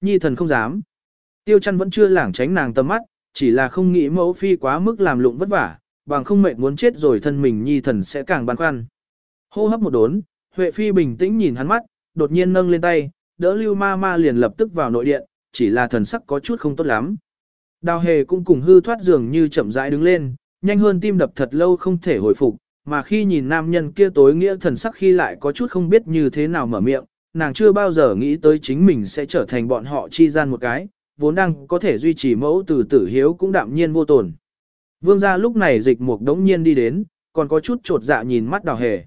Nhi thần không dám. Tiêu chăn vẫn chưa lảng tránh nàng tầm mắt, chỉ là không nghĩ mẫu phi quá mức làm lụng vất vả, bằng không mệt muốn chết rồi thân mình nhi thần sẽ càng băn khoăn. Hô hấp một đốn, Huệ phi bình tĩnh nhìn hắn mắt, đột nhiên nâng lên tay, đỡ lưu ma ma liền lập tức vào nội điện, chỉ là thần sắc có chút không tốt lắm. Đào hề cũng cùng hư thoát giường như chậm rãi đứng lên, nhanh hơn tim đập thật lâu không thể hồi phục, mà khi nhìn nam nhân kia tối nghĩa thần sắc khi lại có chút không biết như thế nào mở miệng, nàng chưa bao giờ nghĩ tới chính mình sẽ trở thành bọn họ chi gian một cái, vốn đang có thể duy trì mẫu từ tử hiếu cũng đạm nhiên vô tồn. Vương gia lúc này dịch một đống nhiên đi đến, còn có chút trột dạ nhìn mắt đào hề.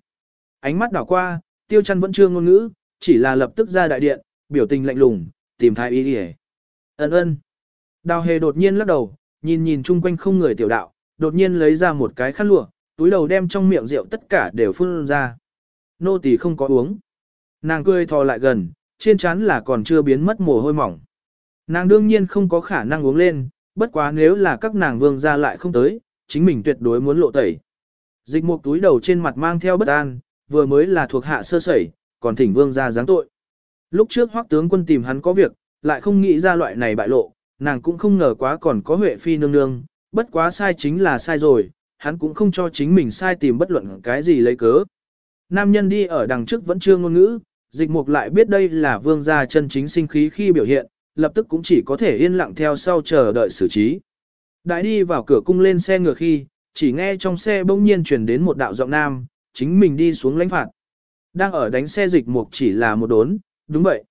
Ánh mắt đảo qua, tiêu chăn vẫn chưa ngôn ngữ, chỉ là lập tức ra đại điện, biểu tình lạnh lùng, tìm thái ý đi Ấn ơn. Đào hề đột nhiên lắc đầu, nhìn nhìn chung quanh không người tiểu đạo, đột nhiên lấy ra một cái khăn lụa, túi đầu đem trong miệng rượu tất cả đều phun ra. Nô tỳ không có uống. Nàng cười thò lại gần, trên trán là còn chưa biến mất mồ hôi mỏng. Nàng đương nhiên không có khả năng uống lên, bất quá nếu là các nàng vương ra lại không tới, chính mình tuyệt đối muốn lộ tẩy. Dịch một túi đầu trên mặt mang theo bất an, vừa mới là thuộc hạ sơ sẩy, còn thỉnh vương ra giáng tội. Lúc trước hoắc tướng quân tìm hắn có việc, lại không nghĩ ra loại này bại lộ, nàng cũng không ngờ quá còn có huệ phi nương nương, bất quá sai chính là sai rồi, hắn cũng không cho chính mình sai tìm bất luận cái gì lấy cớ. Nam nhân đi ở đằng trước vẫn chưa ngôn ngữ, dịch mục lại biết đây là vương gia chân chính sinh khí khi biểu hiện, lập tức cũng chỉ có thể yên lặng theo sau chờ đợi xử trí. Đại đi vào cửa cung lên xe ngựa khi, chỉ nghe trong xe bỗng nhiên truyền đến một đạo giọng nam, chính mình đi xuống lãnh phạt. Đang ở đánh xe dịch mục chỉ là một đốn, đúng vậy.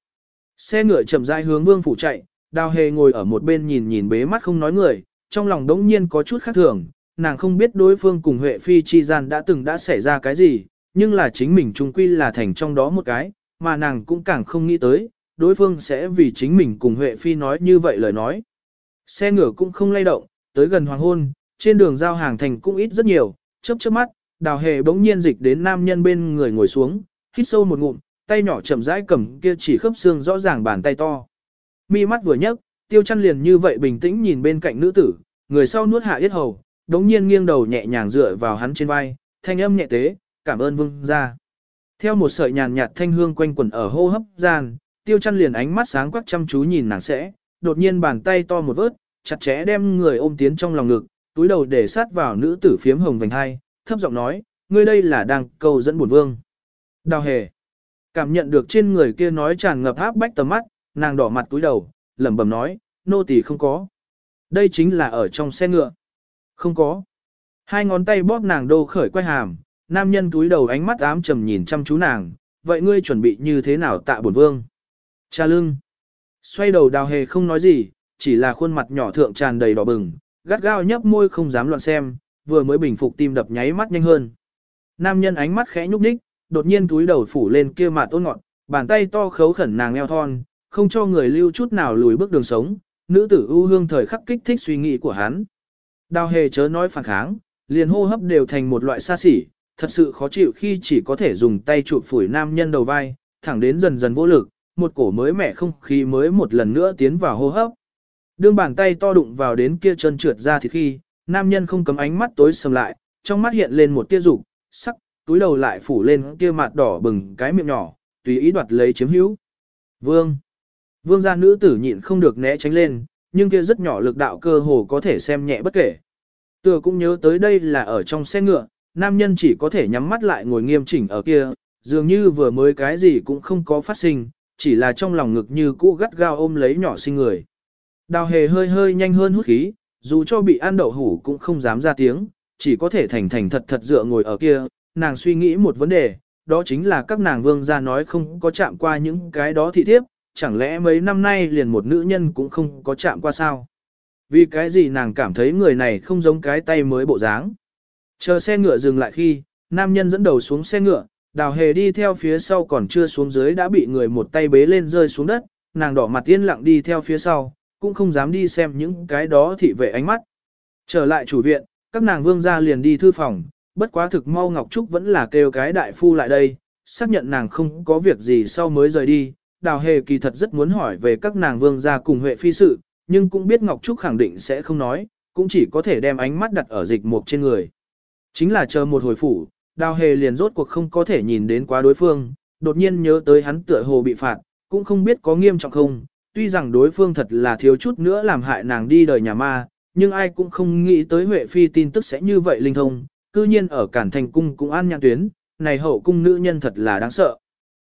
Xe ngựa chậm rãi hướng vương phủ chạy, đào hề ngồi ở một bên nhìn nhìn bế mắt không nói người, trong lòng đống nhiên có chút khác thường, nàng không biết đối phương cùng Huệ Phi chi gian đã từng đã xảy ra cái gì, nhưng là chính mình trung quy là thành trong đó một cái, mà nàng cũng càng không nghĩ tới, đối phương sẽ vì chính mình cùng Huệ Phi nói như vậy lời nói. Xe ngựa cũng không lay động, tới gần hoàng hôn, trên đường giao hàng thành cũng ít rất nhiều, chớp chớp mắt, đào hề bỗng nhiên dịch đến nam nhân bên người ngồi xuống, hít sâu một ngụm, tay nhỏ chậm rãi cầm kia chỉ khớp xương rõ ràng bàn tay to. Mi mắt vừa nhấc, tiêu chăn liền như vậy bình tĩnh nhìn bên cạnh nữ tử, người sau nuốt hạ yết hầu, đống nhiên nghiêng đầu nhẹ nhàng dựa vào hắn trên vai, thanh âm nhẹ tế, cảm ơn vương gia. Theo một sợi nhàn nhạt thanh hương quanh quẩn ở hô hấp gian, tiêu chăn liền ánh mắt sáng quắc chăm chú nhìn nàng sẽ, đột nhiên bàn tay to một vớt, chặt chẽ đem người ôm tiến trong lòng ngực, túi đầu để sát vào nữ tử phiếm hồng vành hai, thấp giọng nói, ngươi đây là đang cầu dẫn buồn vương. Đào hề. Cảm nhận được trên người kia nói tràn ngập áp bách tầm mắt, nàng đỏ mặt túi đầu, lẩm bẩm nói, nô tỳ không có. Đây chính là ở trong xe ngựa. Không có. Hai ngón tay bóp nàng đô khởi quay hàm, nam nhân túi đầu ánh mắt ám trầm nhìn chăm chú nàng, vậy ngươi chuẩn bị như thế nào tạ bổn vương? Cha lưng. Xoay đầu đào hề không nói gì, chỉ là khuôn mặt nhỏ thượng tràn đầy đỏ bừng, gắt gao nhấp môi không dám loạn xem, vừa mới bình phục tim đập nháy mắt nhanh hơn. Nam nhân ánh mắt khẽ nhúc nhích, đột nhiên túi đầu phủ lên kia mặt ôn ngọn, bàn tay to khấu khẩn nàng eo thon, không cho người lưu chút nào lùi bước đường sống, nữ tử ưu hương thời khắc kích thích suy nghĩ của hắn. Đào hề chớ nói phản kháng, liền hô hấp đều thành một loại xa xỉ, thật sự khó chịu khi chỉ có thể dùng tay chụp phủi nam nhân đầu vai, thẳng đến dần dần vô lực, một cổ mới mẻ không khí mới một lần nữa tiến vào hô hấp. Đương bàn tay to đụng vào đến kia chân trượt ra thì khi, nam nhân không cấm ánh mắt tối sầm lại, trong mắt hiện lên một tia dục, sắc, túi đầu lại phủ lên kia mặt đỏ bừng cái miệng nhỏ, tùy ý đoạt lấy chiếm hữu. Vương. Vương gia nữ tử nhịn không được né tránh lên, nhưng kia rất nhỏ lực đạo cơ hồ có thể xem nhẹ bất kể. Tựa cũng nhớ tới đây là ở trong xe ngựa, nam nhân chỉ có thể nhắm mắt lại ngồi nghiêm chỉnh ở kia, dường như vừa mới cái gì cũng không có phát sinh, chỉ là trong lòng ngực như cũ gắt gao ôm lấy nhỏ sinh người. Đào hề hơi hơi nhanh hơn hút khí, dù cho bị ăn đậu hủ cũng không dám ra tiếng, chỉ có thể thành thành thật thật dựa ngồi ở kia, nàng suy nghĩ một vấn đề, đó chính là các nàng vương gia nói không có chạm qua những cái đó thị thiếp, chẳng lẽ mấy năm nay liền một nữ nhân cũng không có chạm qua sao? Vì cái gì nàng cảm thấy người này không giống cái tay mới bộ dáng. Chờ xe ngựa dừng lại khi, nam nhân dẫn đầu xuống xe ngựa, đào hề đi theo phía sau còn chưa xuống dưới đã bị người một tay bế lên rơi xuống đất, nàng đỏ mặt yên lặng đi theo phía sau, cũng không dám đi xem những cái đó thị vệ ánh mắt. Trở lại chủ viện, các nàng vương gia liền đi thư phòng, bất quá thực mau Ngọc Trúc vẫn là kêu cái đại phu lại đây, xác nhận nàng không có việc gì sau mới rời đi. Đào hề kỳ thật rất muốn hỏi về các nàng vương gia cùng Huệ phi sự, nhưng cũng biết Ngọc Trúc khẳng định sẽ không nói, cũng chỉ có thể đem ánh mắt đặt ở dịch mục trên người. Chính là chờ một hồi phủ, đào hề liền rốt cuộc không có thể nhìn đến quá đối phương, đột nhiên nhớ tới hắn tựa hồ bị phạt, cũng không biết có nghiêm trọng không, tuy rằng đối phương thật là thiếu chút nữa làm hại nàng đi đời nhà ma, nhưng ai cũng không nghĩ tới Huệ Phi tin tức sẽ như vậy linh thông, cư nhiên ở Cản Thành Cung cũng an nhãn tuyến, này hậu cung nữ nhân thật là đáng sợ.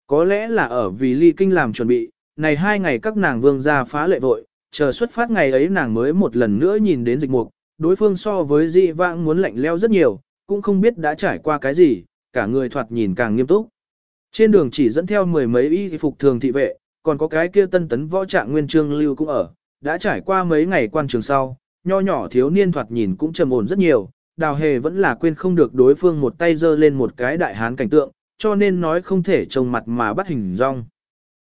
Có lẽ là ở vì ly kinh làm chuẩn bị, này hai ngày các nàng vương gia phá lệ vội, chờ xuất phát ngày ấy nàng mới một lần nữa nhìn đến dịch mục, đối phương so với dị vãng muốn lạnh leo rất nhiều, cũng không biết đã trải qua cái gì, cả người thoạt nhìn càng nghiêm túc. Trên đường chỉ dẫn theo mười mấy y phục thường thị vệ, còn có cái kia tân tấn võ trạng nguyên trương lưu cũng ở, đã trải qua mấy ngày quan trường sau, nho nhỏ thiếu niên thoạt nhìn cũng trầm ổn rất nhiều, đào hề vẫn là quên không được đối phương một tay giơ lên một cái đại hán cảnh tượng, cho nên nói không thể trông mặt mà bắt hình rong.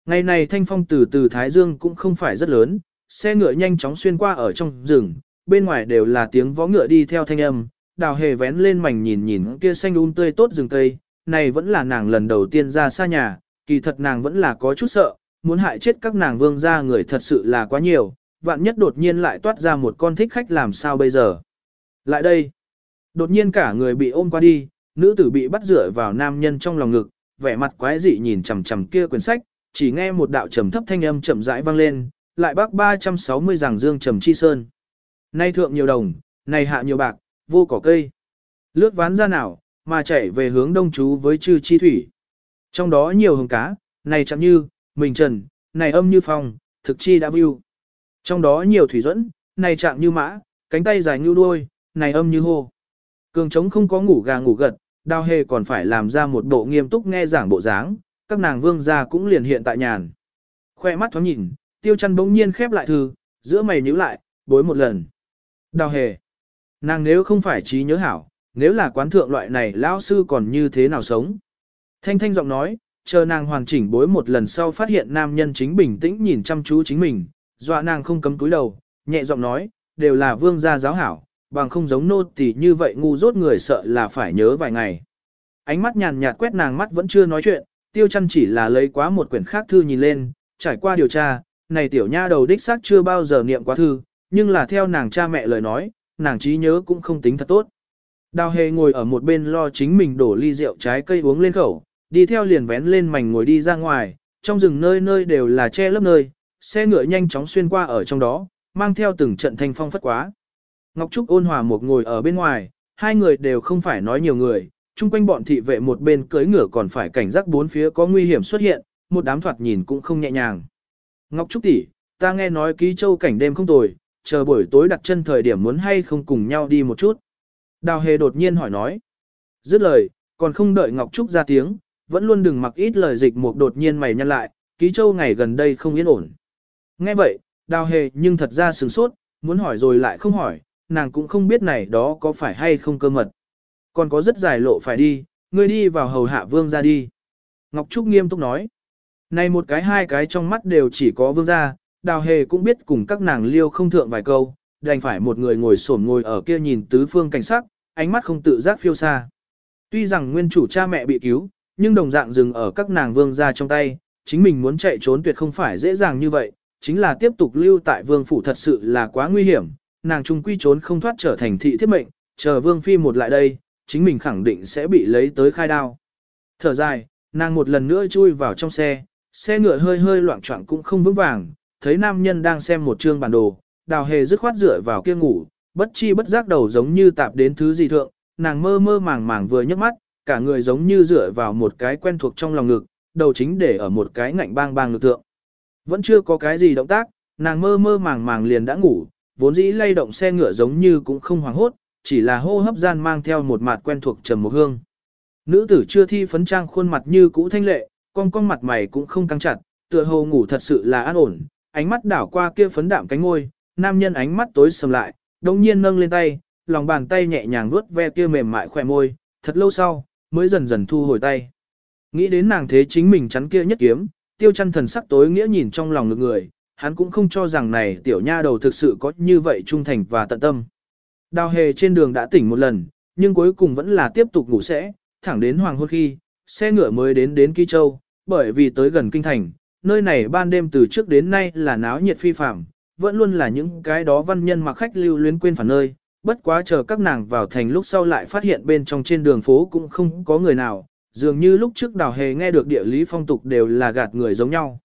Ngày này thanh phong từ từ Thái Dương cũng không phải rất lớn, xe ngựa nhanh chóng xuyên qua ở trong rừng, bên ngoài đều là tiếng vó ngựa đi theo thanh âm, đào hề vén lên mảnh nhìn nhìn kia xanh un tươi tốt rừng cây, này vẫn là nàng lần đầu tiên ra xa nhà, kỳ thật nàng vẫn là có chút sợ, muốn hại chết các nàng vương gia người thật sự là quá nhiều, vạn nhất đột nhiên lại toát ra một con thích khách làm sao bây giờ. Lại đây, đột nhiên cả người bị ôm qua đi, nữ tử bị bắt rửa vào nam nhân trong lòng ngực, vẻ mặt quái dị nhìn chằm chằm kia quyển sách, chỉ nghe một đạo trầm thấp thanh âm chậm rãi vang lên, lại bác 360 giảng dương trầm chi sơn. Nay thượng nhiều đồng, này hạ nhiều bạc, vô cỏ cây. Lướt ván ra nào, mà chạy về hướng đông chú với chư chi thủy. Trong đó nhiều hồng cá, này chẳng như, mình trần, này âm như phong, thực chi đã view. Trong đó nhiều thủy dẫn, này chạm như mã, cánh tay dài như đuôi, này âm như hô. Cường trống không có ngủ gà ngủ gật, đào hề còn phải làm ra một bộ nghiêm túc nghe giảng bộ dáng, các nàng vương gia cũng liền hiện tại nhàn. Khoe mắt thoáng nhìn, tiêu chăn bỗng nhiên khép lại thư, giữa mày nhíu lại, bối một lần. Đào hề. Nàng nếu không phải trí nhớ hảo, nếu là quán thượng loại này lão sư còn như thế nào sống. Thanh thanh giọng nói, chờ nàng hoàn chỉnh bối một lần sau phát hiện nam nhân chính bình tĩnh nhìn chăm chú chính mình, dọa nàng không cấm túi đầu, nhẹ giọng nói, đều là vương gia giáo hảo, bằng không giống nô tỳ như vậy ngu dốt người sợ là phải nhớ vài ngày. Ánh mắt nhàn nhạt quét nàng mắt vẫn chưa nói chuyện, tiêu chăn chỉ là lấy quá một quyển khác thư nhìn lên, trải qua điều tra, này tiểu nha đầu đích xác chưa bao giờ niệm quá thư, nhưng là theo nàng cha mẹ lời nói, nàng trí nhớ cũng không tính thật tốt. Đào hề ngồi ở một bên lo chính mình đổ ly rượu trái cây uống lên khẩu, đi theo liền vén lên mảnh ngồi đi ra ngoài, trong rừng nơi nơi đều là che lấp nơi, xe ngựa nhanh chóng xuyên qua ở trong đó, mang theo từng trận thanh phong phất quá. Ngọc Trúc ôn hòa một ngồi ở bên ngoài, hai người đều không phải nói nhiều người, chung quanh bọn thị vệ một bên cưới ngựa còn phải cảnh giác bốn phía có nguy hiểm xuất hiện, một đám thoạt nhìn cũng không nhẹ nhàng. Ngọc Trúc tỷ, ta nghe nói ký châu cảnh đêm không tồi, chờ buổi tối đặt chân thời điểm muốn hay không cùng nhau đi một chút. Đào hề đột nhiên hỏi nói. Dứt lời, còn không đợi Ngọc Trúc ra tiếng, vẫn luôn đừng mặc ít lời dịch một đột nhiên mày nhăn lại, ký châu ngày gần đây không yên ổn. Nghe vậy, đào hề nhưng thật ra sừng sốt, muốn hỏi rồi lại không hỏi, nàng cũng không biết này đó có phải hay không cơ mật. Còn có rất dài lộ phải đi, ngươi đi vào hầu hạ vương ra đi. Ngọc Trúc nghiêm túc nói. Này một cái hai cái trong mắt đều chỉ có vương gia, đào hề cũng biết cùng các nàng liêu không thượng vài câu, đành phải một người ngồi xổm ngồi ở kia nhìn tứ phương cảnh sắc, ánh mắt không tự giác phiêu xa. Tuy rằng nguyên chủ cha mẹ bị cứu, nhưng đồng dạng dừng ở các nàng vương gia trong tay, chính mình muốn chạy trốn tuyệt không phải dễ dàng như vậy, chính là tiếp tục lưu tại vương phủ thật sự là quá nguy hiểm, nàng trung quy trốn không thoát trở thành thị thiết mệnh, chờ vương phi một lại đây, chính mình khẳng định sẽ bị lấy tới khai đao. Thở dài, nàng một lần nữa chui vào trong xe, xe ngựa hơi hơi loạn choạng cũng không vững vàng, thấy nam nhân đang xem một chương bản đồ, đào hề dứt khoát dựa vào kia ngủ, bất chi bất giác đầu giống như tạp đến thứ gì thượng, nàng mơ mơ màng màng vừa nhấc mắt, cả người giống như dựa vào một cái quen thuộc trong lòng ngực, đầu chính để ở một cái ngạnh bang bang ngực thượng. Vẫn chưa có cái gì động tác, nàng mơ mơ màng màng liền đã ngủ, vốn dĩ lay động xe ngựa giống như cũng không hoảng hốt, chỉ là hô hấp gian mang theo một mặt quen thuộc trầm một hương. Nữ tử chưa thi phấn trang khuôn mặt như cũ thanh lệ, con con mặt mày cũng không căng chặt, tựa hồ ngủ thật sự là an ổn, ánh mắt đảo qua kia phấn đạm cánh ngôi, nam nhân ánh mắt tối sầm lại, đồng nhiên nâng lên tay, lòng bàn tay nhẹ nhàng vuốt ve kia mềm mại khỏe môi, thật lâu sau, mới dần dần thu hồi tay. Nghĩ đến nàng thế chính mình chắn kia nhất kiếm, tiêu chăn thần sắc tối nghĩa nhìn trong lòng ngực người, hắn cũng không cho rằng này tiểu nha đầu thực sự có như vậy trung thành và tận tâm. Đào hề trên đường đã tỉnh một lần, nhưng cuối cùng vẫn là tiếp tục ngủ sẽ, thẳng đến hoàng hôn khi, xe ngựa mới đến đến Kỳ Châu, bởi vì tới gần kinh thành, nơi này ban đêm từ trước đến nay là náo nhiệt phi phạm, vẫn luôn là những cái đó văn nhân mặc khách lưu luyến quên phản nơi, bất quá chờ các nàng vào thành lúc sau lại phát hiện bên trong trên đường phố cũng không có người nào, dường như lúc trước đào hề nghe được địa lý phong tục đều là gạt người giống nhau.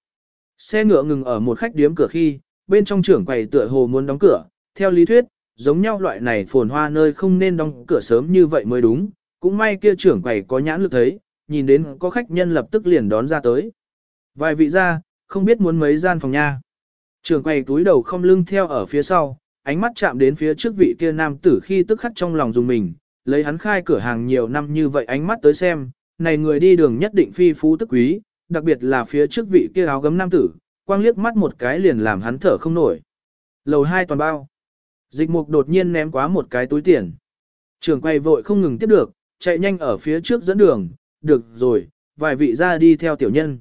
Xe ngựa ngừng ở một khách điếm cửa khi, bên trong trưởng quầy tựa hồ muốn đóng cửa, theo lý thuyết, giống nhau loại này phồn hoa nơi không nên đóng cửa sớm như vậy mới đúng, cũng may kia trưởng quầy có nhãn lực thấy, nhìn đến có khách nhân lập tức liền đón ra tới. Vài vị ra, không biết muốn mấy gian phòng nha. trường quầy túi đầu không lưng theo ở phía sau, ánh mắt chạm đến phía trước vị kia nam tử khi tức khắc trong lòng dùng mình, lấy hắn khai cửa hàng nhiều năm như vậy ánh mắt tới xem, này người đi đường nhất định phi phú tức quý, đặc biệt là phía trước vị kia áo gấm nam tử, quang liếc mắt một cái liền làm hắn thở không nổi. Lầu hai toàn bao. Dịch mục đột nhiên ném quá một cái túi tiền. Trường quay vội không ngừng tiếp được, chạy nhanh ở phía trước dẫn đường, được rồi, vài vị ra đi theo tiểu nhân.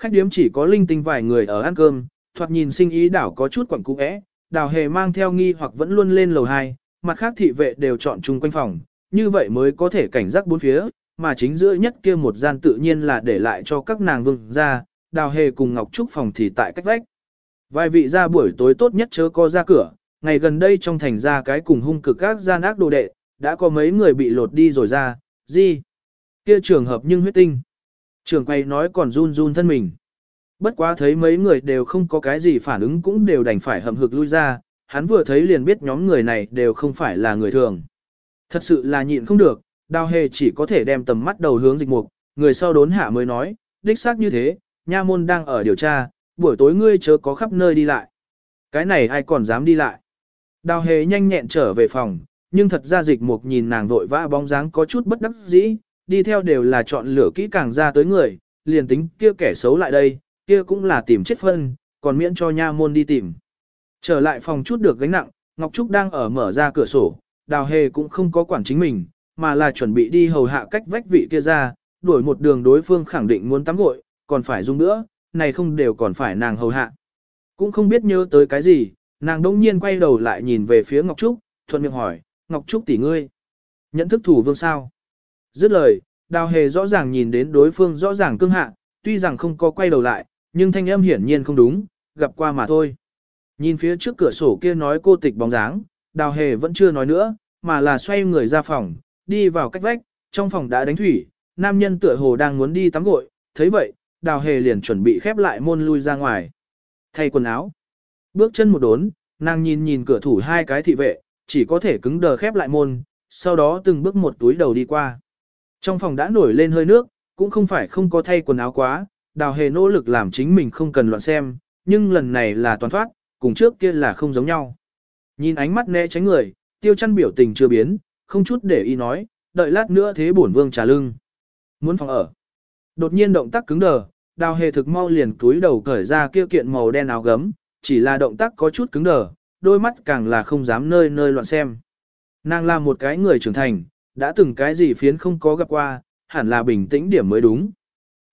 Khách điếm chỉ có linh tinh vài người ở ăn cơm, thoạt nhìn sinh ý đảo có chút quẩn cũ ẽ, đào hề mang theo nghi hoặc vẫn luôn lên lầu 2, mặt khác thị vệ đều chọn chung quanh phòng, như vậy mới có thể cảnh giác bốn phía, mà chính giữa nhất kia một gian tự nhiên là để lại cho các nàng vương ra, đào hề cùng Ngọc Trúc phòng thì tại cách vách. Vài vị ra buổi tối tốt nhất chớ có ra cửa, ngày gần đây trong thành ra cái cùng hung cực các gian ác đồ đệ, đã có mấy người bị lột đi rồi ra, gì? Kia trường hợp nhưng huyết tinh. Trường quay nói còn run run thân mình. Bất quá thấy mấy người đều không có cái gì phản ứng cũng đều đành phải hậm hực lui ra, hắn vừa thấy liền biết nhóm người này đều không phải là người thường. Thật sự là nhịn không được, đào hề chỉ có thể đem tầm mắt đầu hướng dịch mục, người sau đốn hạ mới nói, đích xác như thế, nha môn đang ở điều tra, buổi tối ngươi chớ có khắp nơi đi lại. Cái này ai còn dám đi lại. Đào hề nhanh nhẹn trở về phòng, nhưng thật ra dịch mục nhìn nàng vội vã bóng dáng có chút bất đắc dĩ, đi theo đều là chọn lựa kỹ càng ra tới người, liền tính kia kẻ xấu lại đây, kia cũng là tìm chết phân, còn miễn cho nha môn đi tìm. Trở lại phòng chút được gánh nặng, Ngọc Trúc đang ở mở ra cửa sổ, đào hề cũng không có quản chính mình, mà là chuẩn bị đi hầu hạ cách vách vị kia ra, đuổi một đường đối phương khẳng định muốn tắm gội, còn phải dùng nữa, này không đều còn phải nàng hầu hạ. Cũng không biết nhớ tới cái gì, nàng đông nhiên quay đầu lại nhìn về phía Ngọc Trúc, thuận miệng hỏi, Ngọc Trúc tỷ ngươi, nhận thức thủ vương sao? Dứt lời, đào hề rõ ràng nhìn đến đối phương rõ ràng cương hạ, tuy rằng không có quay đầu lại, nhưng thanh âm hiển nhiên không đúng, gặp qua mà thôi. Nhìn phía trước cửa sổ kia nói cô tịch bóng dáng, đào hề vẫn chưa nói nữa, mà là xoay người ra phòng, đi vào cách vách, trong phòng đã đánh thủy, nam nhân tựa hồ đang muốn đi tắm gội, thấy vậy, đào hề liền chuẩn bị khép lại môn lui ra ngoài. Thay quần áo. Bước chân một đốn, nàng nhìn nhìn cửa thủ hai cái thị vệ, chỉ có thể cứng đờ khép lại môn, sau đó từng bước một túi đầu đi qua. Trong phòng đã nổi lên hơi nước, cũng không phải không có thay quần áo quá, đào hề nỗ lực làm chính mình không cần loạn xem, nhưng lần này là toàn thoát, cùng trước kia là không giống nhau. Nhìn ánh mắt né tránh người, tiêu chăn biểu tình chưa biến, không chút để ý nói, đợi lát nữa thế bổn vương trả lưng. Muốn phòng ở. Đột nhiên động tác cứng đờ, đào hề thực mau liền túi đầu cởi ra kia kiện màu đen áo gấm, chỉ là động tác có chút cứng đờ, đôi mắt càng là không dám nơi nơi loạn xem. Nàng là một cái người trưởng thành, đã từng cái gì phiến không có gặp qua, hẳn là bình tĩnh điểm mới đúng.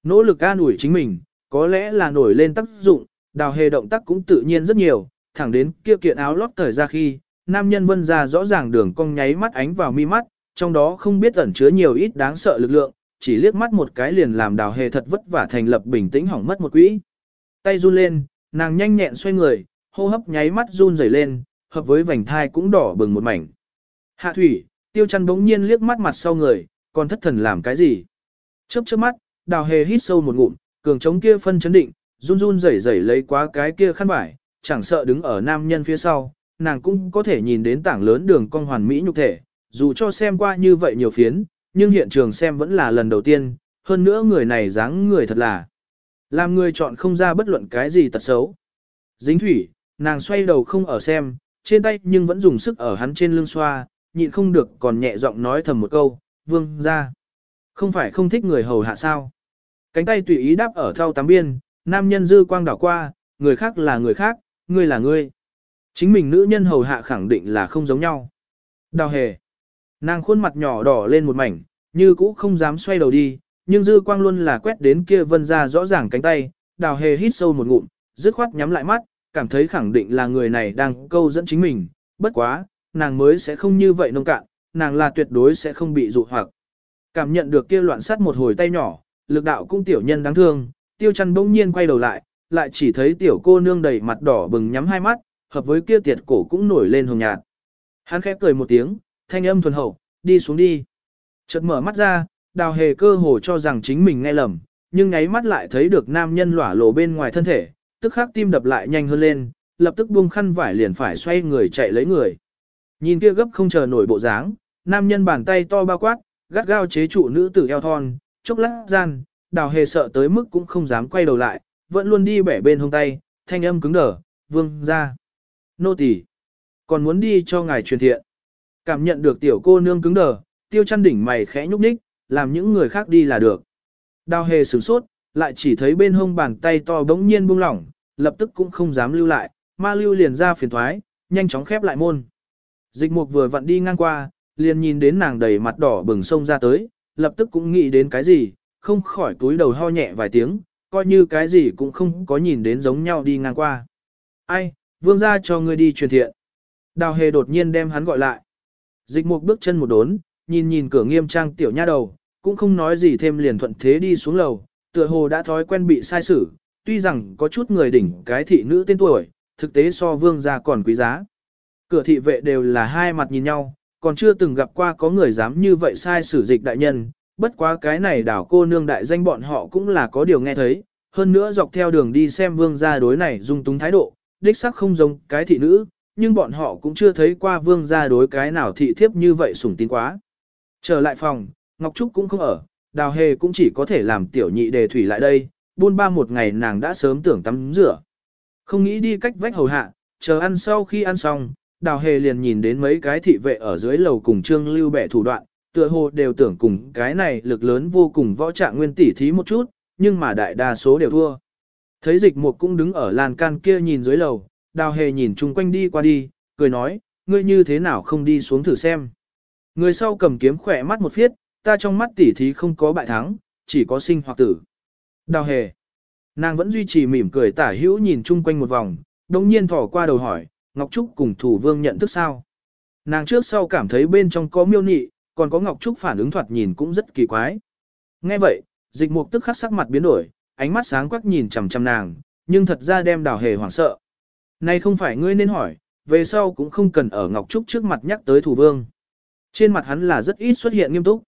Nỗ lực an ủi chính mình, có lẽ là nổi lên tác dụng, đào hề động tác cũng tự nhiên rất nhiều, thẳng đến kia kiện áo lót thời ra khi, nam nhân vân ra rõ ràng đường cong nháy mắt ánh vào mi mắt, trong đó không biết ẩn chứa nhiều ít đáng sợ lực lượng, chỉ liếc mắt một cái liền làm đào hề thật vất vả thành lập bình tĩnh hỏng mất một quỹ. Tay run lên, nàng nhanh nhẹn xoay người, hô hấp nháy mắt run rẩy lên, hợp với vành thai cũng đỏ bừng một mảnh. Hạ thủy, tiêu chăn bỗng nhiên liếc mắt mặt sau người, còn thất thần làm cái gì? Chớp chớp mắt, đào hề hít sâu một ngụm, cường chống kia phân chấn định, run run rẩy rẩy lấy quá cái kia khăn vải, chẳng sợ đứng ở nam nhân phía sau, nàng cũng có thể nhìn đến tảng lớn đường cong hoàn mỹ nhục thể, dù cho xem qua như vậy nhiều phiến, nhưng hiện trường xem vẫn là lần đầu tiên, hơn nữa người này dáng người thật là làm người chọn không ra bất luận cái gì tật xấu. Dính thủy, nàng xoay đầu không ở xem, trên tay nhưng vẫn dùng sức ở hắn trên lưng xoa, nhịn không được còn nhẹ giọng nói thầm một câu, vương ra. Không phải không thích người hầu hạ sao. Cánh tay tùy ý đáp ở thao tám biên, nam nhân dư quang đảo qua, người khác là người khác, ngươi là ngươi. Chính mình nữ nhân hầu hạ khẳng định là không giống nhau. Đào hề. Nàng khuôn mặt nhỏ đỏ lên một mảnh, như cũ không dám xoay đầu đi, nhưng dư quang luôn là quét đến kia vân ra rõ ràng cánh tay, đào hề hít sâu một ngụm, dứt khoát nhắm lại mắt, cảm thấy khẳng định là người này đang câu dẫn chính mình, bất quá, nàng mới sẽ không như vậy nông cạn, nàng là tuyệt đối sẽ không bị dụ hoặc. Cảm nhận được kia loạn sắt một hồi tay nhỏ, lực đạo cũng tiểu nhân đáng thương, tiêu chăn bỗng nhiên quay đầu lại, lại chỉ thấy tiểu cô nương đầy mặt đỏ bừng nhắm hai mắt, hợp với kia tiệt cổ cũng nổi lên hồng nhạt. Hắn khép cười một tiếng, thanh âm thuần hậu, đi xuống đi. Chợt mở mắt ra, đào hề cơ hồ cho rằng chính mình nghe lầm, nhưng nháy mắt lại thấy được nam nhân lỏa lộ bên ngoài thân thể, tức khắc tim đập lại nhanh hơn lên, lập tức buông khăn vải liền phải xoay người chạy lấy người. Nhìn kia gấp không chờ nổi bộ dáng, nam nhân bàn tay to bao quát, gắt gao chế trụ nữ tử eo thon, chốc lát gian, đào hề sợ tới mức cũng không dám quay đầu lại, vẫn luôn đi bẻ bên hông tay, thanh âm cứng đờ, vương ra. Nô tỳ còn muốn đi cho ngài truyền thiện. Cảm nhận được tiểu cô nương cứng đờ, tiêu chăn đỉnh mày khẽ nhúc nhích, làm những người khác đi là được. Đào hề sửng sốt, lại chỉ thấy bên hông bàn tay to bỗng nhiên buông lỏng, lập tức cũng không dám lưu lại, ma lưu liền ra phiền thoái, nhanh chóng khép lại môn. Dịch mục vừa vặn đi ngang qua, liền nhìn đến nàng đầy mặt đỏ bừng sông ra tới, lập tức cũng nghĩ đến cái gì, không khỏi túi đầu ho nhẹ vài tiếng, coi như cái gì cũng không có nhìn đến giống nhau đi ngang qua. Ai, vương ra cho ngươi đi truyền thiện. Đào hề đột nhiên đem hắn gọi lại. Dịch mục bước chân một đốn, nhìn nhìn cửa nghiêm trang tiểu nha đầu, cũng không nói gì thêm liền thuận thế đi xuống lầu, tựa hồ đã thói quen bị sai xử, tuy rằng có chút người đỉnh cái thị nữ tên tuổi, thực tế so vương gia còn quý giá. Cửa thị vệ đều là hai mặt nhìn nhau, còn chưa từng gặp qua có người dám như vậy sai sử dịch đại nhân, bất quá cái này đảo cô nương đại danh bọn họ cũng là có điều nghe thấy, hơn nữa dọc theo đường đi xem vương gia đối này dung túng thái độ, đích sắc không giống cái thị nữ, nhưng bọn họ cũng chưa thấy qua vương gia đối cái nào thị thiếp như vậy sủng tín quá. Trở lại phòng, Ngọc Trúc cũng không ở, đào hề cũng chỉ có thể làm tiểu nhị đề thủy lại đây, buôn ba một ngày nàng đã sớm tưởng tắm rửa. Không nghĩ đi cách vách hầu hạ, chờ ăn sau khi ăn xong, đào hề liền nhìn đến mấy cái thị vệ ở dưới lầu cùng trương lưu bẻ thủ đoạn, tựa hồ đều tưởng cùng cái này lực lớn vô cùng võ trạng nguyên tỷ thí một chút, nhưng mà đại đa số đều thua. Thấy dịch mục cũng đứng ở lan can kia nhìn dưới lầu, đào hề nhìn chung quanh đi qua đi, cười nói, ngươi như thế nào không đi xuống thử xem. Người sau cầm kiếm khỏe mắt một phiết, ta trong mắt tỷ thí không có bại thắng, chỉ có sinh hoặc tử. Đào hề. Nàng vẫn duy trì mỉm cười tả hữu nhìn chung quanh một vòng, đồng nhiên thỏ qua đầu hỏi, Ngọc Trúc cùng thủ vương nhận thức sao. Nàng trước sau cảm thấy bên trong có miêu nị, còn có Ngọc Trúc phản ứng thoạt nhìn cũng rất kỳ quái. Nghe vậy, dịch mục tức khắc sắc mặt biến đổi, ánh mắt sáng quắc nhìn chằm chằm nàng, nhưng thật ra đem đào hề hoảng sợ. Này không phải ngươi nên hỏi, về sau cũng không cần ở Ngọc Trúc trước mặt nhắc tới thủ vương. Trên mặt hắn là rất ít xuất hiện nghiêm túc.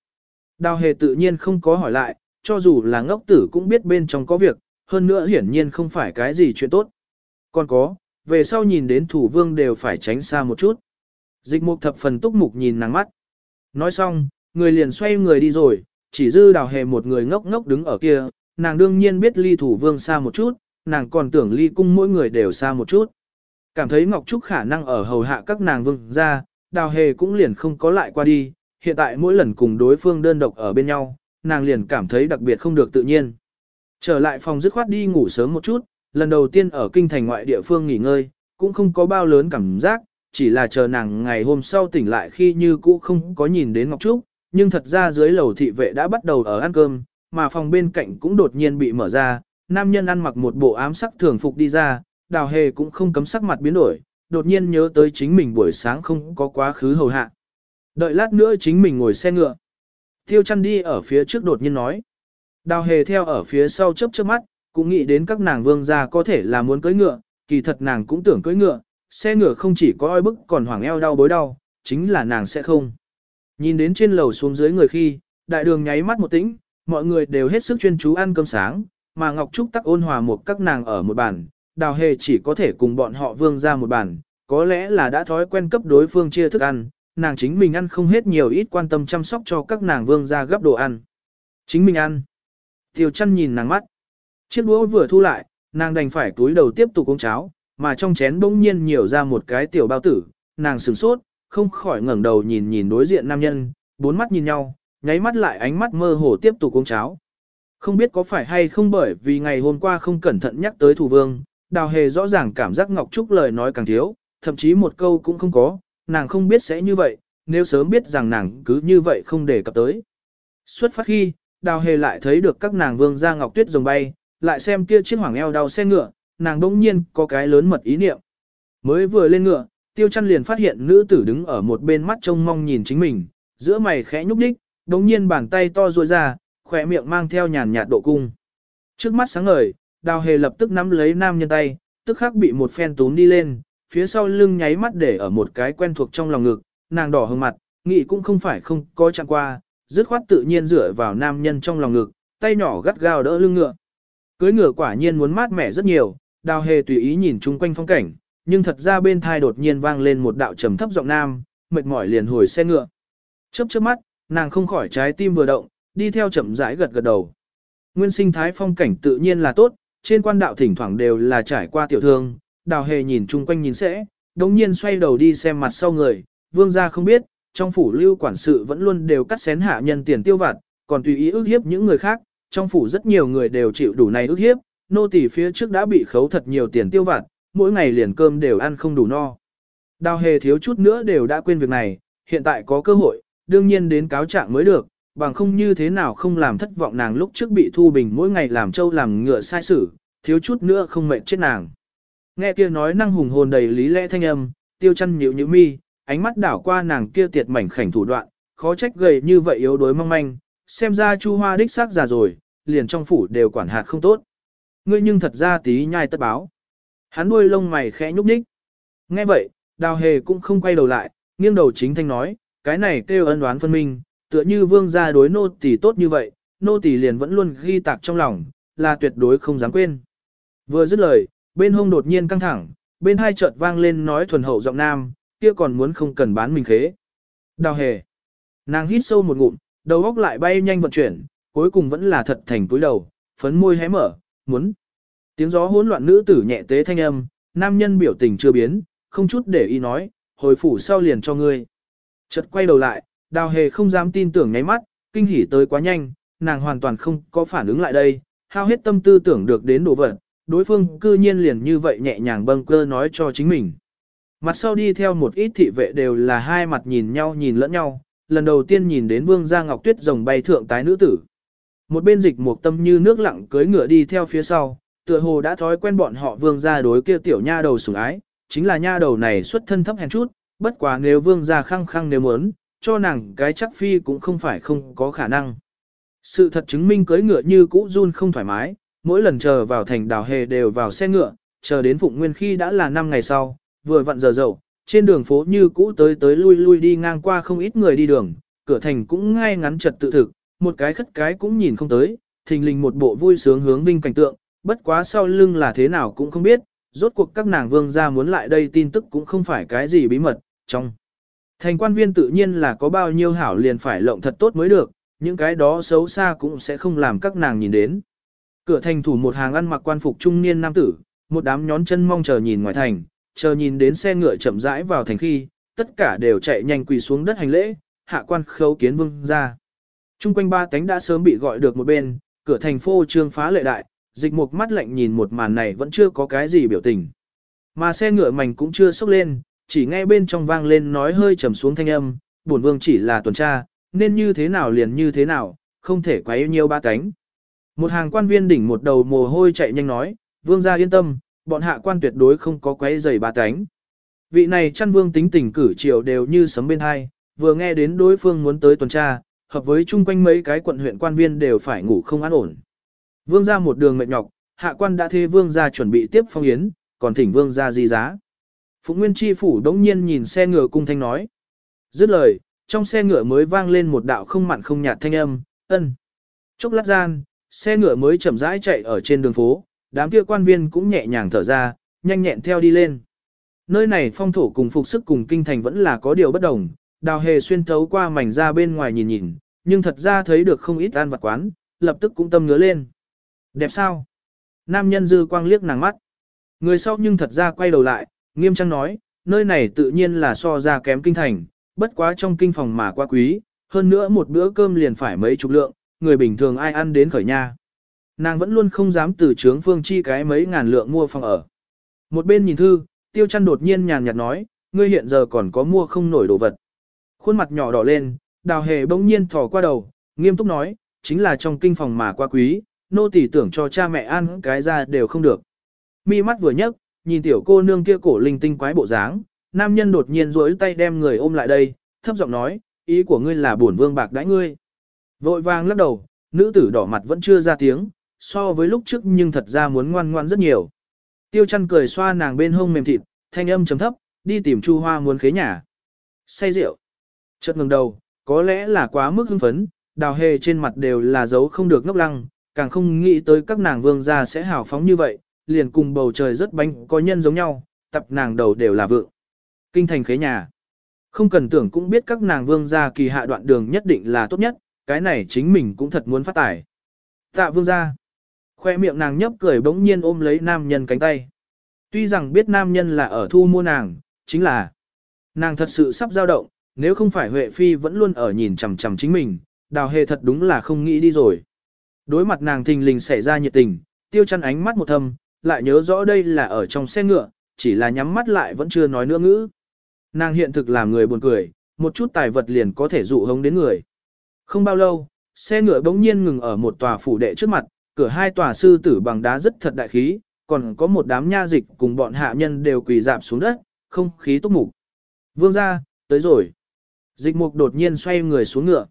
Đào hề tự nhiên không có hỏi lại, cho dù là ngốc tử cũng biết bên trong có việc, hơn nữa hiển nhiên không phải cái gì chuyện tốt. Còn có, về sau nhìn đến thủ vương đều phải tránh xa một chút. Dịch mục thập phần túc mục nhìn nàng mắt. Nói xong, người liền xoay người đi rồi, chỉ dư đào hề một người ngốc ngốc đứng ở kia, nàng đương nhiên biết ly thủ vương xa một chút, nàng còn tưởng ly cung mỗi người đều xa một chút. Cảm thấy Ngọc Trúc khả năng ở hầu hạ các nàng vương ra, đào hề cũng liền không có lại qua đi, hiện tại mỗi lần cùng đối phương đơn độc ở bên nhau, nàng liền cảm thấy đặc biệt không được tự nhiên. Trở lại phòng dứt khoát đi ngủ sớm một chút, lần đầu tiên ở kinh thành ngoại địa phương nghỉ ngơi, cũng không có bao lớn cảm giác, chỉ là chờ nàng ngày hôm sau tỉnh lại khi như cũ không có nhìn đến Ngọc Trúc, nhưng thật ra dưới lầu thị vệ đã bắt đầu ở ăn cơm, mà phòng bên cạnh cũng đột nhiên bị mở ra, nam nhân ăn mặc một bộ ám sắc thường phục đi ra, đào hề cũng không cấm sắc mặt biến đổi, đột nhiên nhớ tới chính mình buổi sáng không có quá khứ hầu hạ. Đợi lát nữa chính mình ngồi xe ngựa. Tiêu chăn đi ở phía trước đột nhiên nói. Đào hề theo ở phía sau chớp chớp mắt, cũng nghĩ đến các nàng vương gia có thể là muốn cưỡi ngựa, kỳ thật nàng cũng tưởng cưỡi ngựa, xe ngựa không chỉ có oi bức còn hoảng eo đau bối đau, chính là nàng sẽ không. Nhìn đến trên lầu xuống dưới người khi, đại đường nháy mắt một tĩnh, mọi người đều hết sức chuyên chú ăn cơm sáng, mà Ngọc Trúc tắc ôn hòa một các nàng ở một bàn, đào hề chỉ có thể cùng bọn họ vương ra một bàn, có lẽ là đã thói quen cấp đối phương chia thức ăn, nàng chính mình ăn không hết nhiều ít quan tâm chăm sóc cho các nàng vương ra gấp đồ ăn. Chính mình ăn. Tiêu chăn nhìn nàng mắt. Chiếc đũa vừa thu lại, nàng đành phải túi đầu tiếp tục uống cháo, mà trong chén bỗng nhiên nhiều ra một cái tiểu bao tử, nàng sửng sốt, không khỏi ngẩng đầu nhìn nhìn đối diện nam nhân, bốn mắt nhìn nhau, nháy mắt lại ánh mắt mơ hồ tiếp tục uống cháo. Không biết có phải hay không bởi vì ngày hôm qua không cẩn thận nhắc tới thủ vương, đào hề rõ ràng cảm giác Ngọc Trúc lời nói càng thiếu, thậm chí một câu cũng không có, nàng không biết sẽ như vậy, nếu sớm biết rằng nàng cứ như vậy không để cập tới. Xuất phát khi, đào hề lại thấy được các nàng vương ra Ngọc Tuyết rồng bay, lại xem kia chiếc hoàng eo đau xe ngựa, nàng đông nhiên có cái lớn mật ý niệm. Mới vừa lên ngựa, tiêu chăn liền phát hiện nữ tử đứng ở một bên mắt trông mong nhìn chính mình, giữa mày khẽ nhúc đích, đống nhiên bàn tay to ruôi ra, khỏe miệng mang theo nhàn nhạt độ cung. Trước mắt sáng ngời, đào hề lập tức nắm lấy nam nhân tay, tức khắc bị một phen túm đi lên, phía sau lưng nháy mắt để ở một cái quen thuộc trong lòng ngực, nàng đỏ hừng mặt, nghĩ cũng không phải không có chẳng qua, dứt khoát tự nhiên dựa vào nam nhân trong lòng ngực, tay nhỏ gắt gao đỡ lưng ngựa. Cưới ngựa quả nhiên muốn mát mẻ rất nhiều, đào hề tùy ý nhìn chung quanh phong cảnh, nhưng thật ra bên thai đột nhiên vang lên một đạo trầm thấp giọng nam, mệt mỏi liền hồi xe ngựa. Chớp chớp mắt, nàng không khỏi trái tim vừa động, đi theo chậm rãi gật gật đầu. Nguyên sinh thái phong cảnh tự nhiên là tốt, trên quan đạo thỉnh thoảng đều là trải qua tiểu thương, đào hề nhìn chung quanh nhìn sẽ, đồng nhiên xoay đầu đi xem mặt sau người, vương gia không biết, trong phủ lưu quản sự vẫn luôn đều cắt xén hạ nhân tiền tiêu vặt, còn tùy ý ước hiếp những người khác, trong phủ rất nhiều người đều chịu đủ này ức hiếp, nô tỳ phía trước đã bị khấu thật nhiều tiền tiêu vặt, mỗi ngày liền cơm đều ăn không đủ no. Đào hề thiếu chút nữa đều đã quên việc này, hiện tại có cơ hội, đương nhiên đến cáo trạng mới được, bằng không như thế nào không làm thất vọng nàng lúc trước bị thu bình mỗi ngày làm trâu làm ngựa sai sử, thiếu chút nữa không mệt chết nàng. Nghe kia nói năng hùng hồn đầy lý lẽ thanh âm, tiêu chăn nhịu nhịu mi, ánh mắt đảo qua nàng kia tiệt mảnh khảnh thủ đoạn, khó trách gầy như vậy yếu đuối mong manh, xem ra chu hoa đích xác già rồi, liền trong phủ đều quản hạt không tốt. Ngươi nhưng thật ra tí nhai tất báo. Hắn đuôi lông mày khẽ nhúc nhích. Nghe vậy, đào hề cũng không quay đầu lại, nghiêng đầu chính thanh nói, cái này kêu ân đoán phân minh, tựa như vương gia đối nô tỳ tốt như vậy, nô tỳ liền vẫn luôn ghi tạc trong lòng, là tuyệt đối không dám quên. Vừa dứt lời, bên hông đột nhiên căng thẳng, bên hai chợt vang lên nói thuần hậu giọng nam, kia còn muốn không cần bán mình khế. Đào hề. Nàng hít sâu một ngụm, đầu óc lại bay nhanh vận chuyển, cuối cùng vẫn là thật thành túi đầu, phấn môi hé mở, muốn. Tiếng gió hỗn loạn nữ tử nhẹ tế thanh âm, nam nhân biểu tình chưa biến, không chút để ý nói, hồi phủ sau liền cho ngươi. Chợt quay đầu lại, đào hề không dám tin tưởng nháy mắt, kinh hỉ tới quá nhanh, nàng hoàn toàn không có phản ứng lại đây, hao hết tâm tư tưởng được đến đồ vật, đối phương cư nhiên liền như vậy nhẹ nhàng bâng cơ nói cho chính mình. Mặt sau đi theo một ít thị vệ đều là hai mặt nhìn nhau nhìn lẫn nhau, lần đầu tiên nhìn đến vương gia ngọc tuyết rồng bay thượng tái nữ tử. Một bên dịch một tâm như nước lặng cưới ngựa đi theo phía sau, tựa hồ đã thói quen bọn họ vương gia đối kia tiểu nha đầu sủng ái, chính là nha đầu này xuất thân thấp hèn chút, bất quá nếu vương gia khăng khăng nếu muốn, cho nàng cái chắc phi cũng không phải không có khả năng. Sự thật chứng minh cưới ngựa như cũ run không thoải mái, mỗi lần chờ vào thành đào hề đều vào xe ngựa, chờ đến Phụng Nguyên khi đã là 5 ngày sau, vừa vặn giờ dậu, trên đường phố như cũ tới tới lui lui đi ngang qua không ít người đi đường, cửa thành cũng ngay ngắn trật tự thực, một cái khất cái cũng nhìn không tới, thình lình một bộ vui sướng hướng vinh cảnh tượng, bất quá sau lưng là thế nào cũng không biết, rốt cuộc các nàng vương gia muốn lại đây tin tức cũng không phải cái gì bí mật, trong thành quan viên tự nhiên là có bao nhiêu hảo liền phải lộng thật tốt mới được, những cái đó xấu xa cũng sẽ không làm các nàng nhìn đến. Cửa thành thủ một hàng ăn mặc quan phục trung niên nam tử, một đám nhón chân mong chờ nhìn ngoài thành, chờ nhìn đến xe ngựa chậm rãi vào thành khi, tất cả đều chạy nhanh quỳ xuống đất hành lễ, hạ quan khấu kiến vương ra. Trung quanh ba tánh đã sớm bị gọi được một bên, cửa thành phô trương phá lệ đại, dịch một mắt lạnh nhìn một màn này vẫn chưa có cái gì biểu tình. Mà xe ngựa mảnh cũng chưa sốc lên, chỉ nghe bên trong vang lên nói hơi trầm xuống thanh âm, bổn vương chỉ là tuần tra, nên như thế nào liền như thế nào, không thể quá yêu nhiều ba cánh. Một hàng quan viên đỉnh một đầu mồ hôi chạy nhanh nói, vương gia yên tâm, bọn hạ quan tuyệt đối không có quấy giày ba cánh. Vị này chăn vương tính tình cử chiều đều như sấm bên hai, vừa nghe đến đối phương muốn tới tuần tra, hợp với chung quanh mấy cái quận huyện quan viên đều phải ngủ không an ổn. Vương gia một đường mệt nhọc, hạ quan đã thê vương gia chuẩn bị tiếp phong yến, còn thỉnh vương gia di giá. Phụng Nguyên Chi phủ đống nhiên nhìn xe ngựa cung thanh nói. Dứt lời, trong xe ngựa mới vang lên một đạo không mặn không nhạt thanh âm, ân. Chốc lát gian, xe ngựa mới chậm rãi chạy ở trên đường phố, đám kia quan viên cũng nhẹ nhàng thở ra, nhanh nhẹn theo đi lên. Nơi này phong thổ cùng phục sức cùng kinh thành vẫn là có điều bất đồng, đào hề xuyên thấu qua mảnh ra bên ngoài nhìn nhìn, nhưng thật ra thấy được không ít an vật quán, lập tức cũng tâm ngứa lên. Đẹp sao? Nam nhân dư quang liếc nàng mắt. Người sau nhưng thật ra quay đầu lại, nghiêm trang nói, nơi này tự nhiên là so ra kém kinh thành, bất quá trong kinh phòng mà quá quý, hơn nữa một bữa cơm liền phải mấy chục lượng, người bình thường ai ăn đến khởi nha. Nàng vẫn luôn không dám từ trướng phương chi cái mấy ngàn lượng mua phòng ở. Một bên nhìn thư, tiêu chăn đột nhiên nhàn nhạt nói, ngươi hiện giờ còn có mua không nổi đồ vật. Khuôn mặt nhỏ đỏ lên, đào hề bỗng nhiên thò qua đầu, nghiêm túc nói, chính là trong kinh phòng mà quá quý, nô tỳ tưởng cho cha mẹ ăn cái ra đều không được. Mi mắt vừa nhấc, nhìn tiểu cô nương kia cổ linh tinh quái bộ dáng, nam nhân đột nhiên duỗi tay đem người ôm lại đây, thấp giọng nói, ý của ngươi là bổn vương bạc đãi ngươi. Vội vàng lắc đầu, nữ tử đỏ mặt vẫn chưa ra tiếng, so với lúc trước nhưng thật ra muốn ngoan ngoan rất nhiều. Tiêu chăn cười xoa nàng bên hông mềm thịt, thanh âm chấm thấp, đi tìm Chu Hoa muốn khế nhà. Say rượu. Chợt ngừng đầu, có lẽ là quá mức hưng phấn, đào hề trên mặt đều là dấu không được ngốc lăng, càng không nghĩ tới các nàng vương gia sẽ hào phóng như vậy, liền cùng bầu trời rất bánh có nhân giống nhau, tập nàng đầu đều là vượng. Kinh thành khế nhà. Không cần tưởng cũng biết các nàng vương gia kỳ hạ đoạn đường nhất định là tốt nhất, cái này chính mình cũng thật muốn phát tải. Tạ vương gia. Khoe miệng nàng nhấp cười bỗng nhiên ôm lấy nam nhân cánh tay. Tuy rằng biết nam nhân là ở thu mua nàng, chính là nàng thật sự sắp dao động, nếu không phải Huệ Phi vẫn luôn ở nhìn chằm chằm chính mình, đào hề thật đúng là không nghĩ đi rồi. Đối mặt nàng thình lình xảy ra nhiệt tình, tiêu chăn ánh mắt một thâm, lại nhớ rõ đây là ở trong xe ngựa, chỉ là nhắm mắt lại vẫn chưa nói nữa ngữ. Nàng hiện thực làm người buồn cười, một chút tài vật liền có thể dụ hống đến người. Không bao lâu, xe ngựa bỗng nhiên ngừng ở một tòa phủ đệ trước mặt, cửa hai tòa sư tử bằng đá rất thật đại khí, còn có một đám nha dịch cùng bọn hạ nhân đều quỳ dạp xuống đất, không khí túc mục. Vương ra, tới rồi. Dịch mục đột nhiên xoay người xuống ngựa.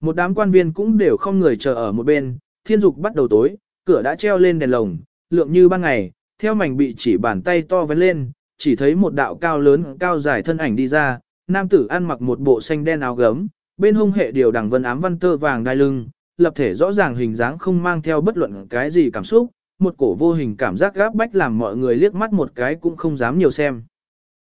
Một đám quan viên cũng đều không người chờ ở một bên, thiên dục bắt đầu tối, cửa đã treo lên đèn lồng, lượng như ban ngày, theo mảnh bị chỉ bàn tay to vén lên, chỉ thấy một đạo cao lớn cao dài thân ảnh đi ra, nam tử ăn mặc một bộ xanh đen áo gấm, bên hông hệ điều đằng vân ám văn tơ vàng đai lưng, lập thể rõ ràng hình dáng không mang theo bất luận cái gì cảm xúc, một cổ vô hình cảm giác gáp bách làm mọi người liếc mắt một cái cũng không dám nhiều xem.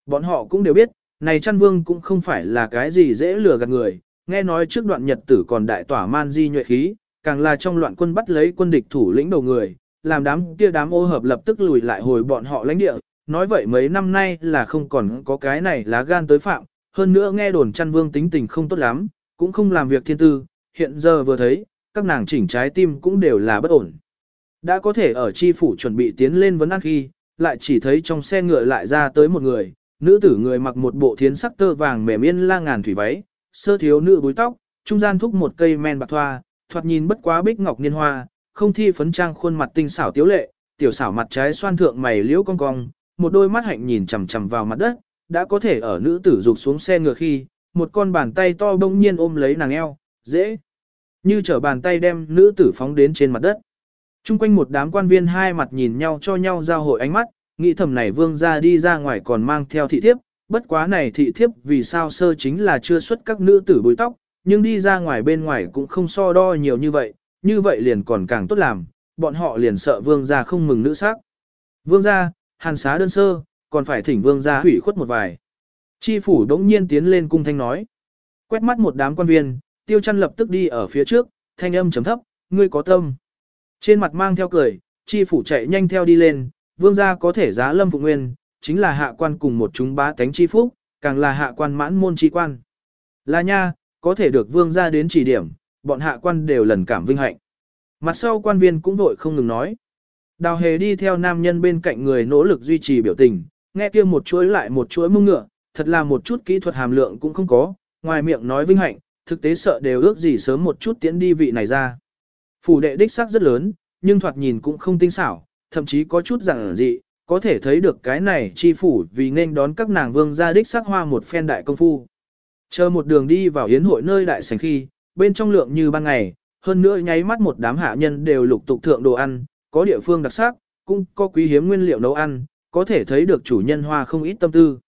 Bọn họ cũng đều biết, này chăn vương cũng không phải là cái gì dễ lừa gạt người, nghe nói trước đoạn nhật tử còn đại tỏa man di nhuệ khí, càng là trong loạn quân bắt lấy quân địch thủ lĩnh đầu người, làm đám kia đám ô hợp lập tức lùi lại hồi bọn họ lãnh địa, nói vậy mấy năm nay là không còn có cái này lá gan tới phạm, hơn nữa nghe đồn chăn vương tính tình không tốt lắm, cũng không làm việc thiên tư, hiện giờ vừa thấy, các nàng chỉnh trái tim cũng đều là bất ổn. Đã có thể ở chi phủ chuẩn bị tiến lên vấn ăn khi, lại chỉ thấy trong xe ngựa lại ra tới một người, nữ tử người mặc một bộ thiến sắc tơ vàng mềm yên la ngàn thủy váy, sơ thiếu nữ búi tóc, trung gian thúc một cây men bạc thoa, thoạt nhìn bất quá bích ngọc niên hoa, không thi phấn trang khuôn mặt tinh xảo tiếu lệ, tiểu xảo mặt trái xoan thượng mày liễu cong cong, một đôi mắt hạnh nhìn chằm chằm vào mặt đất, đã có thể ở nữ tử dục xuống xe ngựa khi, một con bàn tay to bỗng nhiên ôm lấy nàng eo, dễ như trở bàn tay đem nữ tử phóng đến trên mặt đất. Trung quanh một đám quan viên hai mặt nhìn nhau cho nhau giao hội ánh mắt, nghĩ thầm này vương ra đi ra ngoài còn mang theo thị thiếp, bất quá này thị thiếp vì sao sơ chính là chưa xuất các nữ tử bối tóc, nhưng đi ra ngoài bên ngoài cũng không so đo nhiều như vậy, như vậy liền còn càng tốt làm, bọn họ liền sợ vương gia không mừng nữ sắc. Vương gia, hàn xá đơn sơ, còn phải thỉnh vương gia hủy khuất một vài. Chi phủ đống nhiên tiến lên cung thanh nói. Quét mắt một đám quan viên, tiêu chăn lập tức đi ở phía trước, thanh âm chấm thấp, ngươi có tâm. Trên mặt mang theo cười, chi phủ chạy nhanh theo đi lên, vương gia có thể giá lâm phụ nguyên, chính là hạ quan cùng một chúng bá tánh chi phúc, càng là hạ quan mãn môn chi quan. Là nha, có thể được vương gia đến chỉ điểm, bọn hạ quan đều lần cảm vinh hạnh. Mặt sau quan viên cũng vội không ngừng nói. Đào hề đi theo nam nhân bên cạnh người nỗ lực duy trì biểu tình, nghe kia một chuỗi lại một chuỗi mông ngựa, thật là một chút kỹ thuật hàm lượng cũng không có, ngoài miệng nói vinh hạnh, thực tế sợ đều ước gì sớm một chút tiễn đi vị này ra. Phủ đệ đích sắc rất lớn, nhưng thoạt nhìn cũng không tinh xảo, thậm chí có chút rằng dị, có thể thấy được cái này chi phủ vì nên đón các nàng vương gia đích sắc hoa một phen đại công phu. Chờ một đường đi vào yến hội nơi đại sảnh khi, bên trong lượng như ban ngày, hơn nữa nháy mắt một đám hạ nhân đều lục tục thượng đồ ăn, có địa phương đặc sắc, cũng có quý hiếm nguyên liệu nấu ăn, có thể thấy được chủ nhân hoa không ít tâm tư.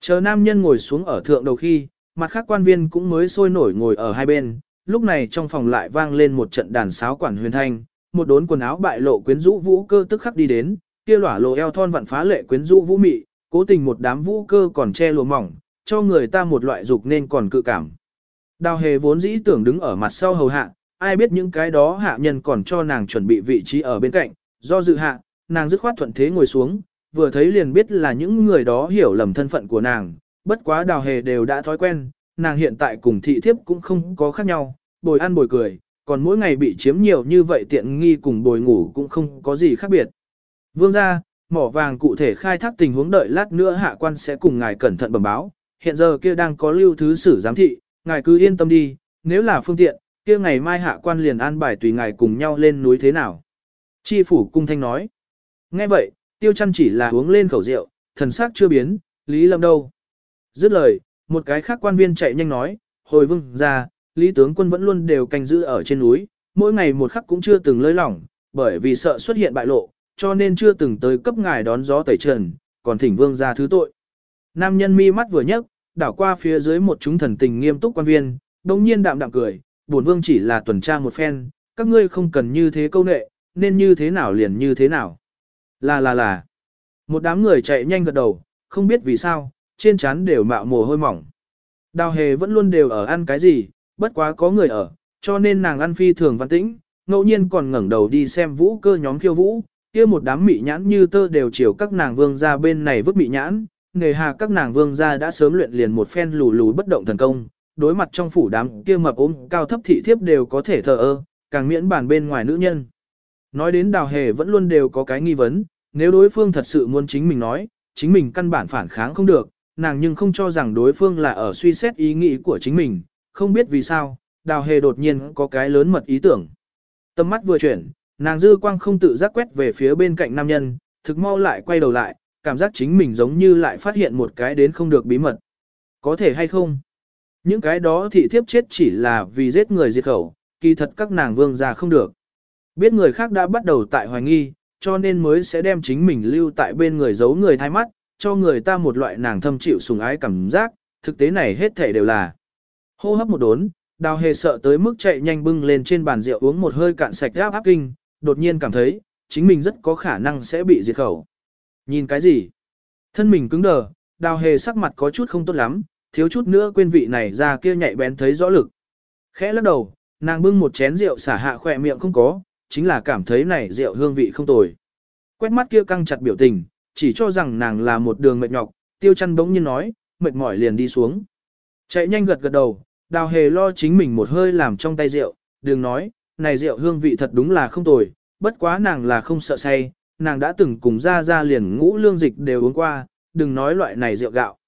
Chờ nam nhân ngồi xuống ở thượng đầu khi, mặt khác quan viên cũng mới sôi nổi ngồi ở hai bên, lúc này trong phòng lại vang lên một trận đàn sáo quản huyền thanh, một đốn quần áo bại lộ quyến rũ vũ cơ tức khắc đi đến, kia lỏa lộ eo thon vặn phá lệ quyến rũ vũ mị, cố tình một đám vũ cơ còn che lụa mỏng, cho người ta một loại dục nên còn cự cảm. Đào hề vốn dĩ tưởng đứng ở mặt sau hầu hạ, ai biết những cái đó hạ nhân còn cho nàng chuẩn bị vị trí ở bên cạnh, do dự hạ, nàng dứt khoát thuận thế ngồi xuống, vừa thấy liền biết là những người đó hiểu lầm thân phận của nàng, bất quá đào hề đều đã thói quen, nàng hiện tại cùng thị thiếp cũng không có khác nhau, bồi ăn bồi cười, còn mỗi ngày bị chiếm nhiều như vậy tiện nghi cùng bồi ngủ cũng không có gì khác biệt. Vương gia, mỏ vàng cụ thể khai thác tình huống đợi lát nữa hạ quan sẽ cùng ngài cẩn thận bẩm báo, hiện giờ kia đang có lưu thứ sử giám thị, ngài cứ yên tâm đi, nếu là phương tiện, kia ngày mai hạ quan liền an bài tùy ngài cùng nhau lên núi thế nào. Chi phủ cung thanh nói. Nghe vậy, tiêu chăn chỉ là uống lên khẩu rượu, thần sắc chưa biến, lý lâm đâu. Dứt lời, một cái khác quan viên chạy nhanh nói, hồi vương ra, lý tướng quân vẫn luôn đều canh giữ ở trên núi, mỗi ngày một khắc cũng chưa từng lơi lỏng, bởi vì sợ xuất hiện bại lộ, cho nên chưa từng tới cấp ngài đón gió tẩy trần, còn thỉnh vương ra thứ tội. Nam nhân mi mắt vừa nhấc, đảo qua phía dưới một chúng thần tình nghiêm túc quan viên, đồng nhiên đạm đạm cười, bổn vương chỉ là tuần tra một phen, các ngươi không cần như thế câu nệ, nên như thế nào liền như thế nào. Là là là. Một đám người chạy nhanh gật đầu, không biết vì sao, trên trán đều mạo mồ hôi mỏng. Đào hề vẫn luôn đều ở ăn cái gì, bất quá có người ở, cho nên nàng ăn phi thường văn tĩnh, ngẫu nhiên còn ngẩng đầu đi xem vũ cơ nhóm khiêu vũ, kia một đám mị nhãn như tơ đều chiều các nàng vương ra bên này vứt mị nhãn, nghề hà các nàng vương ra đã sớm luyện liền một phen lù lù bất động thần công, đối mặt trong phủ đám kia mập ốm cao thấp thị thiếp đều có thể thờ ơ, càng miễn bàn bên ngoài nữ nhân. Nói đến đào hề vẫn luôn đều có cái nghi vấn, nếu đối phương thật sự muốn chính mình nói, chính mình căn bản phản kháng không được, nàng nhưng không cho rằng đối phương là ở suy xét ý nghĩ của chính mình, không biết vì sao, đào hề đột nhiên có cái lớn mật ý tưởng. Tâm mắt vừa chuyển, nàng dư quang không tự giác quét về phía bên cạnh nam nhân, thực mau lại quay đầu lại, cảm giác chính mình giống như lại phát hiện một cái đến không được bí mật. Có thể hay không? Những cái đó thị thiếp chết chỉ là vì giết người diệt khẩu, kỳ thật các nàng vương gia không được. Biết người khác đã bắt đầu tại hoài nghi, cho nên mới sẽ đem chính mình lưu tại bên người giấu người thay mắt, cho người ta một loại nàng thâm chịu sùng ái cảm giác, thực tế này hết thể đều là. Hô hấp một đốn, đào hề sợ tới mức chạy nhanh bưng lên trên bàn rượu uống một hơi cạn sạch áp áp kinh, đột nhiên cảm thấy, chính mình rất có khả năng sẽ bị diệt khẩu. Nhìn cái gì? Thân mình cứng đờ, đào hề sắc mặt có chút không tốt lắm, thiếu chút nữa quên vị này ra kia nhạy bén thấy rõ lực. Khẽ lắc đầu, nàng bưng một chén rượu xả hạ khỏe miệng không có, chính là cảm thấy này rượu hương vị không tồi. Quét mắt kia căng chặt biểu tình, chỉ cho rằng nàng là một đường mệt nhọc, tiêu chăn bỗng nhiên nói, mệt mỏi liền đi xuống. Chạy nhanh gật gật đầu, đào hề lo chính mình một hơi làm trong tay rượu, đừng nói, này rượu hương vị thật đúng là không tồi, bất quá nàng là không sợ say, nàng đã từng cùng ra ra liền ngũ lương dịch đều uống qua, đừng nói loại này rượu gạo.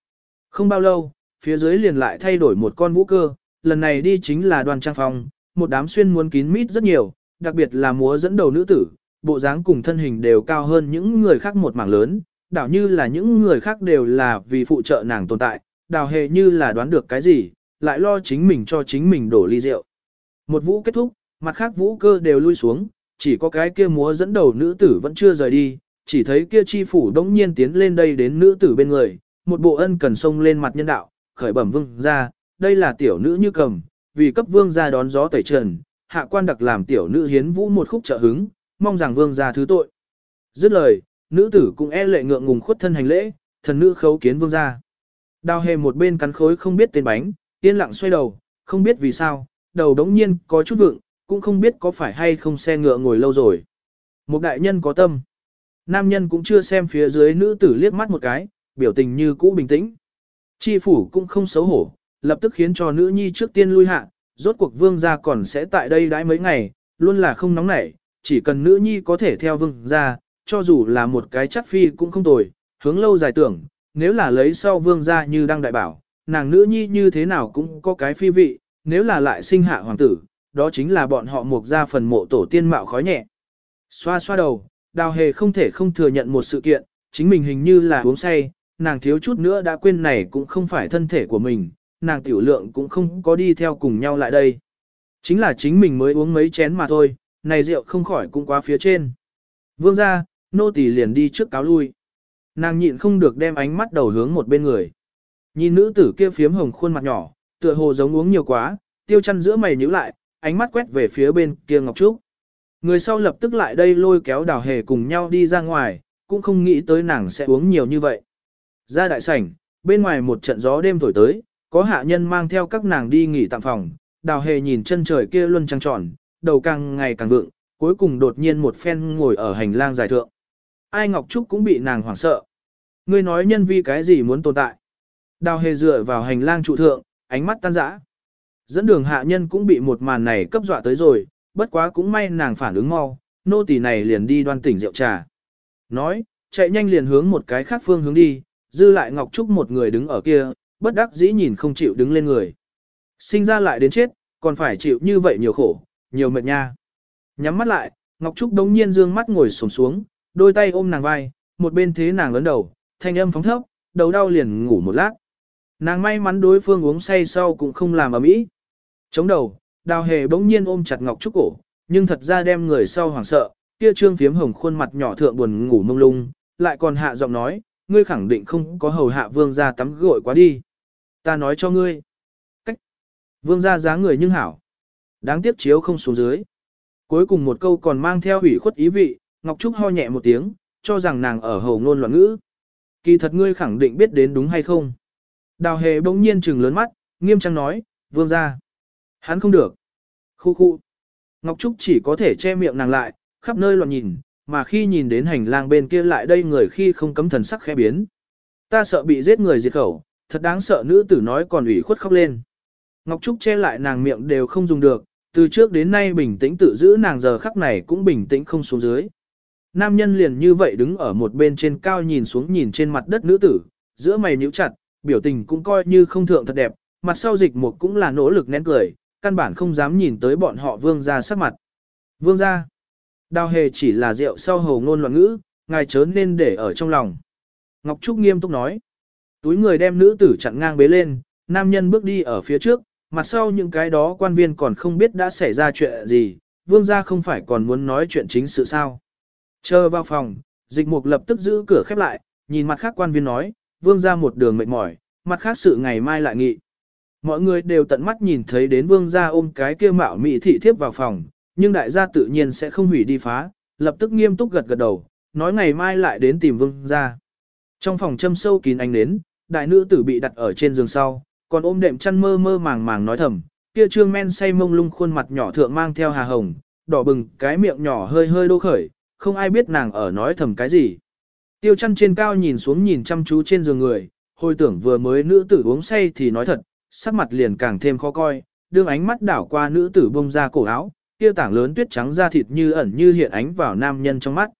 Không bao lâu, phía dưới liền lại thay đổi một con vũ cơ, lần này đi chính là đoàn trang phong, một đám xuyên muốn kín mít rất nhiều, đặc biệt là múa dẫn đầu nữ tử, bộ dáng cùng thân hình đều cao hơn những người khác một mảng lớn, đảo như là những người khác đều là vì phụ trợ nàng tồn tại, đào hề như là đoán được cái gì, lại lo chính mình cho chính mình đổ ly rượu. Một vũ kết thúc, mặt khác vũ cơ đều lui xuống, chỉ có cái kia múa dẫn đầu nữ tử vẫn chưa rời đi, chỉ thấy kia chi phủ đống nhiên tiến lên đây đến nữ tử bên người, một bộ ân cần sông lên mặt nhân đạo, khởi bẩm vương ra, đây là tiểu nữ như cầm, vì cấp vương ra đón gió tẩy trần, hạ quan đặc làm tiểu nữ hiến vũ một khúc trợ hứng, mong rằng vương gia thứ tội. Dứt lời, nữ tử cũng e lệ ngượng ngùng khuất thân hành lễ, thần nữ khấu kiến vương gia. Đào hề một bên cắn khối không biết tên bánh, yên lặng xoay đầu, không biết vì sao, đầu đống nhiên có chút vượng, cũng không biết có phải hay không xe ngựa ngồi lâu rồi. Một đại nhân có tâm. Nam nhân cũng chưa xem phía dưới nữ tử liếc mắt một cái, biểu tình như cũ bình tĩnh. Chi phủ cũng không xấu hổ, lập tức khiến cho nữ nhi trước tiên lui hạ, rốt cuộc vương gia còn sẽ tại đây đãi mấy ngày, luôn là không nóng nảy, chỉ cần nữ nhi có thể theo vương gia, cho dù là một cái chắc phi cũng không tồi, hướng lâu dài tưởng, nếu là lấy sau vương gia như đang đại bảo, nàng nữ nhi như thế nào cũng có cái phi vị, nếu là lại sinh hạ hoàng tử, đó chính là bọn họ mục ra phần mộ tổ tiên mạo khói nhẹ. Xoa xoa đầu, đào hề không thể không thừa nhận một sự kiện, chính mình hình như là uống say, nàng thiếu chút nữa đã quên này cũng không phải thân thể của mình, nàng tiểu lượng cũng không có đi theo cùng nhau lại đây. Chính là chính mình mới uống mấy chén mà thôi, này rượu không khỏi cũng quá phía trên. Vương ra, nô tỳ liền đi trước cáo lui. Nàng nhịn không được đem ánh mắt đầu hướng một bên người. Nhìn nữ tử kia phiếm hồng khuôn mặt nhỏ, tựa hồ giống uống nhiều quá, tiêu chăn giữa mày nhíu lại, ánh mắt quét về phía bên kia Ngọc Trúc. Người sau lập tức lại đây lôi kéo đào hề cùng nhau đi ra ngoài, cũng không nghĩ tới nàng sẽ uống nhiều như vậy. Ra đại sảnh, bên ngoài một trận gió đêm thổi tới, có hạ nhân mang theo các nàng đi nghỉ tạm phòng, đào hề nhìn chân trời kia luôn trăng tròn, đầu càng ngày càng vượng, cuối cùng đột nhiên một phen ngồi ở hành lang dài thượng. Ai Ngọc Trúc cũng bị nàng hoảng sợ. Ngươi nói nhân vi cái gì muốn tồn tại. Đào hề dựa vào hành lang trụ thượng, ánh mắt tan rã. Dẫn đường hạ nhân cũng bị một màn này cấp dọa tới rồi, bất quá cũng may nàng phản ứng mau, nô tỳ này liền đi đoan tỉnh rượu trà. Nói, chạy nhanh liền hướng một cái khác phương hướng đi, dư lại Ngọc Trúc một người đứng ở kia, bất đắc dĩ nhìn không chịu đứng lên người. Sinh ra lại đến chết, còn phải chịu như vậy nhiều khổ, nhiều mệt nha. Nhắm mắt lại, Ngọc Trúc đống nhiên dương mắt ngồi xổm xuống, đôi tay ôm nàng vai, một bên thế nàng lớn đầu, thanh âm phóng thấp, đầu đau liền ngủ một lát. Nàng may mắn đối phương uống say sau cũng không làm ở mỹ. Chống đầu, đào hề bỗng nhiên ôm chặt Ngọc Trúc cổ, nhưng thật ra đem người sau hoảng sợ, kia trương phiếm hồng khuôn mặt nhỏ thượng buồn ngủ mông lung, lại còn hạ giọng nói, ngươi khẳng định không có hầu hạ vương gia tắm gội quá đi. Ta nói cho ngươi. Cách. Vương gia dáng người nhưng hảo. Đáng tiếc chiếu không xuống dưới. Cuối cùng một câu còn mang theo ủy khuất ý vị, Ngọc Trúc ho nhẹ một tiếng, cho rằng nàng ở hầu ngôn loạn ngữ. Kỳ thật ngươi khẳng định biết đến đúng hay không. Đào hề bỗng nhiên trừng lớn mắt, nghiêm trang nói, vương ra. Hắn không được. Khu khu. Ngọc Trúc chỉ có thể che miệng nàng lại, khắp nơi loạn nhìn, mà khi nhìn đến hành lang bên kia lại đây người khi không cấm thần sắc khẽ biến. Ta sợ bị giết người diệt khẩu, thật đáng sợ nữ tử nói còn ủy khuất khóc lên. Ngọc Trúc che lại nàng miệng đều không dùng được, từ trước đến nay bình tĩnh tự giữ nàng giờ khắc này cũng bình tĩnh không xuống dưới. Nam nhân liền như vậy đứng ở một bên trên cao nhìn xuống nhìn trên mặt đất nữ tử, giữa mày nhíu chặt, biểu tình cũng coi như không thượng thật đẹp, mặt sau dịch một cũng là nỗ lực nén cười, căn bản không dám nhìn tới bọn họ vương ra sắc mặt. Vương ra, đào hề chỉ là rượu sau hầu ngôn loạn ngữ, ngài chớ nên để ở trong lòng. Ngọc Trúc nghiêm túc nói, túi người đem nữ tử chặn ngang bế lên, nam nhân bước đi ở phía trước, mặt sau những cái đó quan viên còn không biết đã xảy ra chuyện gì, vương gia không phải còn muốn nói chuyện chính sự sao. Chờ vào phòng, dịch mục lập tức giữ cửa khép lại, nhìn mặt khác quan viên nói, vương gia một đường mệt mỏi, mặt khác sự ngày mai lại nghị. Mọi người đều tận mắt nhìn thấy đến vương gia ôm cái kia mạo mị thị thiếp vào phòng, nhưng đại gia tự nhiên sẽ không hủy đi phá, lập tức nghiêm túc gật gật đầu, nói ngày mai lại đến tìm vương gia. Trong phòng châm sâu kín ánh nến, đại nữ tử bị đặt ở trên giường sau, còn ôm đệm chăn mơ mơ màng màng nói thầm, kia trương men say mông lung khuôn mặt nhỏ thượng mang theo hà hồng, đỏ bừng, cái miệng nhỏ hơi hơi đô khởi, không ai biết nàng ở nói thầm cái gì. Tiêu chăn trên cao nhìn xuống nhìn chăm chú trên giường người, hồi tưởng vừa mới nữ tử uống say thì nói thật, sắc mặt liền càng thêm khó coi, đương ánh mắt đảo qua nữ tử bông ra cổ áo, kia tảng lớn tuyết trắng da thịt như ẩn như hiện ánh vào nam nhân trong mắt.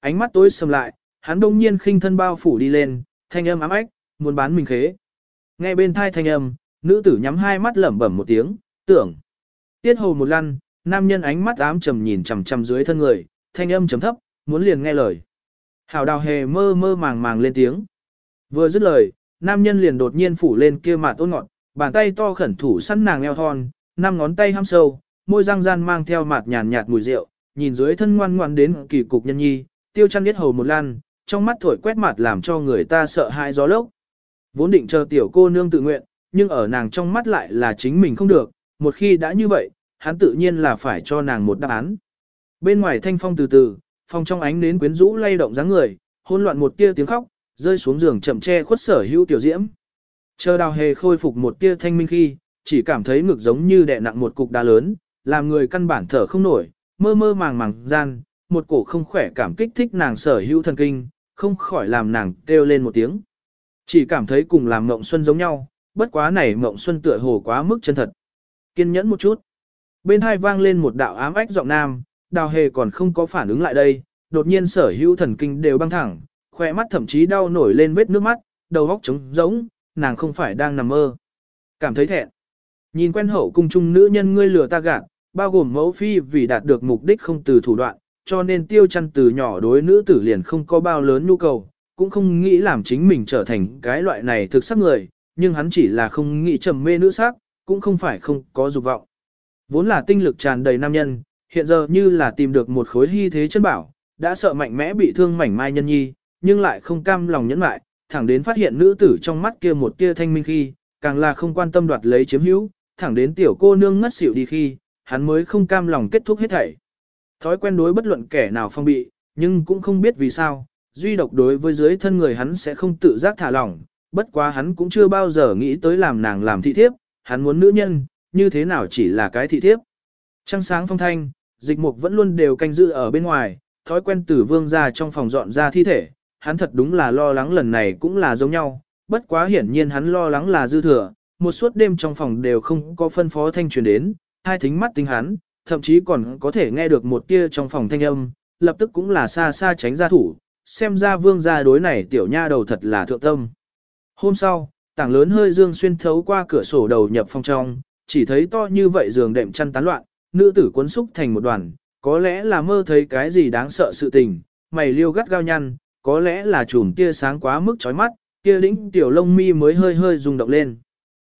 Ánh mắt tối sầm lại, hắn đông nhiên khinh thân bao phủ đi lên, thanh âm ám ách, muốn bán mình khế. Nghe bên thai thanh âm, nữ tử nhắm hai mắt lẩm bẩm một tiếng, tưởng. Tiết hầu một lăn, nam nhân ánh mắt ám trầm nhìn chằm chằm dưới thân người, thanh âm trầm thấp, muốn liền nghe lời. Hảo đào hề mơ mơ màng màng lên tiếng. Vừa dứt lời, nam nhân liền đột nhiên phủ lên kia mặt ôn ngọn, bàn tay to khẩn thủ săn nàng eo thon, năm ngón tay ham sâu, môi răng gian mang theo mặt nhàn nhạt mùi rượu, nhìn dưới thân ngoan ngoan đến kỳ cục nhân nhi, tiêu chăn biết hầu một lan, trong mắt thổi quét mặt làm cho người ta sợ hãi gió lốc. Vốn định chờ tiểu cô nương tự nguyện, nhưng ở nàng trong mắt lại là chính mình không được, một khi đã như vậy, hắn tự nhiên là phải cho nàng một đáp án. Bên ngoài thanh phong từ từ, phong trong ánh nến quyến rũ lay động dáng người, hỗn loạn một tia tiếng khóc, rơi xuống giường chậm che khuất sở hữu tiểu diễm. Chờ đào hề khôi phục một tia thanh minh khi, chỉ cảm thấy ngực giống như đè nặng một cục đá lớn, làm người căn bản thở không nổi, mơ mơ màng màng gian, một cổ không khỏe cảm kích thích nàng sở hữu thần kinh, không khỏi làm nàng kêu lên một tiếng. Chỉ cảm thấy cùng làm mộng xuân giống nhau, bất quá này mộng xuân tựa hồ quá mức chân thật. Kiên nhẫn một chút. Bên hai vang lên một đạo ám ách giọng nam, đào hề còn không có phản ứng lại đây, đột nhiên sở hữu thần kinh đều băng thẳng, khỏe mắt thậm chí đau nổi lên vết nước mắt, đầu góc trống giống, nàng không phải đang nằm mơ. Cảm thấy thẹn. Nhìn quen hậu cung trung nữ nhân ngươi lừa ta gạt, bao gồm mẫu phi vì đạt được mục đích không từ thủ đoạn, cho nên tiêu chăn từ nhỏ đối nữ tử liền không có bao lớn nhu cầu, cũng không nghĩ làm chính mình trở thành cái loại này thực sắc người, nhưng hắn chỉ là không nghĩ trầm mê nữ sắc, cũng không phải không có dục vọng. Vốn là tinh lực tràn đầy nam nhân, hiện giờ như là tìm được một khối hy thế chân bảo, đã sợ mạnh mẽ bị thương mảnh mai nhân nhi, nhưng lại không cam lòng nhẫn lại, thẳng đến phát hiện nữ tử trong mắt kia một tia thanh minh khi, càng là không quan tâm đoạt lấy chiếm hữu, thẳng đến tiểu cô nương ngất xỉu đi khi, hắn mới không cam lòng kết thúc hết thảy. Thói quen đối bất luận kẻ nào phong bị, nhưng cũng không biết vì sao, duy độc đối với dưới thân người hắn sẽ không tự giác thả lỏng, bất quá hắn cũng chưa bao giờ nghĩ tới làm nàng làm thị thiếp, hắn muốn nữ nhân, như thế nào chỉ là cái thị thiếp. Trăng sáng phong thanh, dịch mục vẫn luôn đều canh giữ ở bên ngoài, thói quen tử vương ra trong phòng dọn ra thi thể, hắn thật đúng là lo lắng lần này cũng là giống nhau, bất quá hiển nhiên hắn lo lắng là dư thừa, một suốt đêm trong phòng đều không có phân phó thanh truyền đến, hai thính mắt tính hắn, thậm chí còn có thể nghe được một tia trong phòng thanh âm, lập tức cũng là xa xa tránh ra thủ, xem ra vương gia đối này tiểu nha đầu thật là thượng tâm. Hôm sau, tảng lớn hơi dương xuyên thấu qua cửa sổ đầu nhập phòng trong, chỉ thấy to như vậy giường đệm chăn tán loạn, nữ tử cuốn xúc thành một đoàn, có lẽ là mơ thấy cái gì đáng sợ sự tình, mày liêu gắt gao nhăn, có lẽ là chùm tia sáng quá mức chói mắt, kia đĩnh tiểu lông mi mới hơi hơi rung động lên.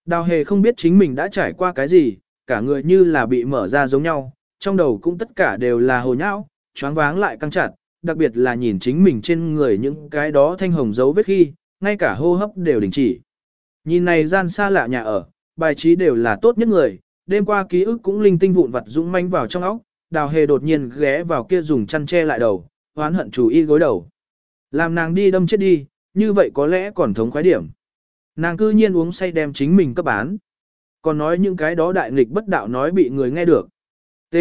Đào hề không biết chính mình đã trải qua cái gì, cả người như là bị mở ra giống nhau, trong đầu cũng tất cả đều là hồ nhão, choáng váng lại căng chặt, đặc biệt là nhìn chính mình trên người những cái đó thanh hồng dấu vết khi, ngay cả hô hấp đều đình chỉ. Nhìn này gian xa lạ nhà ở, bài trí đều là tốt nhất người, đêm qua ký ức cũng linh tinh vụn vặt dũng manh vào trong óc, đào hề đột nhiên ghé vào kia dùng chăn che lại đầu, hoán hận chủ y gối đầu. Làm nàng đi đâm chết đi, như vậy có lẽ còn thống khoái điểm. Nàng cư nhiên uống say đem chính mình cấp bán. Còn nói những cái đó đại nghịch bất đạo nói bị người nghe được. T.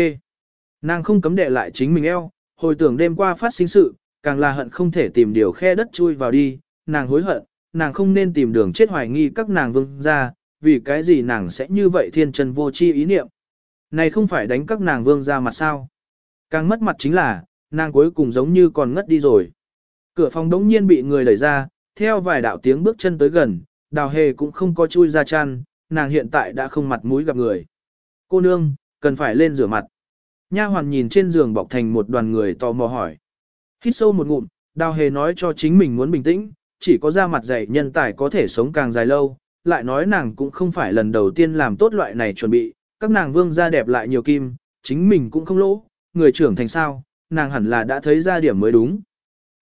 Nàng không cấm đệ lại chính mình eo, hồi tưởng đêm qua phát sinh sự, càng là hận không thể tìm điều khe đất chui vào đi, nàng hối hận, nàng không nên tìm đường chết hoài nghi các nàng vương ra, vì cái gì nàng sẽ như vậy thiên chân vô chi ý niệm. Này không phải đánh các nàng vương ra mặt sao. Càng mất mặt chính là, nàng cuối cùng giống như còn ngất đi rồi. Cửa phòng đống nhiên bị người đẩy ra, theo vài đạo tiếng bước chân tới gần, đào hề cũng không có chui ra chăn, nàng hiện tại đã không mặt mũi gặp người. Cô nương, cần phải lên rửa mặt. Nha hoàn nhìn trên giường bọc thành một đoàn người tò mò hỏi. Hít sâu một ngụm, đào hề nói cho chính mình muốn bình tĩnh, chỉ có da mặt dày nhân tài có thể sống càng dài lâu, lại nói nàng cũng không phải lần đầu tiên làm tốt loại này chuẩn bị, các nàng vương da đẹp lại nhiều kim, chính mình cũng không lỗ, người trưởng thành sao, nàng hẳn là đã thấy ra điểm mới đúng.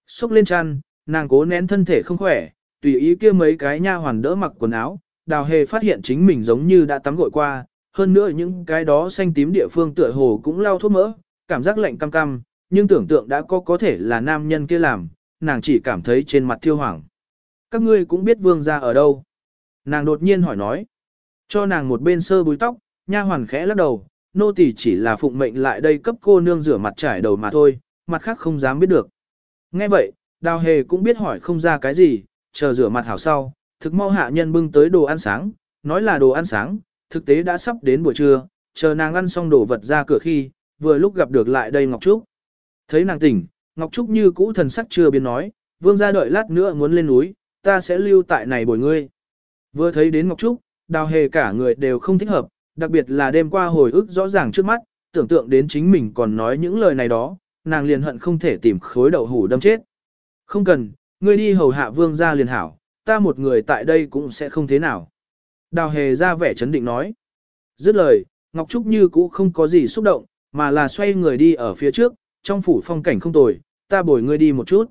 Xúc lên chăn, nàng cố nén thân thể không khỏe, tùy ý kia mấy cái nha hoàn đỡ mặc quần áo, đào hề phát hiện chính mình giống như đã tắm gội qua, hơn nữa những cái đó xanh tím địa phương tựa hồ cũng lau thuốc mỡ, cảm giác lạnh cam cam, nhưng tưởng tượng đã có có thể là nam nhân kia làm, nàng chỉ cảm thấy trên mặt thiêu hoảng. Các ngươi cũng biết vương gia ở đâu. Nàng đột nhiên hỏi nói. Cho nàng một bên sơ búi tóc, nha hoàn khẽ lắc đầu, nô tỳ chỉ là phụng mệnh lại đây cấp cô nương rửa mặt trải đầu mà thôi, mặt khác không dám biết được. Nghe vậy, đào hề cũng biết hỏi không ra cái gì, chờ rửa mặt hảo sau, thực mau hạ nhân bưng tới đồ ăn sáng, nói là đồ ăn sáng, thực tế đã sắp đến buổi trưa, chờ nàng ăn xong đồ vật ra cửa khi, vừa lúc gặp được lại đây Ngọc Trúc. Thấy nàng tỉnh, Ngọc Trúc như cũ thần sắc chưa biến nói, vương gia đợi lát nữa muốn lên núi, ta sẽ lưu tại này bồi ngươi. Vừa thấy đến Ngọc Trúc, đào hề cả người đều không thích hợp, đặc biệt là đêm qua hồi ức rõ ràng trước mắt, tưởng tượng đến chính mình còn nói những lời này đó, nàng liền hận không thể tìm khối đậu hủ đâm chết. Không cần, ngươi đi hầu hạ vương gia liền hảo, ta một người tại đây cũng sẽ không thế nào. Đào hề ra vẻ chấn định nói. Dứt lời, Ngọc Trúc như cũ không có gì xúc động, mà là xoay người đi ở phía trước, trong phủ phong cảnh không tồi, ta bồi ngươi đi một chút.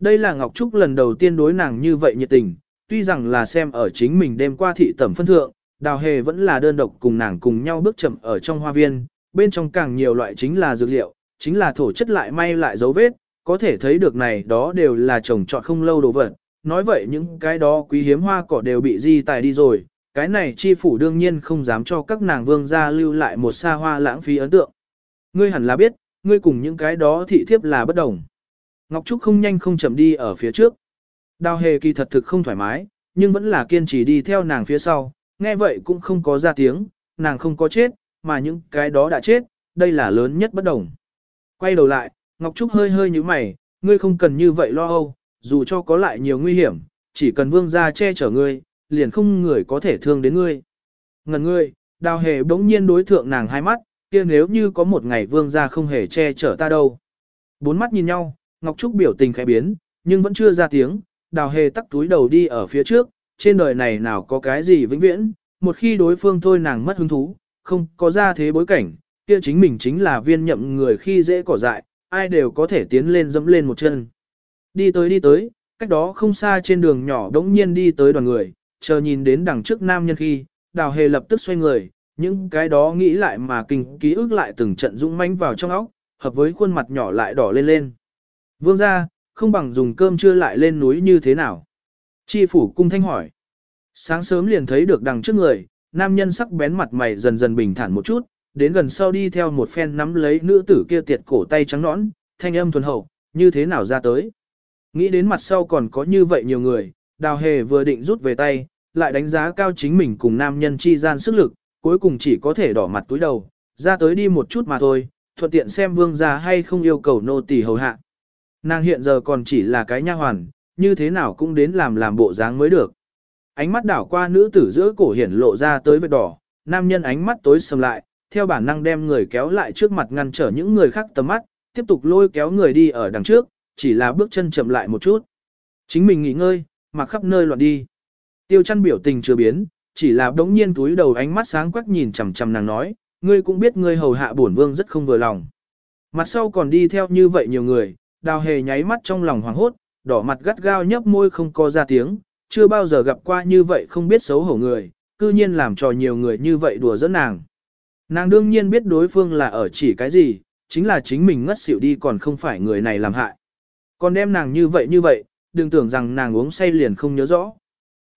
Đây là Ngọc Trúc lần đầu tiên đối nàng như vậy nhiệt tình, tuy rằng là xem ở chính mình đêm qua thị tẩm phân thượng, đào hề vẫn là đơn độc cùng nàng cùng nhau bước chậm ở trong hoa viên, bên trong càng nhiều loại chính là dược liệu, chính là thổ chất lại may lại dấu vết, có thể thấy được này đó đều là trồng trọt không lâu đồ vật. Nói vậy những cái đó quý hiếm hoa cỏ đều bị di tài đi rồi, cái này chi phủ đương nhiên không dám cho các nàng vương gia lưu lại một xa hoa lãng phí ấn tượng. Ngươi hẳn là biết, ngươi cùng những cái đó thị thiếp là bất đồng. Ngọc Trúc không nhanh không chậm đi ở phía trước. Đào hề kỳ thật thực không thoải mái, nhưng vẫn là kiên trì đi theo nàng phía sau, nghe vậy cũng không có ra tiếng, nàng không có chết, mà những cái đó đã chết, đây là lớn nhất bất đồng. Quay đầu lại, Ngọc Trúc hơi hơi như mày, ngươi không cần như vậy lo âu, dù cho có lại nhiều nguy hiểm, chỉ cần vương gia che chở ngươi, liền không người có thể thương đến ngươi. Ngần ngươi, đào hề bỗng nhiên đối thượng nàng hai mắt, kia nếu như có một ngày vương gia không hề che chở ta đâu. Bốn mắt nhìn nhau, Ngọc Trúc biểu tình khẽ biến, nhưng vẫn chưa ra tiếng, đào hề tắt túi đầu đi ở phía trước, trên đời này nào có cái gì vĩnh viễn, một khi đối phương thôi nàng mất hứng thú, không có ra thế bối cảnh, kia chính mình chính là viên nhậm người khi dễ cỏ dại, ai đều có thể tiến lên dẫm lên một chân. Đi tới đi tới, cách đó không xa trên đường nhỏ đống nhiên đi tới đoàn người, chờ nhìn đến đằng trước nam nhân khi, đào hề lập tức xoay người, những cái đó nghĩ lại mà kinh ký ức lại từng trận dũng mãnh vào trong óc, hợp với khuôn mặt nhỏ lại đỏ lên lên. Vương ra, không bằng dùng cơm trưa lại lên núi như thế nào? Chi phủ cung thanh hỏi. Sáng sớm liền thấy được đằng trước người, nam nhân sắc bén mặt mày dần dần bình thản một chút, đến gần sau đi theo một phen nắm lấy nữ tử kia tiệt cổ tay trắng nõn, thanh âm thuần hậu, như thế nào ra tới. Nghĩ đến mặt sau còn có như vậy nhiều người, đào hề vừa định rút về tay, lại đánh giá cao chính mình cùng nam nhân chi gian sức lực, cuối cùng chỉ có thể đỏ mặt túi đầu, ra tới đi một chút mà thôi, thuận tiện xem vương gia hay không yêu cầu nô tỳ hầu hạ. Nàng hiện giờ còn chỉ là cái nha hoàn, như thế nào cũng đến làm làm bộ dáng mới được. Ánh mắt đảo qua nữ tử giữa cổ hiển lộ ra tới vết đỏ, nam nhân ánh mắt tối sầm lại, theo bản năng đem người kéo lại trước mặt ngăn trở những người khác tầm mắt, tiếp tục lôi kéo người đi ở đằng trước, chỉ là bước chân chậm lại một chút. Chính mình nghỉ ngơi, mà khắp nơi loạn đi. Tiêu chăn biểu tình chưa biến, chỉ là đống nhiên túi đầu ánh mắt sáng quắc nhìn chằm chằm nàng nói, ngươi cũng biết ngươi hầu hạ bổn vương rất không vừa lòng. Mặt sau còn đi theo như vậy nhiều người, đào hề nháy mắt trong lòng hoảng hốt, đỏ mặt gắt gao nhấp môi không co ra tiếng, chưa bao giờ gặp qua như vậy không biết xấu hổ người, cư nhiên làm trò nhiều người như vậy đùa giỡn nàng. Nàng đương nhiên biết đối phương là ở chỉ cái gì, chính là chính mình ngất xỉu đi còn không phải người này làm hại. Còn đem nàng như vậy như vậy, đừng tưởng rằng nàng uống say liền không nhớ rõ.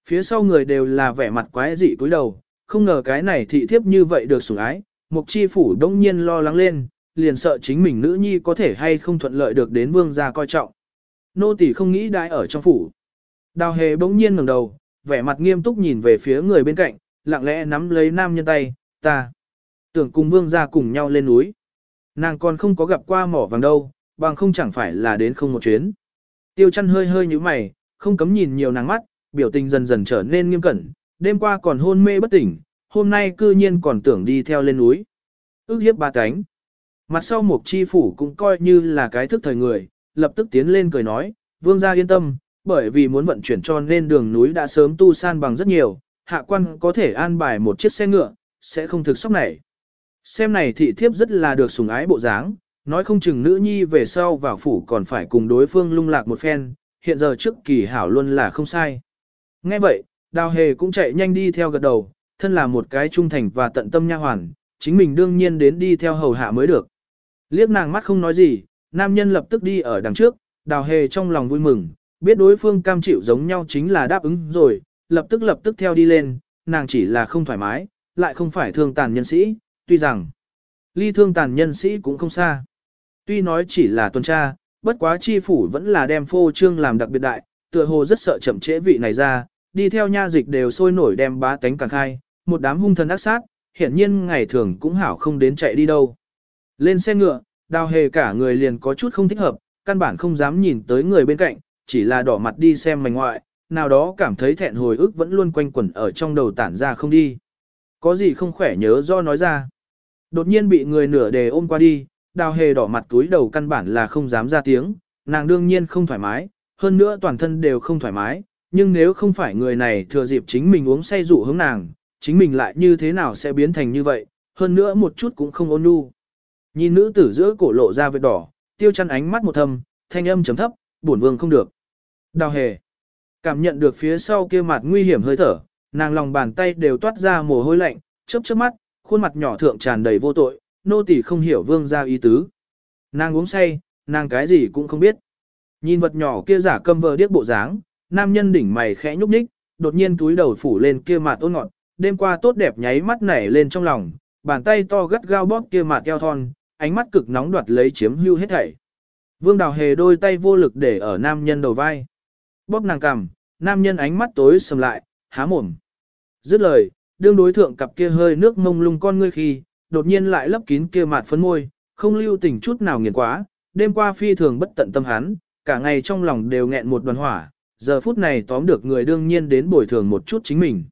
Phía sau người đều là vẻ mặt quái dị cúi đầu, không ngờ cái này thị thiếp như vậy được sủng ái, mục chi phủ đông nhiên lo lắng lên, liền sợ chính mình nữ nhi có thể hay không thuận lợi được đến vương gia coi trọng. Nô tỳ không nghĩ đãi ở trong phủ. Đào hề bỗng nhiên ngẩng đầu, vẻ mặt nghiêm túc nhìn về phía người bên cạnh, lặng lẽ nắm lấy nam nhân tay, ta. Tưởng cùng vương gia cùng nhau lên núi. Nàng còn không có gặp qua mỏ vàng đâu, bằng không chẳng phải là đến không một chuyến. Tiêu chăn hơi hơi như mày, không cấm nhìn nhiều nàng mắt, biểu tình dần dần trở nên nghiêm cẩn, đêm qua còn hôn mê bất tỉnh, hôm nay cư nhiên còn tưởng đi theo lên núi. Ước hiếp ba cánh. Mặt sau một chi phủ cũng coi như là cái thức thời người, lập tức tiến lên cười nói, vương gia yên tâm, bởi vì muốn vận chuyển cho nên đường núi đã sớm tu san bằng rất nhiều, hạ quan có thể an bài một chiếc xe ngựa, sẽ không thực sốc này. Xem này thị thiếp rất là được sủng ái bộ dáng, nói không chừng nữ nhi về sau vào phủ còn phải cùng đối phương lung lạc một phen, hiện giờ trước kỳ hảo luôn là không sai. Nghe vậy, đào hề cũng chạy nhanh đi theo gật đầu, thân là một cái trung thành và tận tâm nha hoàn, chính mình đương nhiên đến đi theo hầu hạ mới được. Liếc nàng mắt không nói gì, nam nhân lập tức đi ở đằng trước, đào hề trong lòng vui mừng, biết đối phương cam chịu giống nhau chính là đáp ứng rồi, lập tức lập tức theo đi lên, nàng chỉ là không thoải mái, lại không phải thương tàn nhân sĩ, tuy rằng ly thương tàn nhân sĩ cũng không xa. Tuy nói chỉ là tuần tra, bất quá chi phủ vẫn là đem phô trương làm đặc biệt đại, tựa hồ rất sợ chậm trễ vị này ra, đi theo nha dịch đều sôi nổi đem bá tánh càng khai, một đám hung thần ác sát, hiển nhiên ngày thường cũng hảo không đến chạy đi đâu. Lên xe ngựa, đào hề cả người liền có chút không thích hợp, căn bản không dám nhìn tới người bên cạnh, chỉ là đỏ mặt đi xem mảnh ngoại, nào đó cảm thấy thẹn hồi ức vẫn luôn quanh quẩn ở trong đầu tản ra không đi. Có gì không khỏe nhớ do nói ra. Đột nhiên bị người nửa đề ôm qua đi, đào hề đỏ mặt túi đầu căn bản là không dám ra tiếng, nàng đương nhiên không thoải mái, hơn nữa toàn thân đều không thoải mái, nhưng nếu không phải người này thừa dịp chính mình uống say rượu hướng nàng, chính mình lại như thế nào sẽ biến thành như vậy, hơn nữa một chút cũng không ôn nhu. Nhìn nữ tử giữa cổ lộ ra vết đỏ, tiêu chăn ánh mắt một thâm, thanh âm chấm thấp, buồn vương không được. Đào hề. Cảm nhận được phía sau kia mặt nguy hiểm hơi thở, nàng lòng bàn tay đều toát ra mồ hôi lạnh, chớp chớp mắt, khuôn mặt nhỏ thượng tràn đầy vô tội, nô tỳ không hiểu vương gia ý tứ. Nàng uống say, nàng cái gì cũng không biết. Nhìn vật nhỏ kia giả câm vờ điếc bộ dáng, nam nhân đỉnh mày khẽ nhúc nhích, đột nhiên túi đầu phủ lên kia mặt ôn ngọt, đêm qua tốt đẹp nháy mắt nảy lên trong lòng, bàn tay to gắt gao bóp kia mặt eo thon, ánh mắt cực nóng đoạt lấy chiếm hưu hết thảy. Vương Đào Hề đôi tay vô lực để ở nam nhân đầu vai. Bóp nàng cằm, nam nhân ánh mắt tối sầm lại, há mồm. Dứt lời, đương đối thượng cặp kia hơi nước mông lung con ngươi khi, đột nhiên lại lấp kín kia mặt phấn môi, không lưu tình chút nào nghiền quá, đêm qua phi thường bất tận tâm hắn, cả ngày trong lòng đều nghẹn một đoàn hỏa, giờ phút này tóm được người đương nhiên đến bồi thường một chút chính mình.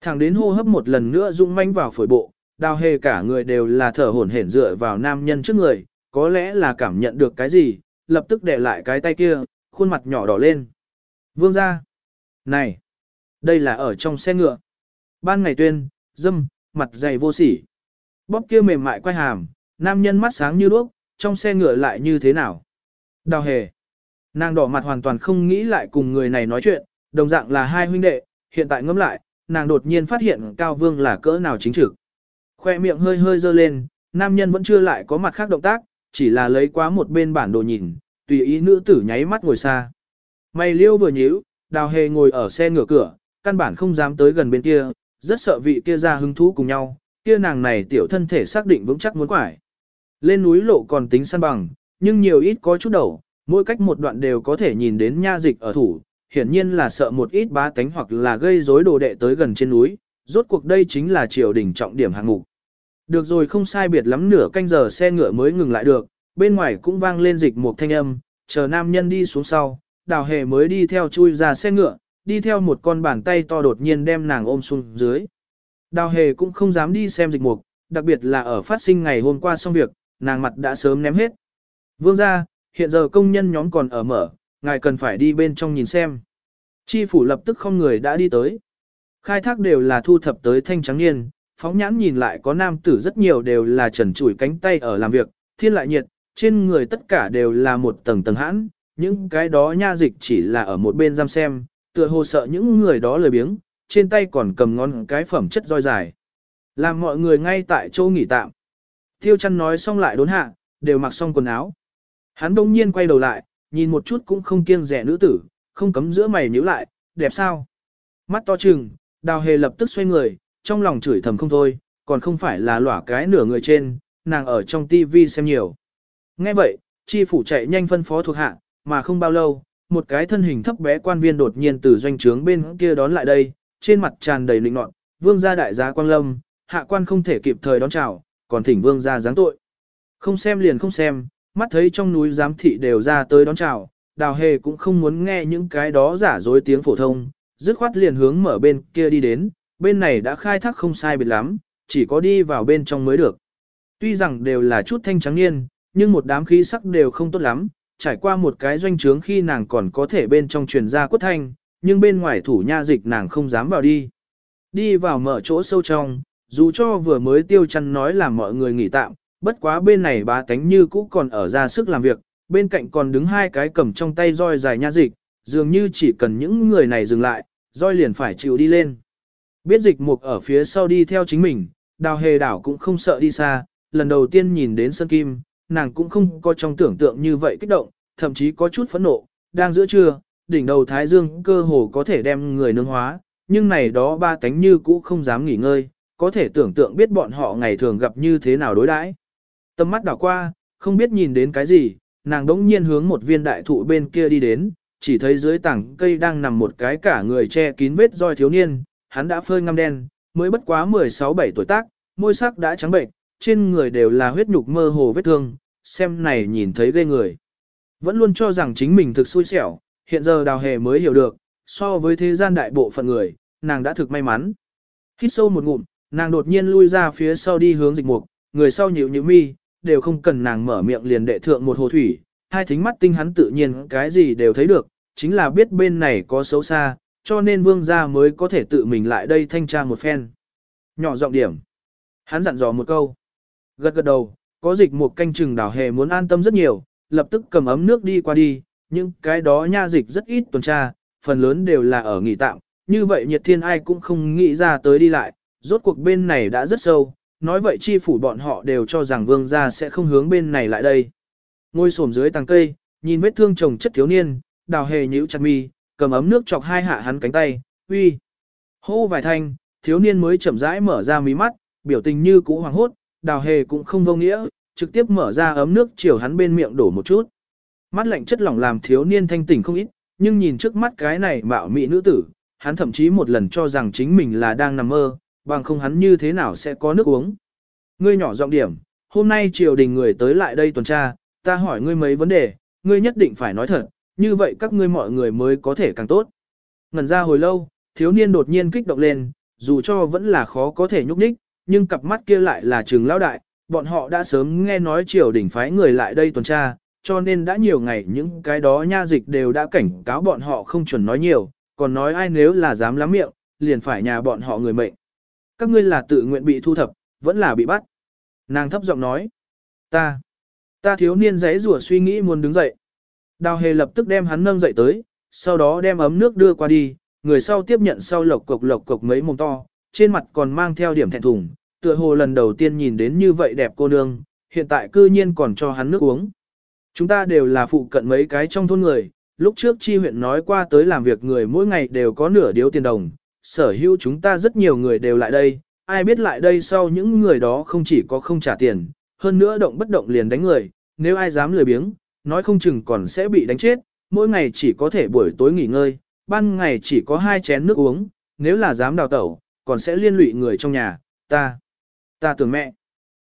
Thẳng đến hô hấp một lần nữa rung manh vào phổi bộ, đào hề cả người đều là thở hổn hển dựa vào nam nhân trước người, có lẽ là cảm nhận được cái gì, lập tức để lại cái tay kia, khuôn mặt nhỏ đỏ lên. Vương ra. Này. Đây là ở trong xe ngựa. Ban ngày tuyên, dâm, mặt dày vô sỉ. Bóp kia mềm mại quay hàm, nam nhân mắt sáng như đuốc, trong xe ngựa lại như thế nào? Đào hề. Nàng đỏ mặt hoàn toàn không nghĩ lại cùng người này nói chuyện, đồng dạng là hai huynh đệ, hiện tại ngẫm lại, nàng đột nhiên phát hiện Cao Vương là cỡ nào chính trực. Khoe miệng hơi hơi dơ lên, nam nhân vẫn chưa lại có mặt khác động tác, chỉ là lấy quá một bên bản đồ nhìn, tùy ý nữ tử nháy mắt ngồi xa. Mày liêu vừa nhíu, đào hề ngồi ở xe ngửa cửa, căn bản không dám tới gần bên kia, rất sợ vị kia ra hứng thú cùng nhau, kia nàng này tiểu thân thể xác định vững chắc muốn quải. Lên núi lộ còn tính săn bằng, nhưng nhiều ít có chút đầu, mỗi cách một đoạn đều có thể nhìn đến nha dịch ở thủ, hiển nhiên là sợ một ít bá tánh hoặc là gây rối đồ đệ tới gần trên núi, rốt cuộc đây chính là triều đình trọng điểm hạng mục. Được rồi không sai biệt lắm nửa canh giờ xe ngựa mới ngừng lại được, bên ngoài cũng vang lên dịch một thanh âm, chờ nam nhân đi xuống sau, đào hề mới đi theo chui ra xe ngựa, đi theo một con bàn tay to đột nhiên đem nàng ôm xuống dưới. Đào hề cũng không dám đi xem dịch mục, đặc biệt là ở phát sinh ngày hôm qua xong việc, nàng mặt đã sớm ném hết. Vương ra, hiện giờ công nhân nhóm còn ở mở, ngài cần phải đi bên trong nhìn xem. Chi phủ lập tức không người đã đi tới. Khai thác đều là thu thập tới thanh trắng niên, phóng nhãn nhìn lại có nam tử rất nhiều đều là trần trụi cánh tay ở làm việc, thiên lại nhiệt, trên người tất cả đều là một tầng tầng hãn, những cái đó nha dịch chỉ là ở một bên giam xem, tựa hồ sợ những người đó lười biếng, trên tay còn cầm ngón cái phẩm chất roi dài. Làm mọi người ngay tại chỗ nghỉ tạm. Tiêu chăn nói xong lại đốn hạ, đều mặc xong quần áo. Hắn đông nhiên quay đầu lại, nhìn một chút cũng không kiêng rẻ nữ tử, không cấm giữa mày nhíu lại, đẹp sao? Mắt to trừng, đào hề lập tức xoay người, trong lòng chửi thầm không thôi, còn không phải là lỏa cái nửa người trên, nàng ở trong tivi xem nhiều. Nghe vậy, chi phủ chạy nhanh phân phó thuộc hạ, mà không bao lâu, một cái thân hình thấp bé quan viên đột nhiên từ doanh trướng bên kia đón lại đây, trên mặt tràn đầy lịnh nọt, vương gia đại giá quang lâm, hạ quan không thể kịp thời đón chào, còn thỉnh vương gia giáng tội. Không xem liền không xem, mắt thấy trong núi giám thị đều ra tới đón chào, đào hề cũng không muốn nghe những cái đó giả dối tiếng phổ thông, dứt khoát liền hướng mở bên kia đi đến, bên này đã khai thác không sai biệt lắm, chỉ có đi vào bên trong mới được. Tuy rằng đều là chút thanh trắng niên, nhưng một đám khí sắc đều không tốt lắm, trải qua một cái doanh trướng khi nàng còn có thể bên trong truyền ra quất thanh, nhưng bên ngoài thủ nha dịch nàng không dám vào đi. Đi vào mở chỗ sâu trong, dù cho vừa mới tiêu chăn nói là mọi người nghỉ tạm, bất quá bên này bá tánh như cũ còn ở ra sức làm việc, bên cạnh còn đứng hai cái cầm trong tay roi dài nha dịch, dường như chỉ cần những người này dừng lại, roi liền phải chịu đi lên. Biết dịch mục ở phía sau đi theo chính mình, đào hề đảo cũng không sợ đi xa, lần đầu tiên nhìn đến sân Kim, nàng cũng không có trong tưởng tượng như vậy kích động, thậm chí có chút phẫn nộ, đang giữa trưa, đỉnh đầu Thái Dương cơ hồ có thể đem người nương hóa, nhưng này đó ba cánh như cũ không dám nghỉ ngơi, có thể tưởng tượng biết bọn họ ngày thường gặp như thế nào đối đãi. Tâm mắt đảo qua, không biết nhìn đến cái gì, nàng đống nhiên hướng một viên đại thụ bên kia đi đến, chỉ thấy dưới tảng cây đang nằm một cái cả người che kín vết roi thiếu niên, hắn đã phơi ngăm đen, mới bất quá 16-17 tuổi tác, môi sắc đã trắng bệnh, trên người đều là huyết nhục mơ hồ vết thương, xem này nhìn thấy ghê người. Vẫn luôn cho rằng chính mình thực xui xẻo, hiện giờ đào hề mới hiểu được, so với thế gian đại bộ phận người, nàng đã thực may mắn. Hít sâu một ngụm, nàng đột nhiên lui ra phía sau đi hướng dịch mục, người sau nhịu nhịu mi, đều không cần nàng mở miệng liền đệ thượng một hồ thủy, hai thính mắt tinh hắn tự nhiên cái gì đều thấy được, chính là biết bên này có xấu xa, cho nên vương gia mới có thể tự mình lại đây thanh tra một phen. Nhỏ giọng điểm. Hắn dặn dò một câu. Gật gật đầu, có dịch một canh chừng đảo hề muốn an tâm rất nhiều, lập tức cầm ấm nước đi qua đi, nhưng cái đó nha dịch rất ít tuần tra, phần lớn đều là ở nghỉ tạm, như vậy nhiệt thiên ai cũng không nghĩ ra tới đi lại, rốt cuộc bên này đã rất sâu, nói vậy chi phủ bọn họ đều cho rằng vương gia sẽ không hướng bên này lại đây. Ngôi xổm dưới tàng cây, nhìn vết thương chồng chất thiếu niên, đào hề nhíu chặt mi, cầm ấm nước chọc hai hạ hắn cánh tay, uy. Hô vài thanh, thiếu niên mới chậm rãi mở ra mí mắt, biểu tình như cũ hoàng hốt, đào hề cũng không vô nghĩa, trực tiếp mở ra ấm nước chiều hắn bên miệng đổ một chút. Mắt lạnh chất lỏng làm thiếu niên thanh tỉnh không ít, nhưng nhìn trước mắt cái này mạo mị nữ tử, hắn thậm chí một lần cho rằng chính mình là đang nằm mơ, bằng không hắn như thế nào sẽ có nước uống. Ngươi nhỏ giọng điểm, hôm nay triều đình người tới lại đây tuần tra, ta hỏi ngươi mấy vấn đề, ngươi nhất định phải nói thật, như vậy các ngươi mọi người mới có thể càng tốt. Ngần ra hồi lâu, thiếu niên đột nhiên kích động lên, dù cho vẫn là khó có thể nhúc nhích, nhưng cặp mắt kia lại là trường lão đại, bọn họ đã sớm nghe nói triều đình phái người lại đây tuần tra, cho nên đã nhiều ngày những cái đó nha dịch đều đã cảnh cáo bọn họ không chuẩn nói nhiều, còn nói ai nếu là dám lắm miệng, liền phải nhà bọn họ người mệnh. Các ngươi là tự nguyện bị thu thập, vẫn là bị bắt. Nàng thấp giọng nói, ta, ta thiếu niên giấy rủa suy nghĩ muốn đứng dậy. Đào hề lập tức đem hắn nâng dậy tới, sau đó đem ấm nước đưa qua đi, người sau tiếp nhận sau lộc cục lộc cục mấy mồm to, trên mặt còn mang theo điểm thẹn thùng, tựa hồ lần đầu tiên nhìn đến như vậy đẹp cô nương, hiện tại cư nhiên còn cho hắn nước uống. Chúng ta đều là phụ cận mấy cái trong thôn người, lúc trước chi huyện nói qua tới làm việc người mỗi ngày đều có nửa điếu tiền đồng, sở hữu chúng ta rất nhiều người đều lại đây, ai biết lại đây sau những người đó không chỉ có không trả tiền, hơn nữa động bất động liền đánh người, nếu ai dám lười biếng, nói không chừng còn sẽ bị đánh chết, mỗi ngày chỉ có thể buổi tối nghỉ ngơi, ban ngày chỉ có hai chén nước uống, nếu là dám đào tẩu, còn sẽ liên lụy người trong nhà, ta, ta tưởng mẹ.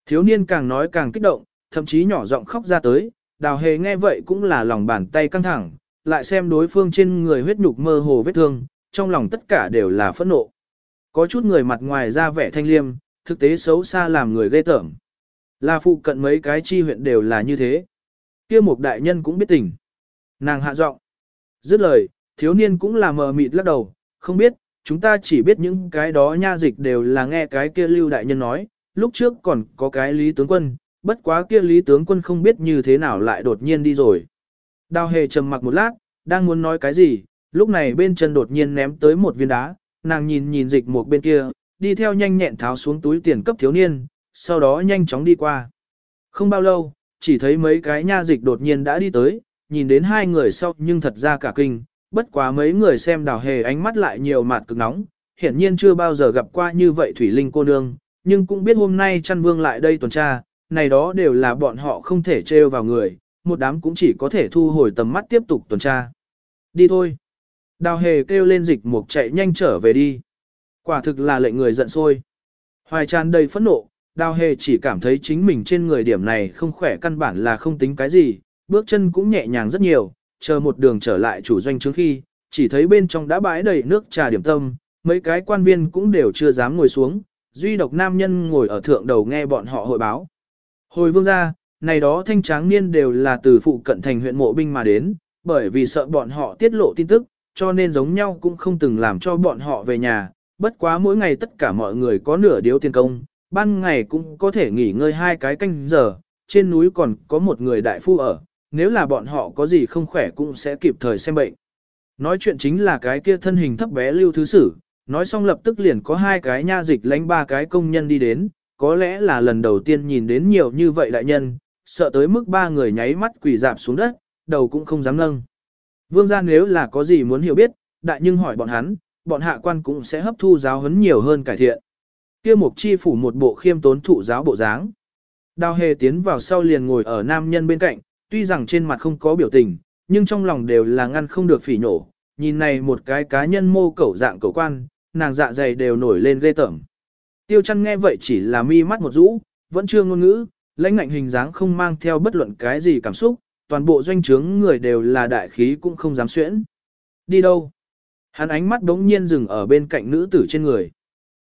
Thiếu niên càng nói càng kích động, thậm chí nhỏ giọng khóc ra tới, đào hề nghe vậy cũng là lòng bàn tay căng thẳng, lại xem đối phương trên người huyết nhục mơ hồ vết thương, trong lòng tất cả đều là phẫn nộ. Có chút người mặt ngoài ra vẻ thanh liêm, thực tế xấu xa làm người ghê tởm. Là phụ cận mấy cái chi huyện đều là như thế. kia một đại nhân cũng biết tình. Nàng hạ giọng Dứt lời, thiếu niên cũng là mờ mịt lắc đầu, không biết, chúng ta chỉ biết những cái đó nha dịch đều là nghe cái kia lưu đại nhân nói, lúc trước còn có cái lý tướng quân, bất quá kia lý tướng quân không biết như thế nào lại đột nhiên đi rồi. Đào hề trầm mặc một lát, đang muốn nói cái gì, lúc này bên chân đột nhiên ném tới một viên đá, nàng nhìn nhìn dịch một bên kia, đi theo nhanh nhẹn tháo xuống túi tiền cấp thiếu niên, sau đó nhanh chóng đi qua. Không bao lâu, chỉ thấy mấy cái nha dịch đột nhiên đã đi tới, nhìn đến hai người sau nhưng thật ra cả kinh, bất quá mấy người xem đào hề ánh mắt lại nhiều mặt cực nóng, hiển nhiên chưa bao giờ gặp qua như vậy thủy linh cô nương, nhưng cũng biết hôm nay chăn vương lại đây tuần tra, này đó đều là bọn họ không thể trêu vào người, một đám cũng chỉ có thể thu hồi tầm mắt tiếp tục tuần tra. Đi thôi. Đào hề kêu lên dịch mục chạy nhanh trở về đi. Quả thực là lệnh người giận sôi. Hoài tràn đầy phẫn nộ, đào hề chỉ cảm thấy chính mình trên người điểm này không khỏe căn bản là không tính cái gì, bước chân cũng nhẹ nhàng rất nhiều, chờ một đường trở lại chủ doanh trước khi, chỉ thấy bên trong đã bãi đầy nước trà điểm tâm, mấy cái quan viên cũng đều chưa dám ngồi xuống, duy độc nam nhân ngồi ở thượng đầu nghe bọn họ hội báo. Hồi vương ra, này đó thanh tráng niên đều là từ phụ cận thành huyện mộ binh mà đến, bởi vì sợ bọn họ tiết lộ tin tức, cho nên giống nhau cũng không từng làm cho bọn họ về nhà, bất quá mỗi ngày tất cả mọi người có nửa điếu tiền công, ban ngày cũng có thể nghỉ ngơi hai cái canh giờ, trên núi còn có một người đại phu ở, nếu là bọn họ có gì không khỏe cũng sẽ kịp thời xem bệnh. Nói chuyện chính là cái kia thân hình thấp bé lưu thứ sử, nói xong lập tức liền có hai cái nha dịch lánh ba cái công nhân đi đến, có lẽ là lần đầu tiên nhìn đến nhiều như vậy đại nhân, sợ tới mức ba người nháy mắt quỳ dạp xuống đất, đầu cũng không dám nâng. Vương gia nếu là có gì muốn hiểu biết, đại nhưng hỏi bọn hắn, bọn hạ quan cũng sẽ hấp thu giáo huấn nhiều hơn cải thiện. Kia mục chi phủ một bộ khiêm tốn thụ giáo bộ dáng. Đào hề tiến vào sau liền ngồi ở nam nhân bên cạnh, tuy rằng trên mặt không có biểu tình, nhưng trong lòng đều là ngăn không được phỉ nổ. Nhìn này một cái cá nhân mô cẩu dạng cẩu quan, nàng dạ dày đều nổi lên ghê tởm. Tiêu chăn nghe vậy chỉ là mi mắt một rũ, vẫn chưa ngôn ngữ, lãnh ngạnh hình dáng không mang theo bất luận cái gì cảm xúc, toàn bộ doanh trướng người đều là đại khí cũng không dám xuyễn. Đi đâu? Hắn ánh mắt đống nhiên dừng ở bên cạnh nữ tử trên người.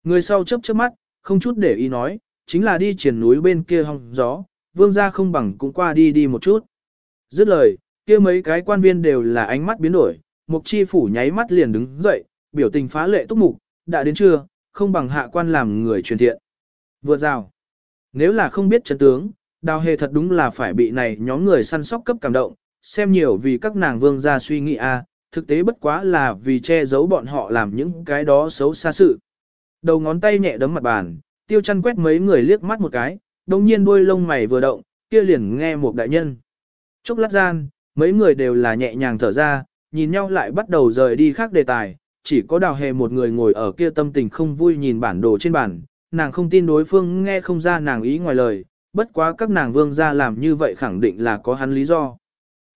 Người sau chấp chớp mắt, không chút để ý nói, chính là đi triển núi bên kia hong gió, vương gia không bằng cũng qua đi đi một chút. Dứt lời, kia mấy cái quan viên đều là ánh mắt biến đổi, mục chi phủ nháy mắt liền đứng dậy, biểu tình phá lệ túc mục, đã đến trưa, không bằng hạ quan làm người truyền thiện. Vượt rào. Nếu là không biết chân tướng, đào hề thật đúng là phải bị này nhóm người săn sóc cấp cảm động, xem nhiều vì các nàng vương gia suy nghĩ a, thực tế bất quá là vì che giấu bọn họ làm những cái đó xấu xa sự. Đầu ngón tay nhẹ đấm mặt bàn, tiêu chăn quét mấy người liếc mắt một cái, đồng nhiên đuôi lông mày vừa động, kia liền nghe một đại nhân. Chốc lát gian, mấy người đều là nhẹ nhàng thở ra, nhìn nhau lại bắt đầu rời đi khác đề tài, chỉ có đào hề một người ngồi ở kia tâm tình không vui nhìn bản đồ trên bàn nàng không tin đối phương nghe không ra nàng ý ngoài lời, bất quá các nàng vương gia làm như vậy khẳng định là có hắn lý do.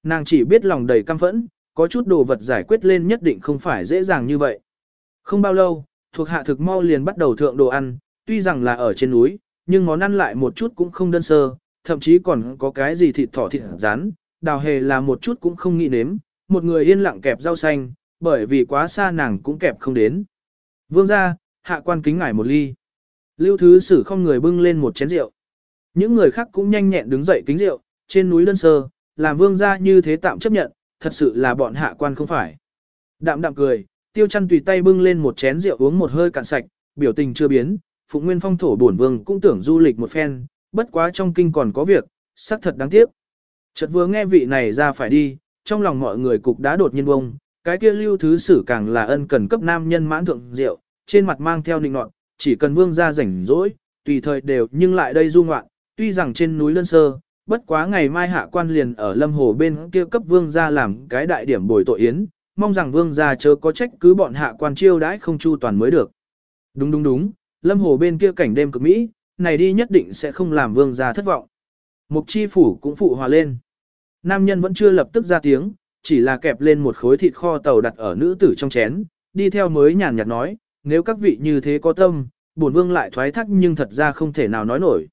Nàng chỉ biết lòng đầy căm phẫn, có chút đồ vật giải quyết lên nhất định không phải dễ dàng như vậy. Không bao lâu, thuộc hạ thực mau liền bắt đầu thượng đồ ăn, tuy rằng là ở trên núi, nhưng món ăn lại một chút cũng không đơn sơ, thậm chí còn có cái gì thịt thỏ thịt rán, đào hề là một chút cũng không nghĩ nếm, một người yên lặng kẹp rau xanh, bởi vì quá xa nàng cũng kẹp không đến. Vương ra, hạ quan kính ngải một ly. Lưu thứ sử không người bưng lên một chén rượu. Những người khác cũng nhanh nhẹn đứng dậy kính rượu, trên núi đơn sơ, làm vương gia như thế tạm chấp nhận, thật sự là bọn hạ quan không phải. Đạm đạm cười, tiêu chăn tùy tay bưng lên một chén rượu uống một hơi cạn sạch, biểu tình chưa biến, phụ Nguyên Phong thổ bổn vương cũng tưởng du lịch một phen, bất quá trong kinh còn có việc, xác thật đáng tiếc. Chợt vừa nghe vị này ra phải đi, trong lòng mọi người cục đã đột nhiên bông, cái kia lưu thứ sử càng là ân cần cấp nam nhân mãn thượng rượu, trên mặt mang theo nịnh nọt, chỉ cần vương gia rảnh rỗi, tùy thời đều nhưng lại đây du ngoạn, tuy rằng trên núi lân sơ, bất quá ngày mai hạ quan liền ở lâm hồ bên kia cấp vương gia làm cái đại điểm bồi tội yến, mong rằng vương gia chớ có trách cứ bọn hạ quan chiêu đãi không chu toàn mới được. Đúng đúng đúng, lâm hồ bên kia cảnh đêm cực Mỹ, này đi nhất định sẽ không làm vương gia thất vọng. Mục chi phủ cũng phụ hòa lên. Nam nhân vẫn chưa lập tức ra tiếng, chỉ là kẹp lên một khối thịt kho tàu đặt ở nữ tử trong chén, đi theo mới nhàn nhạt nói, nếu các vị như thế có tâm, bổn vương lại thoái thác nhưng thật ra không thể nào nói nổi.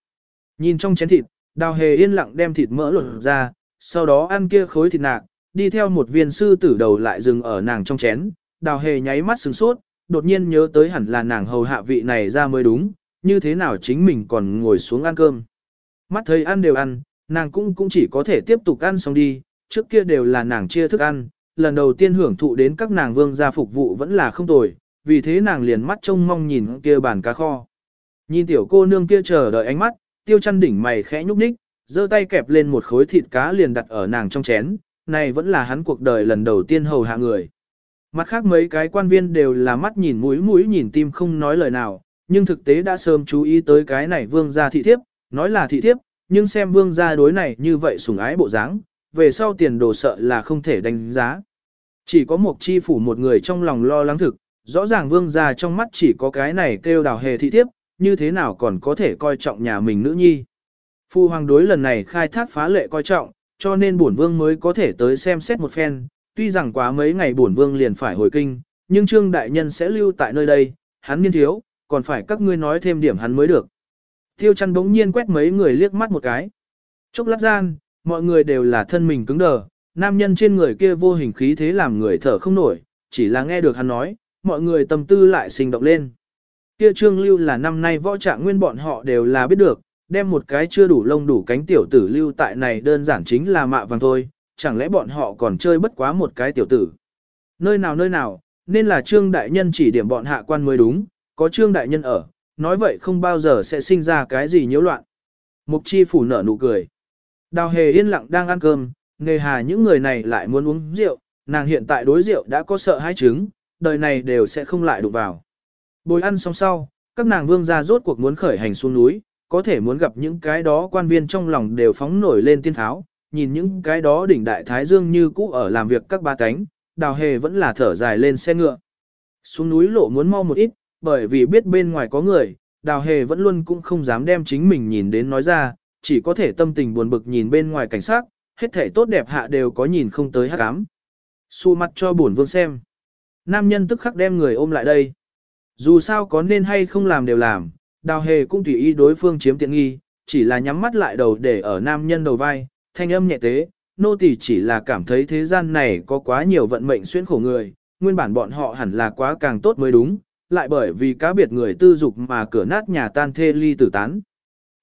Nhìn trong chén thịt, đào hề yên lặng đem thịt mỡ lột ra, sau đó ăn kia khối thịt nạc, đi theo một viên sư tử đầu lại dừng ở nàng trong chén, đào hề nháy mắt sừng sốt, đột nhiên nhớ tới hẳn là nàng hầu hạ vị này ra mới đúng, như thế nào chính mình còn ngồi xuống ăn cơm. Mắt thấy ăn đều ăn, nàng cũng cũng chỉ có thể tiếp tục ăn xong đi, trước kia đều là nàng chia thức ăn, lần đầu tiên hưởng thụ đến các nàng vương gia phục vụ vẫn là không tồi, vì thế nàng liền mắt trông mong nhìn kia bàn cá kho. Nhìn tiểu cô nương kia chờ đợi ánh mắt, tiêu chăn đỉnh mày khẽ nhúc nhích, giơ tay kẹp lên một khối thịt cá liền đặt ở nàng trong chén, này vẫn là hắn cuộc đời lần đầu tiên hầu hạ người. Mặt khác mấy cái quan viên đều là mắt nhìn mũi mũi nhìn tim không nói lời nào, nhưng thực tế đã sớm chú ý tới cái này vương gia thị thiếp, nói là thị thiếp, nhưng xem vương gia đối này như vậy sủng ái bộ dáng, về sau tiền đồ sợ là không thể đánh giá. Chỉ có một chi phủ một người trong lòng lo lắng thực, rõ ràng vương gia trong mắt chỉ có cái này kêu đào hề thị thiếp, như thế nào còn có thể coi trọng nhà mình nữ nhi. Phu hoàng đối lần này khai thác phá lệ coi trọng, cho nên bổn vương mới có thể tới xem xét một phen, tuy rằng quá mấy ngày bổn vương liền phải hồi kinh, nhưng trương đại nhân sẽ lưu tại nơi đây, hắn niên thiếu, còn phải các ngươi nói thêm điểm hắn mới được. Tiêu chăn bỗng nhiên quét mấy người liếc mắt một cái. Chốc lát gian, mọi người đều là thân mình cứng đờ, nam nhân trên người kia vô hình khí thế làm người thở không nổi, chỉ là nghe được hắn nói, mọi người tâm tư lại sinh động lên. Kia trương lưu là năm nay võ trạng nguyên bọn họ đều là biết được, đem một cái chưa đủ lông đủ cánh tiểu tử lưu tại này đơn giản chính là mạ vàng thôi, chẳng lẽ bọn họ còn chơi bất quá một cái tiểu tử. Nơi nào nơi nào, nên là trương đại nhân chỉ điểm bọn hạ quan mới đúng, có trương đại nhân ở, nói vậy không bao giờ sẽ sinh ra cái gì nhiễu loạn. Mục chi phủ nở nụ cười. Đào hề yên lặng đang ăn cơm, nghề hà những người này lại muốn uống rượu, nàng hiện tại đối rượu đã có sợ hai trứng, đời này đều sẽ không lại đụng vào. Bồi ăn xong sau, các nàng vương gia rốt cuộc muốn khởi hành xuống núi, có thể muốn gặp những cái đó quan viên trong lòng đều phóng nổi lên tiên tháo, nhìn những cái đó đỉnh đại thái dương như cũ ở làm việc các ba cánh, đào hề vẫn là thở dài lên xe ngựa. Xuống núi lộ muốn mau một ít, bởi vì biết bên ngoài có người, đào hề vẫn luôn cũng không dám đem chính mình nhìn đến nói ra, chỉ có thể tâm tình buồn bực nhìn bên ngoài cảnh sát, hết thể tốt đẹp hạ đều có nhìn không tới hát cám. Xu mặt cho buồn vương xem. Nam nhân tức khắc đem người ôm lại đây. Dù sao có nên hay không làm đều làm, đào hề cũng tùy ý đối phương chiếm tiện nghi, chỉ là nhắm mắt lại đầu để ở nam nhân đầu vai, thanh âm nhẹ tế, nô tỳ chỉ là cảm thấy thế gian này có quá nhiều vận mệnh xuyên khổ người, nguyên bản bọn họ hẳn là quá càng tốt mới đúng, lại bởi vì cá biệt người tư dục mà cửa nát nhà tan thê ly tử tán.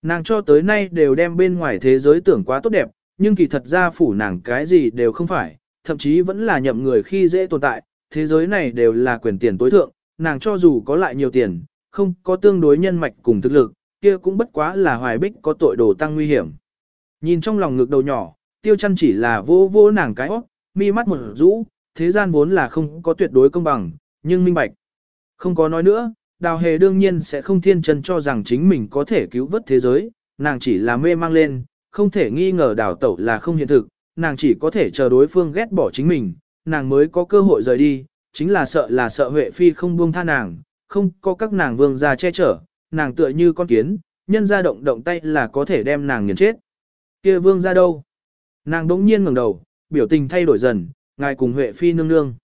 Nàng cho tới nay đều đem bên ngoài thế giới tưởng quá tốt đẹp, nhưng kỳ thật ra phủ nàng cái gì đều không phải, thậm chí vẫn là nhậm người khi dễ tồn tại, thế giới này đều là quyền tiền tối thượng, nàng cho dù có lại nhiều tiền, không có tương đối nhân mạch cùng thực lực, kia cũng bất quá là hoài bích có tội đồ tăng nguy hiểm. Nhìn trong lòng ngực đầu nhỏ, tiêu chăn chỉ là vô vô nàng cái óc, mi mắt một rũ, thế gian vốn là không có tuyệt đối công bằng, nhưng minh bạch. Không có nói nữa, đào hề đương nhiên sẽ không thiên chân cho rằng chính mình có thể cứu vớt thế giới, nàng chỉ là mê mang lên, không thể nghi ngờ đào tẩu là không hiện thực, nàng chỉ có thể chờ đối phương ghét bỏ chính mình, nàng mới có cơ hội rời đi, chính là sợ là sợ Huệ Phi không buông tha nàng, không có các nàng vương gia che chở, nàng tựa như con kiến, nhân ra động động tay là có thể đem nàng nghiền chết. kia vương gia đâu? Nàng đống nhiên ngẩng đầu, biểu tình thay đổi dần, ngài cùng Huệ Phi nương nương.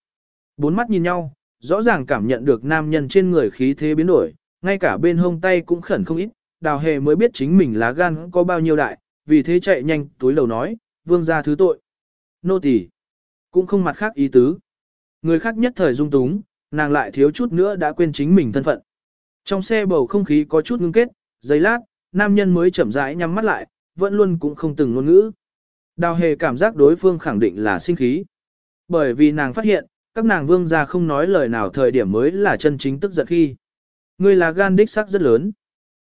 Bốn mắt nhìn nhau, rõ ràng cảm nhận được nam nhân trên người khí thế biến đổi, ngay cả bên hông tay cũng khẩn không ít, đào hề mới biết chính mình lá gan có bao nhiêu đại, vì thế chạy nhanh túi lầu nói, vương gia thứ tội. Nô tỳ cũng không mặt khác ý tứ. Người khác nhất thời dung túng, nàng lại thiếu chút nữa đã quên chính mình thân phận. Trong xe bầu không khí có chút ngưng kết, giây lát, nam nhân mới chậm rãi nhắm mắt lại, vẫn luôn cũng không từng ngôn ngữ. Đào hề cảm giác đối phương khẳng định là sinh khí. Bởi vì nàng phát hiện, các nàng vương gia không nói lời nào thời điểm mới là chân chính tức giận khi. Ngươi là gan đích sắc rất lớn.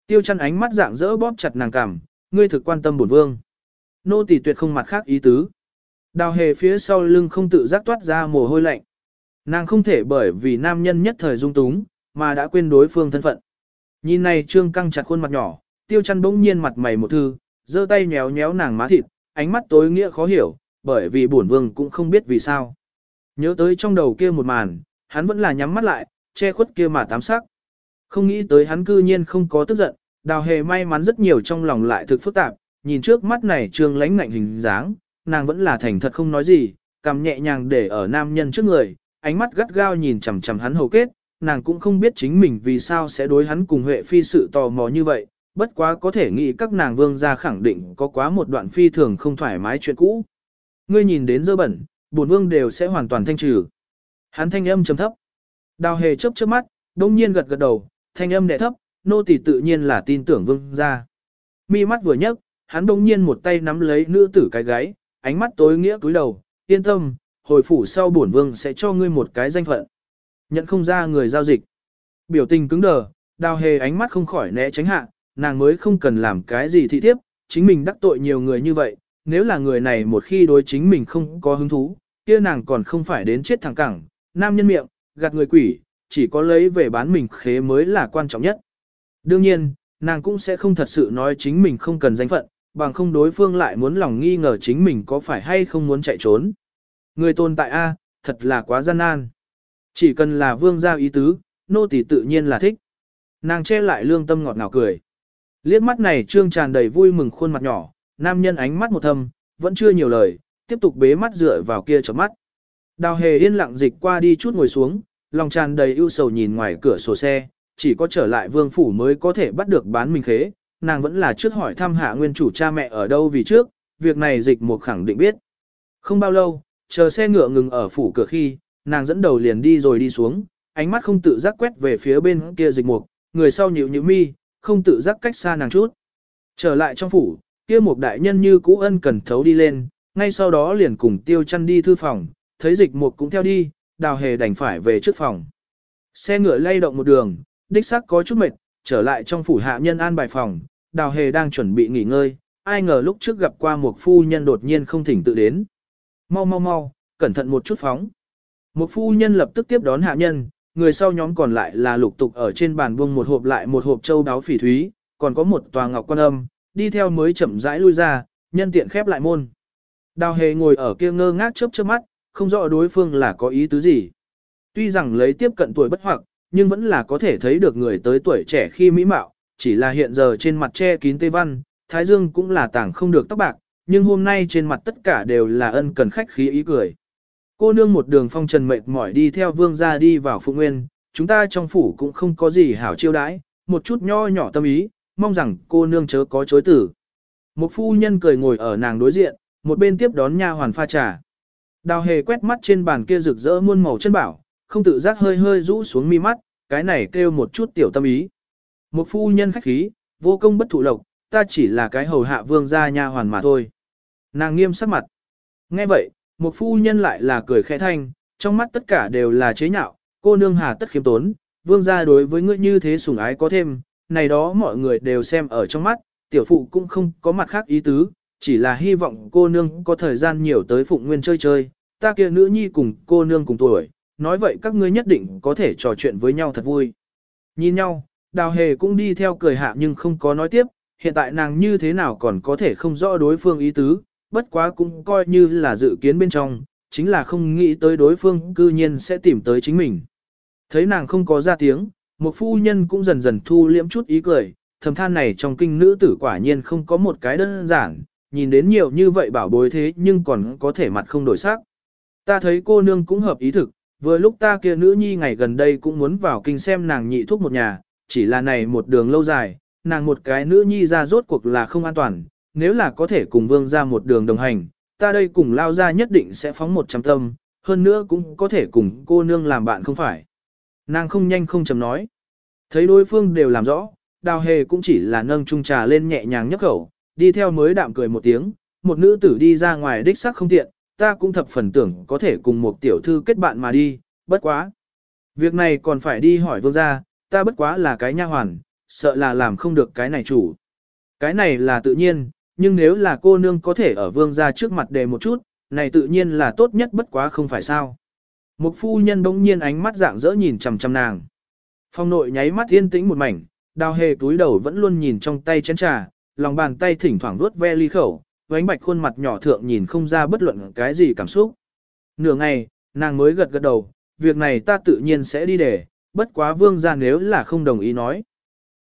Tiêu chăn ánh mắt dạng dỡ bóp chặt nàng cằm, ngươi thực quan tâm bổn vương. Nô tỳ tuyệt không mặt khác ý tứ. Đào hề phía sau lưng không tự giác toát ra mồ hôi lạnh. Nàng không thể bởi vì nam nhân nhất thời dung túng, mà đã quên đối phương thân phận. Nhìn này trương căng chặt khuôn mặt nhỏ, tiêu chăn bỗng nhiên mặt mày một thư, giơ tay nhéo nhéo nàng má thịt, ánh mắt tối nghĩa khó hiểu, bởi vì bổn vương cũng không biết vì sao. Nhớ tới trong đầu kia một màn, hắn vẫn là nhắm mắt lại, che khuất kia mà tám sắc. Không nghĩ tới hắn cư nhiên không có tức giận, đào hề may mắn rất nhiều trong lòng lại thực phức tạp, nhìn trước mắt này trương lãnh ngạnh hình dáng, nàng vẫn là thành thật không nói gì, cầm nhẹ nhàng để ở nam nhân trước người, ánh mắt gắt gao nhìn chằm chằm hắn hầu kết, nàng cũng không biết chính mình vì sao sẽ đối hắn cùng Huệ Phi sự tò mò như vậy, bất quá có thể nghĩ các nàng vương gia khẳng định có quá một đoạn phi thường không thoải mái chuyện cũ. Ngươi nhìn đến dơ bẩn, bổn vương đều sẽ hoàn toàn thanh trừ. Hắn thanh âm trầm thấp. Đào hề chớp chớp mắt, đông nhiên gật gật đầu, thanh âm đệ thấp, nô tỳ tự nhiên là tin tưởng vương gia. Mi mắt vừa nhấc, hắn đông nhiên một tay nắm lấy nữ tử cái gáy, ánh mắt tối nghĩa cúi đầu, yên tâm, hồi phủ sau bổn vương sẽ cho ngươi một cái danh phận. Nhận không ra người giao dịch. Biểu tình cứng đờ, đào hề ánh mắt không khỏi né tránh hạ, nàng mới không cần làm cái gì thị thiếp, chính mình đắc tội nhiều người như vậy, nếu là người này một khi đối chính mình không có hứng thú, kia nàng còn không phải đến chết thẳng cẳng, nam nhân miệng, gạt người quỷ, chỉ có lấy về bán mình khế mới là quan trọng nhất. Đương nhiên, nàng cũng sẽ không thật sự nói chính mình không cần danh phận, bằng không đối phương lại muốn lòng nghi ngờ chính mình có phải hay không muốn chạy trốn. Người tồn tại A, thật là quá gian nan. Chỉ cần là vương gia ý tứ, nô tỳ tự nhiên là thích. Nàng che lại lương tâm ngọt ngào cười. Liếc mắt này trương tràn đầy vui mừng khuôn mặt nhỏ, nam nhân ánh mắt một thâm, vẫn chưa nhiều lời, tiếp tục bế mắt dựa vào kia chớp mắt. Đào hề yên lặng dịch qua đi chút ngồi xuống, lòng tràn đầy ưu sầu nhìn ngoài cửa sổ xe, chỉ có trở lại vương phủ mới có thể bắt được bán mình khế, nàng vẫn là trước hỏi thăm hạ nguyên chủ cha mẹ ở đâu vì trước, việc này dịch một khẳng định biết. Không bao lâu, chờ xe ngựa ngừng ở phủ cửa khi, nàng dẫn đầu liền đi rồi đi xuống, ánh mắt không tự giác quét về phía bên kia dịch mục, người sau nhịu nhịu mi, không tự giác cách xa nàng chút. Trở lại trong phủ, kia một đại nhân như cũ ân cần thấu đi lên, ngay sau đó liền cùng tiêu chăn đi thư phòng, thấy dịch mục cũng theo đi, đào hề đành phải về trước phòng. Xe ngựa lay động một đường, đích xác có chút mệt, trở lại trong phủ hạ nhân an bài phòng, đào hề đang chuẩn bị nghỉ ngơi, ai ngờ lúc trước gặp qua một phu nhân đột nhiên không thỉnh tự đến. Mau mau mau, cẩn thận một chút phóng. Một phu nhân lập tức tiếp đón hạ nhân, người sau nhóm còn lại là lục tục ở trên bàn buông một hộp lại một hộp châu đáo phỉ thúy, còn có một tòa ngọc quan âm, đi theo mới chậm rãi lui ra, nhân tiện khép lại môn. Đào hề ngồi ở kia ngơ ngác chớp chớp mắt, không rõ đối phương là có ý tứ gì. Tuy rằng lấy tiếp cận tuổi bất hoặc, nhưng vẫn là có thể thấy được người tới tuổi trẻ khi mỹ mạo, chỉ là hiện giờ trên mặt che kín tê văn, thái dương cũng là tảng không được tóc bạc, nhưng hôm nay trên mặt tất cả đều là ân cần khách khí ý cười. Cô nương một đường phong trần mệt mỏi đi theo vương gia đi vào phụ nguyên, chúng ta trong phủ cũng không có gì hảo chiêu đãi, một chút nho nhỏ tâm ý, mong rằng cô nương chớ có chối tử. Một phu nhân cười ngồi ở nàng đối diện, một bên tiếp đón nha hoàn pha trà. Đào hề quét mắt trên bàn kia rực rỡ muôn màu chân bảo, không tự giác hơi hơi rũ xuống mi mắt, cái này kêu một chút tiểu tâm ý. Một phu nhân khách khí, vô công bất thụ lộc, ta chỉ là cái hầu hạ vương gia nha hoàn mà thôi. Nàng nghiêm sắc mặt. Nghe vậy, một phu nhân lại là cười khẽ thanh, trong mắt tất cả đều là chế nhạo, cô nương hà tất khiêm tốn, vương gia đối với ngươi như thế sủng ái có thêm, này đó mọi người đều xem ở trong mắt, tiểu phụ cũng không có mặt khác ý tứ, chỉ là hy vọng cô nương có thời gian nhiều tới phụng nguyên chơi chơi, ta kia nữ nhi cùng cô nương cùng tuổi, nói vậy các ngươi nhất định có thể trò chuyện với nhau thật vui. Nhìn nhau, đào hề cũng đi theo cười hạ nhưng không có nói tiếp, hiện tại nàng như thế nào còn có thể không rõ đối phương ý tứ, bất quá cũng coi như là dự kiến bên trong, chính là không nghĩ tới đối phương cư nhiên sẽ tìm tới chính mình. Thấy nàng không có ra tiếng, một phu nhân cũng dần dần thu liễm chút ý cười, thầm than này trong kinh nữ tử quả nhiên không có một cái đơn giản, nhìn đến nhiều như vậy bảo bối thế nhưng còn có thể mặt không đổi sắc. Ta thấy cô nương cũng hợp ý thực, vừa lúc ta kia nữ nhi ngày gần đây cũng muốn vào kinh xem nàng nhị thuốc một nhà, chỉ là này một đường lâu dài, nàng một cái nữ nhi ra rốt cuộc là không an toàn, nếu là có thể cùng vương ra một đường đồng hành, ta đây cùng lao ra nhất định sẽ phóng một trăm tâm, hơn nữa cũng có thể cùng cô nương làm bạn không phải. Nàng không nhanh không chầm nói. Thấy đối phương đều làm rõ, đào hề cũng chỉ là nâng chung trà lên nhẹ nhàng nhấp khẩu, đi theo mới đạm cười một tiếng, một nữ tử đi ra ngoài đích sắc không tiện, ta cũng thập phần tưởng có thể cùng một tiểu thư kết bạn mà đi, bất quá. Việc này còn phải đi hỏi vương gia, ta bất quá là cái nha hoàn, sợ là làm không được cái này chủ. Cái này là tự nhiên, nhưng nếu là cô nương có thể ở vương gia trước mặt đề một chút, này tự nhiên là tốt nhất bất quá không phải sao. Một phu nhân bỗng nhiên ánh mắt dạng dỡ nhìn chằm chằm nàng. Phong nội nháy mắt yên tĩnh một mảnh, đào hề túi đầu vẫn luôn nhìn trong tay chén trà, lòng bàn tay thỉnh thoảng vuốt ve ly khẩu, vánh bạch khuôn mặt nhỏ thượng nhìn không ra bất luận cái gì cảm xúc. Nửa ngày, nàng mới gật gật đầu, việc này ta tự nhiên sẽ đi để, bất quá vương gia nếu là không đồng ý nói.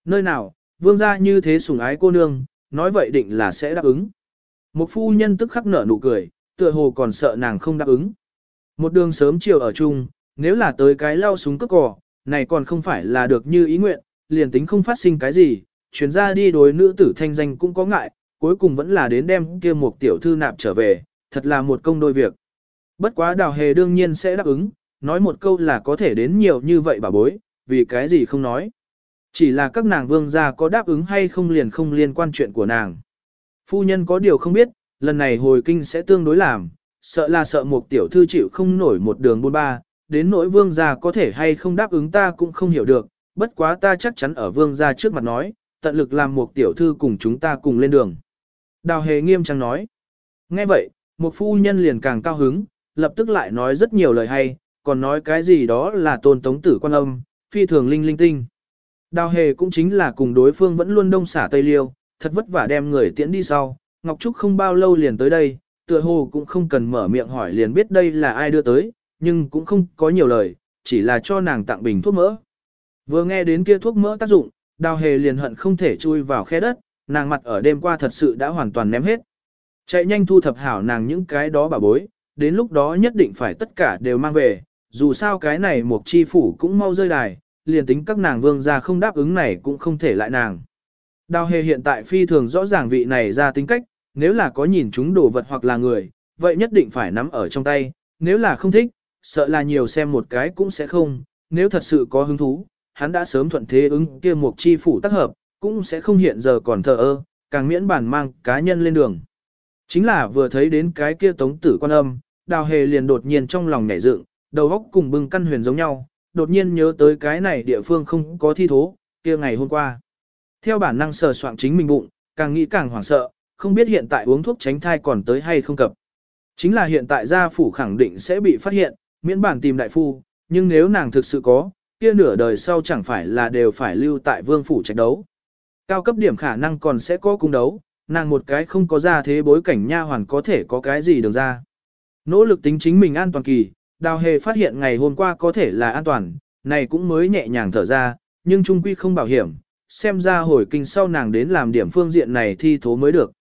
Nơi nào, vương gia như thế sủng ái cô nương, nói vậy định là sẽ đáp ứng. Một phu nhân tức khắc nở nụ cười, tựa hồ còn sợ nàng không đáp ứng. Một đường sớm chiều ở chung, nếu là tới cái lao súng cướp cỏ, này còn không phải là được như ý nguyện, liền tính không phát sinh cái gì, chuyến ra đi đối nữ tử thanh danh cũng có ngại, cuối cùng vẫn là đến đem kia một tiểu thư nạp trở về, thật là một công đôi việc. Bất quá đào hề đương nhiên sẽ đáp ứng, nói một câu là có thể đến nhiều như vậy bà bối, vì cái gì không nói. Chỉ là các nàng vương gia có đáp ứng hay không liền không liên quan chuyện của nàng. Phu nhân có điều không biết, lần này hồi kinh sẽ tương đối làm, sợ là sợ một tiểu thư chịu không nổi một đường buôn ba, đến nỗi vương gia có thể hay không đáp ứng ta cũng không hiểu được, bất quá ta chắc chắn ở vương gia trước mặt nói, tận lực làm một tiểu thư cùng chúng ta cùng lên đường. Đào hề nghiêm trang nói. Nghe vậy, một phu nhân liền càng cao hứng, lập tức lại nói rất nhiều lời hay, còn nói cái gì đó là tôn tống tử quan âm, phi thường linh linh tinh. Đào hề cũng chính là cùng đối phương vẫn luôn đông xả tây liêu, thật vất vả đem người tiễn đi sau, Ngọc Trúc không bao lâu liền tới đây, tựa hồ cũng không cần mở miệng hỏi liền biết đây là ai đưa tới, nhưng cũng không có nhiều lời, chỉ là cho nàng tặng bình thuốc mỡ. Vừa nghe đến kia thuốc mỡ tác dụng, đào hề liền hận không thể chui vào khe đất, nàng mặt ở đêm qua thật sự đã hoàn toàn ném hết. Chạy nhanh thu thập hảo nàng những cái đó bà bối, đến lúc đó nhất định phải tất cả đều mang về, dù sao cái này một chi phủ cũng mau rơi đài, liền tính các nàng vương gia không đáp ứng này cũng không thể lại nàng. Đào hề hiện tại phi thường rõ ràng vị này ra tính cách, nếu là có nhìn chúng đồ vật hoặc là người, vậy nhất định phải nắm ở trong tay, nếu là không thích, sợ là nhiều xem một cái cũng sẽ không, nếu thật sự có hứng thú, hắn đã sớm thuận thế ứng kia một chi phủ tác hợp, cũng sẽ không hiện giờ còn thờ ơ, càng miễn bản mang cá nhân lên đường. Chính là vừa thấy đến cái kia tống tử quan âm, đào hề liền đột nhiên trong lòng nhảy dựng, đầu óc cùng bưng căn huyền giống nhau, đột nhiên nhớ tới cái này địa phương không có thi thố, kia ngày hôm qua. Theo bản năng sờ soạn chính mình bụng, càng nghĩ càng hoảng sợ, không biết hiện tại uống thuốc tránh thai còn tới hay không cập. Chính là hiện tại gia phủ khẳng định sẽ bị phát hiện, miễn bản tìm đại phu, nhưng nếu nàng thực sự có, kia nửa đời sau chẳng phải là đều phải lưu tại vương phủ trạch đấu. Cao cấp điểm khả năng còn sẽ có cung đấu, nàng một cái không có ra thế bối cảnh nha hoàn có thể có cái gì được ra. Nỗ lực tính chính mình an toàn kỳ, đào hề phát hiện ngày hôm qua có thể là an toàn, này cũng mới nhẹ nhàng thở ra, nhưng trung quy không bảo hiểm, xem ra hồi kinh sau nàng đến làm điểm phương diện này thi thố mới được.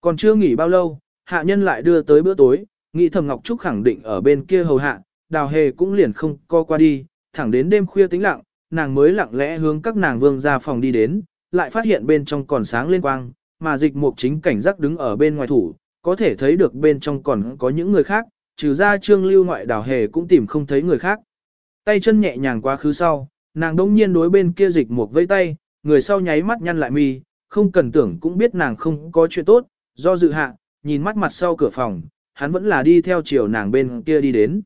Còn chưa nghỉ bao lâu, hạ nhân lại đưa tới bữa tối, nghĩ thầm Ngọc Trúc khẳng định ở bên kia hầu hạ, đào hề cũng liền không co qua đi, thẳng đến đêm khuya tĩnh lặng, nàng mới lặng lẽ hướng các nàng vương ra phòng đi đến, lại phát hiện bên trong còn sáng lên quang, mà dịch mục chính cảnh giác đứng ở bên ngoài thủ, có thể thấy được bên trong còn có những người khác, trừ ra trương lưu ngoại đào hề cũng tìm không thấy người khác. Tay chân nhẹ nhàng quá khứ sau, nàng đông nhiên đối bên kia dịch một vây tay, người sau nháy mắt nhăn lại mi, không cần tưởng cũng biết nàng không có chuyện tốt, do dự hạ, nhìn mắt mặt sau cửa phòng, hắn vẫn là đi theo chiều nàng bên kia đi đến.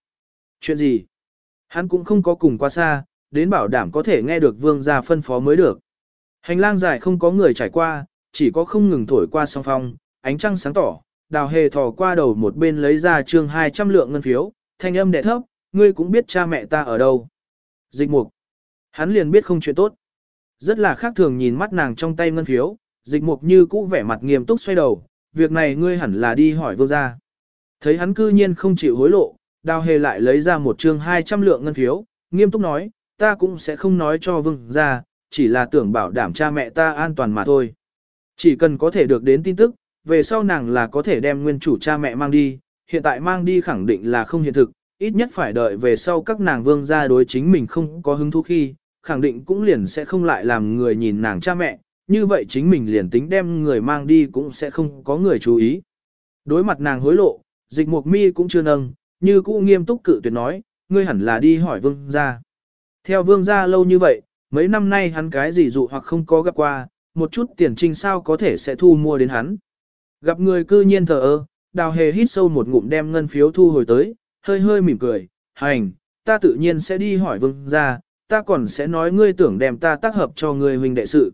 Chuyện gì? Hắn cũng không có cùng qua xa, đến bảo đảm có thể nghe được vương gia phân phó mới được. Hành lang dài không có người trải qua, chỉ có không ngừng thổi qua song phong, ánh trăng sáng tỏ, đào hề thò qua đầu một bên lấy ra trương 200 lượng ngân phiếu, thanh âm đệ thấp, ngươi cũng biết cha mẹ ta ở đâu. Dịch mục. Hắn liền biết không chuyện tốt. Rất là khác thường nhìn mắt nàng trong tay ngân phiếu, dịch mục như cũ vẻ mặt nghiêm túc xoay đầu, việc này ngươi hẳn là đi hỏi vương gia. Thấy hắn cư nhiên không chịu hối lộ, đào hề lại lấy ra một trương 200 lượng ngân phiếu, nghiêm túc nói, ta cũng sẽ không nói cho vương gia, chỉ là tưởng bảo đảm cha mẹ ta an toàn mà thôi. Chỉ cần có thể được đến tin tức, về sau nàng là có thể đem nguyên chủ cha mẹ mang đi, hiện tại mang đi khẳng định là không hiện thực, ít nhất phải đợi về sau các nàng vương gia đối chính mình không có hứng thú khi, khẳng định cũng liền sẽ không lại làm người nhìn nàng cha mẹ, như vậy chính mình liền tính đem người mang đi cũng sẽ không có người chú ý. Đối mặt nàng hối lộ, dịch mục mi cũng chưa nâng, như cũ nghiêm túc cự tuyệt nói, ngươi hẳn là đi hỏi vương gia. Theo vương gia lâu như vậy, mấy năm nay hắn cái gì dụ hoặc không có gặp qua, một chút tiền trinh sao có thể sẽ thu mua đến hắn. Gặp người cư nhiên thờ ơ, đào hề hít sâu một ngụm đem ngân phiếu thu hồi tới, hơi hơi mỉm cười, hành, ta tự nhiên sẽ đi hỏi vương gia, ta còn sẽ nói ngươi tưởng đem ta tác hợp cho ngươi huynh đệ sự.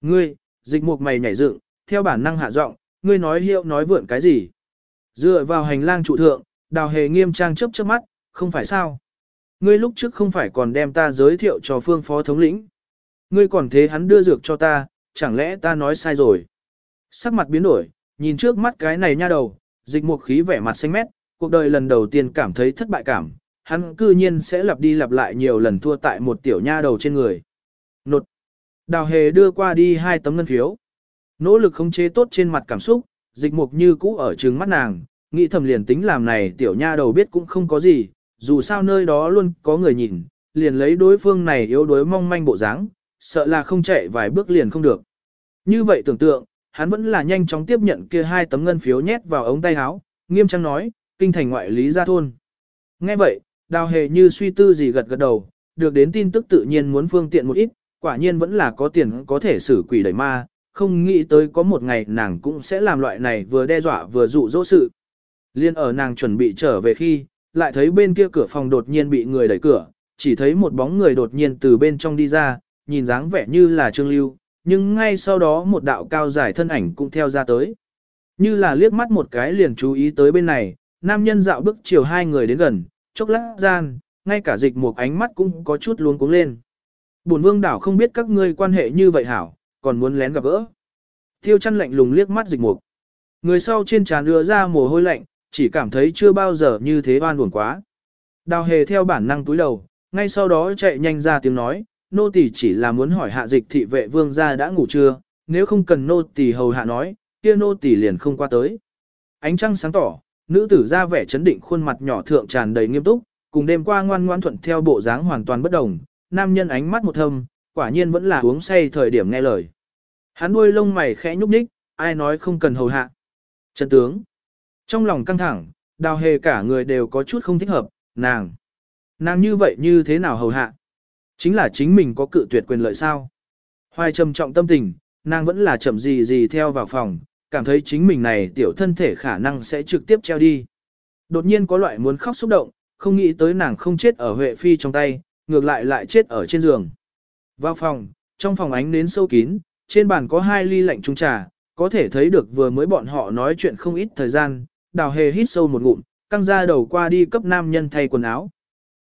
Ngươi, dịch mục mày nhảy dựng, theo bản năng hạ giọng, ngươi nói hiệu nói vượn cái gì. Dựa vào hành lang trụ thượng, đào hề nghiêm trang chấp trước mắt, không phải sao. Ngươi lúc trước không phải còn đem ta giới thiệu cho phương phó thống lĩnh. Ngươi còn thế hắn đưa dược cho ta, chẳng lẽ ta nói sai rồi. Sắc mặt biến đổi, nhìn trước mắt cái này nha đầu, dịch mục khí vẻ mặt xanh mét, cuộc đời lần đầu tiên cảm thấy thất bại cảm, hắn cư nhiên sẽ lặp đi lặp lại nhiều lần thua tại một tiểu nha đầu trên người. Nột. Đào hề đưa qua đi hai tấm ngân phiếu. Nỗ lực khống chế tốt trên mặt cảm xúc, dịch mục như cũ ở trừng mắt nàng, nghĩ thầm liền tính làm này tiểu nha đầu biết cũng không có gì, dù sao nơi đó luôn có người nhìn, liền lấy đối phương này yếu đuối mong manh bộ dáng, sợ là không chạy vài bước liền không được. Như vậy tưởng tượng, hắn vẫn là nhanh chóng tiếp nhận kia hai tấm ngân phiếu nhét vào ống tay áo, nghiêm trang nói, kinh thành ngoại lý gia thôn. Nghe vậy, đào hề như suy tư gì gật gật đầu, được đến tin tức tự nhiên muốn phương tiện một ít, quả nhiên vẫn là có tiền có thể xử quỷ đẩy ma, không nghĩ tới có một ngày nàng cũng sẽ làm loại này vừa đe dọa vừa dụ dỗ sự. Liên ở nàng chuẩn bị trở về khi, lại thấy bên kia cửa phòng đột nhiên bị người đẩy cửa, chỉ thấy một bóng người đột nhiên từ bên trong đi ra, nhìn dáng vẻ như là Trương Lưu, nhưng ngay sau đó một đạo cao dài thân ảnh cũng theo ra tới. Như là liếc mắt một cái liền chú ý tới bên này, nam nhân dạo bước chiều hai người đến gần, chốc lát gian, ngay cả dịch một ánh mắt cũng có chút luống cuống lên. Bổn vương đảo không biết các ngươi quan hệ như vậy hảo, còn muốn lén gặp gỡ. Tiêu chăn lạnh lùng liếc mắt dịch mục. Người sau trên trán đưa ra mồ hôi lạnh, chỉ cảm thấy chưa bao giờ như thế oan uổng quá. Đào hề theo bản năng túi đầu, ngay sau đó chạy nhanh ra tiếng nói, nô tỳ chỉ là muốn hỏi hạ dịch thị vệ vương gia đã ngủ chưa, nếu không cần nô tỳ hầu hạ nói, kia nô tỳ liền không qua tới. Ánh trăng sáng tỏ, nữ tử ra vẻ chấn định khuôn mặt nhỏ thượng tràn đầy nghiêm túc, cùng đêm qua ngoan ngoan thuận theo bộ dáng hoàn toàn bất đồng, nam nhân ánh mắt một thâm, quả nhiên vẫn là uống say thời điểm nghe lời. Hắn đuôi lông mày khẽ nhúc nhích, ai nói không cần hầu hạ. Trần tướng. Trong lòng căng thẳng, đào hề cả người đều có chút không thích hợp, nàng. Nàng như vậy như thế nào hầu hạ? Chính là chính mình có cự tuyệt quyền lợi sao? Hoài trầm trọng tâm tình, nàng vẫn là chậm gì gì theo vào phòng, cảm thấy chính mình này tiểu thân thể khả năng sẽ trực tiếp treo đi. Đột nhiên có loại muốn khóc xúc động, không nghĩ tới nàng không chết ở Huệ Phi trong tay, ngược lại lại chết ở trên giường. Vào phòng, trong phòng ánh nến sâu kín, trên bàn có hai ly lạnh trung trà, có thể thấy được vừa mới bọn họ nói chuyện không ít thời gian, đào hề hít sâu một ngụm, căng ra đầu qua đi cấp nam nhân thay quần áo.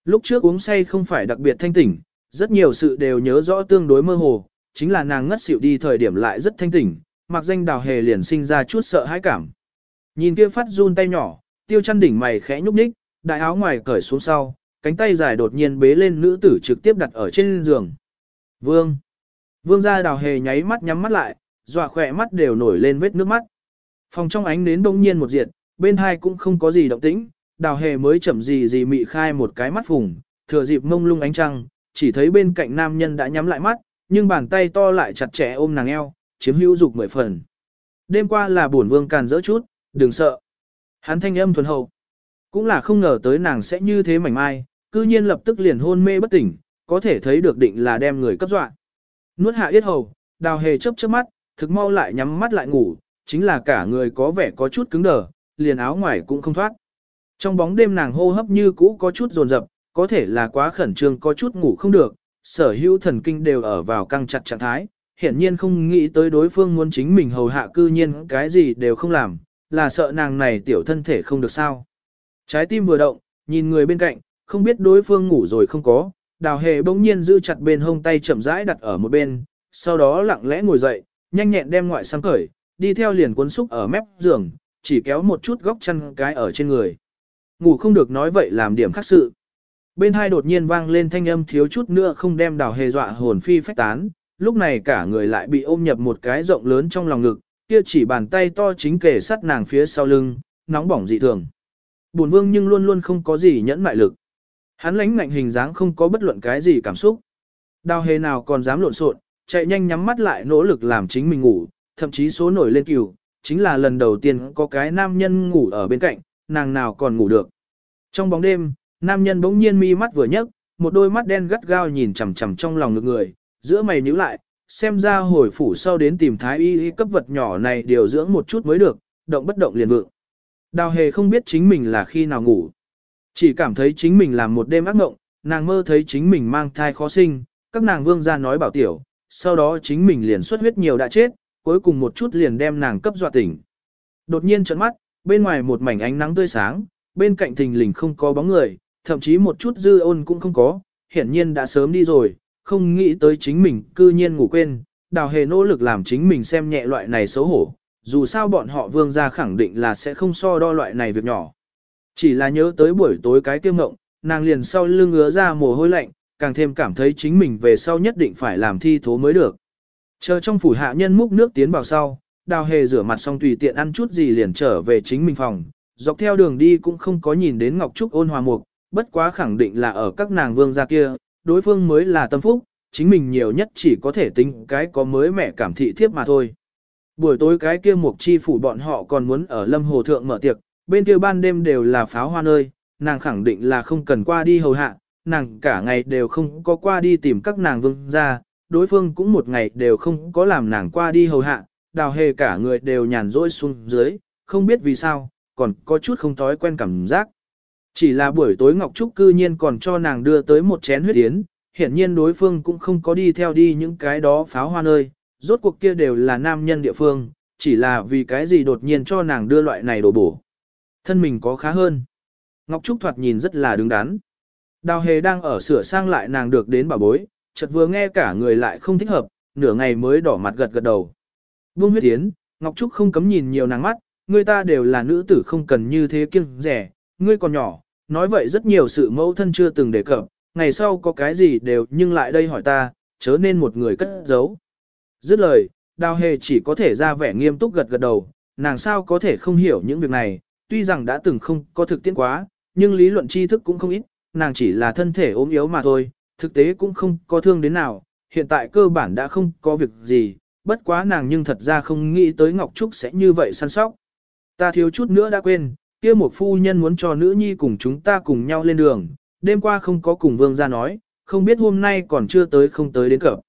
Lúc trước uống say không phải đặc biệt thanh tỉnh, rất nhiều sự đều nhớ rõ tương đối mơ hồ, chính là nàng ngất xỉu đi thời điểm lại rất thanh tỉnh, mặc danh đào hề liền sinh ra chút sợ hãi cảm. Nhìn kia phát run tay nhỏ, tiêu chăn đỉnh mày khẽ nhúc nhích, đại áo ngoài cởi xuống sau, cánh tay dài đột nhiên bế lên nữ tử trực tiếp đặt ở trên giường. Vương. Vương ra đào hề nháy mắt nhắm mắt lại, dọa khỏe mắt đều nổi lên vết nước mắt. Phòng trong ánh nến đông nhiên một diện, bên hai cũng không có gì động tĩnh, đào hề mới chậm gì gì mị khai một cái mắt phùng, thừa dịp mông lung ánh trăng, chỉ thấy bên cạnh nam nhân đã nhắm lại mắt, nhưng bàn tay to lại chặt chẽ ôm nàng eo, chiếm hữu dục mười phần. Đêm qua là buồn vương càn dỡ chút, đừng sợ. Hắn thanh âm thuần hậu. Cũng là không ngờ tới nàng sẽ như thế mảnh mai, cư nhiên lập tức liền hôn mê bất tỉnh, có thể thấy được định là đem người cấp dọa. Nuốt hạ yết hầu, đào hề chớp chớp mắt, thực mau lại nhắm mắt lại ngủ, chính là cả người có vẻ có chút cứng đờ, liền áo ngoài cũng không thoát. Trong bóng đêm nàng hô hấp như cũ có chút rồn rập có thể là quá khẩn trương có chút ngủ không được, sở hữu thần kinh đều ở vào căng chặt trạng thái, hiển nhiên không nghĩ tới đối phương muốn chính mình hầu hạ cư nhiên cái gì đều không làm, là sợ nàng này tiểu thân thể không được sao. Trái tim vừa động, nhìn người bên cạnh, không biết đối phương ngủ rồi không có, đào hề bỗng nhiên giữ chặt bên hông tay chậm rãi đặt ở một bên, sau đó lặng lẽ ngồi dậy, nhanh nhẹn đem ngoại sang khởi đi theo liền cuốn xúc ở mép giường, chỉ kéo một chút góc chân cái ở trên người. Ngủ không được nói vậy làm điểm khác sự. Bên hai đột nhiên vang lên thanh âm thiếu chút nữa không đem đào hề dọa hồn phi phách tán, lúc này cả người lại bị ôm nhập một cái rộng lớn trong lòng ngực, kia chỉ bàn tay to chính kề sát nàng phía sau lưng, nóng bỏng dị thường. Bùn vương nhưng luôn luôn không có gì nhẫn mại lực. Hắn lánh ngạnh hình dáng không có bất luận cái gì cảm xúc. Đào hề nào còn dám lộn xộn, chạy nhanh nhắm mắt lại nỗ lực làm chính mình ngủ, thậm chí số nổi lên cừu, chính là lần đầu tiên có cái nam nhân ngủ ở bên cạnh, nàng nào còn ngủ được. Trong bóng đêm, nam nhân bỗng nhiên mi mắt vừa nhấc, một đôi mắt đen gắt gao nhìn chằm chằm trong lòng ngực người, giữa mày nhíu lại, xem ra hồi phủ sau đến tìm thái y, y cấp vật nhỏ này điều dưỡng một chút mới được, động bất động liền vượng. Đào hề không biết chính mình là khi nào ngủ. Chỉ cảm thấy chính mình làm một đêm ác ngộng, nàng mơ thấy chính mình mang thai khó sinh, các nàng vương gia nói bảo tiểu, sau đó chính mình liền xuất huyết nhiều đã chết, cuối cùng một chút liền đem nàng cấp dọa tỉnh. Đột nhiên trợn mắt, bên ngoài một mảnh ánh nắng tươi sáng, bên cạnh thình lình không có bóng người, thậm chí một chút dư ôn cũng không có, hiển nhiên đã sớm đi rồi, không nghĩ tới chính mình cư nhiên ngủ quên, đào hề nỗ lực làm chính mình xem nhẹ loại này xấu hổ, dù sao bọn họ vương gia khẳng định là sẽ không so đo loại này việc nhỏ. Chỉ là nhớ tới buổi tối cái tiêu ngộng, nàng liền sau lưng ngứa ra mồ hôi lạnh, càng thêm cảm thấy chính mình về sau nhất định phải làm thi thố mới được. Chờ trong phủ hạ nhân múc nước tiến vào sau, đào hề rửa mặt xong tùy tiện ăn chút gì liền trở về chính mình phòng, dọc theo đường đi cũng không có nhìn đến Ngọc Trúc ôn hòa mục, bất quá khẳng định là ở các nàng vương gia kia, đối phương mới là tâm phúc, chính mình nhiều nhất chỉ có thể tính cái có mới mẹ cảm thị thiếp mà thôi. Buổi tối cái kia mục chi phủ bọn họ còn muốn ở lâm hồ thượng mở tiệc, bên kia ban đêm đều là pháo hoa nơi, nàng khẳng định là không cần qua đi hầu hạ, nàng cả ngày đều không có qua đi tìm các nàng vương gia, đối phương cũng một ngày đều không có làm nàng qua đi hầu hạ, đào hề cả người đều nhàn rỗi xuống dưới, không biết vì sao, còn có chút không thói quen cảm giác. Chỉ là buổi tối Ngọc Trúc cư nhiên còn cho nàng đưa tới một chén huyết yến, hiển nhiên đối phương cũng không có đi theo đi những cái đó pháo hoa nơi, rốt cuộc kia đều là nam nhân địa phương, chỉ là vì cái gì đột nhiên cho nàng đưa loại này đồ bổ. Thân mình có khá hơn. Ngọc Trúc thoạt nhìn rất là đứng đắn. Đào hề đang ở sửa sang lại nàng được đến bà bối, chợt vừa nghe cả người lại không thích hợp, nửa ngày mới đỏ mặt gật gật đầu. Vương huyết tiến, Ngọc Trúc không cấm nhìn nhiều nàng mắt, người ta đều là nữ tử không cần như thế kiêng rẻ, ngươi còn nhỏ, nói vậy rất nhiều sự mẫu thân chưa từng đề cập, ngày sau có cái gì đều nhưng lại đây hỏi ta, chớ nên một người cất giấu. Dứt lời, đào hề chỉ có thể ra vẻ nghiêm túc gật gật đầu, nàng sao có thể không hiểu những việc này, tuy rằng đã từng không có thực tiễn quá, nhưng lý luận tri thức cũng không ít, nàng chỉ là thân thể ốm yếu mà thôi, thực tế cũng không có thương đến nào, hiện tại cơ bản đã không có việc gì, bất quá nàng nhưng thật ra không nghĩ tới Ngọc Trúc sẽ như vậy săn sóc. Ta thiếu chút nữa đã quên, kia một phu nhân muốn cho nữ nhi cùng chúng ta cùng nhau lên đường, đêm qua không có cùng vương ra nói, không biết hôm nay còn chưa tới không tới đến cập.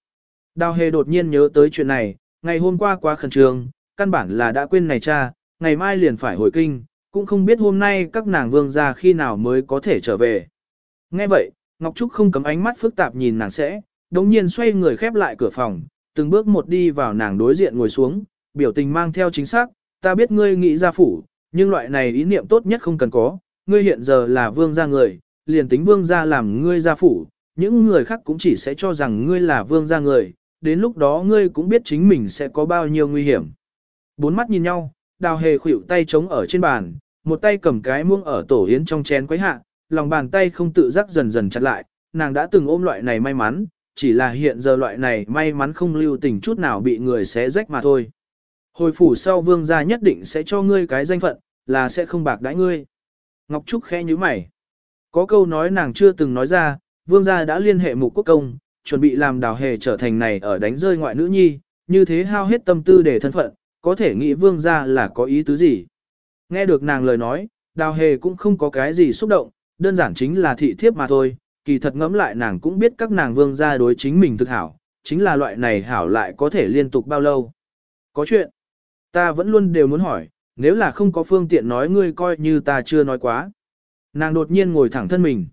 Đào hề đột nhiên nhớ tới chuyện này, ngày hôm qua quá khẩn trương, căn bản là đã quên này cha, ngày mai liền phải hồi kinh, cũng không biết hôm nay các nàng vương ra khi nào mới có thể trở về. Nghe vậy, Ngọc Trúc không cấm ánh mắt phức tạp nhìn nàng sẽ, đồng nhiên xoay người khép lại cửa phòng, từng bước một đi vào nàng đối diện ngồi xuống, biểu tình mang theo chính xác, ta biết ngươi nghĩ ra phủ, nhưng loại này ý niệm tốt nhất không cần có, ngươi hiện giờ là vương gia người, liền tính vương gia làm ngươi gia phủ, những người khác cũng chỉ sẽ cho rằng ngươi là vương gia người, đến lúc đó ngươi cũng biết chính mình sẽ có bao nhiêu nguy hiểm. Bốn mắt nhìn nhau, đào hề khuỷu tay trống ở trên bàn, một tay cầm cái muông ở tổ yến trong chén quấy hạ, lòng bàn tay không tự giác dần dần chặt lại, nàng đã từng ôm loại này may mắn, chỉ là hiện giờ loại này may mắn không lưu tình chút nào bị người xé rách mà thôi. Hồi phủ sau vương gia nhất định sẽ cho ngươi cái danh phận, là sẽ không bạc đãi ngươi. Ngọc Trúc khẽ như mày. Có câu nói nàng chưa từng nói ra, vương gia đã liên hệ mục quốc công, chuẩn bị làm đào hề trở thành này ở đánh rơi ngoại nữ nhi, như thế hao hết tâm tư để thân phận, có thể nghĩ vương gia là có ý tứ gì. Nghe được nàng lời nói, đào hề cũng không có cái gì xúc động, đơn giản chính là thị thiếp mà thôi, kỳ thật ngẫm lại nàng cũng biết các nàng vương gia đối chính mình thực hảo, chính là loại này hảo lại có thể liên tục bao lâu. Có chuyện, ta vẫn luôn đều muốn hỏi, nếu là không có phương tiện nói ngươi coi như ta chưa nói quá. Nàng đột nhiên ngồi thẳng thân mình.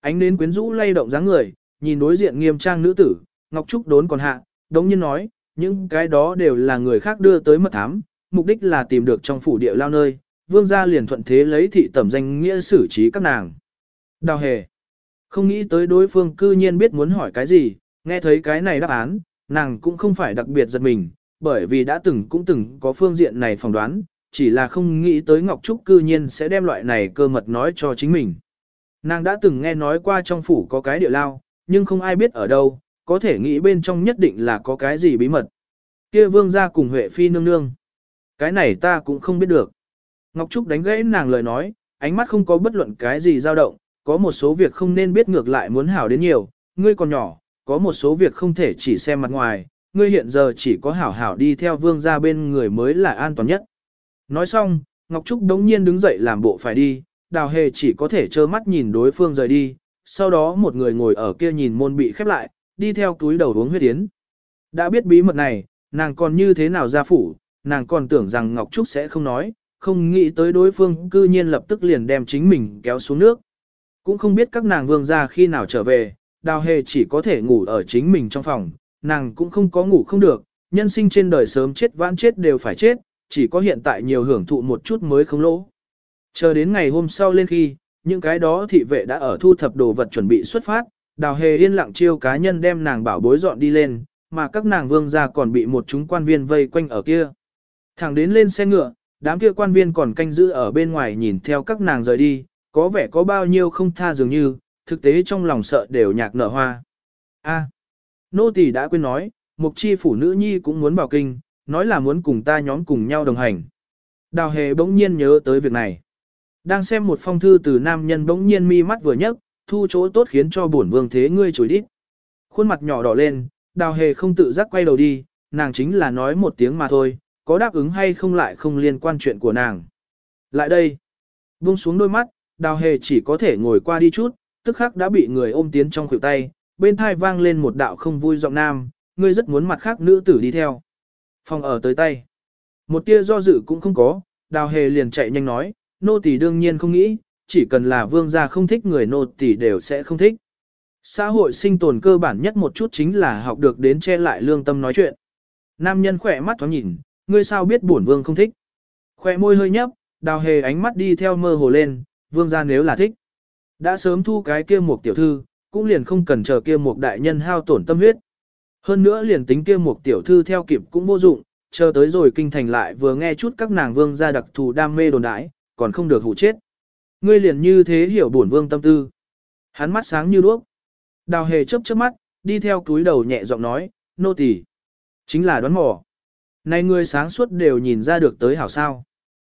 Ánh đến quyến rũ lay động dáng người, nhìn đối diện nghiêm trang nữ tử, Ngọc Trúc đốn còn hạ, đống nhiên nói, những cái đó đều là người khác đưa tới mật thám, mục đích là tìm được trong phủ địa lao nơi, vương gia liền thuận thế lấy thị tẩm danh nghĩa xử trí các nàng. Đào hề. Không nghĩ tới đối phương cư nhiên biết muốn hỏi cái gì, nghe thấy cái này đáp án, nàng cũng không phải đặc biệt giật mình, bởi vì đã từng cũng từng có phương diện này phỏng đoán, chỉ là không nghĩ tới Ngọc Trúc cư nhiên sẽ đem loại này cơ mật nói cho chính mình. Nàng đã từng nghe nói qua trong phủ có cái địa lao, nhưng không ai biết ở đâu, có thể nghĩ bên trong nhất định là có cái gì bí mật. Kia vương gia cùng Huệ Phi nương nương. Cái này ta cũng không biết được. Ngọc Trúc đánh gãy nàng lời nói, ánh mắt không có bất luận cái gì dao động, có một số việc không nên biết ngược lại muốn hảo đến nhiều, ngươi còn nhỏ, có một số việc không thể chỉ xem mặt ngoài, ngươi hiện giờ chỉ có hảo hảo đi theo vương gia bên người mới là an toàn nhất. Nói xong, Ngọc Trúc đống nhiên đứng dậy làm bộ phải đi, đào hề chỉ có thể trơ mắt nhìn đối phương rời đi, sau đó một người ngồi ở kia nhìn môn bị khép lại, đi theo túi đầu uống huyết yến. Đã biết bí mật này, nàng còn như thế nào ra phủ, nàng còn tưởng rằng Ngọc Trúc sẽ không nói, không nghĩ tới đối phương cư nhiên lập tức liền đem chính mình kéo xuống nước. Cũng không biết các nàng vương ra khi nào trở về, đào hề chỉ có thể ngủ ở chính mình trong phòng, nàng cũng không có ngủ không được, nhân sinh trên đời sớm chết vãn chết đều phải chết, chỉ có hiện tại nhiều hưởng thụ một chút mới không lỗ. Chờ đến ngày hôm sau lên khi, những cái đó thị vệ đã ở thu thập đồ vật chuẩn bị xuất phát, đào hề yên lặng chiêu cá nhân đem nàng bảo bối dọn đi lên, mà các nàng vương gia còn bị một chúng quan viên vây quanh ở kia. Thẳng đến lên xe ngựa, đám kia quan viên còn canh giữ ở bên ngoài nhìn theo các nàng rời đi, có vẻ có bao nhiêu không tha dường như, thực tế trong lòng sợ đều nhạc nở hoa. A, nô tỳ đã quên nói, mục chi phủ nữ nhi cũng muốn vào kinh, nói là muốn cùng ta nhóm cùng nhau đồng hành. Đào hề bỗng nhiên nhớ tới việc này. Đang xem một phong thư từ nam nhân bỗng nhiên mi mắt vừa nhấc, thu chỗ tốt khiến cho bổn vương thế ngươi chối đít. Khuôn mặt nhỏ đỏ lên, đào hề không tự giác quay đầu đi, nàng chính là nói một tiếng mà thôi, có đáp ứng hay không lại không liên quan chuyện của nàng. Lại đây, buông xuống đôi mắt, đào hề chỉ có thể ngồi qua đi chút, tức khắc đã bị người ôm tiến trong khuỷu tay, bên thai vang lên một đạo không vui giọng nam, ngươi rất muốn mặt khác nữ tử đi theo. Phòng ở tới tay. Một tia do dự cũng không có, đào hề liền chạy nhanh nói, nô tỳ đương nhiên không nghĩ, chỉ cần là vương gia không thích người nô tỳ đều sẽ không thích. Xã hội sinh tồn cơ bản nhất một chút chính là học được đến che lại lương tâm nói chuyện. Nam nhân khỏe mắt thoáng nhìn, ngươi sao biết bổn vương không thích. Khỏe môi hơi nhấp, đào hề ánh mắt đi theo mơ hồ lên, vương gia nếu là thích. Đã sớm thu cái kia một tiểu thư, cũng liền không cần chờ kia một đại nhân hao tổn tâm huyết. Hơn nữa liền tính kia một tiểu thư theo kịp cũng vô dụng, chờ tới rồi kinh thành lại vừa nghe chút các nàng vương gia đặc thù đam mê đồn đãi, còn không được hủ chết. Ngươi liền như thế hiểu bổn vương tâm tư. Hắn mắt sáng như đuốc. Đào hề chớp chớp mắt, đi theo túi đầu nhẹ giọng nói, nô tỳ Chính là đoán mò. Này ngươi sáng suốt đều nhìn ra được tới hảo sao.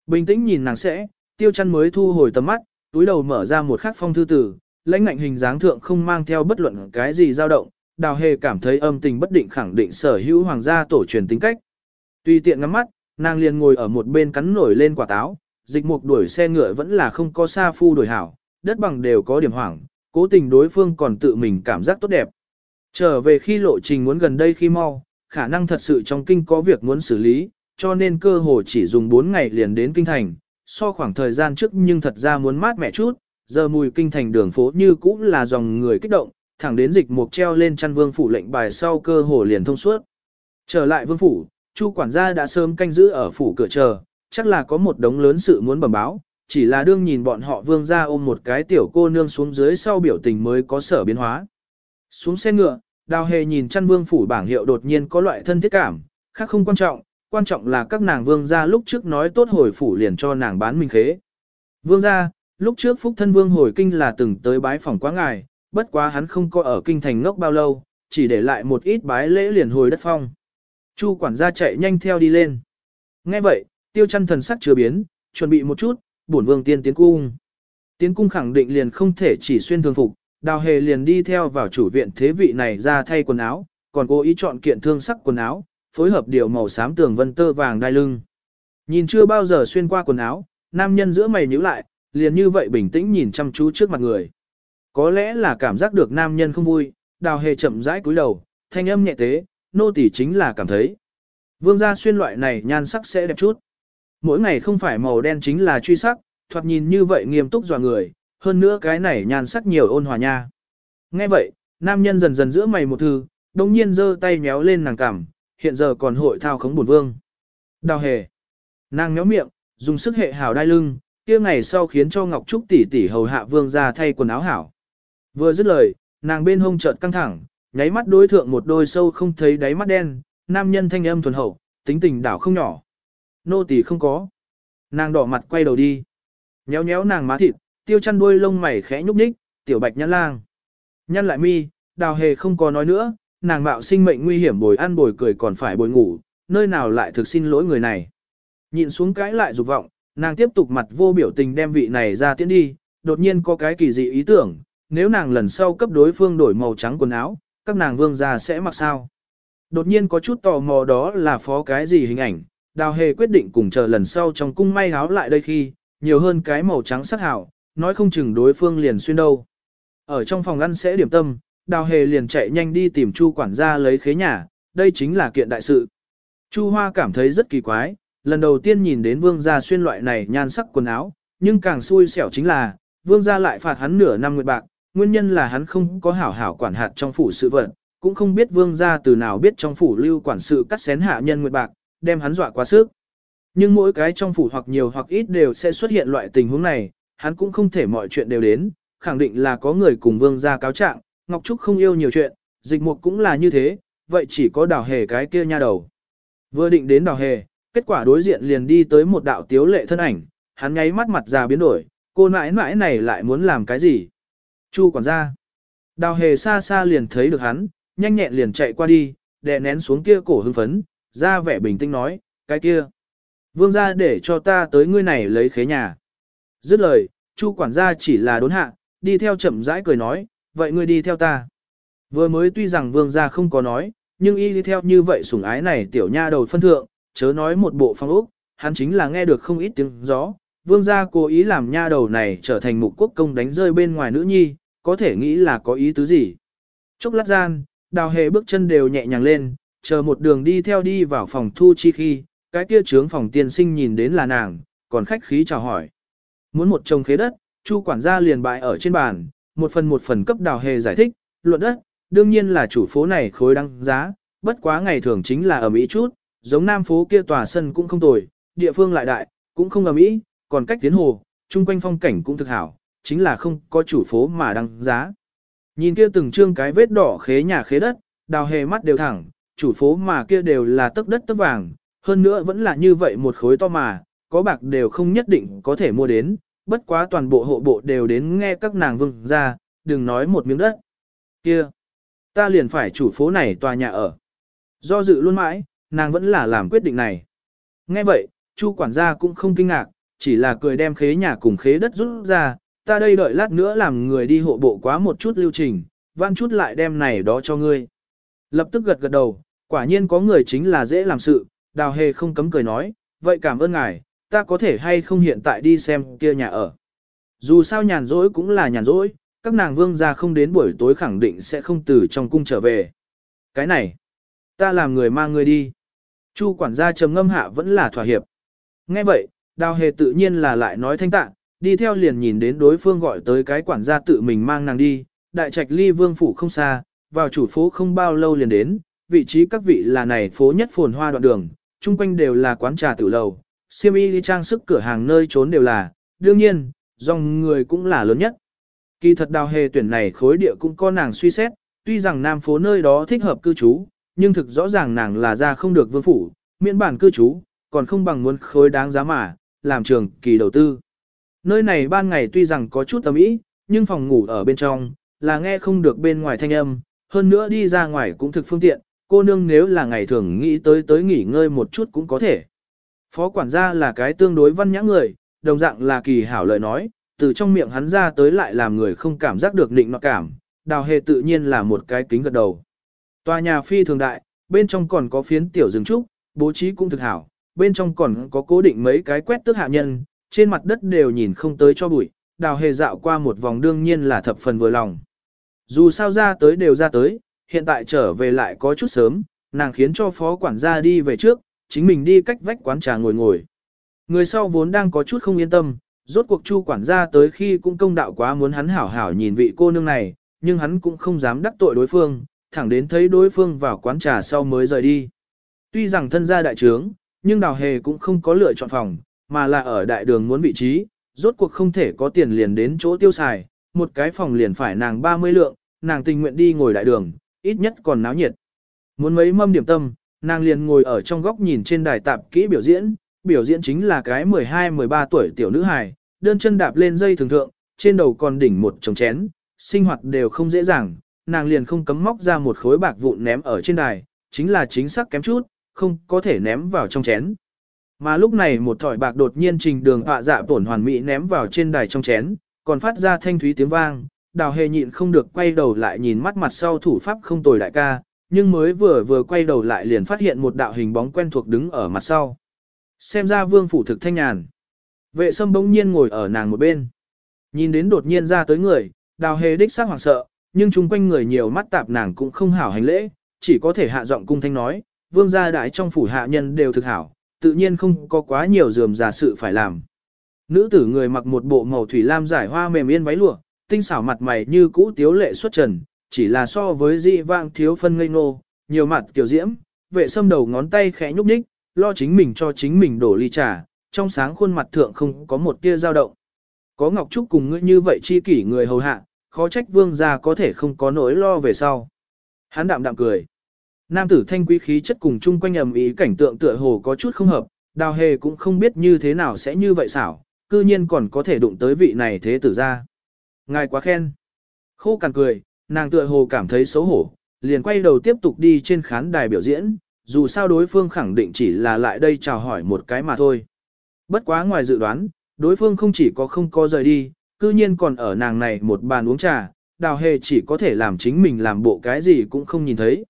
Bình tĩnh nhìn nàng sẽ, tiêu chăn mới thu hồi tầm mắt, túi đầu mở ra một khắc phong thư tử, lãnh ngạnh hình dáng thượng không mang theo bất luận cái gì dao động, đào hề cảm thấy âm tình bất định khẳng định sở hữu hoàng gia tổ truyền tính cách. Tùy tiện ngắm mắt, nàng liền ngồi ở một bên cắn nổi lên quả táo, dịch mục đuổi xe ngựa vẫn là không có xa phu đổi hảo, đất bằng đều có điểm hoảng, cố tình đối phương còn tự mình cảm giác tốt đẹp. Trở về khi lộ trình muốn gần đây khi mau, khả năng thật sự trong kinh có việc muốn xử lý, cho nên cơ hồ chỉ dùng 4 ngày liền đến kinh thành, so khoảng thời gian trước nhưng thật ra muốn mát mẻ chút, giờ mùi kinh thành đường phố như cũ là dòng người kích động, thẳng đến dịch mục treo lên chăn vương phủ lệnh bài sau cơ hồ liền thông suốt. Trở lại vương phủ, Chu quản gia đã sớm canh giữ ở phủ cửa chờ, chắc là có một đống lớn sự muốn bẩm báo, chỉ là đương nhìn bọn họ vương ra ôm một cái tiểu cô nương xuống dưới sau biểu tình mới có sở biến hóa. Xuống xe ngựa, đào hề nhìn chăn vương phủ bảng hiệu đột nhiên có loại thân thiết cảm, khác không quan trọng, quan trọng là các nàng vương gia lúc trước nói tốt hồi phủ liền cho nàng bán minh khế. Vương gia, lúc trước phúc thân vương hồi kinh là từng tới bái phỏng quá ngài, bất quá hắn không có ở kinh thành ngốc bao lâu, chỉ để lại một ít bái lễ liền hồi đất phong. Chu quản gia chạy nhanh theo đi lên. Nghe vậy, tiêu chăn thần sắc chưa biến, chuẩn bị một chút, bổn vương tiên tiến cung. Tiến cung khẳng định liền không thể chỉ xuyên thường phục, đào hề liền đi theo vào chủ viện thế vị này ra thay quần áo, còn cố ý chọn kiện thương sắc quần áo, phối hợp điều màu xám tường vân tơ vàng đai lưng. Nhìn chưa bao giờ xuyên qua quần áo, nam nhân giữa mày nhíu lại, liền như vậy bình tĩnh nhìn chăm chú trước mặt người. Có lẽ là cảm giác được nam nhân không vui, đào hề chậm rãi cúi đầu, thanh âm nhẹ tế, nô tỳ chính là cảm thấy. Vương gia xuyên loại này nhan sắc sẽ đẹp chút. Mỗi ngày không phải màu đen chính là truy sắc, thoạt nhìn như vậy nghiêm túc dò người, hơn nữa cái này nhan sắc nhiều ôn hòa nha. Nghe vậy, nam nhân dần dần giữa mày một thư, đồng nhiên giơ tay méo lên nàng cằm, hiện giờ còn hội thao khống bổn vương. Đào hề. Nàng méo miệng, dùng sức hệ hào đai lưng, kia ngày sau khiến cho Ngọc Trúc tỷ tỷ hầu hạ vương ra thay quần áo hảo. Vừa dứt lời, nàng bên hông chợt căng thẳng, nháy mắt đối thượng một đôi sâu không thấy đáy mắt đen, nam nhân thanh âm thuần hậu, tính tình đảo không nhỏ. Nô tỷ không có. Nàng đỏ mặt quay đầu đi. Nhéo nhéo nàng má thịt, tiêu chăn đuôi lông mày khẽ nhúc nhích, tiểu bạch nhăn lang. Nhăn lại mi, đào hề không có nói nữa, nàng mạo sinh mệnh nguy hiểm bồi ăn bồi cười còn phải bồi ngủ, nơi nào lại thực xin lỗi người này. Nhìn xuống cái lại dục vọng, nàng tiếp tục mặt vô biểu tình đem vị này ra tiễn đi, đột nhiên có cái kỳ dị ý tưởng, nếu nàng lần sau cấp đối phương đổi màu trắng quần áo, các nàng vương gia sẽ mặc sao. Đột nhiên có chút tò mò đó là phó cái gì hình ảnh, đào hề quyết định cùng chờ lần sau trong cung may áo lại đây khi, nhiều hơn cái màu trắng sắc hảo, nói không chừng đối phương liền xuyên đâu. Ở trong phòng ăn sẽ điểm tâm, đào hề liền chạy nhanh đi tìm chu quản gia lấy khế nhà, đây chính là kiện đại sự. Chu Hoa cảm thấy rất kỳ quái, lần đầu tiên nhìn đến vương gia xuyên loại này nhan sắc quần áo, nhưng càng xui xẻo chính là, vương gia lại phạt hắn nửa năm nguyệt bạc, nguyên nhân là hắn không có hảo hảo quản hạt trong phủ sự vận, cũng không biết vương gia từ nào biết trong phủ lưu quản sự cắt xén hạ nhân nguyệt bạc, đem hắn dọa quá sức. Nhưng mỗi cái trong phủ hoặc nhiều hoặc ít đều sẽ xuất hiện loại tình huống này, hắn cũng không thể mọi chuyện đều đến, khẳng định là có người cùng vương gia cáo trạng, Ngọc Trúc không yêu nhiều chuyện, dịch mục cũng là như thế, vậy chỉ có đào hề cái kia nha đầu. Vừa định đến đào hề, kết quả đối diện liền đi tới một đạo tiếu lệ thân ảnh, hắn nháy mắt mặt già biến đổi, cô nãi nãi này lại muốn làm cái gì? Chu quản gia. Đào hề xa xa liền thấy được hắn, nhanh nhẹn liền chạy qua đi, đè nén xuống kia cổ hưng phấn, ra vẻ bình tĩnh nói, cái kia. Vương gia để cho ta tới ngươi này lấy khế nhà. Dứt lời, chu quản gia chỉ là đốn hạ, đi theo chậm rãi cười nói, vậy ngươi đi theo ta. Vừa mới tuy rằng vương gia không có nói, nhưng y đi theo như vậy sủng ái này tiểu nha đầu phân thượng, chớ nói một bộ phong ốc, hắn chính là nghe được không ít tiếng gió. Vương gia cố ý làm nha đầu này trở thành mục quốc công đánh rơi bên ngoài nữ nhi, có thể nghĩ là có ý tứ gì. Chốc lát gian, đào hề bước chân đều nhẹ nhàng lên, chờ một đường đi theo đi vào phòng thu chi khi, cái kia trướng phòng tiên sinh nhìn đến là nàng, còn khách khí chào hỏi. Muốn một chồng khế đất, chu quản gia liền bại ở trên bàn, một phần một phần cấp đào hề giải thích, luận đất, đương nhiên là chủ phố này khối đăng giá, bất quá ngày thường chính là ở Mỹ chút, giống nam phố kia tòa sân cũng không tồi, địa phương lại đại, cũng không ở Mỹ, còn cách tiến hồ, chung quanh phong cảnh cũng thực hảo, chính là không có chủ phố mà đăng giá. Nhìn kia từng trương cái vết đỏ khế nhà khế đất, đào hề mắt đều thẳng, chủ phố mà kia đều là tấc đất tấc vàng, hơn nữa vẫn là như vậy một khối to mà, có bạc đều không nhất định có thể mua đến, bất quá toàn bộ hộ bộ đều đến nghe các nàng vương ra, đừng nói một miếng đất. Kia, ta liền phải chủ phố này tòa nhà ở. Do dự luôn mãi, nàng vẫn là làm quyết định này. Nghe vậy, Chu quản gia cũng không kinh ngạc, chỉ là cười đem khế nhà cùng khế đất rút ra, ta đây đợi lát nữa làm người đi hộ bộ quá một chút lưu trình, van chút lại đem này đó cho ngươi. Lập tức gật gật đầu, quả nhiên có người chính là dễ làm sự, đào hề không cấm cười nói, vậy cảm ơn ngài, ta có thể hay không hiện tại đi xem kia nhà ở. Dù sao nhàn rỗi cũng là nhàn rỗi, các nàng vương gia không đến buổi tối khẳng định sẽ không từ trong cung trở về. Cái này, ta làm người mang người đi. Chu quản gia trầm ngâm hạ vẫn là thỏa hiệp. Nghe vậy, đào hề tự nhiên là lại nói thanh tạng đi theo liền nhìn đến đối phương gọi tới cái quản gia tự mình mang nàng đi, đại trạch ly vương phủ không xa, vào chủ phố không bao lâu liền đến, vị trí các vị là này phố nhất phồn hoa đoạn đường, chung quanh đều là quán trà tử lầu, siêm y trang sức cửa hàng nơi trốn đều là, đương nhiên, dòng người cũng là lớn nhất. Kỳ thật đào hề tuyển này khối địa cũng có nàng suy xét, tuy rằng nam phố nơi đó thích hợp cư trú, nhưng thực rõ ràng nàng là ra không được vương phủ, miễn bản cư trú, còn không bằng muốn khối đáng giá mà, làm trường kỳ đầu tư. Nơi này ban ngày tuy rằng có chút tầm ý, nhưng phòng ngủ ở bên trong, là nghe không được bên ngoài thanh âm, hơn nữa đi ra ngoài cũng thực phương tiện, cô nương nếu là ngày thường nghĩ tới tới nghỉ ngơi một chút cũng có thể. Phó quản gia là cái tương đối văn nhã người, đồng dạng là kỳ hảo lời nói, từ trong miệng hắn ra tới lại làm người không cảm giác được định nọ cảm, đào hề tự nhiên là một cái kính gật đầu. Tòa nhà phi thường đại, bên trong còn có phiến tiểu rừng trúc, bố trí cũng thực hảo, bên trong còn có cố định mấy cái quét tước hạ nhân, trên mặt đất đều nhìn không tới cho bụi, đào hề dạo qua một vòng đương nhiên là thập phần vừa lòng. Dù sao ra tới đều ra tới, hiện tại trở về lại có chút sớm, nàng khiến cho phó quản gia đi về trước, chính mình đi cách vách quán trà ngồi ngồi. Người sau vốn đang có chút không yên tâm, rốt cuộc chu quản gia tới khi cũng công đạo quá muốn hắn hảo hảo nhìn vị cô nương này, nhưng hắn cũng không dám đắc tội đối phương, thẳng đến thấy đối phương vào quán trà sau mới rời đi. Tuy rằng thân gia đại trướng, nhưng đào hề cũng không có lựa chọn phòng, mà là ở đại đường muốn vị trí, rốt cuộc không thể có tiền liền đến chỗ tiêu xài, một cái phòng liền phải nàng 30 lượng, nàng tình nguyện đi ngồi đại đường, ít nhất còn náo nhiệt. Muốn mấy mâm điểm tâm, nàng liền ngồi ở trong góc nhìn trên đài tạp kỹ biểu diễn, biểu diễn chính là cái 12-13 tuổi tiểu nữ hài, đơn chân đạp lên dây thường thượng, trên đầu còn đỉnh một chồng chén, sinh hoạt đều không dễ dàng, nàng liền không cấm móc ra một khối bạc vụn ném ở trên đài, chính là chính xác kém chút, không có thể ném vào trong chén. Mà lúc này một thỏi bạc đột nhiên trình đường họa dạ tổn hoàn mỹ ném vào trên đài trong chén, còn phát ra thanh thúy tiếng vang, đào hề nhịn không được quay đầu lại nhìn mắt mặt sau thủ pháp không tồi đại ca, nhưng mới vừa vừa quay đầu lại liền phát hiện một đạo hình bóng quen thuộc đứng ở mặt sau. Xem ra vương phủ thực thanh nhàn. Vệ sâm bỗng nhiên ngồi ở nàng một bên. Nhìn đến đột nhiên ra tới người, đào hề đích xác hoảng sợ, nhưng chung quanh người nhiều mắt tạp nàng cũng không hảo hành lễ, chỉ có thể hạ giọng cung thanh nói, vương gia đại trong phủ hạ nhân đều thực hảo, tự nhiên không có quá nhiều dườm giả sự phải làm. Nữ tử người mặc một bộ màu thủy lam giải hoa mềm yên váy lụa, tinh xảo mặt mày như cũ tiếu lệ xuất trần, chỉ là so với dị vang thiếu phân ngây ngô, nhiều mặt kiểu diễm, vệ sâm đầu ngón tay khẽ nhúc nhích, lo chính mình cho chính mình đổ ly trà, trong sáng khuôn mặt thượng không có một tia dao động. Có Ngọc Trúc cùng ngươi như vậy chi kỷ người hầu hạ, khó trách vương gia có thể không có nỗi lo về sau. Hắn đạm đạm cười. Nam tử thanh quý khí chất cùng chung quanh ầm ý cảnh tượng tựa hồ có chút không hợp, đào hề cũng không biết như thế nào sẽ như vậy xảo, cư nhiên còn có thể đụng tới vị này thế tử ra. Ngài quá khen. Khô cằn cười, nàng tựa hồ cảm thấy xấu hổ, liền quay đầu tiếp tục đi trên khán đài biểu diễn, dù sao đối phương khẳng định chỉ là lại đây chào hỏi một cái mà thôi. Bất quá ngoài dự đoán, đối phương không chỉ có không có rời đi, cư nhiên còn ở nàng này một bàn uống trà, đào hề chỉ có thể làm chính mình làm bộ cái gì cũng không nhìn thấy.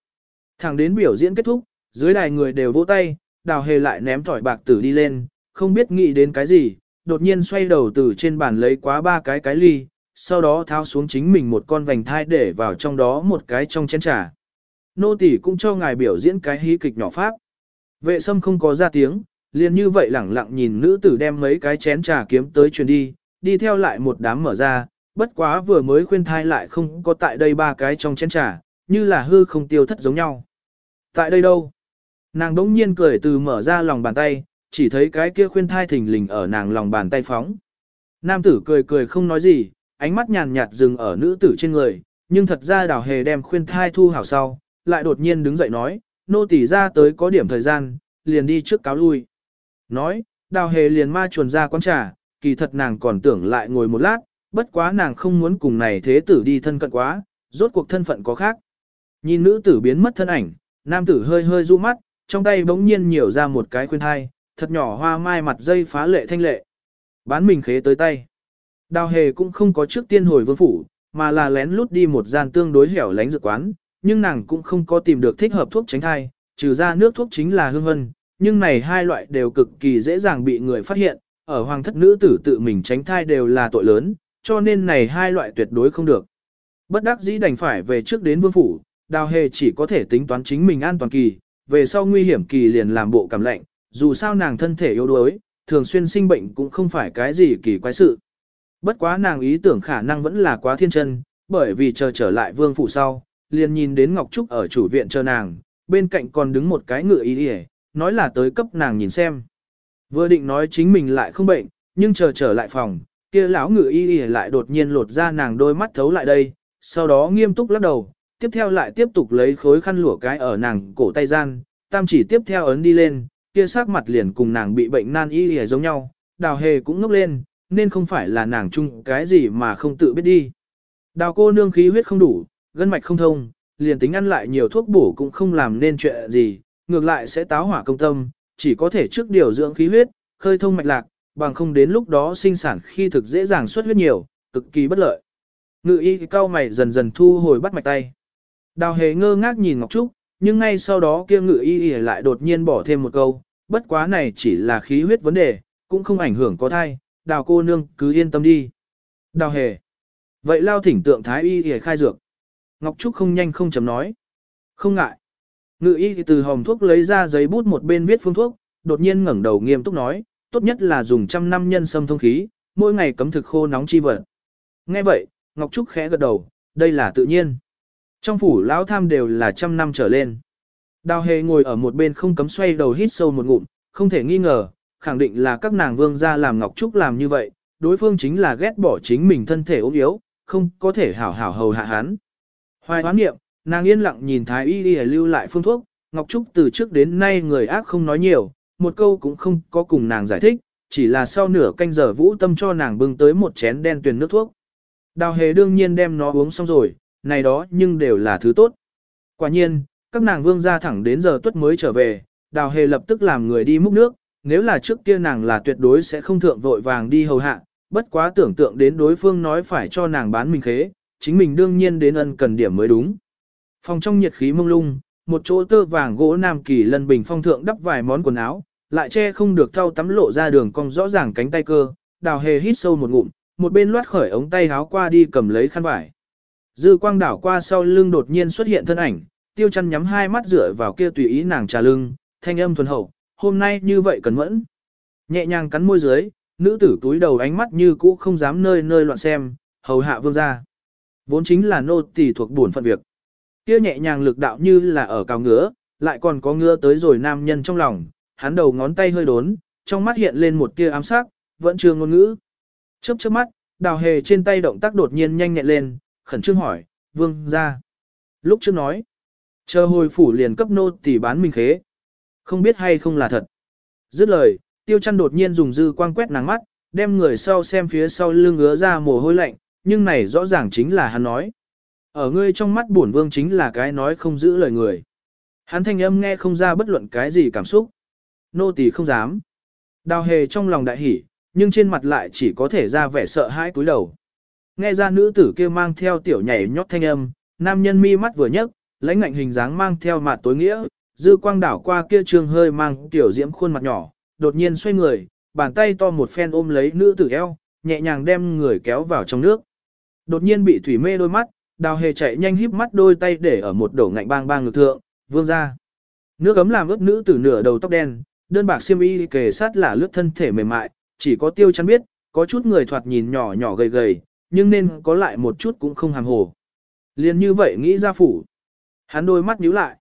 Thẳng đến biểu diễn kết thúc, dưới đài người đều vỗ tay, đào hề lại ném thỏi bạc tử đi lên, không biết nghĩ đến cái gì, đột nhiên xoay đầu từ trên bàn lấy quá ba cái cái ly, sau đó tháo xuống chính mình một con vành thai để vào trong đó một cái trong chén trà. Nô tỷ cũng cho ngài biểu diễn cái hí kịch nhỏ pháp. Vệ sâm không có ra tiếng, liền như vậy lẳng lặng nhìn nữ tử đem mấy cái chén trà kiếm tới truyền đi, đi theo lại một đám mở ra, bất quá vừa mới khuyên thai lại không có tại đây ba cái trong chén trà, như là hư không tiêu thất giống nhau. Tại đây đâu? Nàng đống nhiên cười từ mở ra lòng bàn tay, chỉ thấy cái kia khuyên thai thình lình ở nàng lòng bàn tay phóng. Nam tử cười cười không nói gì, ánh mắt nhàn nhạt dừng ở nữ tử trên người, nhưng thật ra đào hề đem khuyên thai thu hảo sau, lại đột nhiên đứng dậy nói, nô tỳ ra tới có điểm thời gian, liền đi trước cáo lui. Nói, đào hề liền ma chuồn ra quán trà, kỳ thật nàng còn tưởng lại ngồi một lát, bất quá nàng không muốn cùng này thế tử đi thân cận quá, rốt cuộc thân phận có khác. Nhìn nữ tử biến mất thân ảnh, nam tử hơi hơi du mắt, trong tay bỗng nhiên nhiều ra một cái khuyên thai, thật nhỏ hoa mai mặt dây phá lệ thanh lệ. Bán mình khế tới tay. Đào hề cũng không có trước tiên hồi vương phủ, mà là lén lút đi một gian tương đối hẻo lánh dược quán, nhưng nàng cũng không có tìm được thích hợp thuốc tránh thai, trừ ra nước thuốc chính là hương vân, nhưng này hai loại đều cực kỳ dễ dàng bị người phát hiện, ở hoàng thất nữ tử tự mình tránh thai đều là tội lớn, cho nên này hai loại tuyệt đối không được. Bất đắc dĩ đành phải về trước đến vương phủ, đào hề chỉ có thể tính toán chính mình an toàn kỳ, về sau nguy hiểm kỳ liền làm bộ cảm lạnh, dù sao nàng thân thể yếu đuối, thường xuyên sinh bệnh cũng không phải cái gì kỳ quái sự. Bất quá nàng ý tưởng khả năng vẫn là quá thiên chân, bởi vì chờ trở lại vương phủ sau, liền nhìn đến Ngọc Trúc ở chủ viện chờ nàng, bên cạnh còn đứng một cái ngựa ý đi nói là tới cấp nàng nhìn xem. Vừa định nói chính mình lại không bệnh, nhưng chờ trở lại phòng, kia lão ngựa y y lại đột nhiên lột ra nàng đôi mắt thấu lại đây, sau đó nghiêm túc lắc đầu, tiếp theo lại tiếp tục lấy khối khăn lụa cái ở nàng cổ tay gian, tam chỉ tiếp theo ấn đi lên, kia sắc mặt liền cùng nàng bị bệnh nan y y giống nhau, đào hề cũng ngốc lên, nên không phải là nàng chung cái gì mà không tự biết đi. Đào cô nương khí huyết không đủ, gân mạch không thông, liền tính ăn lại nhiều thuốc bổ cũng không làm nên chuyện gì, ngược lại sẽ táo hỏa công tâm, chỉ có thể trước điều dưỡng khí huyết, khơi thông mạch lạc, bằng không đến lúc đó sinh sản khi thực dễ dàng xuất huyết nhiều, cực kỳ bất lợi. Ngự y cao mày dần dần thu hồi bắt mạch tay. Đào hề ngơ ngác nhìn Ngọc Trúc, nhưng ngay sau đó kia ngự y lại đột nhiên bỏ thêm một câu, bất quá này chỉ là khí huyết vấn đề, cũng không ảnh hưởng có thai, đào cô nương cứ yên tâm đi. Đào hề. Vậy lao thỉnh tượng thái y y khai dược. Ngọc Trúc không nhanh không chấm nói. Không ngại. Ngự y từ hồng thuốc lấy ra giấy bút một bên viết phương thuốc, đột nhiên ngẩng đầu nghiêm túc nói, tốt nhất là dùng trăm năm nhân sâm thông khí, mỗi ngày cấm thực khô nóng chi vật. Nghe vậy, Ngọc Trúc khẽ gật đầu, đây là tự nhiên. Trong phủ lão tham đều là trăm năm trở lên. Đào hề ngồi ở một bên không cấm xoay đầu hít sâu một ngụm, không thể nghi ngờ, khẳng định là các nàng vương gia làm Ngọc Trúc làm như vậy, đối phương chính là ghét bỏ chính mình thân thể ốm yếu, không có thể hảo hảo hầu hạ hắn. Hoài hoán nghiệm, nàng yên lặng nhìn Thái Y đi lưu lại phương thuốc, Ngọc Trúc từ trước đến nay người ác không nói nhiều, một câu cũng không có cùng nàng giải thích, chỉ là sau nửa canh giờ vũ tâm cho nàng bưng tới một chén đen tuyền nước thuốc. Đào hề đương nhiên đem nó uống xong rồi, này đó nhưng đều là thứ tốt. Quả nhiên, các nàng vương ra thẳng đến giờ tuất mới trở về, đào hề lập tức làm người đi múc nước, nếu là trước kia nàng là tuyệt đối sẽ không thượng vội vàng đi hầu hạ, bất quá tưởng tượng đến đối phương nói phải cho nàng bán mình khế, chính mình đương nhiên đến ân cần điểm mới đúng. Phòng trong nhiệt khí mông lung, một chỗ tơ vàng gỗ nam kỳ lân bình phong thượng đắp vài món quần áo, lại che không được thau tắm lộ ra đường cong rõ ràng cánh tay cơ, đào hề hít sâu một ngụm, một bên loát khởi ống tay háo qua đi cầm lấy khăn vải. Dư quang đảo qua sau lưng đột nhiên xuất hiện thân ảnh, tiêu chăn nhắm hai mắt rửa vào kia tùy ý nàng trà lưng, thanh âm thuần hậu, hôm nay như vậy cần mẫn. Nhẹ nhàng cắn môi dưới, nữ tử túi đầu ánh mắt như cũ không dám nơi nơi loạn xem, hầu hạ vương ra. Vốn chính là nô tỳ thuộc buồn phận việc. Kia nhẹ nhàng lực đạo như là ở cào ngứa, lại còn có ngứa tới rồi nam nhân trong lòng, hắn đầu ngón tay hơi đốn, trong mắt hiện lên một tia ám sắc, vẫn chưa ngôn ngữ. Chớp chớp mắt, đào hề trên tay động tác đột nhiên nhanh nhẹn lên, khẩn trương hỏi, vương ra. Lúc trước nói, chờ hồi phủ liền cấp nô tỷ bán mình khế. Không biết hay không là thật. Dứt lời, tiêu chăn đột nhiên dùng dư quang quét nàng mắt, đem người sau xem phía sau lưng ngứa ra mồ hôi lạnh, nhưng này rõ ràng chính là hắn nói. Ở ngươi trong mắt bổn vương chính là cái nói không giữ lời người. Hắn thanh âm nghe không ra bất luận cái gì cảm xúc. Nô tỳ không dám. Đào hề trong lòng đại hỉ, nhưng trên mặt lại chỉ có thể ra vẻ sợ hãi cúi đầu. Nghe ra nữ tử kia mang theo tiểu nhảy nhót thanh âm, nam nhân mi mắt vừa nhấc, lãnh ngạnh hình dáng mang theo mặt tối nghĩa, dư quang đảo qua kia trường hơi mang tiểu diễm khuôn mặt nhỏ, đột nhiên xoay người, bàn tay to một phen ôm lấy nữ tử eo, nhẹ nhàng đem người kéo vào trong nước. Đột nhiên bị thủy mê đôi mắt, đào hề chạy nhanh híp mắt đôi tay để ở một đổ ngạnh bang bang ngực thượng, vương ra. Nước ấm làm ướt nữ tử nửa đầu tóc đen, đơn bạc xiêm y kề sát là lướt thân thể mềm mại, chỉ có tiêu chắn biết, có chút người thoạt nhìn nhỏ nhỏ gầy gầy, nhưng nên có lại một chút cũng không hàm hồ. Liền như vậy nghĩ ra phủ. Hắn đôi mắt nhíu lại.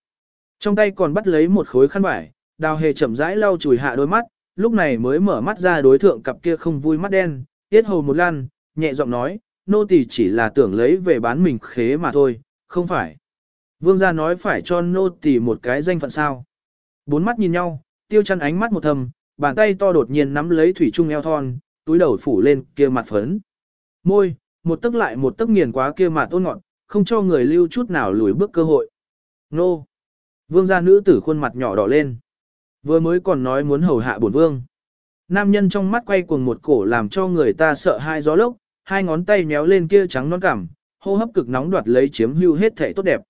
Trong tay còn bắt lấy một khối khăn vải, đào hề chậm rãi lau chùi hạ đôi mắt, lúc này mới mở mắt ra đối thượng cặp kia không vui mắt đen, tiết hầu một lan, nhẹ giọng nói, nô tỳ chỉ là tưởng lấy về bán mình khế mà thôi, không phải. Vương gia nói phải cho nô tỳ một cái danh phận sao. Bốn mắt nhìn nhau, tiêu chăn ánh mắt một thầm, bàn tay to đột nhiên nắm lấy thủy trung eo thon, túi đầu phủ lên kia mặt phấn. Môi, một tức lại một tức nghiền quá kia mặt ôn ngọn, không cho người lưu chút nào lùi bước cơ hội. Nô! Vương gia nữ tử khuôn mặt nhỏ đỏ lên. Vừa mới còn nói muốn hầu hạ bổn vương. Nam nhân trong mắt quay cuồng một cổ làm cho người ta sợ hai gió lốc, hai ngón tay méo lên kia trắng non cảm, hô hấp cực nóng đoạt lấy chiếm hưu hết thể tốt đẹp.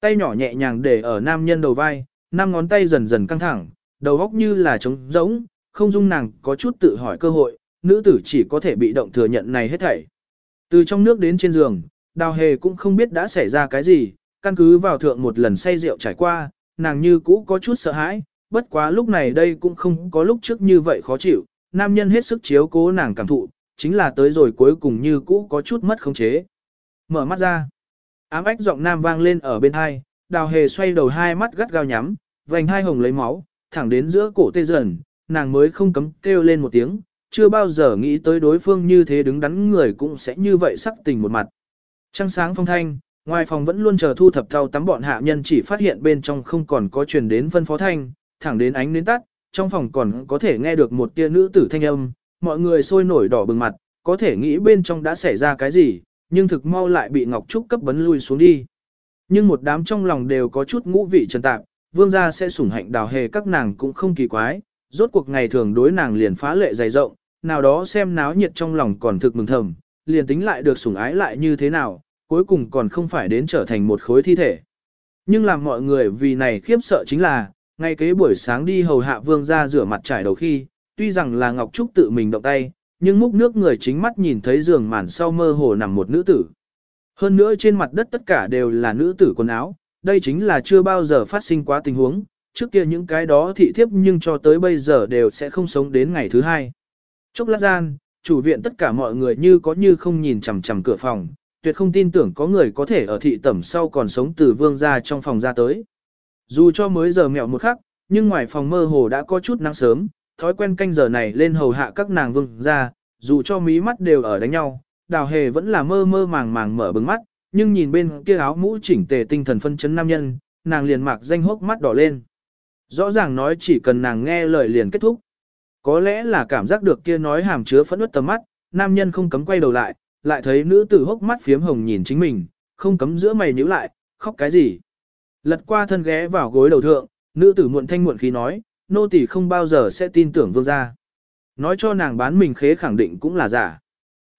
Tay nhỏ nhẹ nhàng để ở nam nhân đầu vai, năm ngón tay dần dần căng thẳng, đầu góc như là trống rỗng, không dung nàng có chút tự hỏi cơ hội, nữ tử chỉ có thể bị động thừa nhận này hết thảy. Từ trong nước đến trên giường, đào hề cũng không biết đã xảy ra cái gì, căn cứ vào thượng một lần say rượu trải qua, nàng như cũ có chút sợ hãi, bất quá lúc này đây cũng không có lúc trước như vậy khó chịu, nam nhân hết sức chiếu cố nàng cảm thụ, chính là tới rồi cuối cùng như cũ có chút mất khống chế. Mở mắt ra, ám ách giọng nam vang lên ở bên hai, đào hề xoay đầu hai mắt gắt gao nhắm, vành hai hồng lấy máu, thẳng đến giữa cổ tê dần, nàng mới không cấm kêu lên một tiếng, chưa bao giờ nghĩ tới đối phương như thế đứng đắn người cũng sẽ như vậy sắc tình một mặt. Trăng sáng phong thanh, ngoài phòng vẫn luôn chờ thu thập thao tắm bọn hạ nhân chỉ phát hiện bên trong không còn có truyền đến phân phó thanh, thẳng đến ánh đến tắt, trong phòng còn có thể nghe được một tia nữ tử thanh âm, mọi người sôi nổi đỏ bừng mặt, có thể nghĩ bên trong đã xảy ra cái gì, nhưng thực mau lại bị Ngọc Trúc cấp bấn lui xuống đi. Nhưng một đám trong lòng đều có chút ngũ vị trần tạp, vương gia sẽ sủng hạnh đào hề các nàng cũng không kỳ quái, rốt cuộc ngày thường đối nàng liền phá lệ dày rộng, nào đó xem náo nhiệt trong lòng còn thực mừng thầm, liền tính lại được sủng ái lại như thế nào, cuối cùng còn không phải đến trở thành một khối thi thể. Nhưng làm mọi người vì này khiếp sợ chính là, ngay kế buổi sáng đi hầu hạ vương gia rửa mặt trải đầu khi, tuy rằng là Ngọc Trúc tự mình động tay, nhưng múc nước người chính mắt nhìn thấy giường màn sau mơ hồ nằm một nữ tử. Hơn nữa trên mặt đất tất cả đều là nữ tử quần áo, đây chính là chưa bao giờ phát sinh quá tình huống, trước kia những cái đó thị thiếp nhưng cho tới bây giờ đều sẽ không sống đến ngày thứ hai. Chốc lát gian, chủ viện tất cả mọi người như có như không nhìn chằm chằm cửa phòng, tuyệt không tin tưởng có người có thể ở thị tẩm sau còn sống từ vương ra trong phòng ra tới. Dù cho mới giờ mẹo một khắc, nhưng ngoài phòng mơ hồ đã có chút nắng sớm, thói quen canh giờ này lên hầu hạ các nàng vương ra, dù cho mí mắt đều ở đánh nhau, đào hề vẫn là mơ mơ màng màng mở bừng mắt, nhưng nhìn bên kia áo mũ chỉnh tề tinh thần phân chấn nam nhân, nàng liền mạc danh hốc mắt đỏ lên. Rõ ràng nói chỉ cần nàng nghe lời liền kết thúc. Có lẽ là cảm giác được kia nói hàm chứa phẫn ướt tầm mắt, nam nhân không cấm quay đầu lại, lại thấy nữ tử hốc mắt phiếm hồng nhìn chính mình, không cấm giữa mày nhíu lại, khóc cái gì. Lật qua thân ghé vào gối đầu thượng, nữ tử muộn thanh muộn khí nói, nô tỳ không bao giờ sẽ tin tưởng vương gia. Nói cho nàng bán mình khế khẳng định cũng là giả.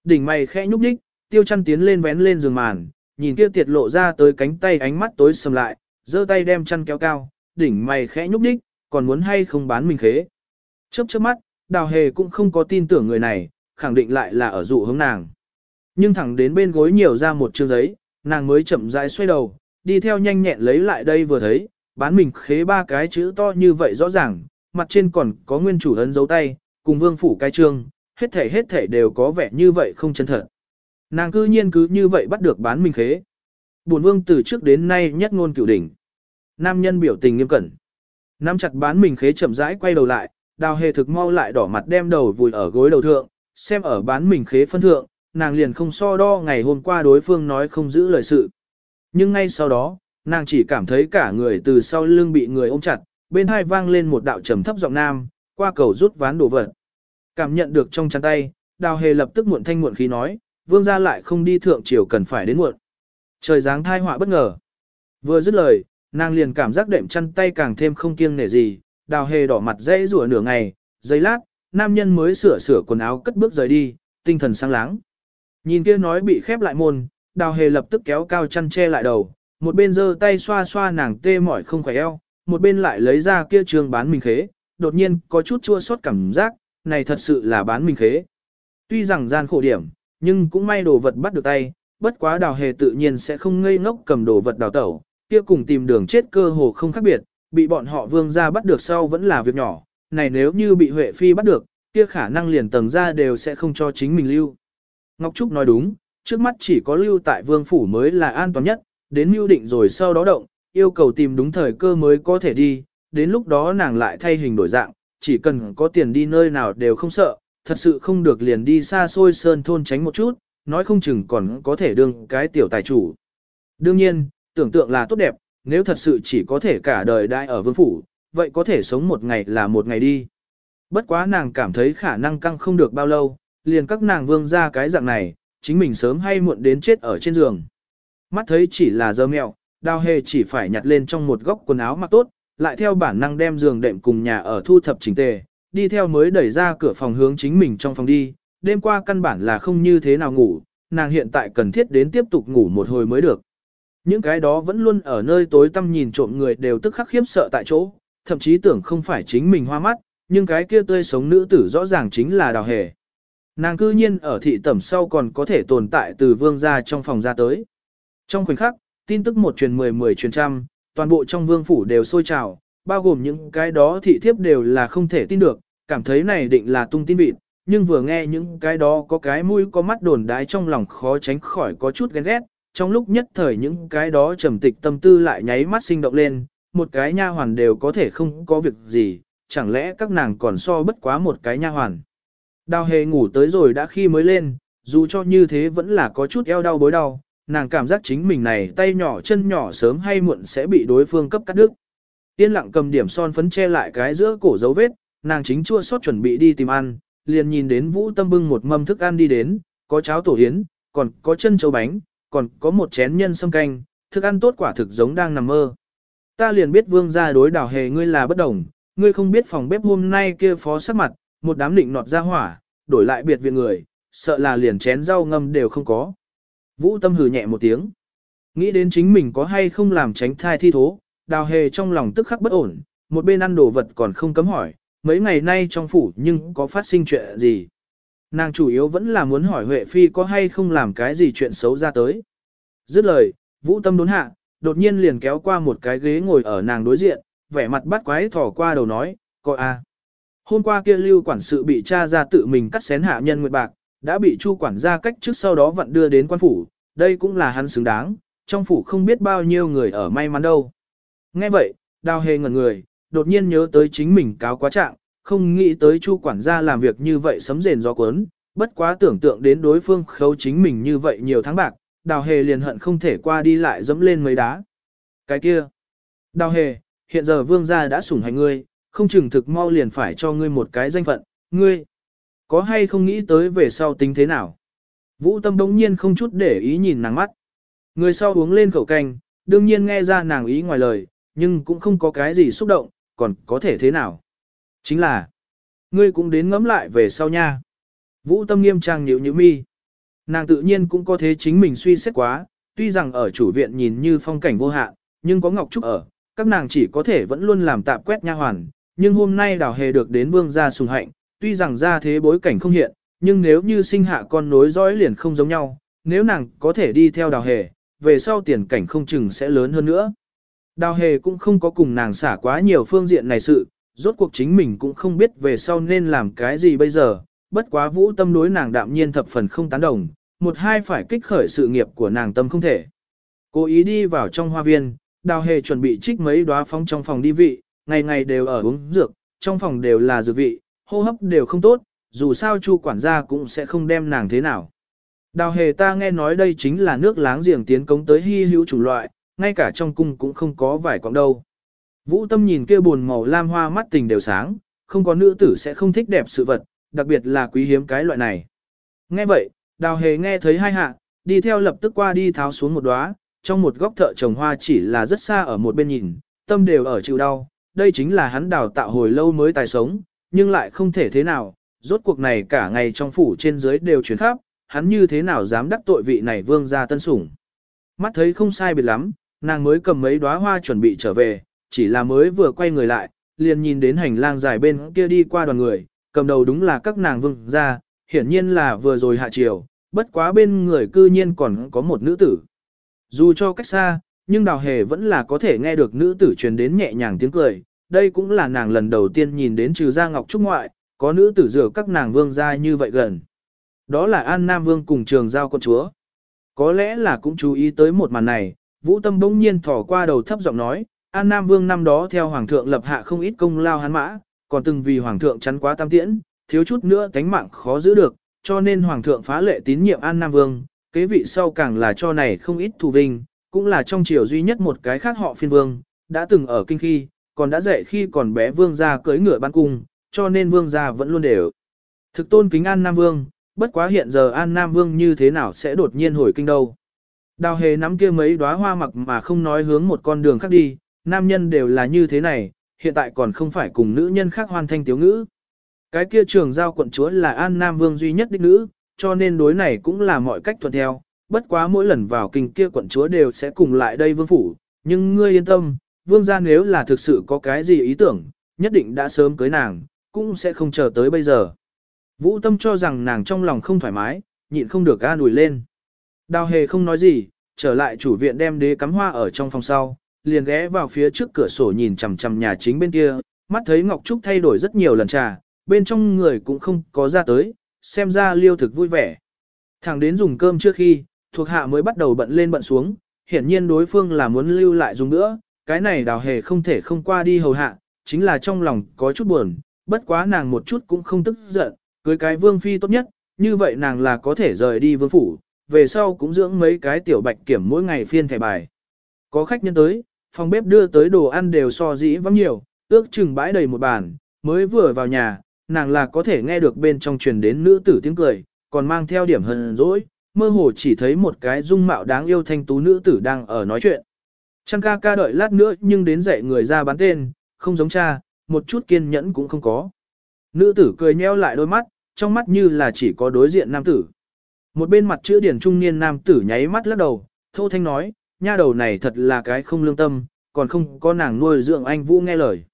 Đỉnh mày khẽ nhúc nhích, tiêu chăn tiến lên vén lên giường màn, nhìn kia tiệt lộ ra tới cánh tay ánh mắt tối sầm lại, giơ tay đem chăn kéo cao, đỉnh mày khẽ nhúc nhích, còn muốn hay không bán mình khế. Chớp chớp mắt, đào hề cũng không có tin tưởng người này, khẳng định lại là ở dụ hướng nàng. Nhưng thẳng đến bên gối nhiều ra một chương giấy, nàng mới chậm rãi xoay đầu, đi theo nhanh nhẹn lấy lại đây vừa thấy, bán mình khế ba cái chữ to như vậy rõ ràng, mặt trên còn có nguyên chủ ấn dấu tay, cùng vương phủ cái trương, hết thể hết thể đều có vẻ như vậy không chân thật. Nàng cư nhiên cứ như vậy bắt được bán mình khế. Bổn vương từ trước đến nay nhất ngôn cửu đỉnh. Nam nhân biểu tình nghiêm cẩn. Nắm chặt bán mình khế chậm rãi quay đầu lại, đào hề thực mau lại đỏ mặt đem đầu vùi ở gối đầu thượng, xem ở bán mình khế phân thượng, nàng liền không so đo ngày hôm qua đối phương nói không giữ lời sự. Nhưng ngay sau đó, nàng chỉ cảm thấy cả người từ sau lưng bị người ôm chặt, bên hai vang lên một đạo trầm thấp giọng nam, qua cầu rút ván đổ vật. Cảm nhận được trong chăn tay, đào hề lập tức muộn thanh muộn khí nói, vương gia lại không đi thượng triều cần phải đến muộn. Trời dáng thai họa bất ngờ. Vừa dứt lời, nàng liền cảm giác đệm chăn tay càng thêm không kiêng nể gì, đào hề đỏ mặt dễ rủa nửa ngày, giây lát, nam nhân mới sửa sửa quần áo cất bước rời đi, tinh thần sáng láng. Nhìn kia nói bị khép lại môn, đào hề lập tức kéo cao chăn che lại đầu, một bên giơ tay xoa xoa nàng tê mỏi không khỏe eo, một bên lại lấy ra kia trường bán mình khế, đột nhiên có chút chua xót cảm giác, này thật sự là bán mình khế. Tuy rằng gian khổ điểm, nhưng cũng may đồ vật bắt được tay, bất quá đào hề tự nhiên sẽ không ngây ngốc cầm đồ vật đào tẩu, kia cùng tìm đường chết cơ hồ không khác biệt, bị bọn họ vương ra bắt được sau vẫn là việc nhỏ, này nếu như bị Huệ Phi bắt được, kia khả năng liền tầng ra đều sẽ không cho chính mình lưu. Ngọc Trúc nói đúng, trước mắt chỉ có lưu tại vương phủ mới là an toàn nhất, đến mưu định rồi sau đó động, yêu cầu tìm đúng thời cơ mới có thể đi, đến lúc đó nàng lại thay hình đổi dạng, chỉ cần có tiền đi nơi nào đều không sợ, thật sự không được liền đi xa xôi sơn thôn tránh một chút, nói không chừng còn có thể đương cái tiểu tài chủ. Đương nhiên, tưởng tượng là tốt đẹp, nếu thật sự chỉ có thể cả đời đại ở vương phủ, vậy có thể sống một ngày là một ngày đi. Bất quá nàng cảm thấy khả năng căng không được bao lâu, liền các nàng vương ra cái dạng này, chính mình sớm hay muộn đến chết ở trên giường. Mắt thấy chỉ là dơ mẹo, đào hề chỉ phải nhặt lên trong một góc quần áo mặc tốt, lại theo bản năng đem giường đệm cùng nhà ở thu thập chỉnh tề, đi theo mới đẩy ra cửa phòng hướng chính mình trong phòng đi, đêm qua căn bản là không như thế nào ngủ, nàng hiện tại cần thiết đến tiếp tục ngủ một hồi mới được. Những cái đó vẫn luôn ở nơi tối tăm nhìn trộm người đều tức khắc khiếp sợ tại chỗ, thậm chí tưởng không phải chính mình hoa mắt, nhưng cái kia tươi sống nữ tử rõ ràng chính là đào hề. Nàng cư nhiên ở thị tẩm sau còn có thể tồn tại từ vương gia trong phòng ra tới. Trong khoảnh khắc, tin tức một truyền mười mười truyền trăm, toàn bộ trong vương phủ đều sôi trào, bao gồm những cái đó thị thiếp đều là không thể tin được, cảm thấy này định là tung tin vịt, nhưng vừa nghe những cái đó có cái mũi có mắt đồn đái trong lòng khó tránh khỏi có chút ghen ghét, trong lúc nhất thời những cái đó trầm tịch tâm tư lại nháy mắt sinh động lên, một cái nha hoàn đều có thể không có việc gì, chẳng lẽ các nàng còn so bất quá một cái nha hoàn. Đào hề ngủ tới rồi đã khi mới lên, dù cho như thế vẫn là có chút eo đau bối đau, nàng cảm giác chính mình này tay nhỏ chân nhỏ sớm hay muộn sẽ bị đối phương cấp cắt đứt. Yên lặng cầm điểm son phấn che lại cái giữa cổ dấu vết, nàng chính chua sót chuẩn bị đi tìm ăn, liền nhìn đến Vũ Tâm bưng một mâm thức ăn đi đến, có cháo tổ hiến, còn có chân châu bánh, còn có một chén nhân sâm canh, thức ăn tốt quả thực giống đang nằm mơ. Ta liền biết vương gia đối đảo hề ngươi là bất đồng, ngươi không biết phòng bếp hôm nay kia phó sắc mặt, một đám định nọt ra hỏa, đổi lại biệt viện người, sợ là liền chén rau ngâm đều không có. Vũ Tâm hừ nhẹ một tiếng. Nghĩ đến chính mình có hay không làm tránh thai thi thố, đào hề trong lòng tức khắc bất ổn, một bên ăn đồ vật còn không cấm hỏi, mấy ngày nay trong phủ nhưng có phát sinh chuyện gì. Nàng chủ yếu vẫn là muốn hỏi Huệ Phi có hay không làm cái gì chuyện xấu ra tới. Dứt lời, vũ tâm đốn hạ, đột nhiên liền kéo qua một cái ghế ngồi ở nàng đối diện, vẻ mặt bắt quái thỏ qua đầu nói, coi a. À. Hôm qua kia lưu quản sự bị cha ra tự mình cắt xén hạ nhân nguyệt bạc, đã bị chu quản gia cách trước sau đó vận đưa đến quan phủ, đây cũng là hắn xứng đáng, trong phủ không biết bao nhiêu người ở may mắn đâu. Nghe vậy, đào hề ngẩn người, đột nhiên nhớ tới chính mình cáo quá trạng, không nghĩ tới chu quản gia làm việc như vậy sấm rền gió cuốn, bất quá tưởng tượng đến đối phương khấu chính mình như vậy nhiều tháng bạc, đào hề liền hận không thể qua đi lại dẫm lên mấy đá. Cái kia, đào hề, hiện giờ vương gia đã sủng hành ngươi, không chừng thực mau liền phải cho ngươi một cái danh phận, ngươi, có hay không nghĩ tới về sau tính thế nào? Vũ tâm đống nhiên không chút để ý nhìn nàng mắt. Người sau uống lên khẩu canh, đương nhiên nghe ra nàng ý ngoài lời, nhưng cũng không có cái gì xúc động, còn có thể thế nào. Chính là, ngươi cũng đến ngẫm lại về sau nha. Vũ tâm nghiêm trang nhíu nhíu mi. Nàng tự nhiên cũng có thế chính mình suy xét quá, tuy rằng ở chủ viện nhìn như phong cảnh vô hạn, nhưng có Ngọc Trúc ở, các nàng chỉ có thể vẫn luôn làm tạm quét nha hoàn, nhưng hôm nay đào hề được đến vương gia sùng hạnh, tuy rằng ra thế bối cảnh không hiện, nhưng nếu như sinh hạ con nối dõi liền không giống nhau, nếu nàng có thể đi theo đào hề, về sau tiền cảnh không chừng sẽ lớn hơn nữa. Đào hề cũng không có cùng nàng xả quá nhiều phương diện này sự, rốt cuộc chính mình cũng không biết về sau nên làm cái gì bây giờ, bất quá vũ tâm đối nàng đạm nhiên thập phần không tán đồng, một hai phải kích khởi sự nghiệp của nàng tâm không thể. Cố ý đi vào trong hoa viên, đào hề chuẩn bị trích mấy đóa phong trong phòng đi vị, ngày ngày đều ở uống dược, trong phòng đều là dược vị, hô hấp đều không tốt, dù sao chu quản gia cũng sẽ không đem nàng thế nào. Đào hề ta nghe nói đây chính là nước láng giềng tiến công tới hy hữu chủ loại, ngay cả trong cung cũng không có vài quọng đâu. Vũ tâm nhìn kia buồn màu lam hoa mắt tình đều sáng, không có nữ tử sẽ không thích đẹp sự vật, đặc biệt là quý hiếm cái loại này. Nghe vậy, đào hề nghe thấy hai hạ, đi theo lập tức qua đi tháo xuống một đóa, trong một góc thợ trồng hoa chỉ là rất xa ở một bên nhìn, tâm đều ở chịu đau, đây chính là hắn đào tạo hồi lâu mới tài sống, nhưng lại không thể thế nào, rốt cuộc này cả ngày trong phủ trên dưới đều chuyển khắp, hắn như thế nào dám đắc tội vị này vương gia tân sủng. Mắt thấy không sai biệt lắm, nàng mới cầm mấy đóa hoa chuẩn bị trở về, chỉ là mới vừa quay người lại, liền nhìn đến hành lang dài bên kia đi qua đoàn người, cầm đầu đúng là các nàng vương gia, hiển nhiên là vừa rồi hạ chiều, bất quá bên người cư nhiên còn có một nữ tử. Dù cho cách xa, nhưng đào hề vẫn là có thể nghe được nữ tử truyền đến nhẹ nhàng tiếng cười, đây cũng là nàng lần đầu tiên nhìn đến trừ gia ngọc trúc ngoại, có nữ tử rửa các nàng vương gia như vậy gần. Đó là An Nam Vương cùng trường giao con chúa. Có lẽ là cũng chú ý tới một màn này, Vũ Tâm bỗng nhiên thỏ qua đầu thấp giọng nói, An Nam Vương năm đó theo Hoàng thượng lập hạ không ít công lao hắn mã, còn từng vì Hoàng thượng chắn quá tam tiễn, thiếu chút nữa tánh mạng khó giữ được, cho nên Hoàng thượng phá lệ tín nhiệm An Nam Vương, kế vị sau càng là cho này không ít thù vinh, cũng là trong triều duy nhất một cái khác họ phiên vương, đã từng ở kinh khi, còn đã dạy khi còn bé vương gia cưỡi ngựa ban cung, cho nên vương gia vẫn luôn đều. Thực tôn kính An Nam Vương, bất quá hiện giờ An Nam Vương như thế nào sẽ đột nhiên hồi kinh đâu. Đào hề nắm kia mấy đóa hoa mặc mà không nói hướng một con đường khác đi, nam nhân đều là như thế này, hiện tại còn không phải cùng nữ nhân khác hoàn thanh tiếu ngữ. Cái kia trường giao quận chúa là An Nam Vương duy nhất đích nữ, cho nên đối này cũng là mọi cách thuận theo, bất quá mỗi lần vào kinh kia quận chúa đều sẽ cùng lại đây vương phủ, nhưng ngươi yên tâm, vương gia nếu là thực sự có cái gì ý tưởng, nhất định đã sớm cưới nàng, cũng sẽ không chờ tới bây giờ. Vũ tâm cho rằng nàng trong lòng không thoải mái, nhịn không được ga nùi lên. Đào hề không nói gì, trở lại chủ viện đem đế cắm hoa ở trong phòng sau, liền ghé vào phía trước cửa sổ nhìn chằm chằm nhà chính bên kia, mắt thấy Ngọc Trúc thay đổi rất nhiều lần trà, bên trong người cũng không có ra tới, xem ra liêu thực vui vẻ. Thẳng đến dùng cơm trước khi, thuộc hạ mới bắt đầu bận lên bận xuống, hiển nhiên đối phương là muốn lưu lại dùng nữa, cái này đào hề không thể không qua đi hầu hạ, chính là trong lòng có chút buồn, bất quá nàng một chút cũng không tức giận, cưới cái vương phi tốt nhất, như vậy nàng là có thể rời đi vương phủ, về sau cũng dưỡng mấy cái tiểu bạch kiểm mỗi ngày phiên thẻ bài. Có khách nhân tới, phòng bếp đưa tới đồ ăn đều so dĩ vắng nhiều, ước chừng bãi đầy một bàn, mới vừa vào nhà, nàng là có thể nghe được bên trong truyền đến nữ tử tiếng cười, còn mang theo điểm hờn dỗi, mơ hồ chỉ thấy một cái dung mạo đáng yêu thanh tú nữ tử đang ở nói chuyện. Trang ca ca đợi lát nữa nhưng đến dạy người ra bán tên, không giống cha, một chút kiên nhẫn cũng không có. Nữ tử cười nheo lại đôi mắt, trong mắt như là chỉ có đối diện nam tử. Một bên mặt chữ điển trung niên nam tử nháy mắt lắc đầu, thô thanh nói, nha đầu này thật là cái không lương tâm, còn không có nàng nuôi dưỡng anh Vũ nghe lời.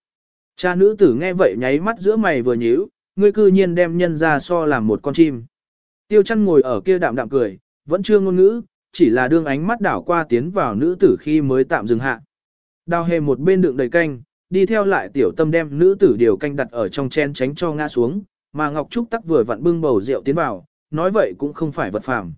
Cha nữ tử nghe vậy nháy mắt giữa mày vừa nhíu, ngươi cư nhiên đem nhân ra so làm một con chim. Tiêu chăn ngồi ở kia đạm đạm cười, vẫn chưa ngôn ngữ, chỉ là đương ánh mắt đảo qua tiến vào nữ tử khi mới tạm dừng hạ. Đào hề một bên đựng đầy canh, đi theo lại tiểu tâm đem nữ tử điều canh đặt ở trong chen tránh cho ngã xuống, mà Ngọc Trúc tắc vừa vặn bưng bầu rượu tiến vào, nói vậy cũng không phải vật phàm.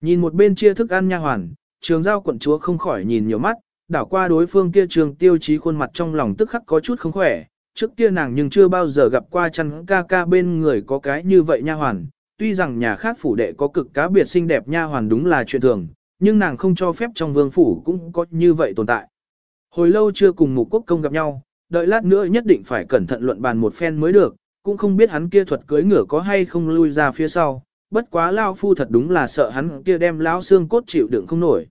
Nhìn một bên chia thức ăn nha hoàn, trường giao quận chúa không khỏi nhìn nhiều mắt, đảo qua đối phương kia trường tiêu chí khuôn mặt trong lòng tức khắc có chút không khỏe, trước kia nàng nhưng chưa bao giờ gặp qua chăn ca ca bên người có cái như vậy nha hoàn, tuy rằng nhà khác phủ đệ có cực cá biệt xinh đẹp nha hoàn đúng là chuyện thường, nhưng nàng không cho phép trong vương phủ cũng có như vậy tồn tại. Hồi lâu chưa cùng mục quốc công gặp nhau, đợi lát nữa nhất định phải cẩn thận luận bàn một phen mới được, cũng không biết hắn kia thuật cưới ngửa có hay không lui ra phía sau, bất quá lao phu thật đúng là sợ hắn kia đem lão xương cốt chịu đựng không nổi.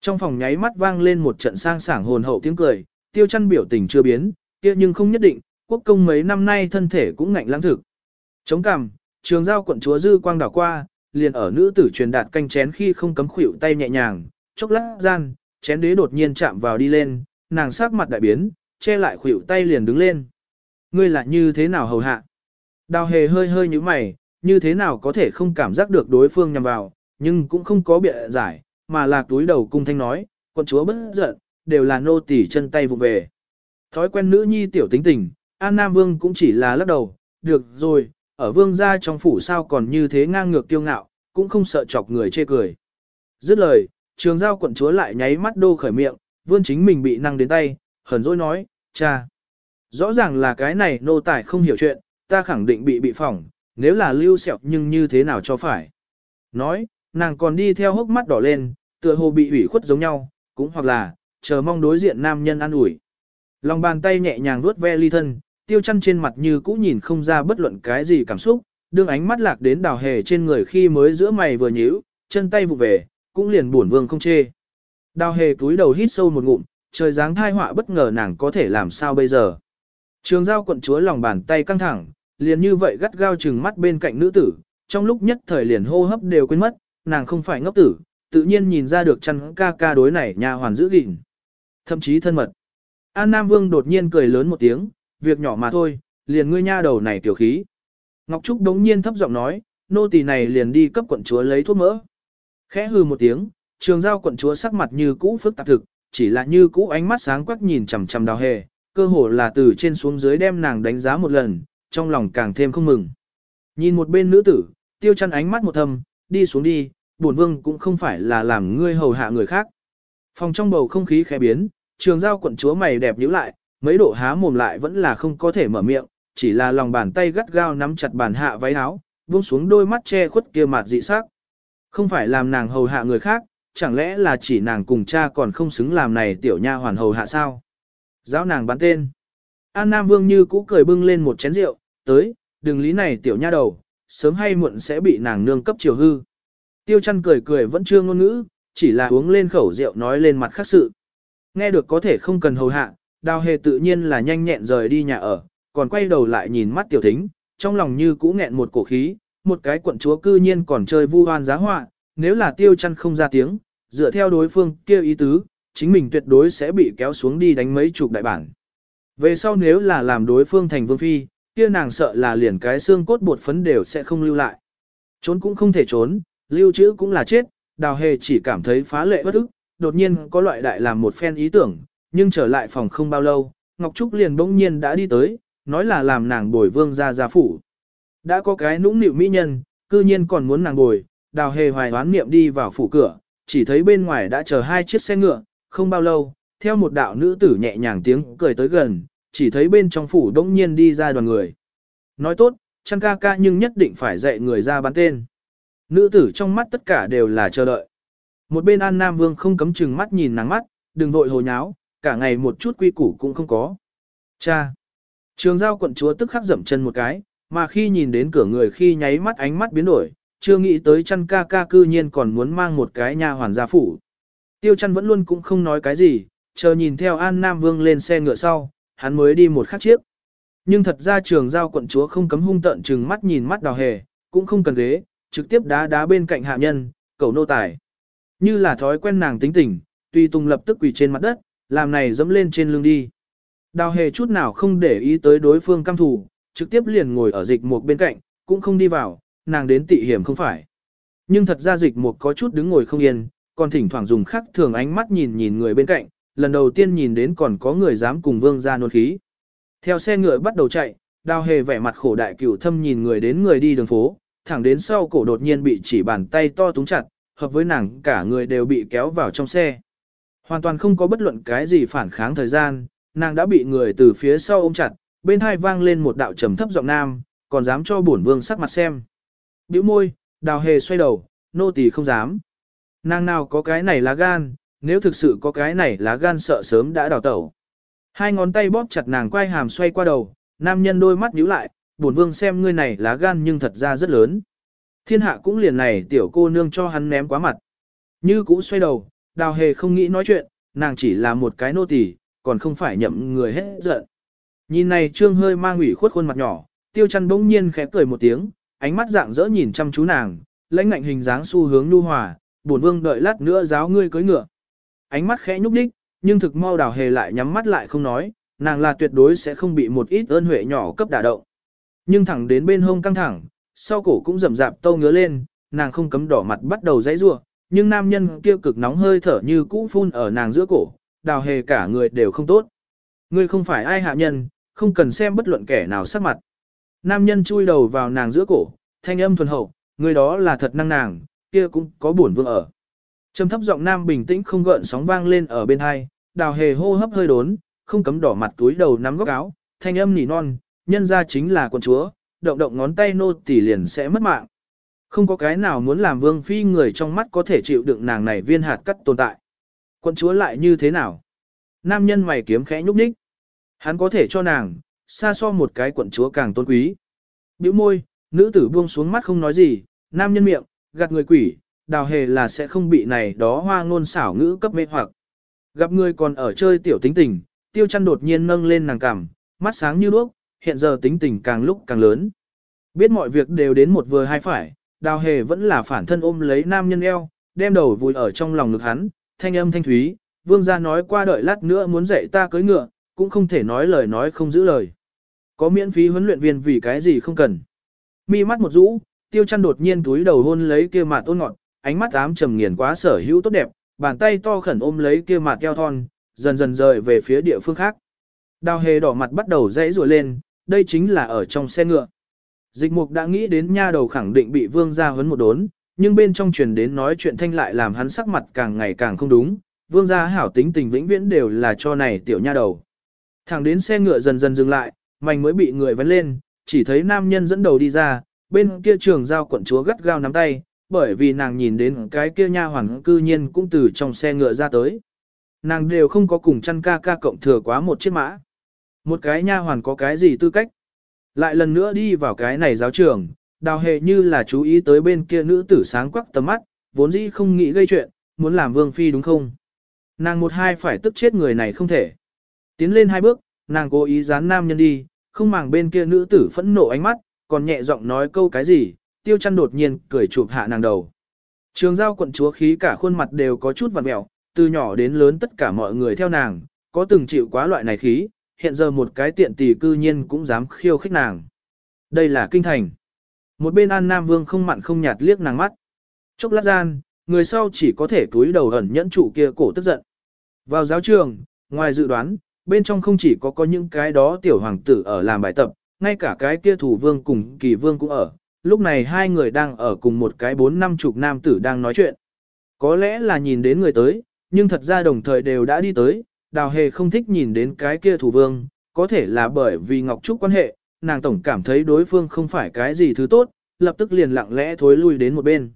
Trong phòng nháy mắt vang lên một trận sang sảng hồn hậu tiếng cười, tiêu chăn biểu tình chưa biến, kia nhưng không nhất định, quốc công mấy năm nay thân thể cũng ngạnh lãng thực. Chống cằm, trường giao quận chúa dư quang đảo qua, liền ở nữ tử truyền đạt canh chén khi không cấm khuỷu tay nhẹ nhàng, chốc lát gian, chén đế đột nhiên chạm vào đi lên, nàng sắc mặt đại biến, che lại khuỷu tay liền đứng lên. Ngươi là như thế nào hầu hạ? Đào hề hơi hơi như mày, như thế nào có thể không cảm giác được đối phương nhằm vào, nhưng cũng không có biện giải, mà là túi đầu cung thanh nói, quận chúa bất giận, đều là nô tỳ chân tay vụ về. Thói quen nữ nhi tiểu tính tình, An Nam Vương cũng chỉ là lắc đầu, được rồi, ở vương gia trong phủ sao còn như thế ngang ngược kiêu ngạo, cũng không sợ chọc người chê cười. Dứt lời, trường giao quận chúa lại nháy mắt đô khởi miệng, vươn chính mình bị năng đến tay, hờn dỗi nói, cha. Rõ ràng là cái này nô tài không hiểu chuyện, ta khẳng định bị bị phỏng, nếu là lưu sẹo nhưng như thế nào cho phải. Nói, nàng còn đi theo hốc mắt đỏ lên, tựa hồ bị ủy khuất giống nhau, cũng hoặc là, chờ mong đối diện nam nhân ăn ủi. Lòng bàn tay nhẹ nhàng vuốt ve ly thân, tiêu chăn trên mặt như cũ nhìn không ra bất luận cái gì cảm xúc, đương ánh mắt lạc đến đào hề trên người khi mới giữa mày vừa nhíu, chân tay vụ về, cũng liền buồn vương không chê. Đào hề túi đầu hít sâu một ngụm, trời dáng thai họa bất ngờ nàng có thể làm sao bây giờ. Trường giao quận chúa lòng bàn tay căng thẳng, liền như vậy gắt gao chừng mắt bên cạnh nữ tử, trong lúc nhất thời liền hô hấp đều quên mất, nàng không phải ngốc tử, tự nhiên nhìn ra được chăn ca ca đối này nhà hoàn giữ gìn. Thậm chí thân mật. An Nam Vương đột nhiên cười lớn một tiếng, việc nhỏ mà thôi, liền ngươi nha đầu này tiểu khí. Ngọc Trúc đống nhiên thấp giọng nói, nô tỳ này liền đi cấp quận chúa lấy thuốc mỡ. Khẽ hừ một tiếng, trường giao quận chúa sắc mặt như cũ phức tạp thực, chỉ là như cũ ánh mắt sáng quắc nhìn chằm chằm đào hề, cơ hồ là từ trên xuống dưới đem nàng đánh giá một lần, trong lòng càng thêm không mừng. Nhìn một bên nữ tử, tiêu chăn ánh mắt một thầm, đi xuống đi, bổn vương cũng không phải là làm ngươi hầu hạ người khác. Phòng trong bầu không khí khẽ biến, trường giao quận chúa mày đẹp nhíu lại, mấy độ há mồm lại vẫn là không có thể mở miệng, chỉ là lòng bàn tay gắt gao nắm chặt bàn hạ váy áo, buông xuống đôi mắt che khuất kia mặt dị sắc. Không phải làm nàng hầu hạ người khác, chẳng lẽ là chỉ nàng cùng cha còn không xứng làm này tiểu nha hoàn hầu hạ sao? Giáo nàng bán tên. An Nam Vương như cũ cười bưng lên một chén rượu, tới, đừng lý này tiểu nha đầu, sớm hay muộn sẽ bị nàng nương cấp chiều hư. Tiêu chăn cười cười vẫn chưa ngôn ngữ, chỉ là uống lên khẩu rượu nói lên mặt khác sự. Nghe được có thể không cần hầu hạ, đào hề tự nhiên là nhanh nhẹn rời đi nhà ở, còn quay đầu lại nhìn mắt tiểu thính, trong lòng như cũ nghẹn một cổ khí, một cái quận chúa cư nhiên còn chơi vu hoan giá họa, nếu là tiêu chăn không ra tiếng, dựa theo đối phương kia ý tứ, chính mình tuyệt đối sẽ bị kéo xuống đi đánh mấy chục đại bản. Về sau nếu là làm đối phương thành vương phi, kia nàng sợ là liền cái xương cốt bột phấn đều sẽ không lưu lại. Trốn cũng không thể trốn, lưu trữ cũng là chết, đào hề chỉ cảm thấy phá lệ bất ức, đột nhiên có loại đại làm một phen ý tưởng, nhưng trở lại phòng không bao lâu, Ngọc Trúc liền bỗng nhiên đã đi tới, nói là làm nàng bồi vương ra gia phủ. Đã có cái nũng nịu mỹ nhân, cư nhiên còn muốn nàng bồi, đào hề hoài hoán niệm đi vào phủ cửa, chỉ thấy bên ngoài đã chờ hai chiếc xe ngựa, không bao lâu, theo một đạo nữ tử nhẹ nhàng tiếng cười tới gần, chỉ thấy bên trong phủ đông nhiên đi ra đoàn người. Nói tốt, chăn ca ca nhưng nhất định phải dạy người ra bán tên. Nữ tử trong mắt tất cả đều là chờ đợi. Một bên An Nam Vương không cấm chừng mắt nhìn nắng mắt, đừng vội hồ nháo, cả ngày một chút quy củ cũng không có. Cha! Trường giao quận chúa tức khắc dậm chân một cái, mà khi nhìn đến cửa người khi nháy mắt ánh mắt biến đổi, chưa nghĩ tới chăn ca ca cư nhiên còn muốn mang một cái nha hoàn gia phủ. Tiêu chăn vẫn luôn cũng không nói cái gì, chờ nhìn theo An Nam Vương lên xe ngựa sau, hắn mới đi một khắc chiếc. Nhưng thật ra trường giao quận chúa không cấm hung tận chừng mắt nhìn mắt đào hề, cũng không cần ghế, trực tiếp đá đá bên cạnh hạ nhân, cầu nô tài. Như là thói quen nàng tính tình, tuy tung lập tức quỳ trên mặt đất, làm này dẫm lên trên lưng đi. Đào hề chút nào không để ý tới đối phương cam thủ, trực tiếp liền ngồi ở dịch một bên cạnh, cũng không đi vào, nàng đến tị hiểm không phải. Nhưng thật ra dịch một có chút đứng ngồi không yên, còn thỉnh thoảng dùng khắc thường ánh mắt nhìn nhìn người bên cạnh, lần đầu tiên nhìn đến còn có người dám cùng vương ra nôn khí. Theo xe ngựa bắt đầu chạy, đào hề vẻ mặt khổ đại cửu thâm nhìn người đến người đi đường phố, thẳng đến sau cổ đột nhiên bị chỉ bàn tay to túng chặt, hợp với nàng cả người đều bị kéo vào trong xe. Hoàn toàn không có bất luận cái gì phản kháng thời gian, nàng đã bị người từ phía sau ôm chặt, bên hai vang lên một đạo trầm thấp giọng nam, còn dám cho bổn vương sắc mặt xem. Biểu môi, đào hề xoay đầu, nô tỳ không dám. Nàng nào có cái này lá gan, nếu thực sự có cái này lá gan sợ sớm đã đào tẩu. Hai ngón tay bóp chặt nàng quay hàm xoay qua đầu, nam nhân đôi mắt nhíu lại, bổn vương xem ngươi này lá gan nhưng thật ra rất lớn. Thiên hạ cũng liền này tiểu cô nương cho hắn ném quá mặt. Như cũ xoay đầu, đào hề không nghĩ nói chuyện, nàng chỉ là một cái nô tỳ, còn không phải nhậm người hết giận. Nhìn này trương hơi mang ủy khuất khuôn mặt nhỏ, tiêu chăn bỗng nhiên khẽ cười một tiếng, ánh mắt dạng dỡ nhìn chăm chú nàng, lãnh ngạnh hình dáng xu hướng nhu hòa, bổn vương đợi lát nữa giáo ngươi cưới ngựa. Ánh mắt khẽ nhúc đích, nhưng thực mau đào hề lại nhắm mắt lại không nói, nàng là tuyệt đối sẽ không bị một ít ơn huệ nhỏ cấp đả động. Nhưng thẳng đến bên hông căng thẳng, sau cổ cũng rầm rạp tâu ngứa lên, nàng không cấm đỏ mặt bắt đầu dãy rủa, nhưng nam nhân kia cực nóng hơi thở như cũ phun ở nàng giữa cổ, đào hề cả người đều không tốt. Ngươi không phải ai hạ nhân, không cần xem bất luận kẻ nào sắc mặt. Nam nhân chui đầu vào nàng giữa cổ, thanh âm thuần hậu, người đó là thật năng nàng, kia cũng có buồn vương ở. Trầm thấp giọng nam bình tĩnh không gợn sóng vang lên ở bên hai, đào hề hô hấp hơi đốn, không cấm đỏ mặt túi đầu nắm góc áo, thanh âm nỉ non, nhân ra chính là quần chúa, động động ngón tay nô tỉ liền sẽ mất mạng. Không có cái nào muốn làm vương phi người trong mắt có thể chịu đựng nàng này viên hạt cắt tồn tại. Quân chúa lại như thế nào? Nam nhân mày kiếm khẽ nhúc nhích. Hắn có thể cho nàng, xa so một cái quận chúa càng tôn quý. Biểu môi, nữ tử buông xuống mắt không nói gì, nam nhân miệng, gạt người quỷ, đào hề là sẽ không bị này đó hoa ngôn xảo ngữ cấp mê hoặc. Gặp người còn ở chơi tiểu tính tình, tiêu chăn đột nhiên nâng lên nàng cằm, mắt sáng như đuốc, hiện giờ tính tình càng lúc càng lớn. Biết mọi việc đều đến một vừa hai phải, đào hề vẫn là phản thân ôm lấy nam nhân eo, đem đầu vùi ở trong lòng ngực hắn, thanh âm thanh thúy, vương gia nói qua đợi lát nữa muốn dạy ta cưới ngựa, cũng không thể nói lời nói không giữ lời. Có miễn phí huấn luyện viên vì cái gì không cần. Mi mắt một rũ, tiêu chăn đột nhiên túi đầu hôn lấy kia mặt ôn ngọt, ánh mắt ám trầm nghiền quá sở hữu tốt đẹp, bàn tay to khẩn ôm lấy kia mặt keo thon, dần dần rời về phía địa phương khác. Đào hề đỏ mặt bắt đầu dãy rùa lên, đây chính là ở trong xe ngựa. Dịch mục đã nghĩ đến nha đầu khẳng định bị vương gia huấn một đốn, nhưng bên trong truyền đến nói chuyện thanh lại làm hắn sắc mặt càng ngày càng không đúng, vương gia hảo tính tình vĩnh viễn đều là cho này tiểu nha đầu. Thẳng đến xe ngựa dần dần dừng lại, mảnh mới bị người vấn lên, chỉ thấy nam nhân dẫn đầu đi ra, bên kia trường giao quận chúa gắt gao nắm tay, bởi vì nàng nhìn đến cái kia nha hoàn cư nhiên cũng từ trong xe ngựa ra tới. Nàng đều không có cùng chăn ca ca cộng thừa quá một chiếc mã. Một cái nha hoàn có cái gì tư cách? Lại lần nữa đi vào cái này giáo trường, đào hề như là chú ý tới bên kia nữ tử sáng quắc tầm mắt, vốn dĩ không nghĩ gây chuyện, muốn làm vương phi đúng không? Nàng một hai phải tức chết người này không thể. Tiến lên hai bước, nàng cố ý dán nam nhân đi, không màng bên kia nữ tử phẫn nộ ánh mắt, còn nhẹ giọng nói câu cái gì, tiêu chăn đột nhiên cười chụp hạ nàng đầu. Trường giao quận chúa khí cả khuôn mặt đều có chút vặn mẹo, từ nhỏ đến lớn tất cả mọi người theo nàng, có từng chịu quá loại này khí, hiện giờ một cái tiện tỷ cư nhiên cũng dám khiêu khích nàng. Đây là kinh thành. Một bên An Nam Vương không mặn không nhạt liếc nàng mắt. Chốc lát gian, người sau chỉ có thể túi đầu ẩn nhẫn trụ kia cổ tức giận. Vào giáo trường, ngoài dự đoán, bên trong không chỉ có có những cái đó tiểu hoàng tử ở làm bài tập, ngay cả cái kia thủ vương cùng kỳ vương cũng ở. Lúc này hai người đang ở cùng một cái bốn năm chục nam tử đang nói chuyện. Có lẽ là nhìn đến người tới, nhưng thật ra đồng thời đều đã đi tới, đào hề không thích nhìn đến cái kia thủ vương, có thể là bởi vì Ngọc Trúc quan hệ, nàng tổng cảm thấy đối phương không phải cái gì thứ tốt, lập tức liền lặng lẽ thối lui đến một bên.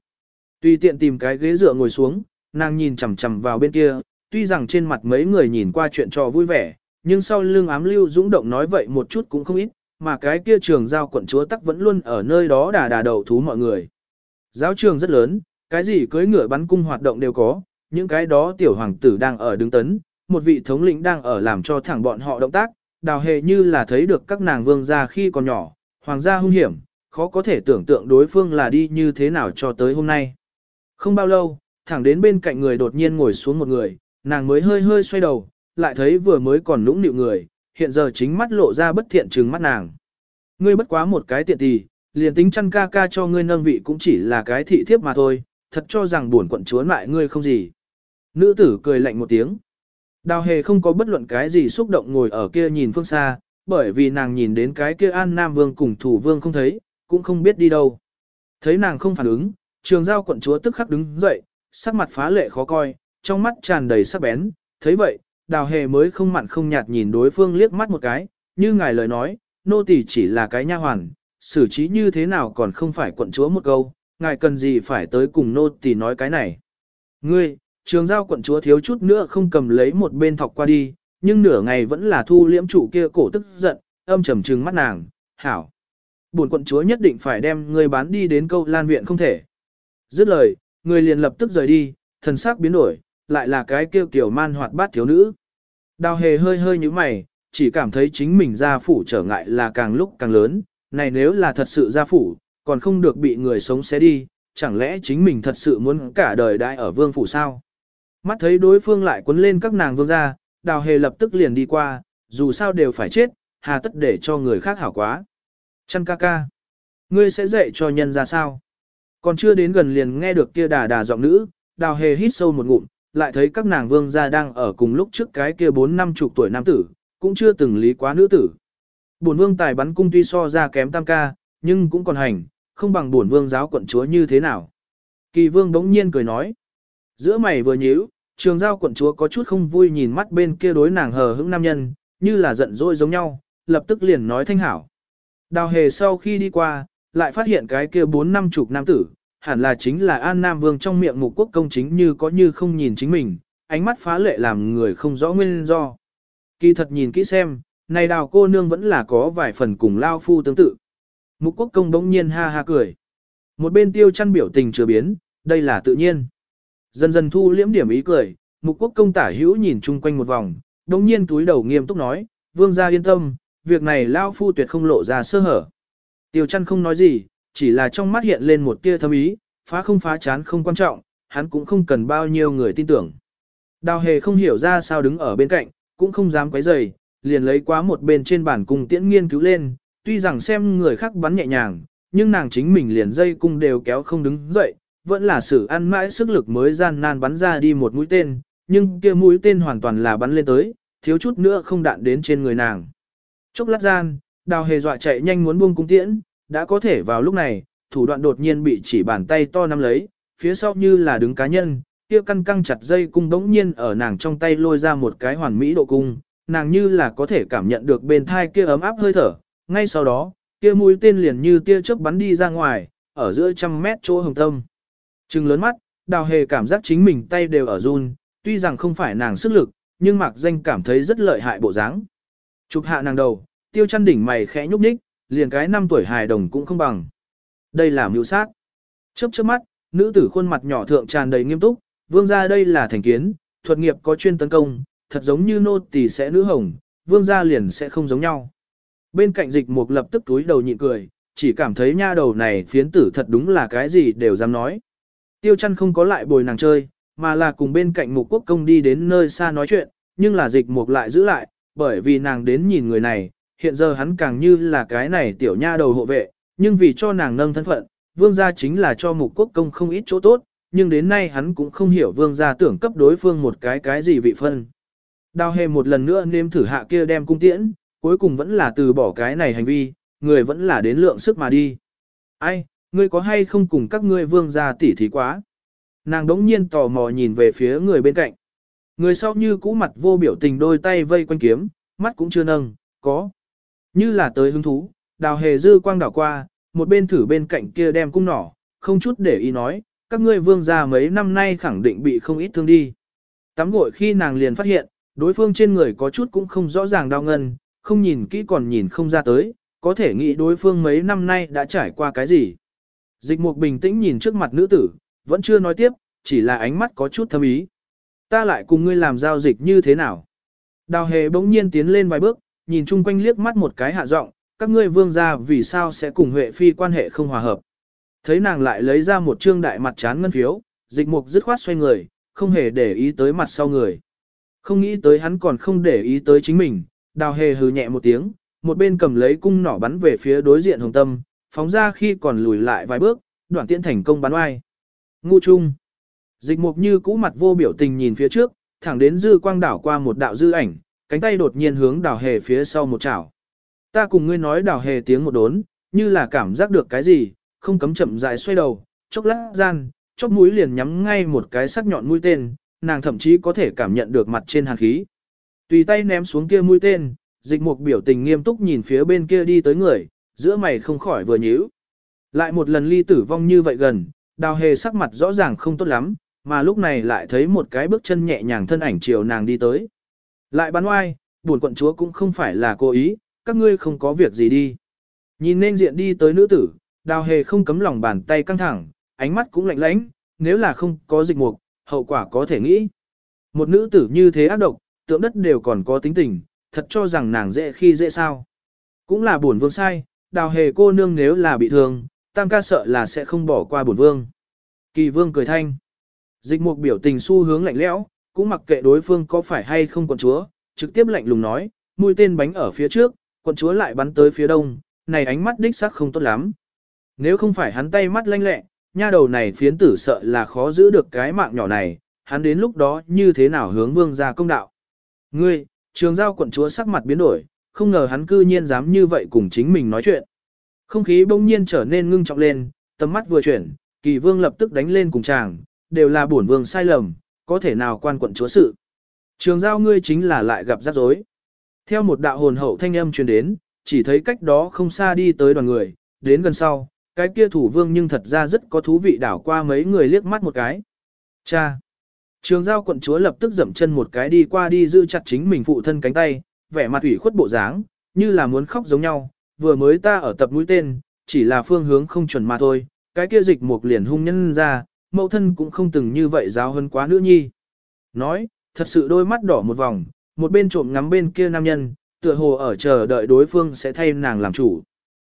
Tùy tiện tìm cái ghế dựa ngồi xuống, nàng nhìn chằm chằm vào bên kia, tuy rằng trên mặt mấy người nhìn qua chuyện trò vui vẻ, nhưng sau lưng ám lưu dũng động nói vậy một chút cũng không ít, mà cái kia trường giao quận chúa tắc vẫn luôn ở nơi đó đà đà đầu thú mọi người. Giáo trường rất lớn, cái gì cưới ngựa bắn cung hoạt động đều có, những cái đó tiểu hoàng tử đang ở đứng tấn, một vị thống lĩnh đang ở làm cho thẳng bọn họ động tác, đào hề như là thấy được các nàng vương gia khi còn nhỏ, hoàng gia hung hiểm, khó có thể tưởng tượng đối phương là đi như thế nào cho tới hôm nay. Không bao lâu, thẳng đến bên cạnh người đột nhiên ngồi xuống một người, nàng mới hơi hơi xoay đầu, lại thấy vừa mới còn nũng nịu người, hiện giờ chính mắt lộ ra bất thiện trừng mắt nàng. Ngươi bất quá một cái tiện tì, liền tính chăn ca ca cho ngươi nâng vị cũng chỉ là cái thị thiếp mà thôi, thật cho rằng buồn quận chúa lại ngươi không gì. Nữ tử cười lạnh một tiếng. Đào hề không có bất luận cái gì xúc động ngồi ở kia nhìn phương xa, bởi vì nàng nhìn đến cái kia an nam vương cùng thủ vương không thấy, cũng không biết đi đâu. Thấy nàng không phản ứng, trường giao quận chúa tức khắc đứng dậy, sắc mặt phá lệ khó coi, trong mắt tràn đầy sắc bén, thấy vậy, đào hề mới không mặn không nhạt nhìn đối phương liếc mắt một cái, như ngài lời nói, nô tỳ chỉ là cái nha hoàn, xử trí như thế nào còn không phải quận chúa một câu, ngài cần gì phải tới cùng nô tỳ nói cái này. Ngươi, trường giao quận chúa thiếu chút nữa không cầm lấy một bên thọc qua đi, nhưng nửa ngày vẫn là thu liễm chủ kia cổ tức giận, âm trầm trừng mắt nàng, hảo. Bổn quận chúa nhất định phải đem người bán đi đến câu lan viện không thể. Dứt lời, người liền lập tức rời đi, thần sắc biến đổi, lại là cái kêu kiểu man hoạt bát thiếu nữ. Đào hề hơi hơi như mày, chỉ cảm thấy chính mình gia phủ trở ngại là càng lúc càng lớn, này nếu là thật sự gia phủ, còn không được bị người sống xé đi, chẳng lẽ chính mình thật sự muốn cả đời đại ở vương phủ sao? Mắt thấy đối phương lại quấn lên các nàng vương gia, đào hề lập tức liền đi qua, dù sao đều phải chết, hà tất để cho người khác hảo quá. Chăn ca ca, ngươi sẽ dạy cho nhân ra sao? Còn chưa đến gần liền nghe được kia đà đà giọng nữ, đào hề hít sâu một ngụm, lại thấy các nàng vương gia đang ở cùng lúc trước cái kia bốn năm chục tuổi nam tử, cũng chưa từng lý quá nữ tử. Bổn vương tài bắn cung tuy so ra kém tam ca, nhưng cũng còn hành, không bằng bổn vương giáo quận chúa như thế nào. Kỳ vương bỗng nhiên cười nói. Giữa mày vừa nhíu, trường giao quận chúa có chút không vui nhìn mắt bên kia đối nàng hờ hững nam nhân, như là giận dỗi giống nhau, lập tức liền nói thanh hảo. Đào hề sau khi đi qua, lại phát hiện cái kia bốn năm chục nam tử, hẳn là chính là An Nam Vương trong miệng mục quốc công chính như có như không nhìn chính mình, ánh mắt phá lệ làm người không rõ nguyên do. Kỳ thật nhìn kỹ xem, này đào cô nương vẫn là có vài phần cùng lao phu tương tự. Mục quốc công bỗng nhiên ha ha cười. Một bên tiêu chăn biểu tình chưa biến, đây là tự nhiên. Dần dần thu liễm điểm ý cười, mục quốc công tả hữu nhìn chung quanh một vòng, đồng nhiên túi đầu nghiêm túc nói, vương gia yên tâm, việc này lao phu tuyệt không lộ ra sơ hở. Tiêu chăn không nói gì, chỉ là trong mắt hiện lên một tia thâm ý, phá không phá chán không quan trọng, hắn cũng không cần bao nhiêu người tin tưởng. Đào hề không hiểu ra sao đứng ở bên cạnh, cũng không dám quấy rầy, liền lấy quá một bên trên bàn cung tiễn nghiên cứu lên, tuy rằng xem người khác bắn nhẹ nhàng, nhưng nàng chính mình liền dây cung đều kéo không đứng dậy, vẫn là sự ăn mãi sức lực mới gian nan bắn ra đi một mũi tên, nhưng kia mũi tên hoàn toàn là bắn lên tới, thiếu chút nữa không đạn đến trên người nàng. Chốc lát gian, đào hề dọa chạy nhanh muốn buông cung tiễn, đã có thể vào lúc này, thủ đoạn đột nhiên bị chỉ bàn tay to nắm lấy, phía sau như là đứng cá nhân, kia căn căng chặt dây cung đống nhiên ở nàng trong tay lôi ra một cái hoàn mỹ độ cung, nàng như là có thể cảm nhận được bên thai kia ấm áp hơi thở, ngay sau đó, kia mũi tên liền như tia chớp bắn đi ra ngoài, ở giữa trăm mét chỗ hồng tâm. Trừng lớn mắt, đào hề cảm giác chính mình tay đều ở run, tuy rằng không phải nàng sức lực, nhưng mạc danh cảm thấy rất lợi hại bộ dáng. Chụp hạ nàng đầu, tiêu chăn đỉnh mày khẽ nhúc nhích, liền cái năm tuổi hài đồng cũng không bằng. Đây là mưu sát. Chớp chớp mắt, nữ tử khuôn mặt nhỏ thượng tràn đầy nghiêm túc, vương gia đây là thành kiến, thuật nghiệp có chuyên tấn công, thật giống như nô tỳ sẽ nữ hồng, vương gia liền sẽ không giống nhau. Bên cạnh dịch mục lập tức túi đầu nhịn cười, chỉ cảm thấy nha đầu này phiến tử thật đúng là cái gì đều dám nói. Tiêu chăn không có lại bồi nàng chơi, mà là cùng bên cạnh mục quốc công đi đến nơi xa nói chuyện, nhưng là dịch mục lại giữ lại, bởi vì nàng đến nhìn người này, hiện giờ hắn càng như là cái này tiểu nha đầu hộ vệ, nhưng vì cho nàng nâng thân phận, vương gia chính là cho mục quốc công không ít chỗ tốt, nhưng đến nay hắn cũng không hiểu vương gia tưởng cấp đối phương một cái cái gì vị phân. Đào hề một lần nữa nêm thử hạ kia đem cung tiễn, cuối cùng vẫn là từ bỏ cái này hành vi, người vẫn là đến lượng sức mà đi. Ai, ngươi có hay không cùng các ngươi vương gia tỉ thí quá? Nàng đống nhiên tò mò nhìn về phía người bên cạnh. Người sau như cũ mặt vô biểu tình đôi tay vây quanh kiếm, mắt cũng chưa nâng, có. Như là tới hứng thú, đào hề dư quang đảo qua, một bên thử bên cạnh kia đem cung nỏ, không chút để ý nói, các ngươi vương gia mấy năm nay khẳng định bị không ít thương đi. Tắm gội khi nàng liền phát hiện, đối phương trên người có chút cũng không rõ ràng đau ngân, không nhìn kỹ còn nhìn không ra tới, có thể nghĩ đối phương mấy năm nay đã trải qua cái gì. Dịch mục bình tĩnh nhìn trước mặt nữ tử, vẫn chưa nói tiếp, chỉ là ánh mắt có chút thâm ý. Ta lại cùng ngươi làm giao dịch như thế nào? Đào hề bỗng nhiên tiến lên vài bước, nhìn chung quanh liếc mắt một cái hạ giọng, các ngươi vương gia vì sao sẽ cùng Huệ Phi quan hệ không hòa hợp. Thấy nàng lại lấy ra một trương đại mặt chán ngân phiếu, dịch mục dứt khoát xoay người, không hề để ý tới mặt sau người. Không nghĩ tới hắn còn không để ý tới chính mình, đào hề hừ nhẹ một tiếng, một bên cầm lấy cung nỏ bắn về phía đối diện hồng tâm, phóng ra khi còn lùi lại vài bước, đoạn tiễn thành công bắn oai. Ngu chung. Dịch mục như cũ mặt vô biểu tình nhìn phía trước, thẳng đến dư quang đảo qua một đạo dư ảnh, cánh tay đột nhiên hướng đảo hề phía sau một chảo. Ta cùng ngươi nói đảo hề tiếng một đốn, như là cảm giác được cái gì, không cấm chậm rãi xoay đầu, chốc lát gian, chốc mũi liền nhắm ngay một cái sắc nhọn mũi tên, nàng thậm chí có thể cảm nhận được mặt trên hàn khí. Tùy tay ném xuống kia mũi tên, dịch mục biểu tình nghiêm túc nhìn phía bên kia đi tới người, giữa mày không khỏi vừa nhíu. Lại một lần ly tử vong như vậy gần, đào hề sắc mặt rõ ràng không tốt lắm, mà lúc này lại thấy một cái bước chân nhẹ nhàng thân ảnh chiều nàng đi tới. Lại bắn oai, buồn quận chúa cũng không phải là cố ý, các ngươi không có việc gì đi. Nhìn nên diện đi tới nữ tử, đào hề không cấm lòng bàn tay căng thẳng, ánh mắt cũng lạnh lãnh, nếu là không có dịch mục, hậu quả có thể nghĩ. Một nữ tử như thế ác độc, tượng đất đều còn có tính tình, thật cho rằng nàng dễ khi dễ sao. Cũng là buồn vương sai, đào hề cô nương nếu là bị thương, tam ca sợ là sẽ không bỏ qua bổn vương. Kỳ vương cười thanh. Dịch mục biểu tình xu hướng lạnh lẽo, cũng mặc kệ đối phương có phải hay không quận chúa, trực tiếp lạnh lùng nói, mũi tên bánh ở phía trước, quận chúa lại bắn tới phía đông, này ánh mắt đích sắc không tốt lắm. Nếu không phải hắn tay mắt lanh lẹ, nha đầu này phiến tử sợ là khó giữ được cái mạng nhỏ này, hắn đến lúc đó như thế nào hướng vương ra công đạo. Ngươi, trường giao quận chúa sắc mặt biến đổi, không ngờ hắn cư nhiên dám như vậy cùng chính mình nói chuyện. Không khí bỗng nhiên trở nên ngưng trọng lên, tầm mắt vừa chuyển, kỳ vương lập tức đánh lên cùng chàng, đều là bổn vương sai lầm, có thể nào quan quận chúa sự. Trường giao ngươi chính là lại gặp rắc rối. Theo một đạo hồn hậu thanh âm truyền đến, chỉ thấy cách đó không xa đi tới đoàn người, đến gần sau, cái kia thủ vương nhưng thật ra rất có thú vị đảo qua mấy người liếc mắt một cái. Cha! Trường giao quận chúa lập tức dậm chân một cái đi qua đi giữ chặt chính mình phụ thân cánh tay, vẻ mặt ủy khuất bộ dáng, như là muốn khóc giống nhau, vừa mới ta ở tập mũi tên, chỉ là phương hướng không chuẩn mà thôi, cái kia dịch một liền hung nhân ra, mẫu thân cũng không từng như vậy giáo hơn quá nữ nhi. Nói, thật sự đôi mắt đỏ một vòng, một bên trộm ngắm bên kia nam nhân, tựa hồ ở chờ đợi đối phương sẽ thay nàng làm chủ.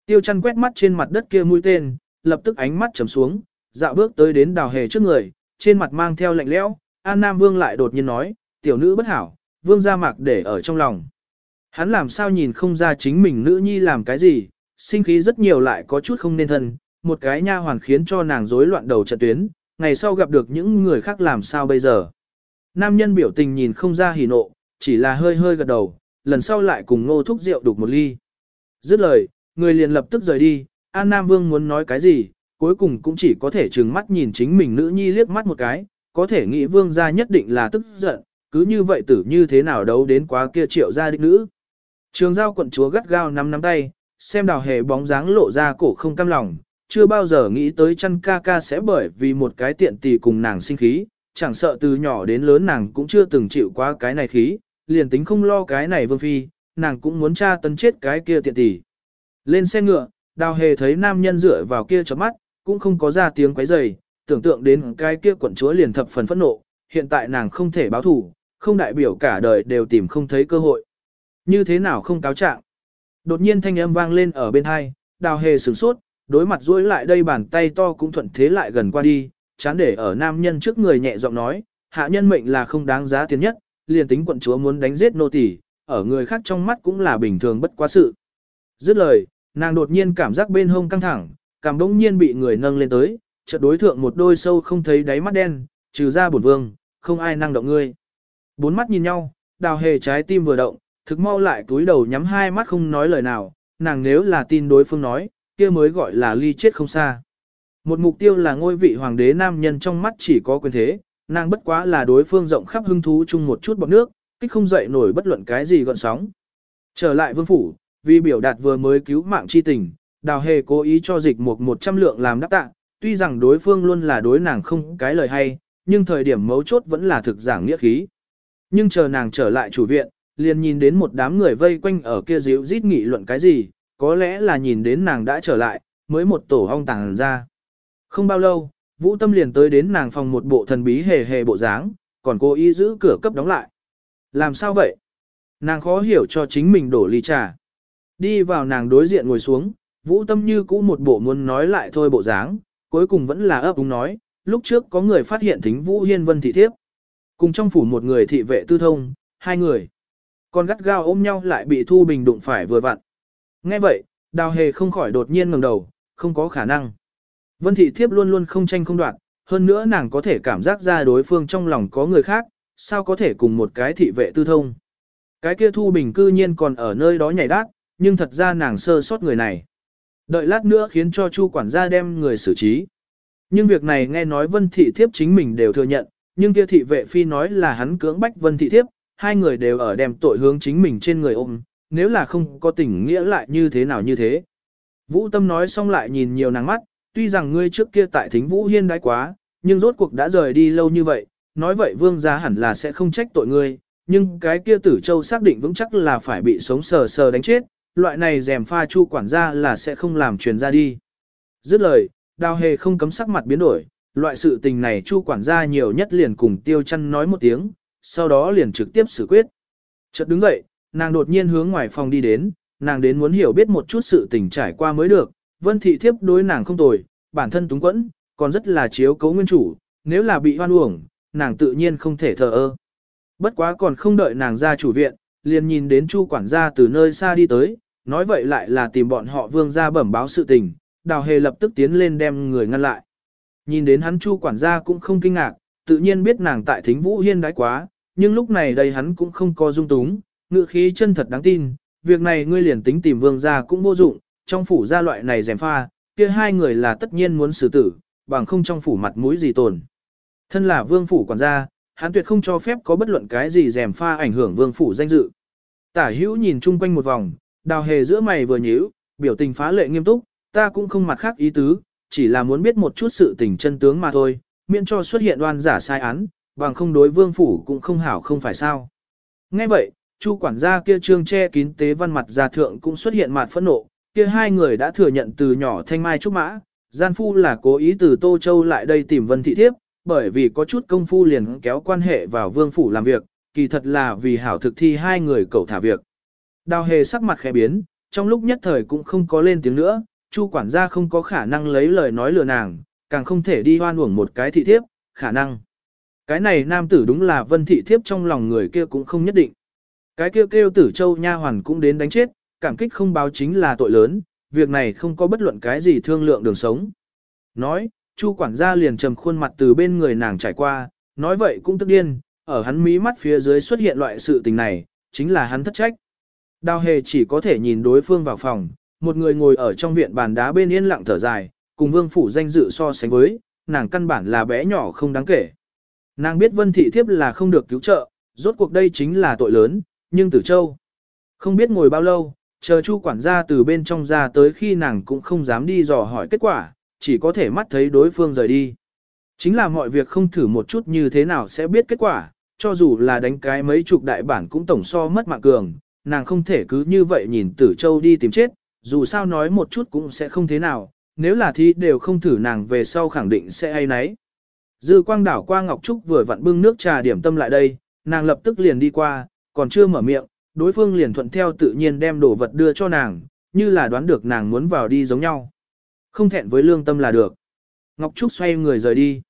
Tiêu chăn quét mắt trên mặt đất kia mũi tên, lập tức ánh mắt trầm xuống, dạo bước tới đến đào hề trước người, trên mặt mang theo lạnh lẽo, An Nam Vương lại đột nhiên nói, tiểu nữ bất hảo, Vương ra mạc để ở trong lòng. Hắn làm sao nhìn không ra chính mình nữ nhi làm cái gì, sinh khí rất nhiều lại có chút không nên thân, một cái nha hoàn khiến cho nàng rối loạn đầu trận tuyến, ngày sau gặp được những người khác làm sao bây giờ. Nam nhân biểu tình nhìn không ra hỉ nộ, chỉ là hơi hơi gật đầu, lần sau lại cùng ngô thúc rượu đục một ly. Dứt lời, người liền lập tức rời đi, An Nam Vương muốn nói cái gì, cuối cùng cũng chỉ có thể trừng mắt nhìn chính mình nữ nhi liếc mắt một cái, có thể nghĩ vương gia nhất định là tức giận, cứ như vậy tử như thế nào đấu đến quá kia triệu gia đích nữ. Trường giao quận chúa gắt gao nắm nắm tay, xem đào hề bóng dáng lộ ra cổ không cam lòng, chưa bao giờ nghĩ tới chăn ca ca sẽ bởi vì một cái tiện tỷ cùng nàng sinh khí, chẳng sợ từ nhỏ đến lớn nàng cũng chưa từng chịu qua cái này khí, liền tính không lo cái này vương phi, nàng cũng muốn tra tấn chết cái kia tiện tỷ. Lên xe ngựa, đào hề thấy nam nhân dựa vào kia chớp mắt, cũng không có ra tiếng quấy rầy, tưởng tượng đến cái kia quận chúa liền thập phần phẫn nộ, hiện tại nàng không thể báo thủ, không đại biểu cả đời đều tìm không thấy cơ hội. Như thế nào không cáo trạng? Đột nhiên thanh âm vang lên ở bên hai, đào hề sửng sốt, đối mặt duỗi lại đây bàn tay to cũng thuận thế lại gần qua đi, chán để ở nam nhân trước người nhẹ giọng nói, hạ nhân mệnh là không đáng giá tiền nhất, liền tính quận chúa muốn đánh giết nô tỳ, ở người khác trong mắt cũng là bình thường bất quá sự. Dứt lời, nàng đột nhiên cảm giác bên hông căng thẳng, cảm đống nhiên bị người nâng lên tới, chợt đối thượng một đôi sâu không thấy đáy mắt đen, trừ ra bổn vương, không ai năng động ngươi. Bốn mắt nhìn nhau, đào hề trái tim vừa động, thực mau lại túi đầu nhắm hai mắt không nói lời nào, nàng nếu là tin đối phương nói, kia mới gọi là ly chết không xa. Một mục tiêu là ngôi vị hoàng đế nam nhân trong mắt chỉ có quyền thế, nàng bất quá là đối phương rộng khắp hưng thú chung một chút bọt nước, kích không dậy nổi bất luận cái gì gọn sóng. Trở lại vương phủ, vì biểu đạt vừa mới cứu mạng chi tình, đào hề cố ý cho dịch một một trăm lượng làm đáp tạ, tuy rằng đối phương luôn là đối nàng không cái lời hay, nhưng thời điểm mấu chốt vẫn là thực giảng nghĩa khí. Nhưng chờ nàng trở lại chủ viện, liền nhìn đến một đám người vây quanh ở kia díu rít nghị luận cái gì, có lẽ là nhìn đến nàng đã trở lại, mới một tổ hong tàng ra. Không bao lâu, Vũ Tâm liền tới đến nàng phòng một bộ thần bí hề hề bộ dáng, còn cô ý giữ cửa cấp đóng lại. Làm sao vậy? Nàng khó hiểu cho chính mình đổ ly trà. Đi vào nàng đối diện ngồi xuống, Vũ Tâm như cũ một bộ muốn nói lại thôi bộ dáng, cuối cùng vẫn là ấp úng nói, lúc trước có người phát hiện thính Vũ Hiên Vân thị thiếp. Cùng trong phủ một người thị vệ tư thông, hai người. Còn gắt gao ôm nhau lại bị Thu Bình đụng phải vừa vặn. Nghe vậy, đào hề không khỏi đột nhiên ngẩng đầu, không có khả năng. Vân thị thiếp luôn luôn không tranh không đoạt, hơn nữa nàng có thể cảm giác ra đối phương trong lòng có người khác, sao có thể cùng một cái thị vệ tư thông. Cái kia Thu Bình cư nhiên còn ở nơi đó nhảy đát, nhưng thật ra nàng sơ sót người này. Đợi lát nữa khiến cho Chu quản gia đem người xử trí. Nhưng việc này nghe nói Vân Thị Thiếp chính mình đều thừa nhận, nhưng kia thị vệ phi nói là hắn cưỡng bách Vân Thị Thiếp, hai người đều ở đem tội hướng chính mình trên người ôm, nếu là không có tình nghĩa lại như thế nào như thế. Vũ Tâm nói xong lại nhìn nhiều nàng mắt, tuy rằng ngươi trước kia tại thính Vũ Hiên đái quá, nhưng rốt cuộc đã rời đi lâu như vậy, nói vậy vương gia hẳn là sẽ không trách tội ngươi, nhưng cái kia tử châu xác định vững chắc là phải bị sống sờ sờ đánh chết, loại này rèm pha chu quản gia là sẽ không làm truyền ra đi. Dứt lời, đào hề không cấm sắc mặt biến đổi, loại sự tình này chu quản gia nhiều nhất liền cùng tiêu chăn nói một tiếng, sau đó liền trực tiếp xử quyết. Chợt đứng dậy, nàng đột nhiên hướng ngoài phòng đi đến, nàng đến muốn hiểu biết một chút sự tình trải qua mới được, vân thị thiếp đối nàng không tồi, bản thân túng quẫn, còn rất là chiếu cấu nguyên chủ, nếu là bị hoan uổng, nàng tự nhiên không thể thờ ơ. Bất quá còn không đợi nàng ra chủ viện, liền nhìn đến chu quản gia từ nơi xa đi tới, nói vậy lại là tìm bọn họ vương ra bẩm báo sự tình, đào hề lập tức tiến lên đem người ngăn lại. Nhìn đến hắn chu quản gia cũng không kinh ngạc, tự nhiên biết nàng tại thính vũ hiên đái quá, nhưng lúc này đây hắn cũng không có dung túng, ngự khí chân thật đáng tin, việc này ngươi liền tính tìm vương ra cũng vô dụng, trong phủ gia loại này dèm pha, kia hai người là tất nhiên muốn xử tử, bằng không trong phủ mặt mũi gì tồn. Thân là vương phủ quản gia, hắn tuyệt không cho phép có bất luận cái gì dèm pha ảnh hưởng vương phủ danh dự. Tả hữu nhìn chung quanh một vòng, đào hề giữa mày vừa nhíu, biểu tình phá lệ nghiêm túc, ta cũng không mặt khác ý tứ, chỉ là muốn biết một chút sự tình chân tướng mà thôi, miễn cho xuất hiện oan giả sai án, bằng không đối vương phủ cũng không hảo không phải sao. Nghe vậy, chu quản gia kia trương che kín tế văn mặt gia thượng cũng xuất hiện mặt phẫn nộ, kia hai người đã thừa nhận từ nhỏ thanh mai trúc mã, gian phu là cố ý từ Tô Châu lại đây tìm vân thị thiếp, bởi vì có chút công phu liền kéo quan hệ vào vương phủ làm việc, kỳ thật là vì hảo thực thi hai người cầu thả việc. Đào hề sắc mặt khẽ biến, trong lúc nhất thời cũng không có lên tiếng nữa, chu quản gia không có khả năng lấy lời nói lừa nàng, càng không thể đi hoan uổng một cái thị thiếp, khả năng. Cái này nam tử đúng là vân thị thiếp trong lòng người kia cũng không nhất định. Cái kêu kêu tử châu nha hoàn cũng đến đánh chết, cảm kích không báo chính là tội lớn, việc này không có bất luận cái gì thương lượng đường sống. Nói, chu quản gia liền trầm khuôn mặt từ bên người nàng trải qua, nói vậy cũng tức điên, ở hắn mí mắt phía dưới xuất hiện loại sự tình này, chính là hắn thất trách. Đào hề chỉ có thể nhìn đối phương vào phòng, một người ngồi ở trong viện bàn đá bên yên lặng thở dài, cùng vương phủ danh dự so sánh với, nàng căn bản là bé nhỏ không đáng kể. Nàng biết vân thị thiếp là không được cứu trợ, rốt cuộc đây chính là tội lớn, nhưng tử châu. Không biết ngồi bao lâu, chờ chu quản gia từ bên trong ra tới khi nàng cũng không dám đi dò hỏi kết quả, chỉ có thể mắt thấy đối phương rời đi. Chính là mọi việc không thử một chút như thế nào sẽ biết kết quả, cho dù là đánh cái mấy chục đại bản cũng tổng so mất mạng cường, nàng không thể cứ như vậy nhìn tử châu đi tìm chết, dù sao nói một chút cũng sẽ không thế nào, nếu là thi đều không thử nàng về sau khẳng định sẽ hay nấy. Dư quang đảo qua Ngọc Trúc vừa vặn bưng nước trà điểm tâm lại đây, nàng lập tức liền đi qua, còn chưa mở miệng, đối phương liền thuận theo tự nhiên đem đồ vật đưa cho nàng, như là đoán được nàng muốn vào đi giống nhau. Không thẹn với lương tâm là được. Ngọc Trúc xoay người rời đi.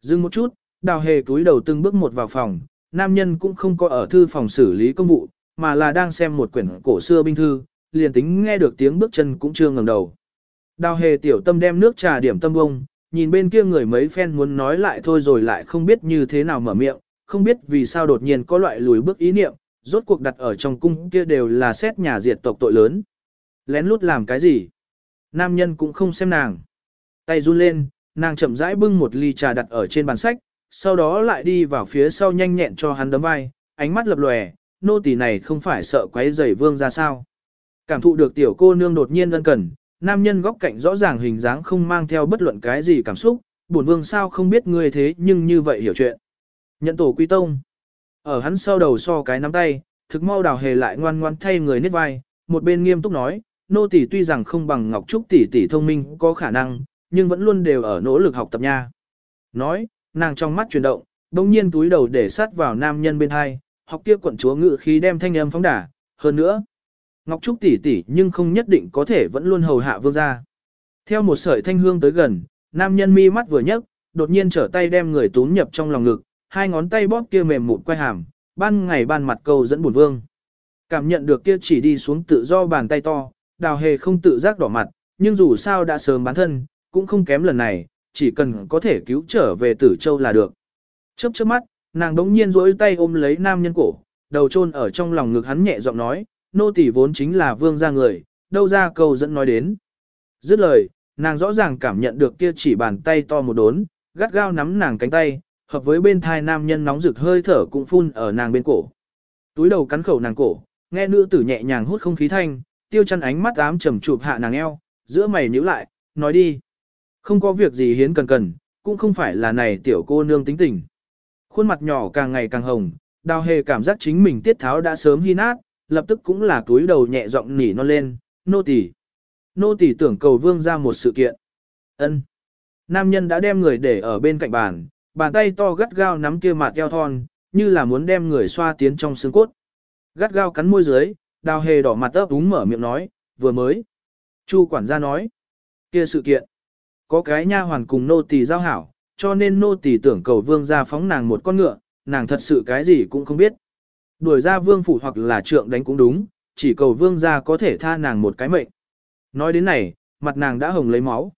Dừng một chút, đào hề túi đầu từng bước một vào phòng, nam nhân cũng không có ở thư phòng xử lý công vụ, mà là đang xem một quyển cổ xưa binh thư, liền tính nghe được tiếng bước chân cũng chưa ngẩng đầu. Đào hề tiểu tâm đem nước trà điểm tâm bông, nhìn bên kia người mấy phen muốn nói lại thôi rồi lại không biết như thế nào mở miệng, không biết vì sao đột nhiên có loại lùi bước ý niệm, rốt cuộc đặt ở trong cung kia đều là xét nhà diệt tộc tội lớn. Lén lút làm cái gì? Nam nhân cũng không xem nàng. Tay run lên, nàng chậm rãi bưng một ly trà đặt ở trên bàn sách, sau đó lại đi vào phía sau nhanh nhẹn cho hắn đấm vai, ánh mắt lập lòe, nô tỳ này không phải sợ quấy rầy vương ra sao. Cảm thụ được tiểu cô nương đột nhiên ân cần, nam nhân góc cạnh rõ ràng hình dáng không mang theo bất luận cái gì cảm xúc, bổn vương sao không biết ngươi thế nhưng như vậy hiểu chuyện. Nhận tổ quy tông. Ở hắn sau đầu so cái nắm tay, thực mau đào hề lại ngoan ngoan thay người nết vai, một bên nghiêm túc nói, nô tỷ tuy rằng không bằng Ngọc Trúc tỷ tỷ thông minh có khả năng, nhưng vẫn luôn đều ở nỗ lực học tập nha. Nói, nàng trong mắt chuyển động, bỗng nhiên túi đầu để sát vào nam nhân bên hai, học kia quận chúa ngự khí đem thanh âm phóng đả, hơn nữa. Ngọc Trúc tỷ tỷ nhưng không nhất định có thể vẫn luôn hầu hạ vương gia. Theo một sợi thanh hương tới gần, nam nhân mi mắt vừa nhấc, đột nhiên trở tay đem người túm nhập trong lòng ngực, hai ngón tay bóp kia mềm mụn quay hàm, ban ngày ban mặt câu dẫn buồn vương. Cảm nhận được kia chỉ đi xuống tự do bàn tay to, đào hề không tự giác đỏ mặt, nhưng dù sao đã sớm bán thân, cũng không kém lần này, chỉ cần có thể cứu trở về tử châu là được. Chớp chớp mắt, nàng đống nhiên rỗi tay ôm lấy nam nhân cổ, đầu chôn ở trong lòng ngực hắn nhẹ giọng nói, nô tỷ vốn chính là vương gia người, đâu ra câu dẫn nói đến. Dứt lời, nàng rõ ràng cảm nhận được kia chỉ bàn tay to một đốn, gắt gao nắm nàng cánh tay, hợp với bên thai nam nhân nóng rực hơi thở cũng phun ở nàng bên cổ. Túi đầu cắn khẩu nàng cổ, nghe nữ tử nhẹ nhàng hút không khí thanh, tiêu chăn ánh mắt ám trầm chụp hạ nàng eo, giữa mày nhíu lại, nói đi. Không có việc gì hiến cần cần, cũng không phải là này tiểu cô nương tính tình. Khuôn mặt nhỏ càng ngày càng hồng, đào hề cảm giác chính mình tiết tháo đã sớm hy nát, lập tức cũng là túi đầu nhẹ giọng nỉ non lên, nô tỳ, Nô tỳ tưởng cầu vương ra một sự kiện. ân Nam nhân đã đem người để ở bên cạnh bàn, bàn tay to gắt gao nắm kia mặt eo thon, như là muốn đem người xoa tiến trong xương cốt. Gắt gao cắn môi dưới, đào hề đỏ mặt ấp úng mở miệng nói, vừa mới. Chu quản gia nói, kia sự kiện. Có cái nha hoàn cùng nô tỳ giao hảo, cho nên nô tỳ tưởng cầu vương ra phóng nàng một con ngựa, nàng thật sự cái gì cũng không biết. Đuổi ra vương phủ hoặc là trượng đánh cũng đúng, chỉ cầu vương gia có thể tha nàng một cái mệnh. Nói đến này, mặt nàng đã hồng lấy máu.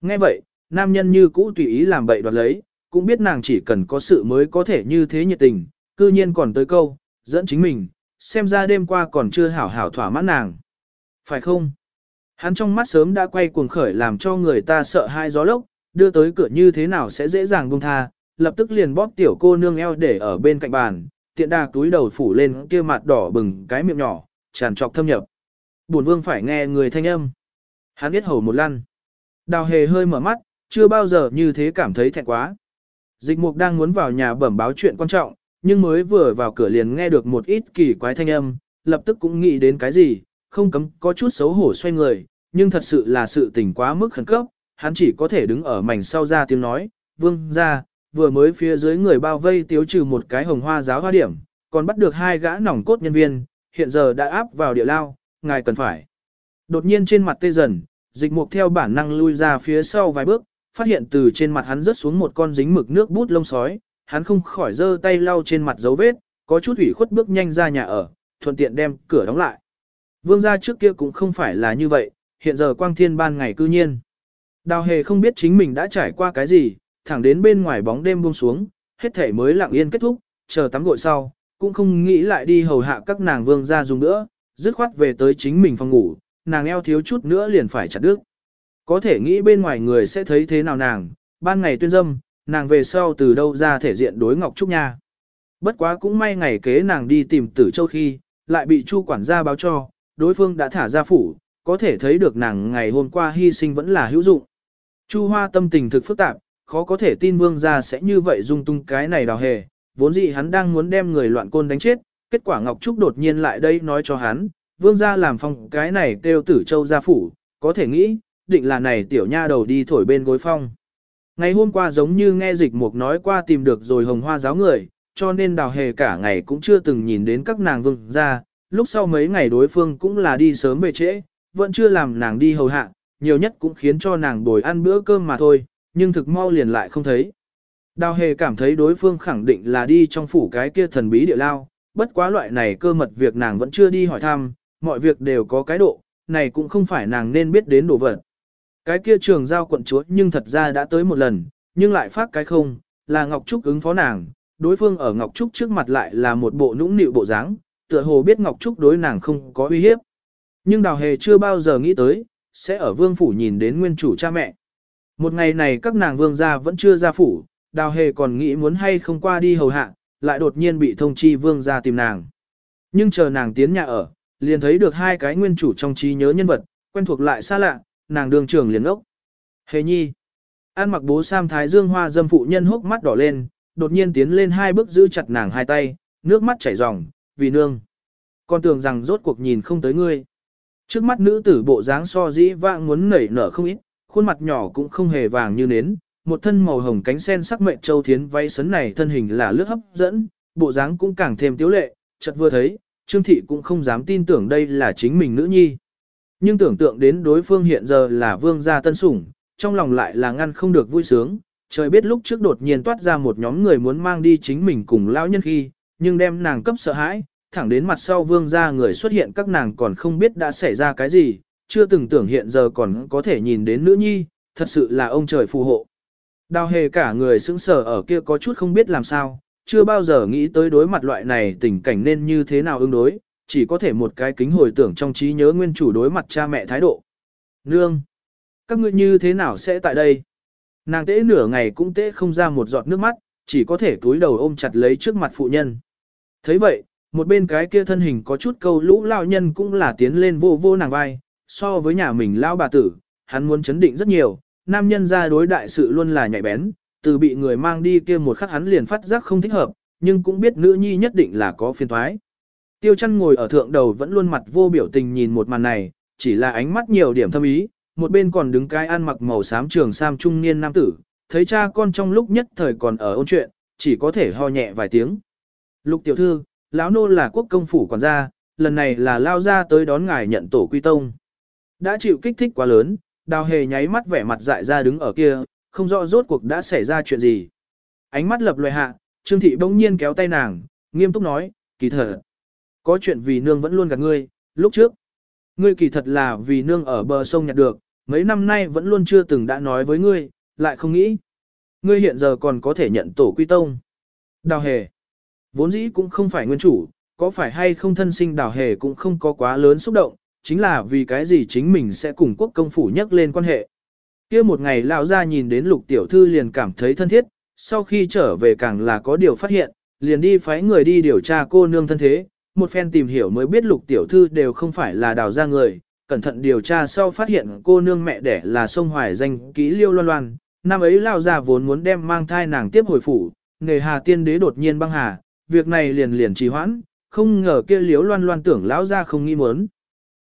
Nghe vậy, nam nhân như cũ tùy ý làm bậy đoạt lấy, cũng biết nàng chỉ cần có sự mới có thể như thế nhiệt tình, cư nhiên còn tới câu, dẫn chính mình, xem ra đêm qua còn chưa hảo hảo thỏa mãn nàng. Phải không? Hắn trong mắt sớm đã quay cuồng khởi làm cho người ta sợ hai gió lốc, đưa tới cửa như thế nào sẽ dễ dàng buông tha, lập tức liền bóp tiểu cô nương eo để ở bên cạnh bàn, tiện đà túi đầu phủ lên kia mặt đỏ bừng cái miệng nhỏ, tràn trọc thâm nhập. Bổn vương phải nghe người thanh âm. Hắn biết hầu một lăn. Đào hề hơi mở mắt, chưa bao giờ như thế cảm thấy thẹn quá. Dịch mục đang muốn vào nhà bẩm báo chuyện quan trọng, nhưng mới vừa vào cửa liền nghe được một ít kỳ quái thanh âm, lập tức cũng nghĩ đến cái gì, không cấm có chút xấu hổ xoay người, nhưng thật sự là sự tình quá mức khẩn cấp, hắn chỉ có thể đứng ở mảnh sau ra tiếng nói, vương ra, vừa mới phía dưới người bao vây tiếu trừ một cái hồng hoa giáo hoa điểm, còn bắt được hai gã nòng cốt nhân viên, hiện giờ đã áp vào địa lao, ngài cần phải. Đột nhiên trên mặt tê dần, dịch mục theo bản năng lui ra phía sau vài bước, phát hiện từ trên mặt hắn rớt xuống một con dính mực nước bút lông sói, hắn không khỏi giơ tay lau trên mặt dấu vết, có chút ủy khuất bước nhanh ra nhà ở, thuận tiện đem cửa đóng lại. Vương gia trước kia cũng không phải là như vậy, hiện giờ quang thiên ban ngày cư nhiên. Đào hề không biết chính mình đã trải qua cái gì, thẳng đến bên ngoài bóng đêm buông xuống, hết thể mới lặng yên kết thúc, chờ tắm gội sau, cũng không nghĩ lại đi hầu hạ các nàng vương gia dùng nữa, dứt khoát về tới chính mình phòng ngủ, nàng eo thiếu chút nữa liền phải chặt đứt. Có thể nghĩ bên ngoài người sẽ thấy thế nào nàng, ban ngày tuyên dâm, nàng về sau từ đâu ra thể diện đối Ngọc Trúc Nha. Bất quá cũng may ngày kế nàng đi tìm tử châu khi, lại bị chu quản gia báo cho, đối phương đã thả ra phủ, có thể thấy được nàng ngày hôm qua hy sinh vẫn là hữu dụng. Chu hoa tâm tình thực phức tạp, khó có thể tin vương gia sẽ như vậy dung tung cái này đào hề, vốn dĩ hắn đang muốn đem người loạn côn đánh chết, kết quả Ngọc Trúc đột nhiên lại đây nói cho hắn, vương gia làm phong cái này kêu tử châu gia phủ, có thể nghĩ, định là này tiểu nha đầu đi thổi bên gối phong. Ngày hôm qua giống như nghe dịch mục nói qua tìm được rồi hồng hoa giáo người, cho nên đào hề cả ngày cũng chưa từng nhìn đến các nàng vương gia, lúc sau mấy ngày đối phương cũng là đi sớm về trễ, vẫn chưa làm nàng đi hầu hạ, nhiều nhất cũng khiến cho nàng bồi ăn bữa cơm mà thôi, nhưng thực mau liền lại không thấy. Đào hề cảm thấy đối phương khẳng định là đi trong phủ cái kia thần bí địa lao, bất quá loại này cơ mật việc nàng vẫn chưa đi hỏi thăm, mọi việc đều có cái độ, này cũng không phải nàng nên biết đến đồ vật. Cái kia trường giao quận chúa nhưng thật ra đã tới một lần, nhưng lại phát cái không, là Ngọc Trúc ứng phó nàng, đối phương ở Ngọc Trúc trước mặt lại là một bộ nũng nịu bộ dáng, tựa hồ biết Ngọc Trúc đối nàng không có uy hiếp. Nhưng Đào Hề chưa bao giờ nghĩ tới, sẽ ở vương phủ nhìn đến nguyên chủ cha mẹ. Một ngày này các nàng vương gia vẫn chưa ra phủ, Đào Hề còn nghĩ muốn hay không qua đi hầu hạ, lại đột nhiên bị thông chi vương gia tìm nàng. Nhưng chờ nàng tiến nhà ở, liền thấy được hai cái nguyên chủ trong trí nhớ nhân vật, quen thuộc lại xa lạ, nàng đường trưởng liền ốc. Hề nhi. An mặc bố sam thái dương hoa dâm phụ nhân hốc mắt đỏ lên, đột nhiên tiến lên hai bước giữ chặt nàng hai tay, nước mắt chảy ròng, vì nương. Con tưởng rằng rốt cuộc nhìn không tới ngươi. Trước mắt nữ tử bộ dáng so dĩ vãng muốn nảy nở không ít, khuôn mặt nhỏ cũng không hề vàng như nến, một thân màu hồng cánh sen sắc mệnh châu thiến váy sấn này thân hình là lướt hấp dẫn, bộ dáng cũng càng thêm tiếu lệ, chợt vừa thấy, Trương Thị cũng không dám tin tưởng đây là chính mình nữ nhi. Nhưng tưởng tượng đến đối phương hiện giờ là vương gia tân sủng, trong lòng lại là ngăn không được vui sướng, trời biết lúc trước đột nhiên toát ra một nhóm người muốn mang đi chính mình cùng lão nhân khi, nhưng đem nàng cấp sợ hãi, thẳng đến mặt sau vương gia người xuất hiện các nàng còn không biết đã xảy ra cái gì, chưa từng tưởng hiện giờ còn có thể nhìn đến nữ nhi, thật sự là ông trời phù hộ. Đào hề cả người sững sờ ở kia có chút không biết làm sao, chưa bao giờ nghĩ tới đối mặt loại này tình cảnh nên như thế nào ứng đối, chỉ có thể một cái kính hồi tưởng trong trí nhớ nguyên chủ đối mặt cha mẹ thái độ. Nương! Các ngươi như thế nào sẽ tại đây? Nàng tễ nửa ngày cũng tễ không ra một giọt nước mắt, chỉ có thể túi đầu ôm chặt lấy trước mặt phụ nhân. thấy vậy, một bên cái kia thân hình có chút câu lũ lao nhân cũng là tiến lên vô vô nàng vai, so với nhà mình lao bà tử, hắn muốn chấn định rất nhiều, nam nhân ra đối đại sự luôn là nhạy bén, từ bị người mang đi kia một khắc hắn liền phát giác không thích hợp, nhưng cũng biết nữ nhi nhất định là có phiền thoái. Tiêu chăn ngồi ở thượng đầu vẫn luôn mặt vô biểu tình nhìn một màn này, chỉ là ánh mắt nhiều điểm thâm ý, một bên còn đứng cái ăn mặc màu xám trường sam trung niên nam tử, thấy cha con trong lúc nhất thời còn ở ôn chuyện, chỉ có thể ho nhẹ vài tiếng. Lục tiểu thư, lão nô là quốc công phủ quản gia, lần này là lao ra tới đón ngài nhận tổ quy tông. Đã chịu kích thích quá lớn, đào hề nháy mắt vẻ mặt dại ra đứng ở kia, không rõ rốt cuộc đã xảy ra chuyện gì. Ánh mắt lập loè hạ, Trương Thị bỗng nhiên kéo tay nàng, nghiêm túc nói, kỳ thật. Có chuyện vì nương vẫn luôn gặp ngươi, lúc trước. Ngươi kỳ thật là vì nương ở bờ sông nhặt được, mấy năm nay vẫn luôn chưa từng đã nói với ngươi, lại không nghĩ. Ngươi hiện giờ còn có thể nhận tổ quy tông. Đào hề. Vốn dĩ cũng không phải nguyên chủ, có phải hay không thân sinh đào hề cũng không có quá lớn xúc động, chính là vì cái gì chính mình sẽ cùng quốc công phủ nhắc lên quan hệ. kia một ngày lão ra nhìn đến lục tiểu thư liền cảm thấy thân thiết, sau khi trở về càng là có điều phát hiện, liền đi phái người đi điều tra cô nương thân thế, một phen tìm hiểu mới biết lục tiểu thư đều không phải là đào ra người, cẩn thận điều tra sau phát hiện cô nương mẹ đẻ là sông hoài danh ký liêu loan loan, năm ấy lao ra vốn muốn đem mang thai nàng tiếp hồi phủ, nghề hà tiên đế đột nhiên băng hà, việc này liền liền trì hoãn, không ngờ kia liếu loan loan tưởng lão ra không nghĩ muốn.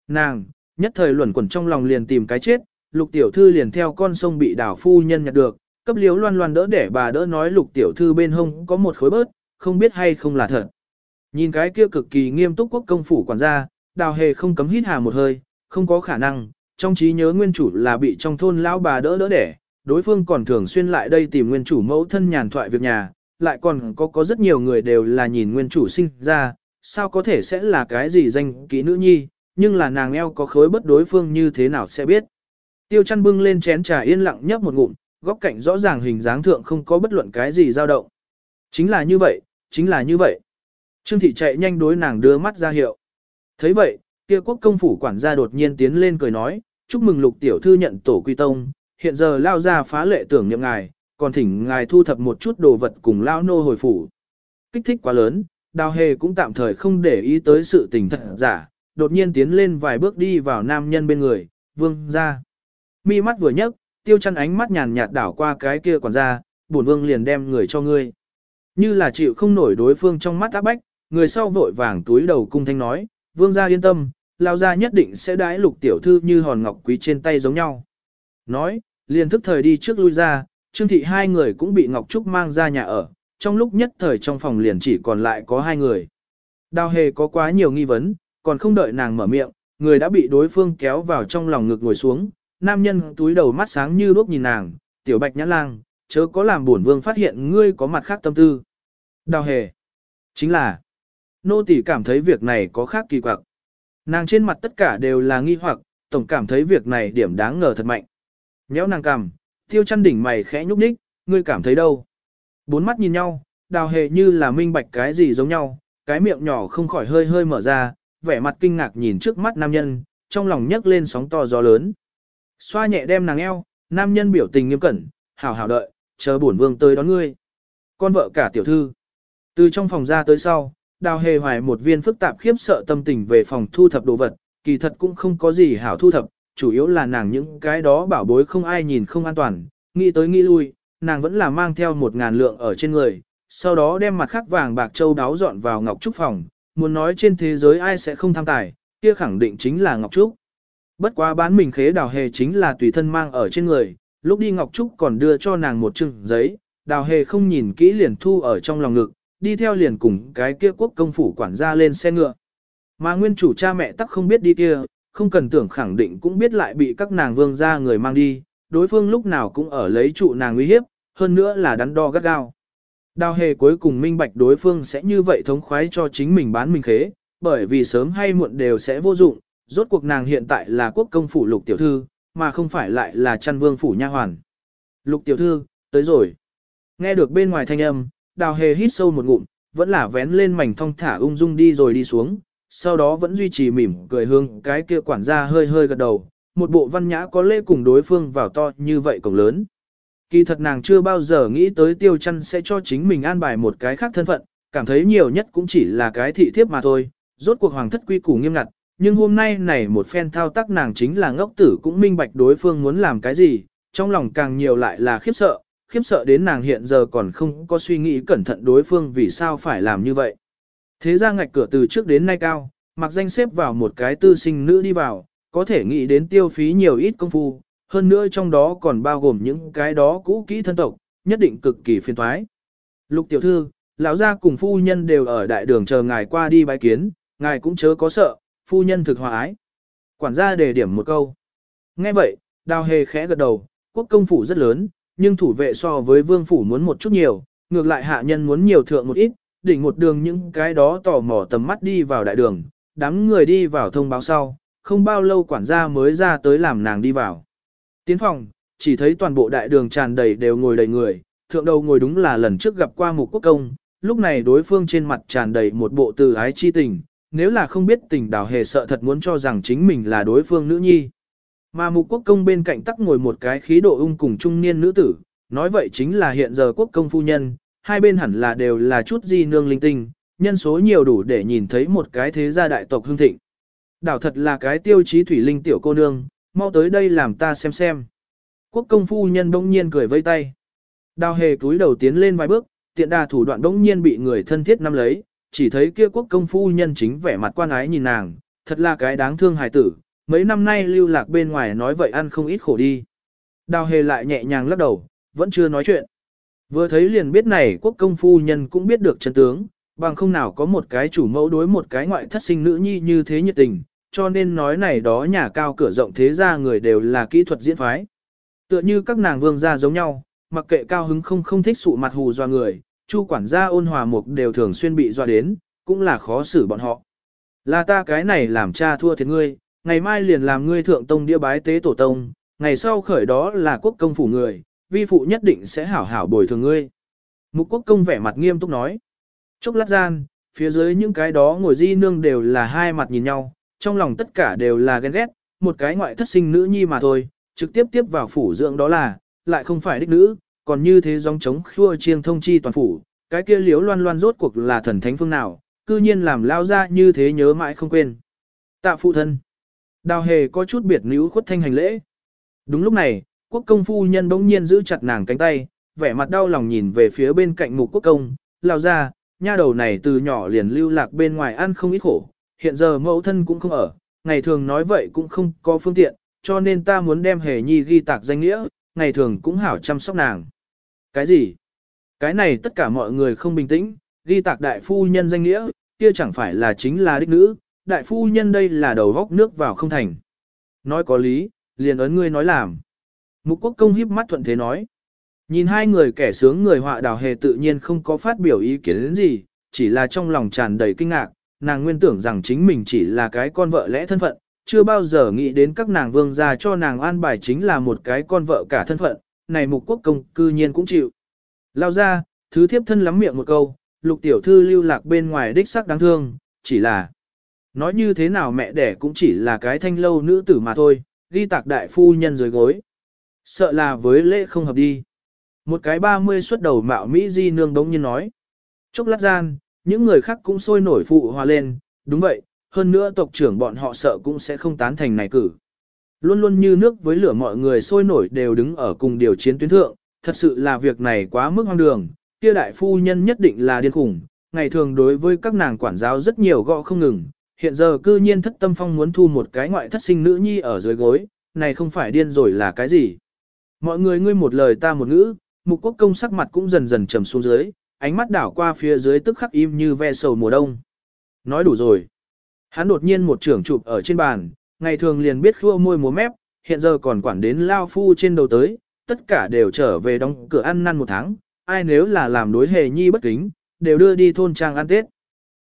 Nàng, nhất thời luẩn quẩn trong lòng liền tìm cái chết, lục tiểu thư liền theo con sông bị đảo phu nhân nhặt được, cấp liếu loan loan đỡ để bà đỡ nói lục tiểu thư bên hông có một khối bớt, không biết hay không là thật. Nhìn cái kia cực kỳ nghiêm túc quốc công phủ quản gia, đào hề không cấm hít hà một hơi, không có khả năng, trong trí nhớ nguyên chủ là bị trong thôn lão bà đỡ đỡ đẻ, đối phương còn thường xuyên lại đây tìm nguyên chủ mẫu thân nhàn thoại việc nhà, lại còn có có rất nhiều người đều là nhìn nguyên chủ sinh ra, sao có thể sẽ là cái gì danh kỹ nữ nhi, nhưng là nàng eo có khối bất đối phương như thế nào sẽ biết. Tiêu chăn bưng lên chén trà yên lặng nhấp một ngụm, góc cạnh rõ ràng hình dáng thượng không có bất luận cái gì dao động. Chính là như vậy, chính là như vậy. Trương thị chạy nhanh đối nàng đưa mắt ra hiệu. thấy vậy, kia quốc công phủ quản gia đột nhiên tiến lên cười nói, chúc mừng lục tiểu thư nhận tổ quy tông, hiện giờ lao ra phá lệ tưởng niệm ngài, còn thỉnh ngài thu thập một chút đồ vật cùng lao nô hồi phủ. Kích thích quá lớn, đào hề cũng tạm thời không để ý tới sự tình thật giả, đột nhiên tiến lên vài bước đi vào nam nhân bên người, vương ra. Mi mắt vừa nhấc, tiêu chăn ánh mắt nhàn nhạt đảo qua cái kia quản gia, bổn vương liền đem người cho ngươi. Như là chịu không nổi đối phương trong mắt áp bách, người sau vội vàng túi đầu cung thanh nói, vương gia yên tâm, lao gia nhất định sẽ đái lục tiểu thư như hòn ngọc quý trên tay giống nhau. Nói, liền thức thời đi trước lui ra, Trương thị hai người cũng bị Ngọc Trúc mang ra nhà ở, trong lúc nhất thời trong phòng liền chỉ còn lại có hai người. Đào hề có quá nhiều nghi vấn, còn không đợi nàng mở miệng, người đã bị đối phương kéo vào trong lòng ngực ngồi xuống, nam nhân túi đầu mắt sáng như đuốc nhìn nàng, tiểu bạch nhã lang, chớ có làm buồn vương phát hiện ngươi có mặt khác tâm tư. Đào hề, chính là, nô tỳ cảm thấy việc này có khác kỳ quặc. Nàng trên mặt tất cả đều là nghi hoặc, tổng cảm thấy việc này điểm đáng ngờ thật mạnh. Nhéo nàng cằm, tiêu chăn đỉnh mày khẽ nhúc nhích, ngươi cảm thấy đâu? Bốn mắt nhìn nhau, đào hề như là minh bạch cái gì giống nhau, cái miệng nhỏ không khỏi hơi hơi mở ra, vẻ mặt kinh ngạc nhìn trước mắt nam nhân, trong lòng nhấc lên sóng to gió lớn. Xoa nhẹ đem nàng eo, nam nhân biểu tình nghiêm cẩn, hảo hảo đợi, chờ bổn vương tới đón ngươi. Con vợ cả tiểu thư. Từ trong phòng ra tới sau, đào hề hoài một viên phức tạp khiếp sợ tâm tình về phòng thu thập đồ vật, kỳ thật cũng không có gì hảo thu thập, chủ yếu là nàng những cái đó bảo bối không ai nhìn không an toàn, nghĩ tới nghĩ lui, nàng vẫn là mang theo một ngàn lượng ở trên người, sau đó đem mặt khắc vàng bạc châu đáo dọn vào Ngọc Trúc phòng, muốn nói trên thế giới ai sẽ không tham tài, kia khẳng định chính là Ngọc Trúc. Bất quá bán mình khế đào hề chính là tùy thân mang ở trên người, lúc đi Ngọc Trúc còn đưa cho nàng một chừng giấy, đào hề không nhìn kỹ liền thu ở trong lòng ngực, đi theo liền cùng cái kia quốc công phủ quản gia lên xe ngựa. Mà nguyên chủ cha mẹ tắc không biết đi kia, không cần tưởng khẳng định cũng biết lại bị các nàng vương gia người mang đi, đối phương lúc nào cũng ở lấy trụ nàng uy hiếp, hơn nữa là đắn đo gắt gao. Đào hề cuối cùng minh bạch đối phương sẽ như vậy thống khoái cho chính mình bán mình khế, bởi vì sớm hay muộn đều sẽ vô dụng, rốt cuộc nàng hiện tại là quốc công phủ lục tiểu thư, mà không phải lại là chăn vương phủ nha hoàn. Lục tiểu thư, tới rồi. Nghe được bên ngoài thanh âm, đào hề hít sâu một ngụm, vẫn là vén lên mảnh thong thả ung dung đi rồi đi xuống, sau đó vẫn duy trì mỉm cười hương cái kia quản gia hơi hơi gật đầu, một bộ văn nhã có lễ cùng đối phương vào to như vậy cổng lớn. Kỳ thật nàng chưa bao giờ nghĩ tới tiêu chăn sẽ cho chính mình an bài một cái khác thân phận, cảm thấy nhiều nhất cũng chỉ là cái thị thiếp mà thôi, rốt cuộc hoàng thất quy củ nghiêm ngặt, nhưng hôm nay này một phen thao tác nàng chính là ngốc tử cũng minh bạch đối phương muốn làm cái gì, trong lòng càng nhiều lại là khiếp sợ, khiếp sợ đến nàng hiện giờ còn không có suy nghĩ cẩn thận đối phương vì sao phải làm như vậy. Thế ra ngạch cửa từ trước đến nay cao, mặc danh xếp vào một cái tư sinh nữ đi vào, có thể nghĩ đến tiêu phí nhiều ít công phu, hơn nữa trong đó còn bao gồm những cái đó cũ kỹ thân tộc, nhất định cực kỳ phiền thoái. Lục tiểu thư, lão gia cùng phu nhân đều ở đại đường chờ ngài qua đi bái kiến, ngài cũng chớ có sợ, phu nhân thực hòa ái. Quản gia đề điểm một câu. Nghe vậy, đào hề khẽ gật đầu, quốc công phủ rất lớn, nhưng thủ vệ so với vương phủ muốn một chút nhiều, ngược lại hạ nhân muốn nhiều thượng một ít, đỉnh một đường những cái đó tò mò tầm mắt đi vào đại đường, đám người đi vào thông báo sau, không bao lâu quản gia mới ra tới làm nàng đi vào. Tiến phòng, chỉ thấy toàn bộ đại đường tràn đầy đều ngồi đầy người, thượng đầu ngồi đúng là lần trước gặp qua mục quốc công, lúc này đối phương trên mặt tràn đầy một bộ từ ái chi tình, nếu là không biết tình đào hề sợ thật muốn cho rằng chính mình là đối phương nữ nhi. Mà mục quốc công bên cạnh tắc ngồi một cái khí độ ung cùng trung niên nữ tử, nói vậy chính là hiện giờ quốc công phu nhân, hai bên hẳn là đều là chút di nương linh tinh, nhân số nhiều đủ để nhìn thấy một cái thế gia đại tộc hương thịnh. Đảo thật là cái tiêu chí thủy linh tiểu cô nương, mau tới đây làm ta xem xem. Quốc công phu nhân bỗng nhiên cười vây tay. Đào hề túi đầu tiến lên vài bước, tiện đà thủ đoạn bỗng nhiên bị người thân thiết nắm lấy, chỉ thấy kia quốc công phu nhân chính vẻ mặt quan ái nhìn nàng, thật là cái đáng thương hài tử, mấy năm nay lưu lạc bên ngoài nói vậy ăn không ít khổ đi. Đào hề lại nhẹ nhàng lắc đầu, vẫn chưa nói chuyện. Vừa thấy liền biết này quốc công phu nhân cũng biết được chân tướng, bằng không nào có một cái chủ mẫu đối một cái ngoại thất sinh nữ nhi như thế nhiệt tình, cho nên nói này đó nhà cao cửa rộng thế ra người đều là kỹ thuật diễn phái. Tựa như các nàng vương gia giống nhau, mặc kệ cao hứng không không thích sụ mặt hù dọa người, chu quản gia ôn hòa mục đều thường xuyên bị dọa đến, cũng là khó xử bọn họ. Là ta cái này làm cha thua thiệt ngươi, ngày mai liền làm ngươi thượng tông đĩa bái tế tổ tông, ngày sau khởi đó là quốc công phủ người, vi phụ nhất định sẽ hảo hảo bồi thường ngươi. Mục quốc công vẻ mặt nghiêm túc nói. Chốc lát gian, phía dưới những cái đó ngồi di nương đều là hai mặt nhìn nhau, trong lòng tất cả đều là ghen ghét, một cái ngoại thất sinh nữ nhi mà thôi, trực tiếp tiếp vào phủ dưỡng đó là, lại không phải đích nữ, còn như thế dòng chống khua chiêng thông chi toàn phủ, cái kia liếu loan loan rốt cuộc là thần thánh phương nào, cư nhiên làm lao ra như thế nhớ mãi không quên. Tạ phụ thân. Đào hề có chút biệt níu khuất thanh hành lễ. Đúng lúc này, quốc công phu nhân bỗng nhiên giữ chặt nàng cánh tay, vẻ mặt đau lòng nhìn về phía bên cạnh mục quốc công, lao ra, nha đầu này từ nhỏ liền lưu lạc bên ngoài ăn không ít khổ, hiện giờ mẫu thân cũng không ở, ngày thường nói vậy cũng không có phương tiện, cho nên ta muốn đem hề nhi ghi tạc danh nghĩa, ngày thường cũng hảo chăm sóc nàng. Cái gì? Cái này tất cả mọi người không bình tĩnh, ghi tạc đại phu nhân danh nghĩa, kia chẳng phải là chính là đích nữ, đại phu nhân đây là đầu góc nước vào không thành. Nói có lý, liền ấn ngươi nói làm. Mục quốc công híp mắt thuận thế nói. Nhìn hai người kẻ sướng người họa đào hề tự nhiên không có phát biểu ý kiến đến gì, chỉ là trong lòng tràn đầy kinh ngạc, nàng nguyên tưởng rằng chính mình chỉ là cái con vợ lẽ thân phận, chưa bao giờ nghĩ đến các nàng vương gia cho nàng an bài chính là một cái con vợ cả thân phận, này mục quốc công cư nhiên cũng chịu. Lao ra, thứ thiếp thân lắm miệng một câu, lục tiểu thư lưu lạc bên ngoài đích sắc đáng thương, chỉ là nói như thế nào mẹ đẻ cũng chỉ là cái thanh lâu nữ tử mà thôi, ghi tạc đại phu nhân dưới gối. Sợ là với lễ không hợp đi. Một cái ba mươi xuất đầu mạo Mỹ di nương đống nhiên nói. Chốc lát gian, những người khác cũng sôi nổi phụ hòa lên, đúng vậy, hơn nữa tộc trưởng bọn họ sợ cũng sẽ không tán thành này cử. Luôn luôn như nước với lửa mọi người sôi nổi đều đứng ở cùng điều chiến tuyến thượng, thật sự là việc này quá mức hoang đường, kia đại phu nhân nhất định là điên khủng, ngày thường đối với các nàng quản giáo rất nhiều gõ không ngừng, hiện giờ cư nhiên thất tâm phong muốn thu một cái ngoại thất sinh nữ nhi ở dưới gối, này không phải điên rồi là cái gì. Mọi người ngươi một lời ta một ngữ, mục quốc công sắc mặt cũng dần dần trầm xuống dưới, ánh mắt đảo qua phía dưới tức khắc im như ve sầu mùa đông. Nói đủ rồi. Hắn đột nhiên một trưởng chụp ở trên bàn, ngày thường liền biết khua môi múa mép, hiện giờ còn quản đến lao phu trên đầu tới, tất cả đều trở về đóng cửa ăn năn một tháng, ai nếu là làm đối hề nhi bất kính, đều đưa đi thôn trang ăn tết.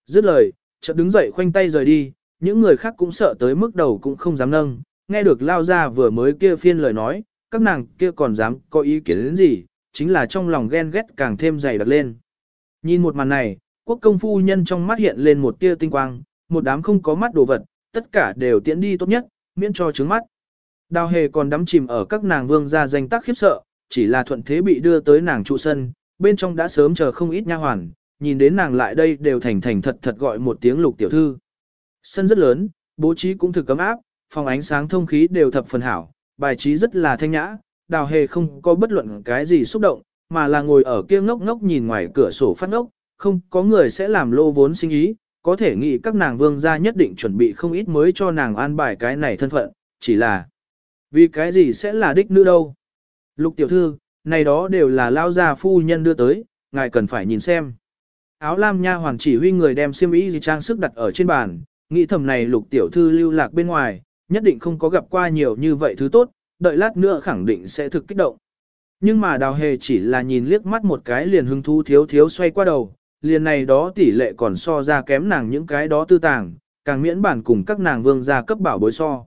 Dứt lời, chợt đứng dậy khoanh tay rời đi, những người khác cũng sợ tới mức đầu cũng không dám nâng, nghe được lao ra vừa mới kia phiên lời nói, các nàng kia còn dám có ý kiến đến gì, chính là trong lòng ghen ghét càng thêm dày đặc lên. Nhìn một màn này, quốc công phu nhân trong mắt hiện lên một tia tinh quang, một đám không có mắt đồ vật, tất cả đều tiễn đi tốt nhất, miễn cho trứng mắt. Đào hề còn đắm chìm ở các nàng vương gia danh tác khiếp sợ, chỉ là thuận thế bị đưa tới nàng trụ sân, bên trong đã sớm chờ không ít nha hoàn, nhìn đến nàng lại đây đều thành thành thật thật gọi một tiếng lục tiểu thư. Sân rất lớn, bố trí cũng thực cấm áp, phòng ánh sáng thông khí đều thập phần hảo, bài trí rất là thanh nhã, đào hề không có bất luận cái gì xúc động, mà là ngồi ở kia ngốc ngốc nhìn ngoài cửa sổ phát ngốc, không có người sẽ làm lô vốn sinh ý, có thể nghĩ các nàng vương gia nhất định chuẩn bị không ít mới cho nàng an bài cái này thân phận, chỉ là vì cái gì sẽ là đích nữ đâu. Lục tiểu thư, này đó đều là lao gia phu nhân đưa tới, ngài cần phải nhìn xem. Áo lam nha hoàng chỉ huy người đem xiêm y gì trang sức đặt ở trên bàn, nghĩ thầm này lục tiểu thư lưu lạc bên ngoài, nhất định không có gặp qua nhiều như vậy thứ tốt, đợi lát nữa khẳng định sẽ thực kích động. Nhưng mà đào hề chỉ là nhìn liếc mắt một cái liền hứng thú thiếu thiếu xoay qua đầu, liền này đó tỷ lệ còn so ra kém nàng những cái đó tư tàng, càng miễn bản cùng các nàng vương gia cấp bảo bối so.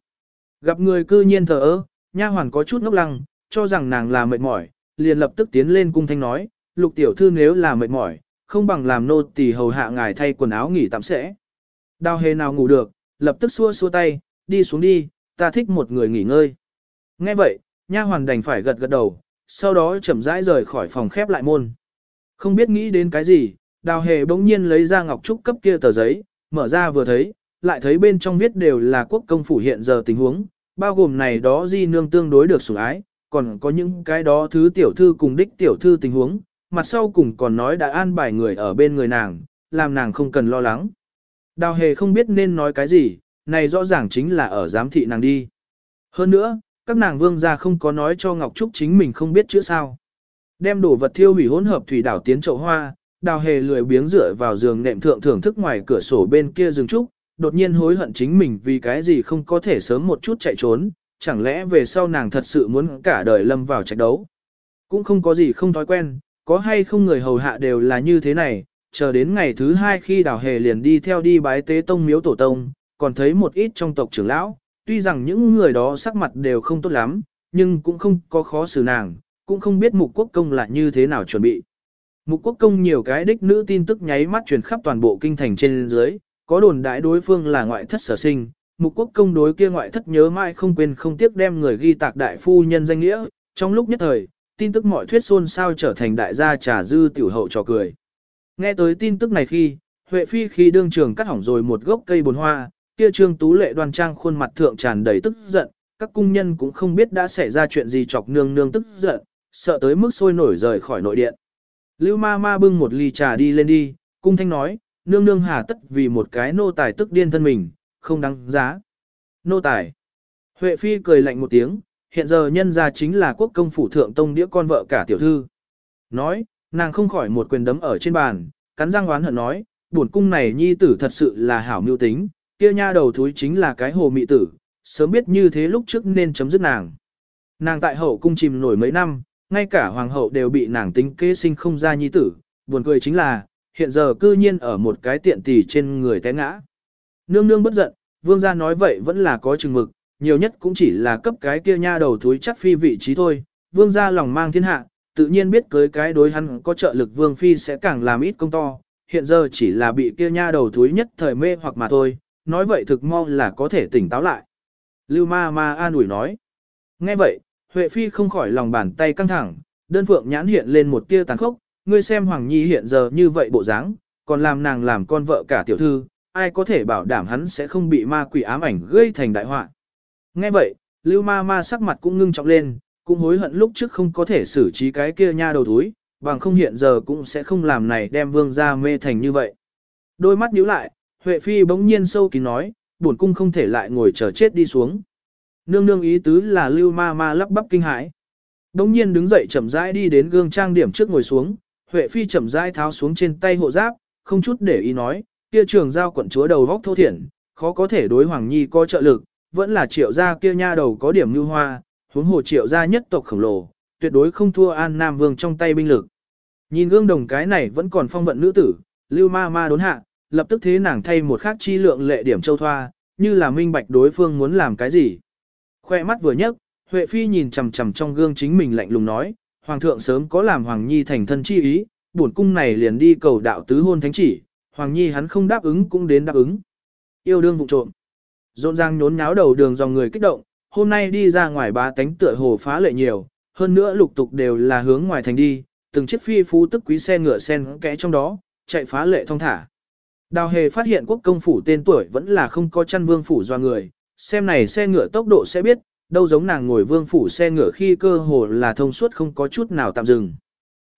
Gặp người cư nhiên thờ ơ, nha hoàn có chút ngốc lăng, cho rằng nàng là mệt mỏi, liền lập tức tiến lên cung thanh nói, lục tiểu thư nếu là mệt mỏi, không bằng làm nô tỳ hầu hạ ngài thay quần áo nghỉ tạm sẽ. Đào hề nào ngủ được, lập tức xua xua tay, đi xuống đi, ta thích một người nghỉ ngơi. Nghe vậy, nha hoàn đành phải gật gật đầu, sau đó chậm rãi rời khỏi phòng khép lại môn. Không biết nghĩ đến cái gì, đào hề bỗng nhiên lấy ra ngọc trúc cấp kia tờ giấy, mở ra vừa thấy, lại thấy bên trong viết đều là quốc công phủ hiện giờ tình huống, bao gồm này đó di nương tương đối được sủng ái, còn có những cái đó thứ tiểu thư cùng đích tiểu thư tình huống, mặt sau cùng còn nói đã an bài người ở bên người nàng, làm nàng không cần lo lắng. Đào hề không biết nên nói cái gì, này rõ ràng chính là ở giám thị nàng đi. Hơn nữa, các nàng vương gia không có nói cho Ngọc Trúc chính mình không biết chữ sao. Đem đồ vật thiêu hủy hỗn hợp thủy đảo tiến chậu hoa, đào hề lười biếng dựa vào giường nệm thượng thưởng thức ngoài cửa sổ bên kia rừng trúc, đột nhiên hối hận chính mình vì cái gì không có thể sớm một chút chạy trốn, chẳng lẽ về sau nàng thật sự muốn cả đời lâm vào trạch đấu. Cũng không có gì không thói quen, có hay không người hầu hạ đều là như thế này, chờ đến ngày thứ hai khi đào hề liền đi theo đi bái tế tông miếu tổ tông, còn thấy một ít trong tộc trưởng lão, tuy rằng những người đó sắc mặt đều không tốt lắm, nhưng cũng không có khó xử nàng, cũng không biết mục quốc công là như thế nào chuẩn bị. Mục quốc công nhiều cái đích nữ tin tức nháy mắt truyền khắp toàn bộ kinh thành trên dưới, có đồn đại đối phương là ngoại thất sở sinh, mục quốc công đối kia ngoại thất nhớ mãi không quên không tiếc đem người ghi tạc đại phu nhân danh nghĩa, trong lúc nhất thời, tin tức mọi thuyết xôn sao trở thành đại gia trà dư tiểu hậu trò cười. Nghe tới tin tức này khi, Huệ Phi khi đương trường cắt hỏng rồi một gốc cây bồn hoa, kia trương tú lệ đoan trang khuôn mặt thượng tràn đầy tức giận, các cung nhân cũng không biết đã xảy ra chuyện gì chọc nương nương tức giận, sợ tới mức sôi nổi rời khỏi nội điện. Lưu ma ma bưng một ly trà đi lên đi, cung thanh nói, nương nương hà tất vì một cái nô tài tức điên thân mình, không đáng giá. Nô tài. Huệ Phi cười lạnh một tiếng, hiện giờ nhân ra chính là quốc công phủ thượng tông đĩa con vợ cả tiểu thư. Nói, nàng không khỏi một quyền đấm ở trên bàn, cắn răng oán hận nói, buồn cung này nhi tử thật sự là hảo mưu tính, kia nha đầu thúi chính là cái hồ mị tử, sớm biết như thế lúc trước nên chấm dứt nàng. Nàng tại hậu cung chìm nổi mấy năm, ngay cả hoàng hậu đều bị nàng tính kế sinh không ra nhi tử, buồn cười chính là, hiện giờ cư nhiên ở một cái tiện tỷ trên người té ngã. Nương nương bất giận, vương gia nói vậy vẫn là có chừng mực, nhiều nhất cũng chỉ là cấp cái kia nha đầu thúi chắc phi vị trí thôi, vương gia lòng mang thiên hạ, tự nhiên biết cưới cái đối hắn có trợ lực vương phi sẽ càng làm ít công to, hiện giờ chỉ là bị kia nha đầu thúi nhất thời mê hoặc mà thôi, nói vậy thực mau là có thể tỉnh táo lại. Lưu ma ma an ủi nói. Nghe vậy, Huệ Phi không khỏi lòng bàn tay căng thẳng, đơn phượng nhãn hiện lên một tia tàn khốc, ngươi xem Hoàng Nhi hiện giờ như vậy bộ dáng, còn làm nàng làm con vợ cả tiểu thư, ai có thể bảo đảm hắn sẽ không bị ma quỷ ám ảnh gây thành đại họa. Nghe vậy, Lưu ma ma sắc mặt cũng ngưng trọng lên, cũng hối hận lúc trước không có thể xử trí cái kia nha đầu thúi, bằng không hiện giờ cũng sẽ không làm này đem vương ra mê thành như vậy. Đôi mắt nhíu lại, Huệ Phi bỗng nhiên sâu kín nói, bổn cung không thể lại ngồi chờ chết đi xuống. Nương nương ý tứ là lưu ma ma lắp bắp kinh hãi. Bỗng nhiên đứng dậy chậm rãi đi đến gương trang điểm trước ngồi xuống, Huệ Phi chậm rãi tháo xuống trên tay hộ giáp, không chút để ý nói, kia trường giao quận chúa đầu vóc thô thiển, khó có thể đối Hoàng Nhi có trợ lực, vẫn là triệu gia kia nha đầu có điểm như hoa, huống hồ triệu gia nhất tộc khổng lồ, tuyệt đối không thua An Nam Vương trong tay binh lực. Nhìn gương đồng cái này vẫn còn phong vận nữ tử, lưu ma ma đốn hạ, lập tức thế nàng thay một khác chi lượng lệ điểm châu thoa, như là minh bạch đối phương muốn làm cái gì. Khoe mắt vừa nhấc, Huệ Phi nhìn chằm chằm trong gương chính mình lạnh lùng nói, Hoàng thượng sớm có làm Hoàng Nhi thành thân chi ý, bổn cung này liền đi cầu đạo tứ hôn thánh chỉ, Hoàng Nhi hắn không đáp ứng cũng đến đáp ứng. Yêu đương vụ trộm. Rộn ràng nhốn nháo đầu đường dòng người kích động, hôm nay đi ra ngoài ba tánh tựa hồ phá lệ nhiều, hơn nữa lục tục đều là hướng ngoài thành đi, từng chiếc phi phú tức quý xe ngựa sen kẽ trong đó, chạy phá lệ thông thả. Đào hề phát hiện quốc công phủ tên tuổi vẫn là không có chăn vương phủ do người, xem này xe ngựa tốc độ sẽ biết, đâu giống nàng ngồi vương phủ xe ngựa khi cơ hồ là thông suốt không có chút nào tạm dừng.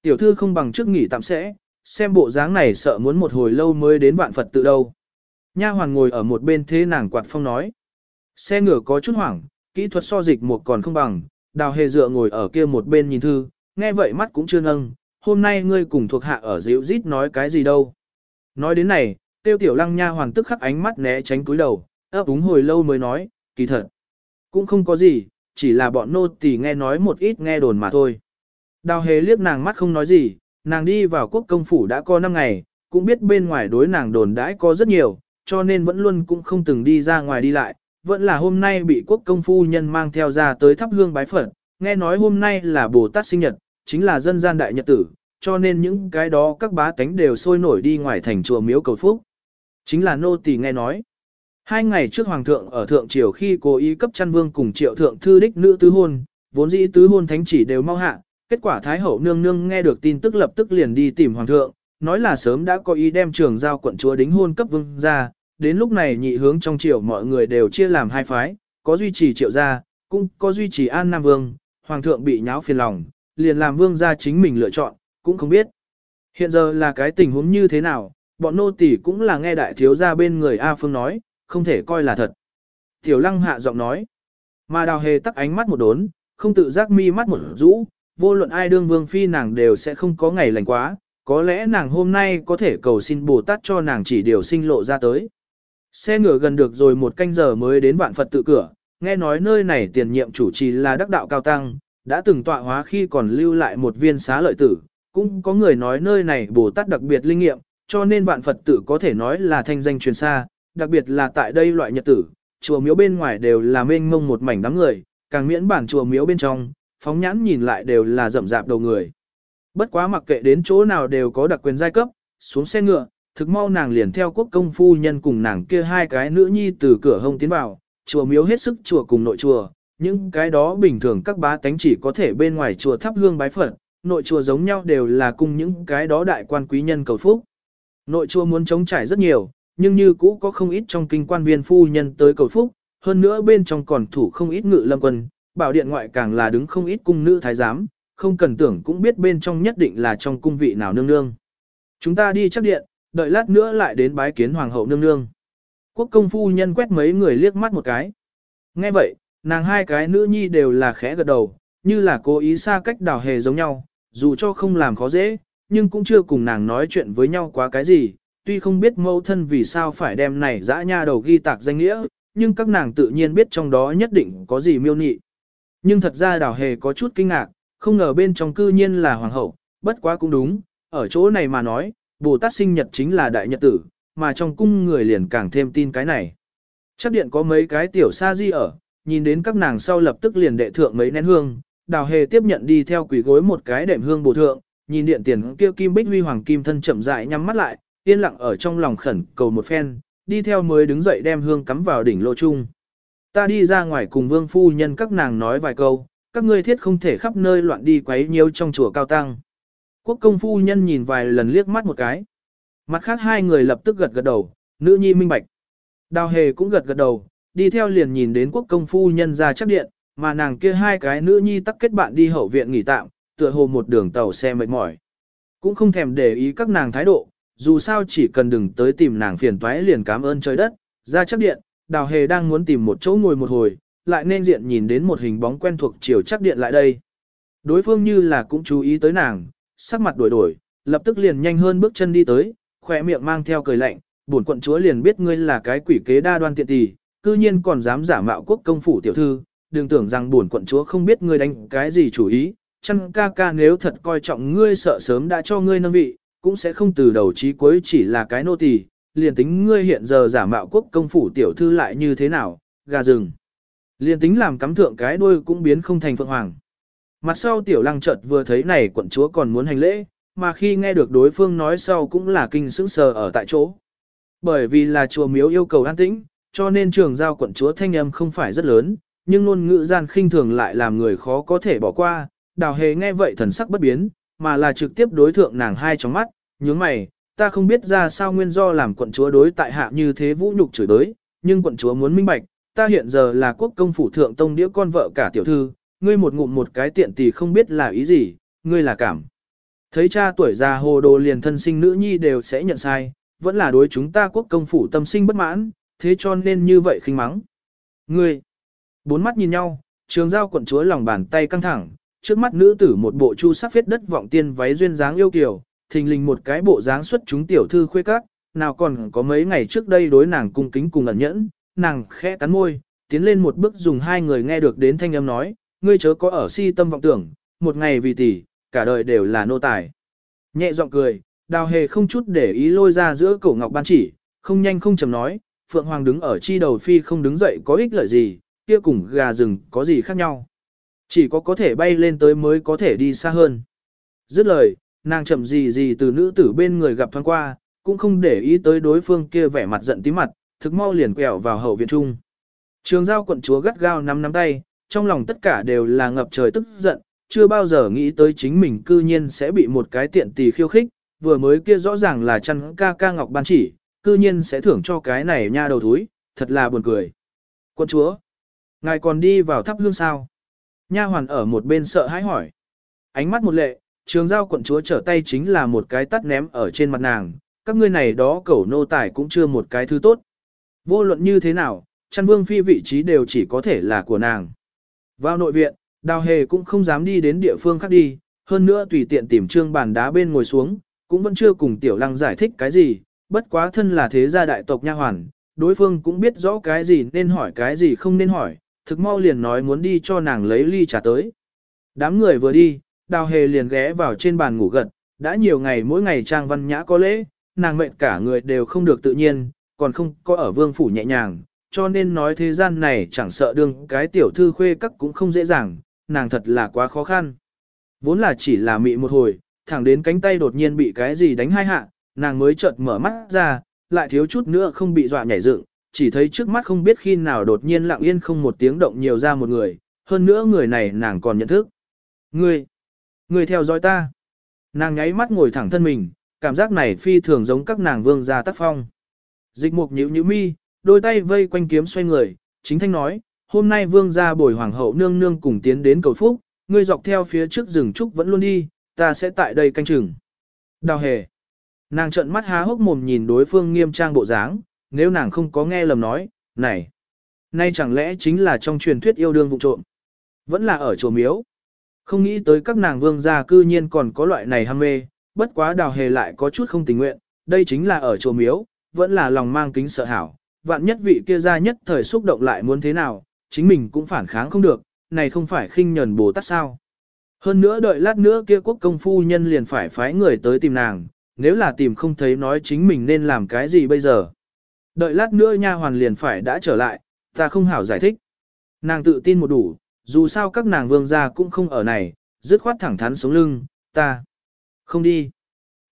Tiểu thư không bằng trước nghỉ tạm sẽ, xem bộ dáng này sợ muốn một hồi lâu mới đến vạn Phật tự đâu. Nha hoàn ngồi ở một bên thế nàng quạt phong nói. Xe ngựa có chút hoảng, kỹ thuật so dịch một còn không bằng, đào hề dựa ngồi ở kia một bên nhìn thư, nghe vậy mắt cũng chưa nâng, hôm nay ngươi cùng thuộc hạ ở dịu rít nói cái gì đâu. Nói đến này, tiêu tiểu lăng nha hoàn tức khắc ánh mắt né tránh cúi đầu, ấp úng hồi lâu mới nói, kỳ thật. Cũng không có gì, chỉ là bọn nô tỳ nghe nói một ít nghe đồn mà thôi. Đào hề liếc nàng mắt không nói gì, nàng đi vào quốc công phủ đã có 5 ngày, cũng biết bên ngoài đối nàng đồn đãi có rất nhiều, cho nên vẫn luôn cũng không từng đi ra ngoài đi lại, vẫn là hôm nay bị quốc công phu nhân mang theo ra tới thắp hương bái phật, nghe nói hôm nay là Bồ Tát sinh nhật, chính là dân gian đại nhật tử, cho nên những cái đó các bá tánh đều sôi nổi đi ngoài thành chùa miếu cầu phúc. Chính là nô tỳ nghe nói. Hai ngày trước Hoàng thượng ở Thượng Triều khi cố ý cấp chăn vương cùng triệu thượng thư đích nữ tứ hôn, vốn dĩ tứ hôn thánh chỉ đều mau hạ, kết quả Thái hậu nương nương nghe được tin tức lập tức liền đi tìm Hoàng thượng, nói là sớm đã có ý đem trường giao quận chúa đính hôn cấp vương ra, đến lúc này nhị hướng trong triều mọi người đều chia làm hai phái, có duy trì triệu gia, cũng có duy trì an nam vương, Hoàng thượng bị nháo phiền lòng, liền làm vương ra chính mình lựa chọn, cũng không biết. Hiện giờ là cái tình huống như thế nào, bọn nô tỳ cũng là nghe đại thiếu gia bên người A Phương nói, không thể coi là thật. Tiểu lăng hạ giọng nói, mà đào hề tắc ánh mắt một đốn, không tự giác mi mắt một rũ, vô luận ai đương vương phi nàng đều sẽ không có ngày lành quá, có lẽ nàng hôm nay có thể cầu xin Bồ Tát cho nàng chỉ điều sinh lộ ra tới. Xe ngựa gần được rồi một canh giờ mới đến vạn Phật tự cửa, nghe nói nơi này tiền nhiệm chủ trì là đắc đạo cao tăng, đã từng tọa hóa khi còn lưu lại một viên xá lợi tử, cũng có người nói nơi này Bồ Tát đặc biệt linh nghiệm, cho nên vạn Phật tử có thể nói là thanh danh truyền xa, đặc biệt là tại đây loại nhật tử, chùa miếu bên ngoài đều là mênh mông một mảnh đám người, càng miễn bản chùa miếu bên trong, phóng nhãn nhìn lại đều là rậm rạp đầu người. Bất quá mặc kệ đến chỗ nào đều có đặc quyền giai cấp, xuống xe ngựa, thực mau nàng liền theo quốc công phu nhân cùng nàng kia hai cái nữ nhi từ cửa hông tiến vào, chùa miếu hết sức chùa cùng nội chùa, những cái đó bình thường các bá tánh chỉ có thể bên ngoài chùa thắp hương bái Phật, nội chùa giống nhau đều là cùng những cái đó đại quan quý nhân cầu phúc. Nội chùa muốn chống trải rất nhiều, nhưng như cũ có không ít trong kinh quan viên phu nhân tới cầu phúc, hơn nữa bên trong còn thủ không ít ngự lâm quân, bảo điện ngoại càng là đứng không ít cung nữ thái giám, không cần tưởng cũng biết bên trong nhất định là trong cung vị nào nương nương. Chúng ta đi chắc điện, đợi lát nữa lại đến bái kiến hoàng hậu nương nương. Quốc công phu nhân quét mấy người liếc mắt một cái. Nghe vậy, nàng hai cái nữ nhi đều là khẽ gật đầu, như là cố ý xa cách đào hề giống nhau, dù cho không làm khó dễ, nhưng cũng chưa cùng nàng nói chuyện với nhau quá cái gì, tuy không biết mẫu thân vì sao phải đem này dã nha đầu ghi tạc danh nghĩa, nhưng các nàng tự nhiên biết trong đó nhất định có gì miêu nị. Nhưng thật ra đào hề có chút kinh ngạc, không ngờ bên trong cư nhiên là hoàng hậu, bất quá cũng đúng, ở chỗ này mà nói, Bồ Tát sinh nhật chính là đại nhật tử, mà trong cung người liền càng thêm tin cái này. Chắc điện có mấy cái tiểu sa di ở, nhìn đến các nàng sau lập tức liền đệ thượng mấy nén hương, đào hề tiếp nhận đi theo quỷ gối một cái đệm hương bổ thượng, nhìn điện tiền kia kim bích huy hoàng kim thân chậm rãi nhắm mắt lại, yên lặng ở trong lòng khẩn cầu một phen, đi theo mới đứng dậy đem hương cắm vào đỉnh lô chung. Ta đi ra ngoài cùng vương phu nhân các nàng nói vài câu, các ngươi thiết không thể khắp nơi loạn đi quấy nhiêu trong chùa cao tăng. Quốc công phu nhân nhìn vài lần liếc mắt một cái. Mặt khác hai người lập tức gật gật đầu, nữ nhi minh bạch. Đào hề cũng gật gật đầu, đi theo liền nhìn đến quốc công phu nhân ra chắc điện, mà nàng kia hai cái nữ nhi tắc kết bạn đi hậu viện nghỉ tạm, tựa hồ một đường tàu xe mệt mỏi. Cũng không thèm để ý các nàng thái độ, dù sao chỉ cần đừng tới tìm nàng phiền toái liền cảm ơn trời đất, ra chắc điện, đào hề đang muốn tìm một chỗ ngồi một hồi, lại nên diện nhìn đến một hình bóng quen thuộc chiều chắc điện lại đây. Đối phương như là cũng chú ý tới nàng, sắc mặt đổi đổi, lập tức liền nhanh hơn bước chân đi tới, khỏe miệng mang theo cười lạnh, bổn quận chúa liền biết ngươi là cái quỷ kế đa đoan tiện tỷ, cư nhiên còn dám giả mạo quốc công phủ tiểu thư, đừng tưởng rằng bổn quận chúa không biết ngươi đánh cái gì chủ ý, chăn ca ca nếu thật coi trọng ngươi sợ sớm đã cho ngươi nâng vị, cũng sẽ không từ đầu chí cuối chỉ là cái nô tỳ, liền tính ngươi hiện giờ giả mạo quốc công phủ tiểu thư lại như thế nào, gà rừng. Liền tính làm cắm thượng cái đuôi cũng biến không thành phượng hoàng. Mặt sau tiểu lăng chợt vừa thấy này quận chúa còn muốn hành lễ, mà khi nghe được đối phương nói sau cũng là kinh sững sờ ở tại chỗ. Bởi vì là chùa miếu yêu cầu an tĩnh, cho nên trường giao quận chúa thanh âm không phải rất lớn, nhưng ngôn ngữ gian khinh thường lại làm người khó có thể bỏ qua. Đào hề nghe vậy thần sắc bất biến, mà là trực tiếp đối thượng nàng hai trong mắt, nhướng mày, ta không biết ra sao nguyên do làm quận chúa đối tại hạ như thế vũ nhục chửi đối, nhưng quận chúa muốn minh bạch, ta hiện giờ là quốc công phủ thượng tông đĩa con vợ cả tiểu thư, ngươi một ngụm một cái tiện tỷ không biết là ý gì, ngươi là cảm. Thấy cha tuổi già hồ đồ liền thân sinh nữ nhi đều sẽ nhận sai, vẫn là đối chúng ta quốc công phủ tâm sinh bất mãn, thế cho nên như vậy khinh mắng. Ngươi, bốn mắt nhìn nhau, trường giao quận chúa lòng bàn tay căng thẳng, trước mắt nữ tử một bộ chu sắc phết đất vọng tiên váy duyên dáng yêu kiều, thình lình một cái bộ dáng xuất chúng tiểu thư khuê các, nào còn có mấy ngày trước đây đối nàng cung kính cùng ẩn nhẫn, nàng khẽ cắn môi, tiến lên một bước dùng hai người nghe được đến thanh âm nói, ngươi chớ có ở si tâm vọng tưởng, một ngày vì tỷ, cả đời đều là nô tài. Nhẹ giọng cười, đào hề không chút để ý lôi ra giữa cổ ngọc ban chỉ, không nhanh không chầm nói, Phượng Hoàng đứng ở chi đầu phi không đứng dậy có ích lợi gì, kia cùng gà rừng có gì khác nhau. Chỉ có có thể bay lên tới mới có thể đi xa hơn. Dứt lời, nàng chậm gì gì từ nữ tử bên người gặp thoáng qua, cũng không để ý tới đối phương kia vẻ mặt giận tí mặt, thực mau liền quẹo vào hậu viện trung. Trường giao quận chúa gắt gao nắm nắm tay, trong lòng tất cả đều là ngập trời tức giận, chưa bao giờ nghĩ tới chính mình cư nhiên sẽ bị một cái tiện tì khiêu khích, vừa mới kia rõ ràng là chăn ca ca ngọc ban chỉ, cư nhiên sẽ thưởng cho cái này nha đầu thúi, thật là buồn cười. Quân chúa, ngài còn đi vào thắp hương sao? Nha hoàn ở một bên sợ hãi hỏi. Ánh mắt một lệ, trường giao quận chúa trở tay chính là một cái tắt ném ở trên mặt nàng, các ngươi này đó cẩu nô tài cũng chưa một cái thứ tốt. Vô luận như thế nào, chăn vương phi vị trí đều chỉ có thể là của nàng. Vào nội viện, đào hề cũng không dám đi đến địa phương khác đi, hơn nữa tùy tiện tìm trương bàn đá bên ngồi xuống, cũng vẫn chưa cùng tiểu lăng giải thích cái gì, bất quá thân là thế gia đại tộc nha hoàn, đối phương cũng biết rõ cái gì nên hỏi cái gì không nên hỏi, thực mau liền nói muốn đi cho nàng lấy ly trà tới. Đám người vừa đi, đào hề liền ghé vào trên bàn ngủ gật, đã nhiều ngày mỗi ngày trang văn nhã có lễ, nàng mệnh cả người đều không được tự nhiên, còn không có ở vương phủ nhẹ nhàng, cho nên nói thế gian này chẳng sợ đương cái tiểu thư khuê các cũng không dễ dàng, nàng thật là quá khó khăn. Vốn là chỉ là mị một hồi, thẳng đến cánh tay đột nhiên bị cái gì đánh hai hạ, nàng mới chợt mở mắt ra, lại thiếu chút nữa không bị dọa nhảy dựng, chỉ thấy trước mắt không biết khi nào đột nhiên lặng yên không một tiếng động nhiều ra một người, hơn nữa người này nàng còn nhận thức. Ngươi, ngươi theo dõi ta. Nàng nháy mắt ngồi thẳng thân mình, cảm giác này phi thường giống các nàng vương gia tác phong. Dịch mục nhíu nhíu mi, đôi tay vây quanh kiếm xoay người, chính thanh nói, hôm nay vương gia bồi hoàng hậu nương nương cùng tiến đến cầu phúc, ngươi dọc theo phía trước rừng trúc vẫn luôn đi, ta sẽ tại đây canh chừng. Đào hề. Nàng trợn mắt há hốc mồm nhìn đối phương nghiêm trang bộ dáng, nếu nàng không có nghe lầm nói, này, nay chẳng lẽ chính là trong truyền thuyết yêu đương vụ trộm, vẫn là ở chùa miếu. Không nghĩ tới các nàng vương gia cư nhiên còn có loại này ham mê, bất quá đào hề lại có chút không tình nguyện, đây chính là ở chùa miếu, vẫn là lòng mang kính sợ hảo, vạn nhất vị kia ra nhất thời xúc động lại muốn thế nào, chính mình cũng phản kháng không được, này không phải khinh nhẫn Bồ Tát sao. Hơn nữa đợi lát nữa kia quốc công phu nhân liền phải phái người tới tìm nàng, nếu là tìm không thấy nói chính mình nên làm cái gì bây giờ. Đợi lát nữa nha hoàn liền phải đã trở lại, ta không hảo giải thích. Nàng tự tin một đủ, dù sao các nàng vương gia cũng không ở này, dứt khoát thẳng thắn sống lưng, ta không đi.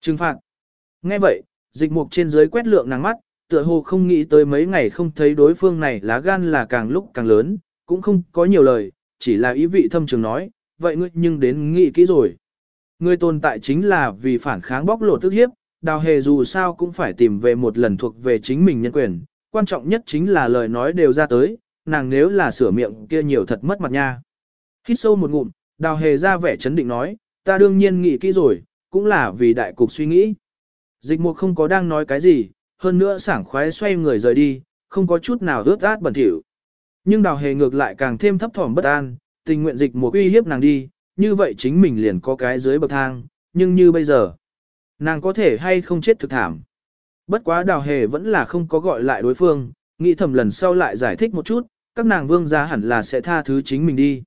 Trừng phạt. Nghe vậy, dịch mục trên dưới quét lượng nàng mắt, tựa hồ không nghĩ tới mấy ngày không thấy đối phương này lá gan là càng lúc càng lớn, cũng không có nhiều lời, chỉ là ý vị thâm trường nói, vậy ngươi nhưng đến nghĩ kỹ rồi. Ngươi tồn tại chính là vì phản kháng bóc lột tức hiếp, đào hề dù sao cũng phải tìm về một lần thuộc về chính mình nhân quyền, quan trọng nhất chính là lời nói đều ra tới, nàng nếu là sửa miệng kia nhiều thật mất mặt nha. Hít sâu một ngụm, đào hề ra vẻ chấn định nói, ta đương nhiên nghĩ kỹ rồi, cũng là vì đại cục suy nghĩ. Dịch mục không có đang nói cái gì, hơn nữa sảng khoái xoay người rời đi, không có chút nào rớt át bẩn thỉu. Nhưng đào hề ngược lại càng thêm thấp thỏm bất an, tình nguyện dịch mục uy hiếp nàng đi, như vậy chính mình liền có cái dưới bậc thang, nhưng như bây giờ, nàng có thể hay không chết thực thảm. Bất quá đào hề vẫn là không có gọi lại đối phương, nghĩ thầm lần sau lại giải thích một chút, các nàng vương gia hẳn là sẽ tha thứ chính mình đi.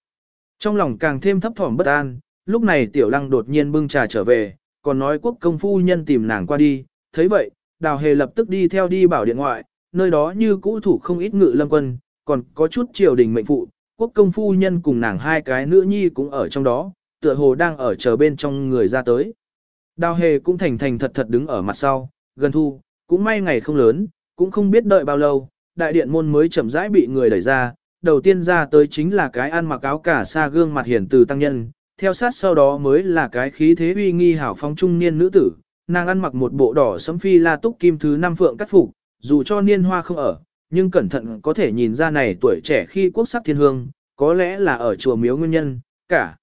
Trong lòng càng thêm thấp thỏm bất an, lúc này tiểu lăng đột nhiên bưng trà trở về, còn nói quốc công phu nhân tìm nàng qua đi, thấy vậy, đào hề lập tức đi theo đi bảo điện ngoại, nơi đó như cũ thủ không ít ngự lâm quân, còn có chút triều đình mệnh phụ, quốc công phu nhân cùng nàng hai cái nữ nhi cũng ở trong đó, tựa hồ đang ở chờ bên trong người ra tới. Đào hề cũng thành thành thật thật đứng ở mặt sau, gần thu, cũng may ngày không lớn, cũng không biết đợi bao lâu, đại điện môn mới chậm rãi bị người đẩy ra, đầu tiên ra tới chính là cái ăn mặc áo cả xa gương mặt hiển từ tăng nhân, theo sát sau đó mới là cái khí thế uy nghi hảo phong trung niên nữ tử, nàng ăn mặc một bộ đỏ sẫm phi la túc kim thứ năm phượng cắt phục, dù cho niên hoa không ở, nhưng cẩn thận có thể nhìn ra này tuổi trẻ khi quốc sắc thiên hương, có lẽ là ở chùa miếu nguyên nhân, cả.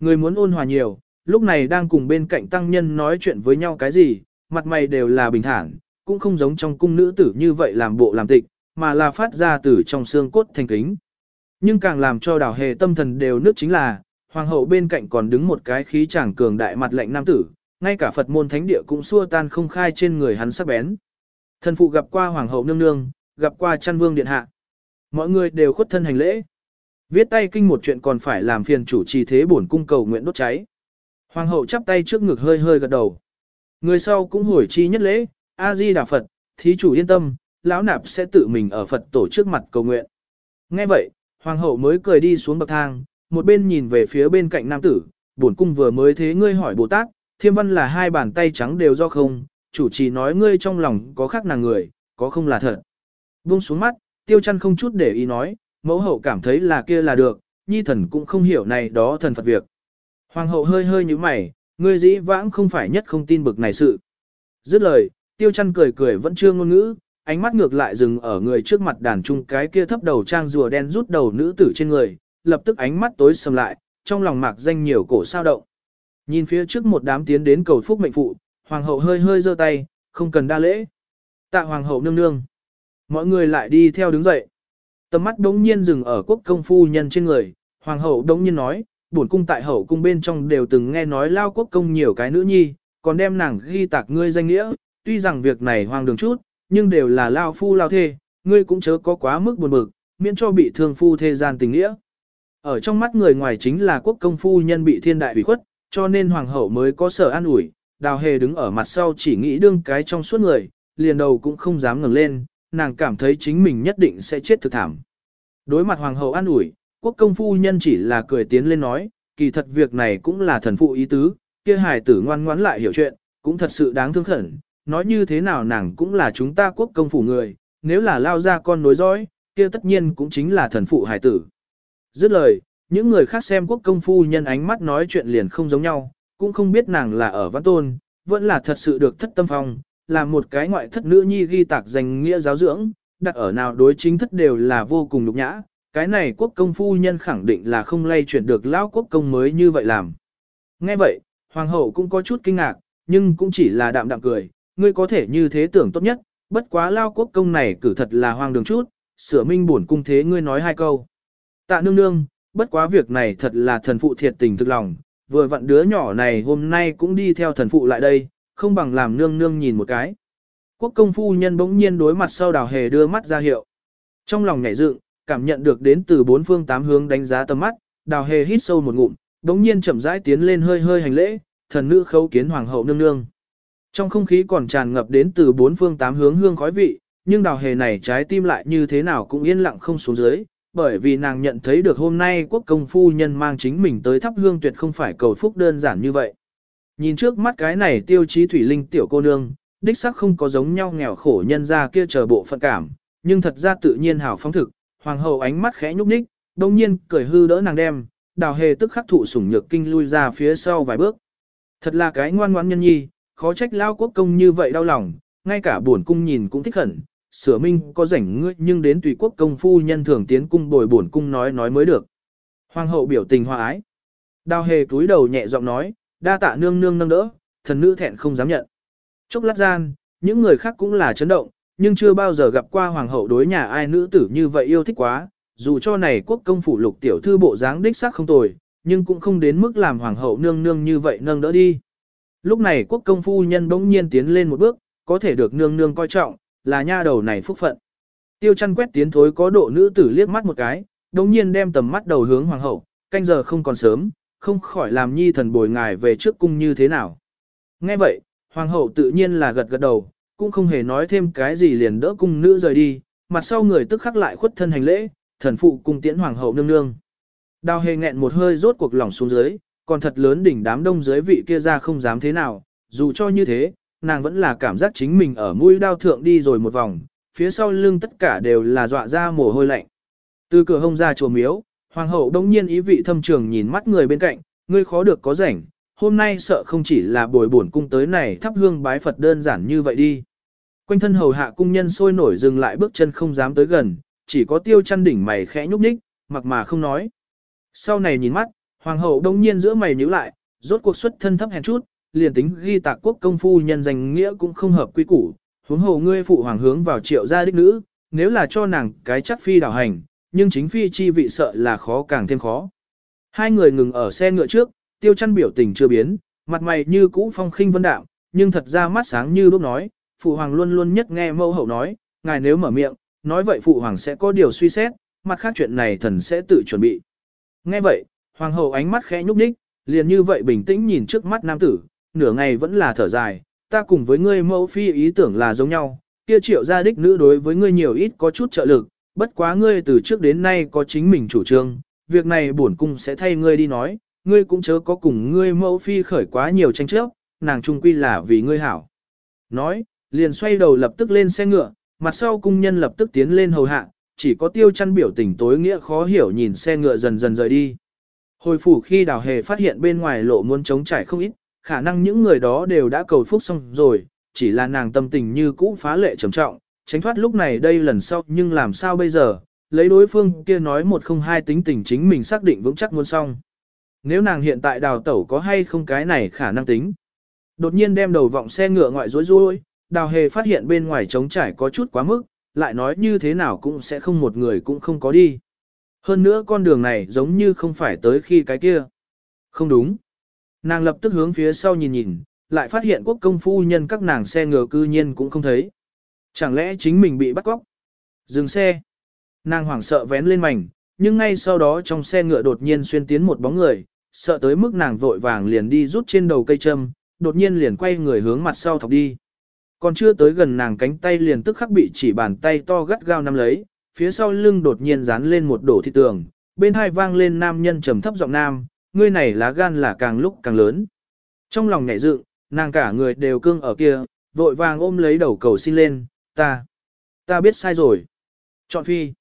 Người muốn ôn hòa nhiều, lúc này đang cùng bên cạnh tăng nhân nói chuyện với nhau cái gì, mặt mày đều là bình thản, cũng không giống trong cung nữ tử như vậy làm bộ làm tịch, mà là phát ra từ trong xương cốt thành kính. Nhưng càng làm cho đảo hề tâm thần đều nước chính là, hoàng hậu bên cạnh còn đứng một cái khí chàng cường đại mặt lệnh nam tử, ngay cả Phật môn thánh địa cũng xua tan không khai trên người hắn sắc bén. Thần phụ gặp qua hoàng hậu nương nương, gặp qua chăn vương điện hạ. Mọi người đều khuất thân hành lễ. Viết tay kinh một chuyện còn phải làm phiền chủ trì thế bổn cung cầu nguyện đốt cháy. Hoàng hậu chắp tay trước ngực hơi hơi gật đầu. Người sau cũng hồi chi nhất lễ, A-di Đà Phật, thí chủ yên tâm, lão nạp sẽ tự mình ở Phật tổ trước mặt cầu nguyện. Nghe vậy, hoàng hậu mới cười đi xuống bậc thang, một bên nhìn về phía bên cạnh nam tử, bổn cung vừa mới thế ngươi hỏi Bồ Tát, thiêm văn là hai bàn tay trắng đều do không, chủ trì nói ngươi trong lòng có khác nàng người, có không là thật. Buông xuống mắt, tiêu chăn không chút để ý nói, mẫu hậu cảm thấy là kia là được, nhi thần cũng không hiểu này đó thần Phật việc. Hoàng hậu hơi hơi như mày, ngươi dĩ vãng không phải nhất không tin bực này sự. Dứt lời, tiêu chăn cười cười vẫn chưa ngôn ngữ, ánh mắt ngược lại dừng ở người trước mặt đàn trung cái kia thấp đầu trang rùa đen rút đầu nữ tử trên người, lập tức ánh mắt tối sầm lại, trong lòng mạc danh nhiều cổ sao động. Nhìn phía trước một đám tiến đến cầu phúc mệnh phụ, hoàng hậu hơi hơi giơ tay, không cần đa lễ. Tạ hoàng hậu nương nương. Mọi người lại đi theo đứng dậy. Tầm mắt đống nhiên dừng ở quốc công phu nhân trên người, hoàng hậu đống nhiên nói, bổn cung tại hậu cung bên trong đều từng nghe nói lao quốc công nhiều cái nữ nhi, còn đem nàng ghi tạc ngươi danh nghĩa, tuy rằng việc này hoang đường chút, nhưng đều là lao phu lao thê, ngươi cũng chớ có quá mức buồn bực, miễn cho bị thương phu thê gian tình nghĩa. Ở trong mắt người ngoài chính là quốc công phu nhân bị thiên đại ủy khuất, cho nên hoàng hậu mới có sở an ủi, đào hề đứng ở mặt sau chỉ nghĩ đương cái trong suốt người, liền đầu cũng không dám ngẩng lên, nàng cảm thấy chính mình nhất định sẽ chết thực thảm. Đối mặt hoàng hậu an ủi, quốc công phu nhân chỉ là cười tiến lên nói, kỳ thật việc này cũng là thần phụ ý tứ, kia hài tử ngoan ngoãn lại hiểu chuyện, cũng thật sự đáng thương khẩn, nói như thế nào nàng cũng là chúng ta quốc công phủ người, nếu là lao ra con nối dõi, kia tất nhiên cũng chính là thần phụ hài tử. Dứt lời, những người khác xem quốc công phu nhân ánh mắt nói chuyện liền không giống nhau, cũng không biết nàng là ở văn tôn, vẫn là thật sự được thất tâm phong, là một cái ngoại thất nữ nhi ghi tạc danh nghĩa giáo dưỡng, đặt ở nào đối chính thất đều là vô cùng nhục nhã, cái này quốc công phu nhân khẳng định là không lay chuyển được lão quốc công mới như vậy làm. Nghe vậy, hoàng hậu cũng có chút kinh ngạc, nhưng cũng chỉ là đạm đạm cười, ngươi có thể như thế tưởng tốt nhất, bất quá lao quốc công này cử thật là hoang đường chút, sửa minh buồn cung thế ngươi nói hai câu. Tạ nương nương, bất quá việc này thật là thần phụ thiệt tình thực lòng, vừa vặn đứa nhỏ này hôm nay cũng đi theo thần phụ lại đây, không bằng làm nương nương nhìn một cái. Quốc công phu nhân bỗng nhiên đối mặt sau đào hề đưa mắt ra hiệu. Trong lòng nhảy dựng, cảm nhận được đến từ bốn phương tám hướng đánh giá tầm mắt, đào hề hít sâu một ngụm, đống nhiên chậm rãi tiến lên hơi hơi hành lễ, thần nữ khấu kiến hoàng hậu nương nương. Trong không khí còn tràn ngập đến từ bốn phương tám hướng hương khói vị, nhưng đào hề này trái tim lại như thế nào cũng yên lặng không xuống dưới, bởi vì nàng nhận thấy được hôm nay quốc công phu nhân mang chính mình tới thắp hương tuyệt không phải cầu phúc đơn giản như vậy. Nhìn trước mắt cái này tiêu chí thủy linh tiểu cô nương, đích sắc không có giống nhau nghèo khổ nhân ra kia chờ bộ phận cảm, nhưng thật ra tự nhiên hào phóng thực, hoàng hậu ánh mắt khẽ nhúc nhích, đồng nhiên cười hư đỡ nàng đem, đào hề tức khắc thụ sủng nhược kinh lui ra phía sau vài bước. Thật là cái ngoan ngoãn nhân nhi, khó trách lao quốc công như vậy đau lòng, ngay cả buồn cung nhìn cũng thích hẳn, sửa minh có rảnh ngươi nhưng đến tùy quốc công phu nhân thường tiến cung bồi buồn cung nói nói mới được. Hoàng hậu biểu tình hòa ái. Đào hề túi đầu nhẹ giọng nói, đa tạ nương nương nâng đỡ, thần nữ thẹn không dám nhận. Chốc lát gian, những người khác cũng là chấn động, nhưng chưa bao giờ gặp qua hoàng hậu đối nhà ai nữ tử như vậy yêu thích quá, dù cho này quốc công phủ lục tiểu thư bộ dáng đích xác không tồi, nhưng cũng không đến mức làm hoàng hậu nương nương như vậy nâng đỡ đi. Lúc này quốc công phu nhân bỗng nhiên tiến lên một bước, có thể được nương nương coi trọng, là nha đầu này phúc phận. Tiêu chăn quét tiến thối có độ nữ tử liếc mắt một cái, đồng nhiên đem tầm mắt đầu hướng hoàng hậu, canh giờ không còn sớm, không khỏi làm nhi thần bồi ngài về trước cung như thế nào. Nghe vậy, hoàng hậu tự nhiên là gật gật đầu, cũng không hề nói thêm cái gì liền đỡ cung nữ rời đi, mặt sau người tức khắc lại khuất thân hành lễ, thần phụ cung tiễn hoàng hậu nương nương. Đào hề nghẹn một hơi rốt cuộc lỏng xuống dưới, còn thật lớn đỉnh đám đông dưới vị kia ra không dám thế nào, dù cho như thế, nàng vẫn là cảm giác chính mình ở mũi đao thượng đi rồi một vòng, phía sau lưng tất cả đều là dọa ra mồ hôi lạnh. Từ cửa hông ra chùa miếu, hoàng hậu đông nhiên ý vị thâm trường nhìn mắt người bên cạnh, ngươi khó được có rảnh, hôm nay sợ không chỉ là bồi bổn cung tới này thắp hương bái Phật đơn giản như vậy đi. Quanh thân hầu hạ cung nhân sôi nổi dừng lại bước chân không dám tới gần, chỉ có tiêu chăn đỉnh mày khẽ nhúc nhích, mặc mà không nói. Sau này nhìn mắt, hoàng hậu đông nhiên giữa mày nhíu lại, rốt cuộc xuất thân thấp hèn chút, liền tính ghi tạc quốc công phu nhân danh nghĩa cũng không hợp quy củ, huống hồ ngươi phụ hoàng hướng vào triệu gia đích nữ, nếu là cho nàng cái chắc phi đảo hành, nhưng chính phi chi vị sợ là khó càng thêm khó. Hai người ngừng ở xe ngựa trước, tiêu chăn biểu tình chưa biến, mặt mày như cũ phong khinh vân đạm, nhưng thật ra mắt sáng như lúc nói, phụ hoàng luôn luôn nhất nghe mẫu hậu nói, ngài nếu mở miệng, nói vậy phụ hoàng sẽ có điều suy xét, mặt khác chuyện này thần sẽ tự chuẩn bị. Nghe vậy, hoàng hậu ánh mắt khẽ nhúc nhích, liền như vậy bình tĩnh nhìn trước mắt nam tử, nửa ngày vẫn là thở dài, ta cùng với ngươi mẫu phi ý tưởng là giống nhau, kia triệu gia đích nữ đối với ngươi nhiều ít có chút trợ lực, bất quá ngươi từ trước đến nay có chính mình chủ trương, việc này bổn cung sẽ thay ngươi đi nói, ngươi cũng chớ có cùng ngươi mẫu phi khởi quá nhiều tranh chấp, nàng trung quy là vì ngươi hảo. Nói, liền xoay đầu lập tức lên xe ngựa, mặt sau cung nhân lập tức tiến lên hầu hạ, chỉ có tiêu chăn biểu tình tối nghĩa khó hiểu nhìn xe ngựa dần dần rời đi. Hồi phủ khi đào hề phát hiện bên ngoài lộ muốn chống trải không ít, khả năng những người đó đều đã cầu phúc xong rồi, chỉ là nàng tâm tình như cũ phá lệ trầm trọng, tránh thoát lúc này đây lần sau nhưng làm sao bây giờ, lấy đối phương kia nói một không hai tính tình chính mình xác định vững chắc muốn xong. Nếu nàng hiện tại đào tẩu có hay không cái này khả năng tính. Đột nhiên đem đầu vọng xe ngựa ngoại rối rối, đào hề phát hiện bên ngoài trống trải có chút quá mức, lại nói như thế nào cũng sẽ không một người cũng không có đi. Hơn nữa con đường này giống như không phải tới khi cái kia. Không đúng. Nàng lập tức hướng phía sau nhìn nhìn, lại phát hiện quốc công phu nhân các nàng xe ngựa cư nhiên cũng không thấy. Chẳng lẽ chính mình bị bắt cóc? Dừng xe. Nàng hoảng sợ vén lên mảnh, nhưng ngay sau đó trong xe ngựa đột nhiên xuyên tiến một bóng người, sợ tới mức nàng vội vàng liền đi rút trên đầu cây châm, đột nhiên liền quay người hướng mặt sau thọc đi. Còn chưa tới gần nàng cánh tay liền tức khắc bị chỉ bàn tay to gắt gao nắm lấy, phía sau lưng đột nhiên dán lên một đổ thịt tường, bên hai vang lên nam nhân trầm thấp giọng nam, ngươi này lá gan là càng lúc càng lớn. Trong lòng nhẹ dựng, nàng cả người đều cương ở kia, vội vàng ôm lấy đầu cầu xin lên, ta, ta biết sai rồi. Chọn phi.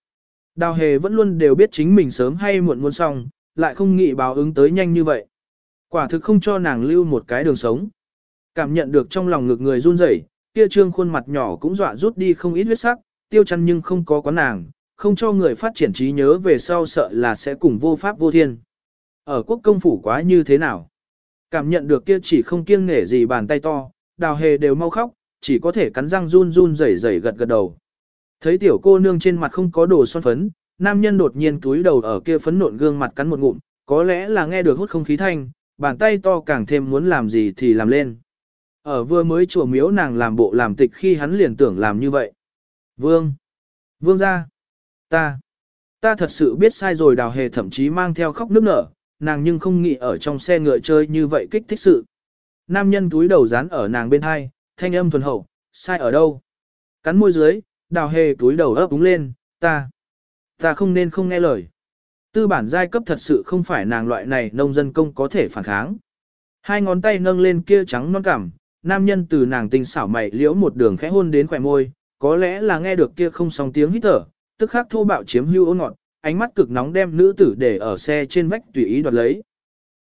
Đào hề vẫn luôn đều biết chính mình sớm hay muộn muốn xong, lại không nghĩ báo ứng tới nhanh như vậy. Quả thực không cho nàng lưu một cái đường sống. Cảm nhận được trong lòng ngực người run rẩy, kia trương khuôn mặt nhỏ cũng dọa rút đi không ít huyết sắc, tiêu chăn nhưng không có quán nàng, không cho người phát triển trí nhớ về sau sợ là sẽ cùng vô pháp vô thiên. Ở quốc công phủ quá như thế nào? Cảm nhận được kia chỉ không kiêng nể gì bàn tay to, đào hề đều mau khóc, chỉ có thể cắn răng run run rẩy rẩy gật gật đầu. Thấy tiểu cô nương trên mặt không có đồ son phấn, nam nhân đột nhiên túi đầu ở kia phấn nộn gương mặt cắn một ngụm, có lẽ là nghe được hút không khí thanh, bàn tay to càng thêm muốn làm gì thì làm lên. Ở vừa mới chùa miếu nàng làm bộ làm tịch khi hắn liền tưởng làm như vậy. Vương! Vương ra! Ta! Ta thật sự biết sai rồi đào hề thậm chí mang theo khóc nước nở, nàng nhưng không nghĩ ở trong xe ngựa chơi như vậy kích thích sự. Nam nhân túi đầu dán ở nàng bên hai, thanh âm thuần hậu, sai ở đâu? Cắn môi dưới, đào hề túi đầu ấp úng lên, ta, ta không nên không nghe lời. Tư bản giai cấp thật sự không phải nàng loại này nông dân công có thể phản kháng. Hai ngón tay nâng lên kia trắng non cảm, nam nhân từ nàng tình xảo mày liễu một đường khẽ hôn đến khỏe môi, có lẽ là nghe được kia không song tiếng hít thở, tức khắc thô bạo chiếm hưu ôn ngọt, ánh mắt cực nóng đem nữ tử để ở xe trên vách tùy ý đoạt lấy.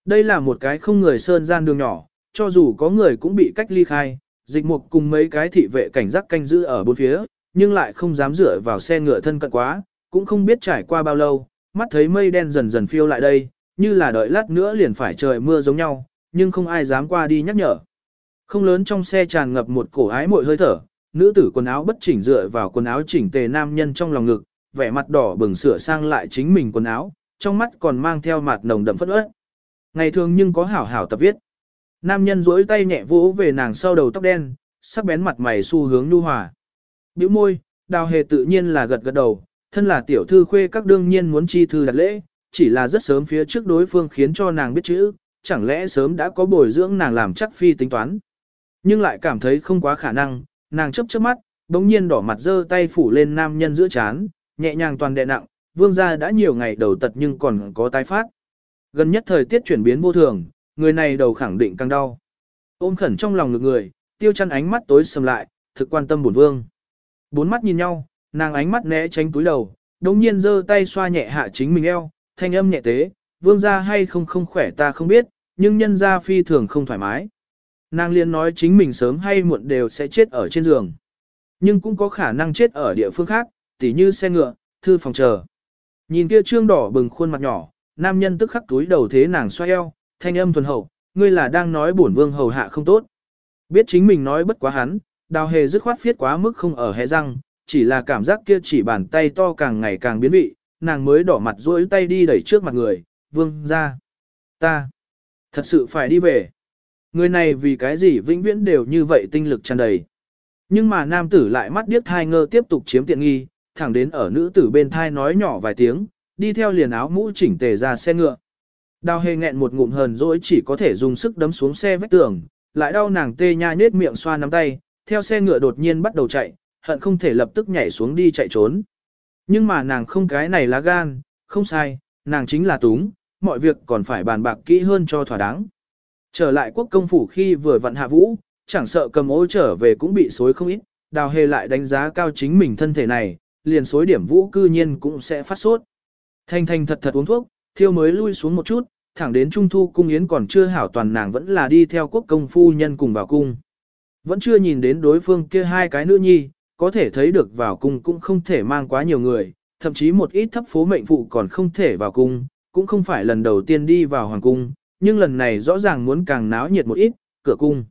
Đây là một cái không người sơn gian đường nhỏ, cho dù có người cũng bị cách ly khai, dịch mục cùng mấy cái thị vệ cảnh giác canh giữ ở bốn phía, nhưng lại không dám dựa vào xe ngựa thân cận quá, cũng không biết trải qua bao lâu, mắt thấy mây đen dần dần phiêu lại đây, như là đợi lát nữa liền phải trời mưa giống nhau, nhưng không ai dám qua đi nhắc nhở. Không lớn trong xe tràn ngập một cổ ái mội hơi thở, nữ tử quần áo bất chỉnh dựa vào quần áo chỉnh tề nam nhân trong lòng ngực, vẻ mặt đỏ bừng sửa sang lại chính mình quần áo, trong mắt còn mang theo mặt nồng đậm phất ớt. Ngày thường nhưng có hảo hảo tập viết. Nam nhân duỗi tay nhẹ vỗ về nàng sau đầu tóc đen, sắc bén mặt mày xu hướng nhu hòa. Bĩu môi, đào hề tự nhiên là gật gật đầu, thân là tiểu thư khuê các đương nhiên muốn chi thư đặt lễ, chỉ là rất sớm phía trước đối phương khiến cho nàng biết chữ, chẳng lẽ sớm đã có bồi dưỡng nàng làm chắc phi tính toán. Nhưng lại cảm thấy không quá khả năng, nàng chấp chớp mắt, bỗng nhiên đỏ mặt giơ tay phủ lên nam nhân giữa chán, nhẹ nhàng toàn đệ nặng, vương gia đã nhiều ngày đầu tật nhưng còn có tái phát. Gần nhất thời tiết chuyển biến vô thường, người này đầu khẳng định càng đau. Ôm khẩn trong lòng ngực người, tiêu chăn ánh mắt tối sầm lại, thực quan tâm bổn vương. Bốn mắt nhìn nhau, nàng ánh mắt né tránh túi đầu, đồng nhiên giơ tay xoa nhẹ hạ chính mình eo, thanh âm nhẹ tế, vương gia hay không không khỏe ta không biết, nhưng nhân gia phi thường không thoải mái. Nàng liền nói chính mình sớm hay muộn đều sẽ chết ở trên giường. Nhưng cũng có khả năng chết ở địa phương khác, tỉ như xe ngựa, thư phòng chờ. Nhìn kia trương đỏ bừng khuôn mặt nhỏ, nam nhân tức khắc túi đầu thế nàng xoay eo, thanh âm thuần hậu, ngươi là đang nói bổn vương hầu hạ không tốt. Biết chính mình nói bất quá hắn, đào hề dứt khoát phiết quá mức không ở hé răng, chỉ là cảm giác kia chỉ bàn tay to càng ngày càng biến vị, nàng mới đỏ mặt duỗi tay đi đẩy trước mặt người, vương ra. Ta, thật sự phải đi về. Người này vì cái gì vĩnh viễn đều như vậy tinh lực tràn đầy. Nhưng mà nam tử lại mắt điếc thai ngơ tiếp tục chiếm tiện nghi, thẳng đến ở nữ tử bên thai nói nhỏ vài tiếng, đi theo liền áo mũ chỉnh tề ra xe ngựa. Đào hề nghẹn một ngụm hờn dỗi chỉ có thể dùng sức đấm xuống xe vách tường, lại đau nàng tê nha nết miệng xoa nắm tay, theo xe ngựa đột nhiên bắt đầu chạy, hận không thể lập tức nhảy xuống đi chạy trốn. Nhưng mà nàng không cái này lá gan, không sai, nàng chính là túng, mọi việc còn phải bàn bạc kỹ hơn cho thỏa đáng. Trở lại quốc công phủ khi vừa vận hạ vũ, chẳng sợ cầm ô trở về cũng bị xối không ít, đào hề lại đánh giá cao chính mình thân thể này, liền xối điểm vũ cư nhiên cũng sẽ phát sốt. Thanh thanh thật thật uống thuốc, thiêu mới lui xuống một chút, thẳng đến trung thu cung yến còn chưa hảo toàn nàng vẫn là đi theo quốc công phu nhân cùng vào cung. Vẫn chưa nhìn đến đối phương kia hai cái nữ nhi, có thể thấy được vào cung cũng không thể mang quá nhiều người, thậm chí một ít thấp phố mệnh phụ còn không thể vào cung, cũng không phải lần đầu tiên đi vào hoàng cung, nhưng lần này rõ ràng muốn càng náo nhiệt một ít, cửa cung.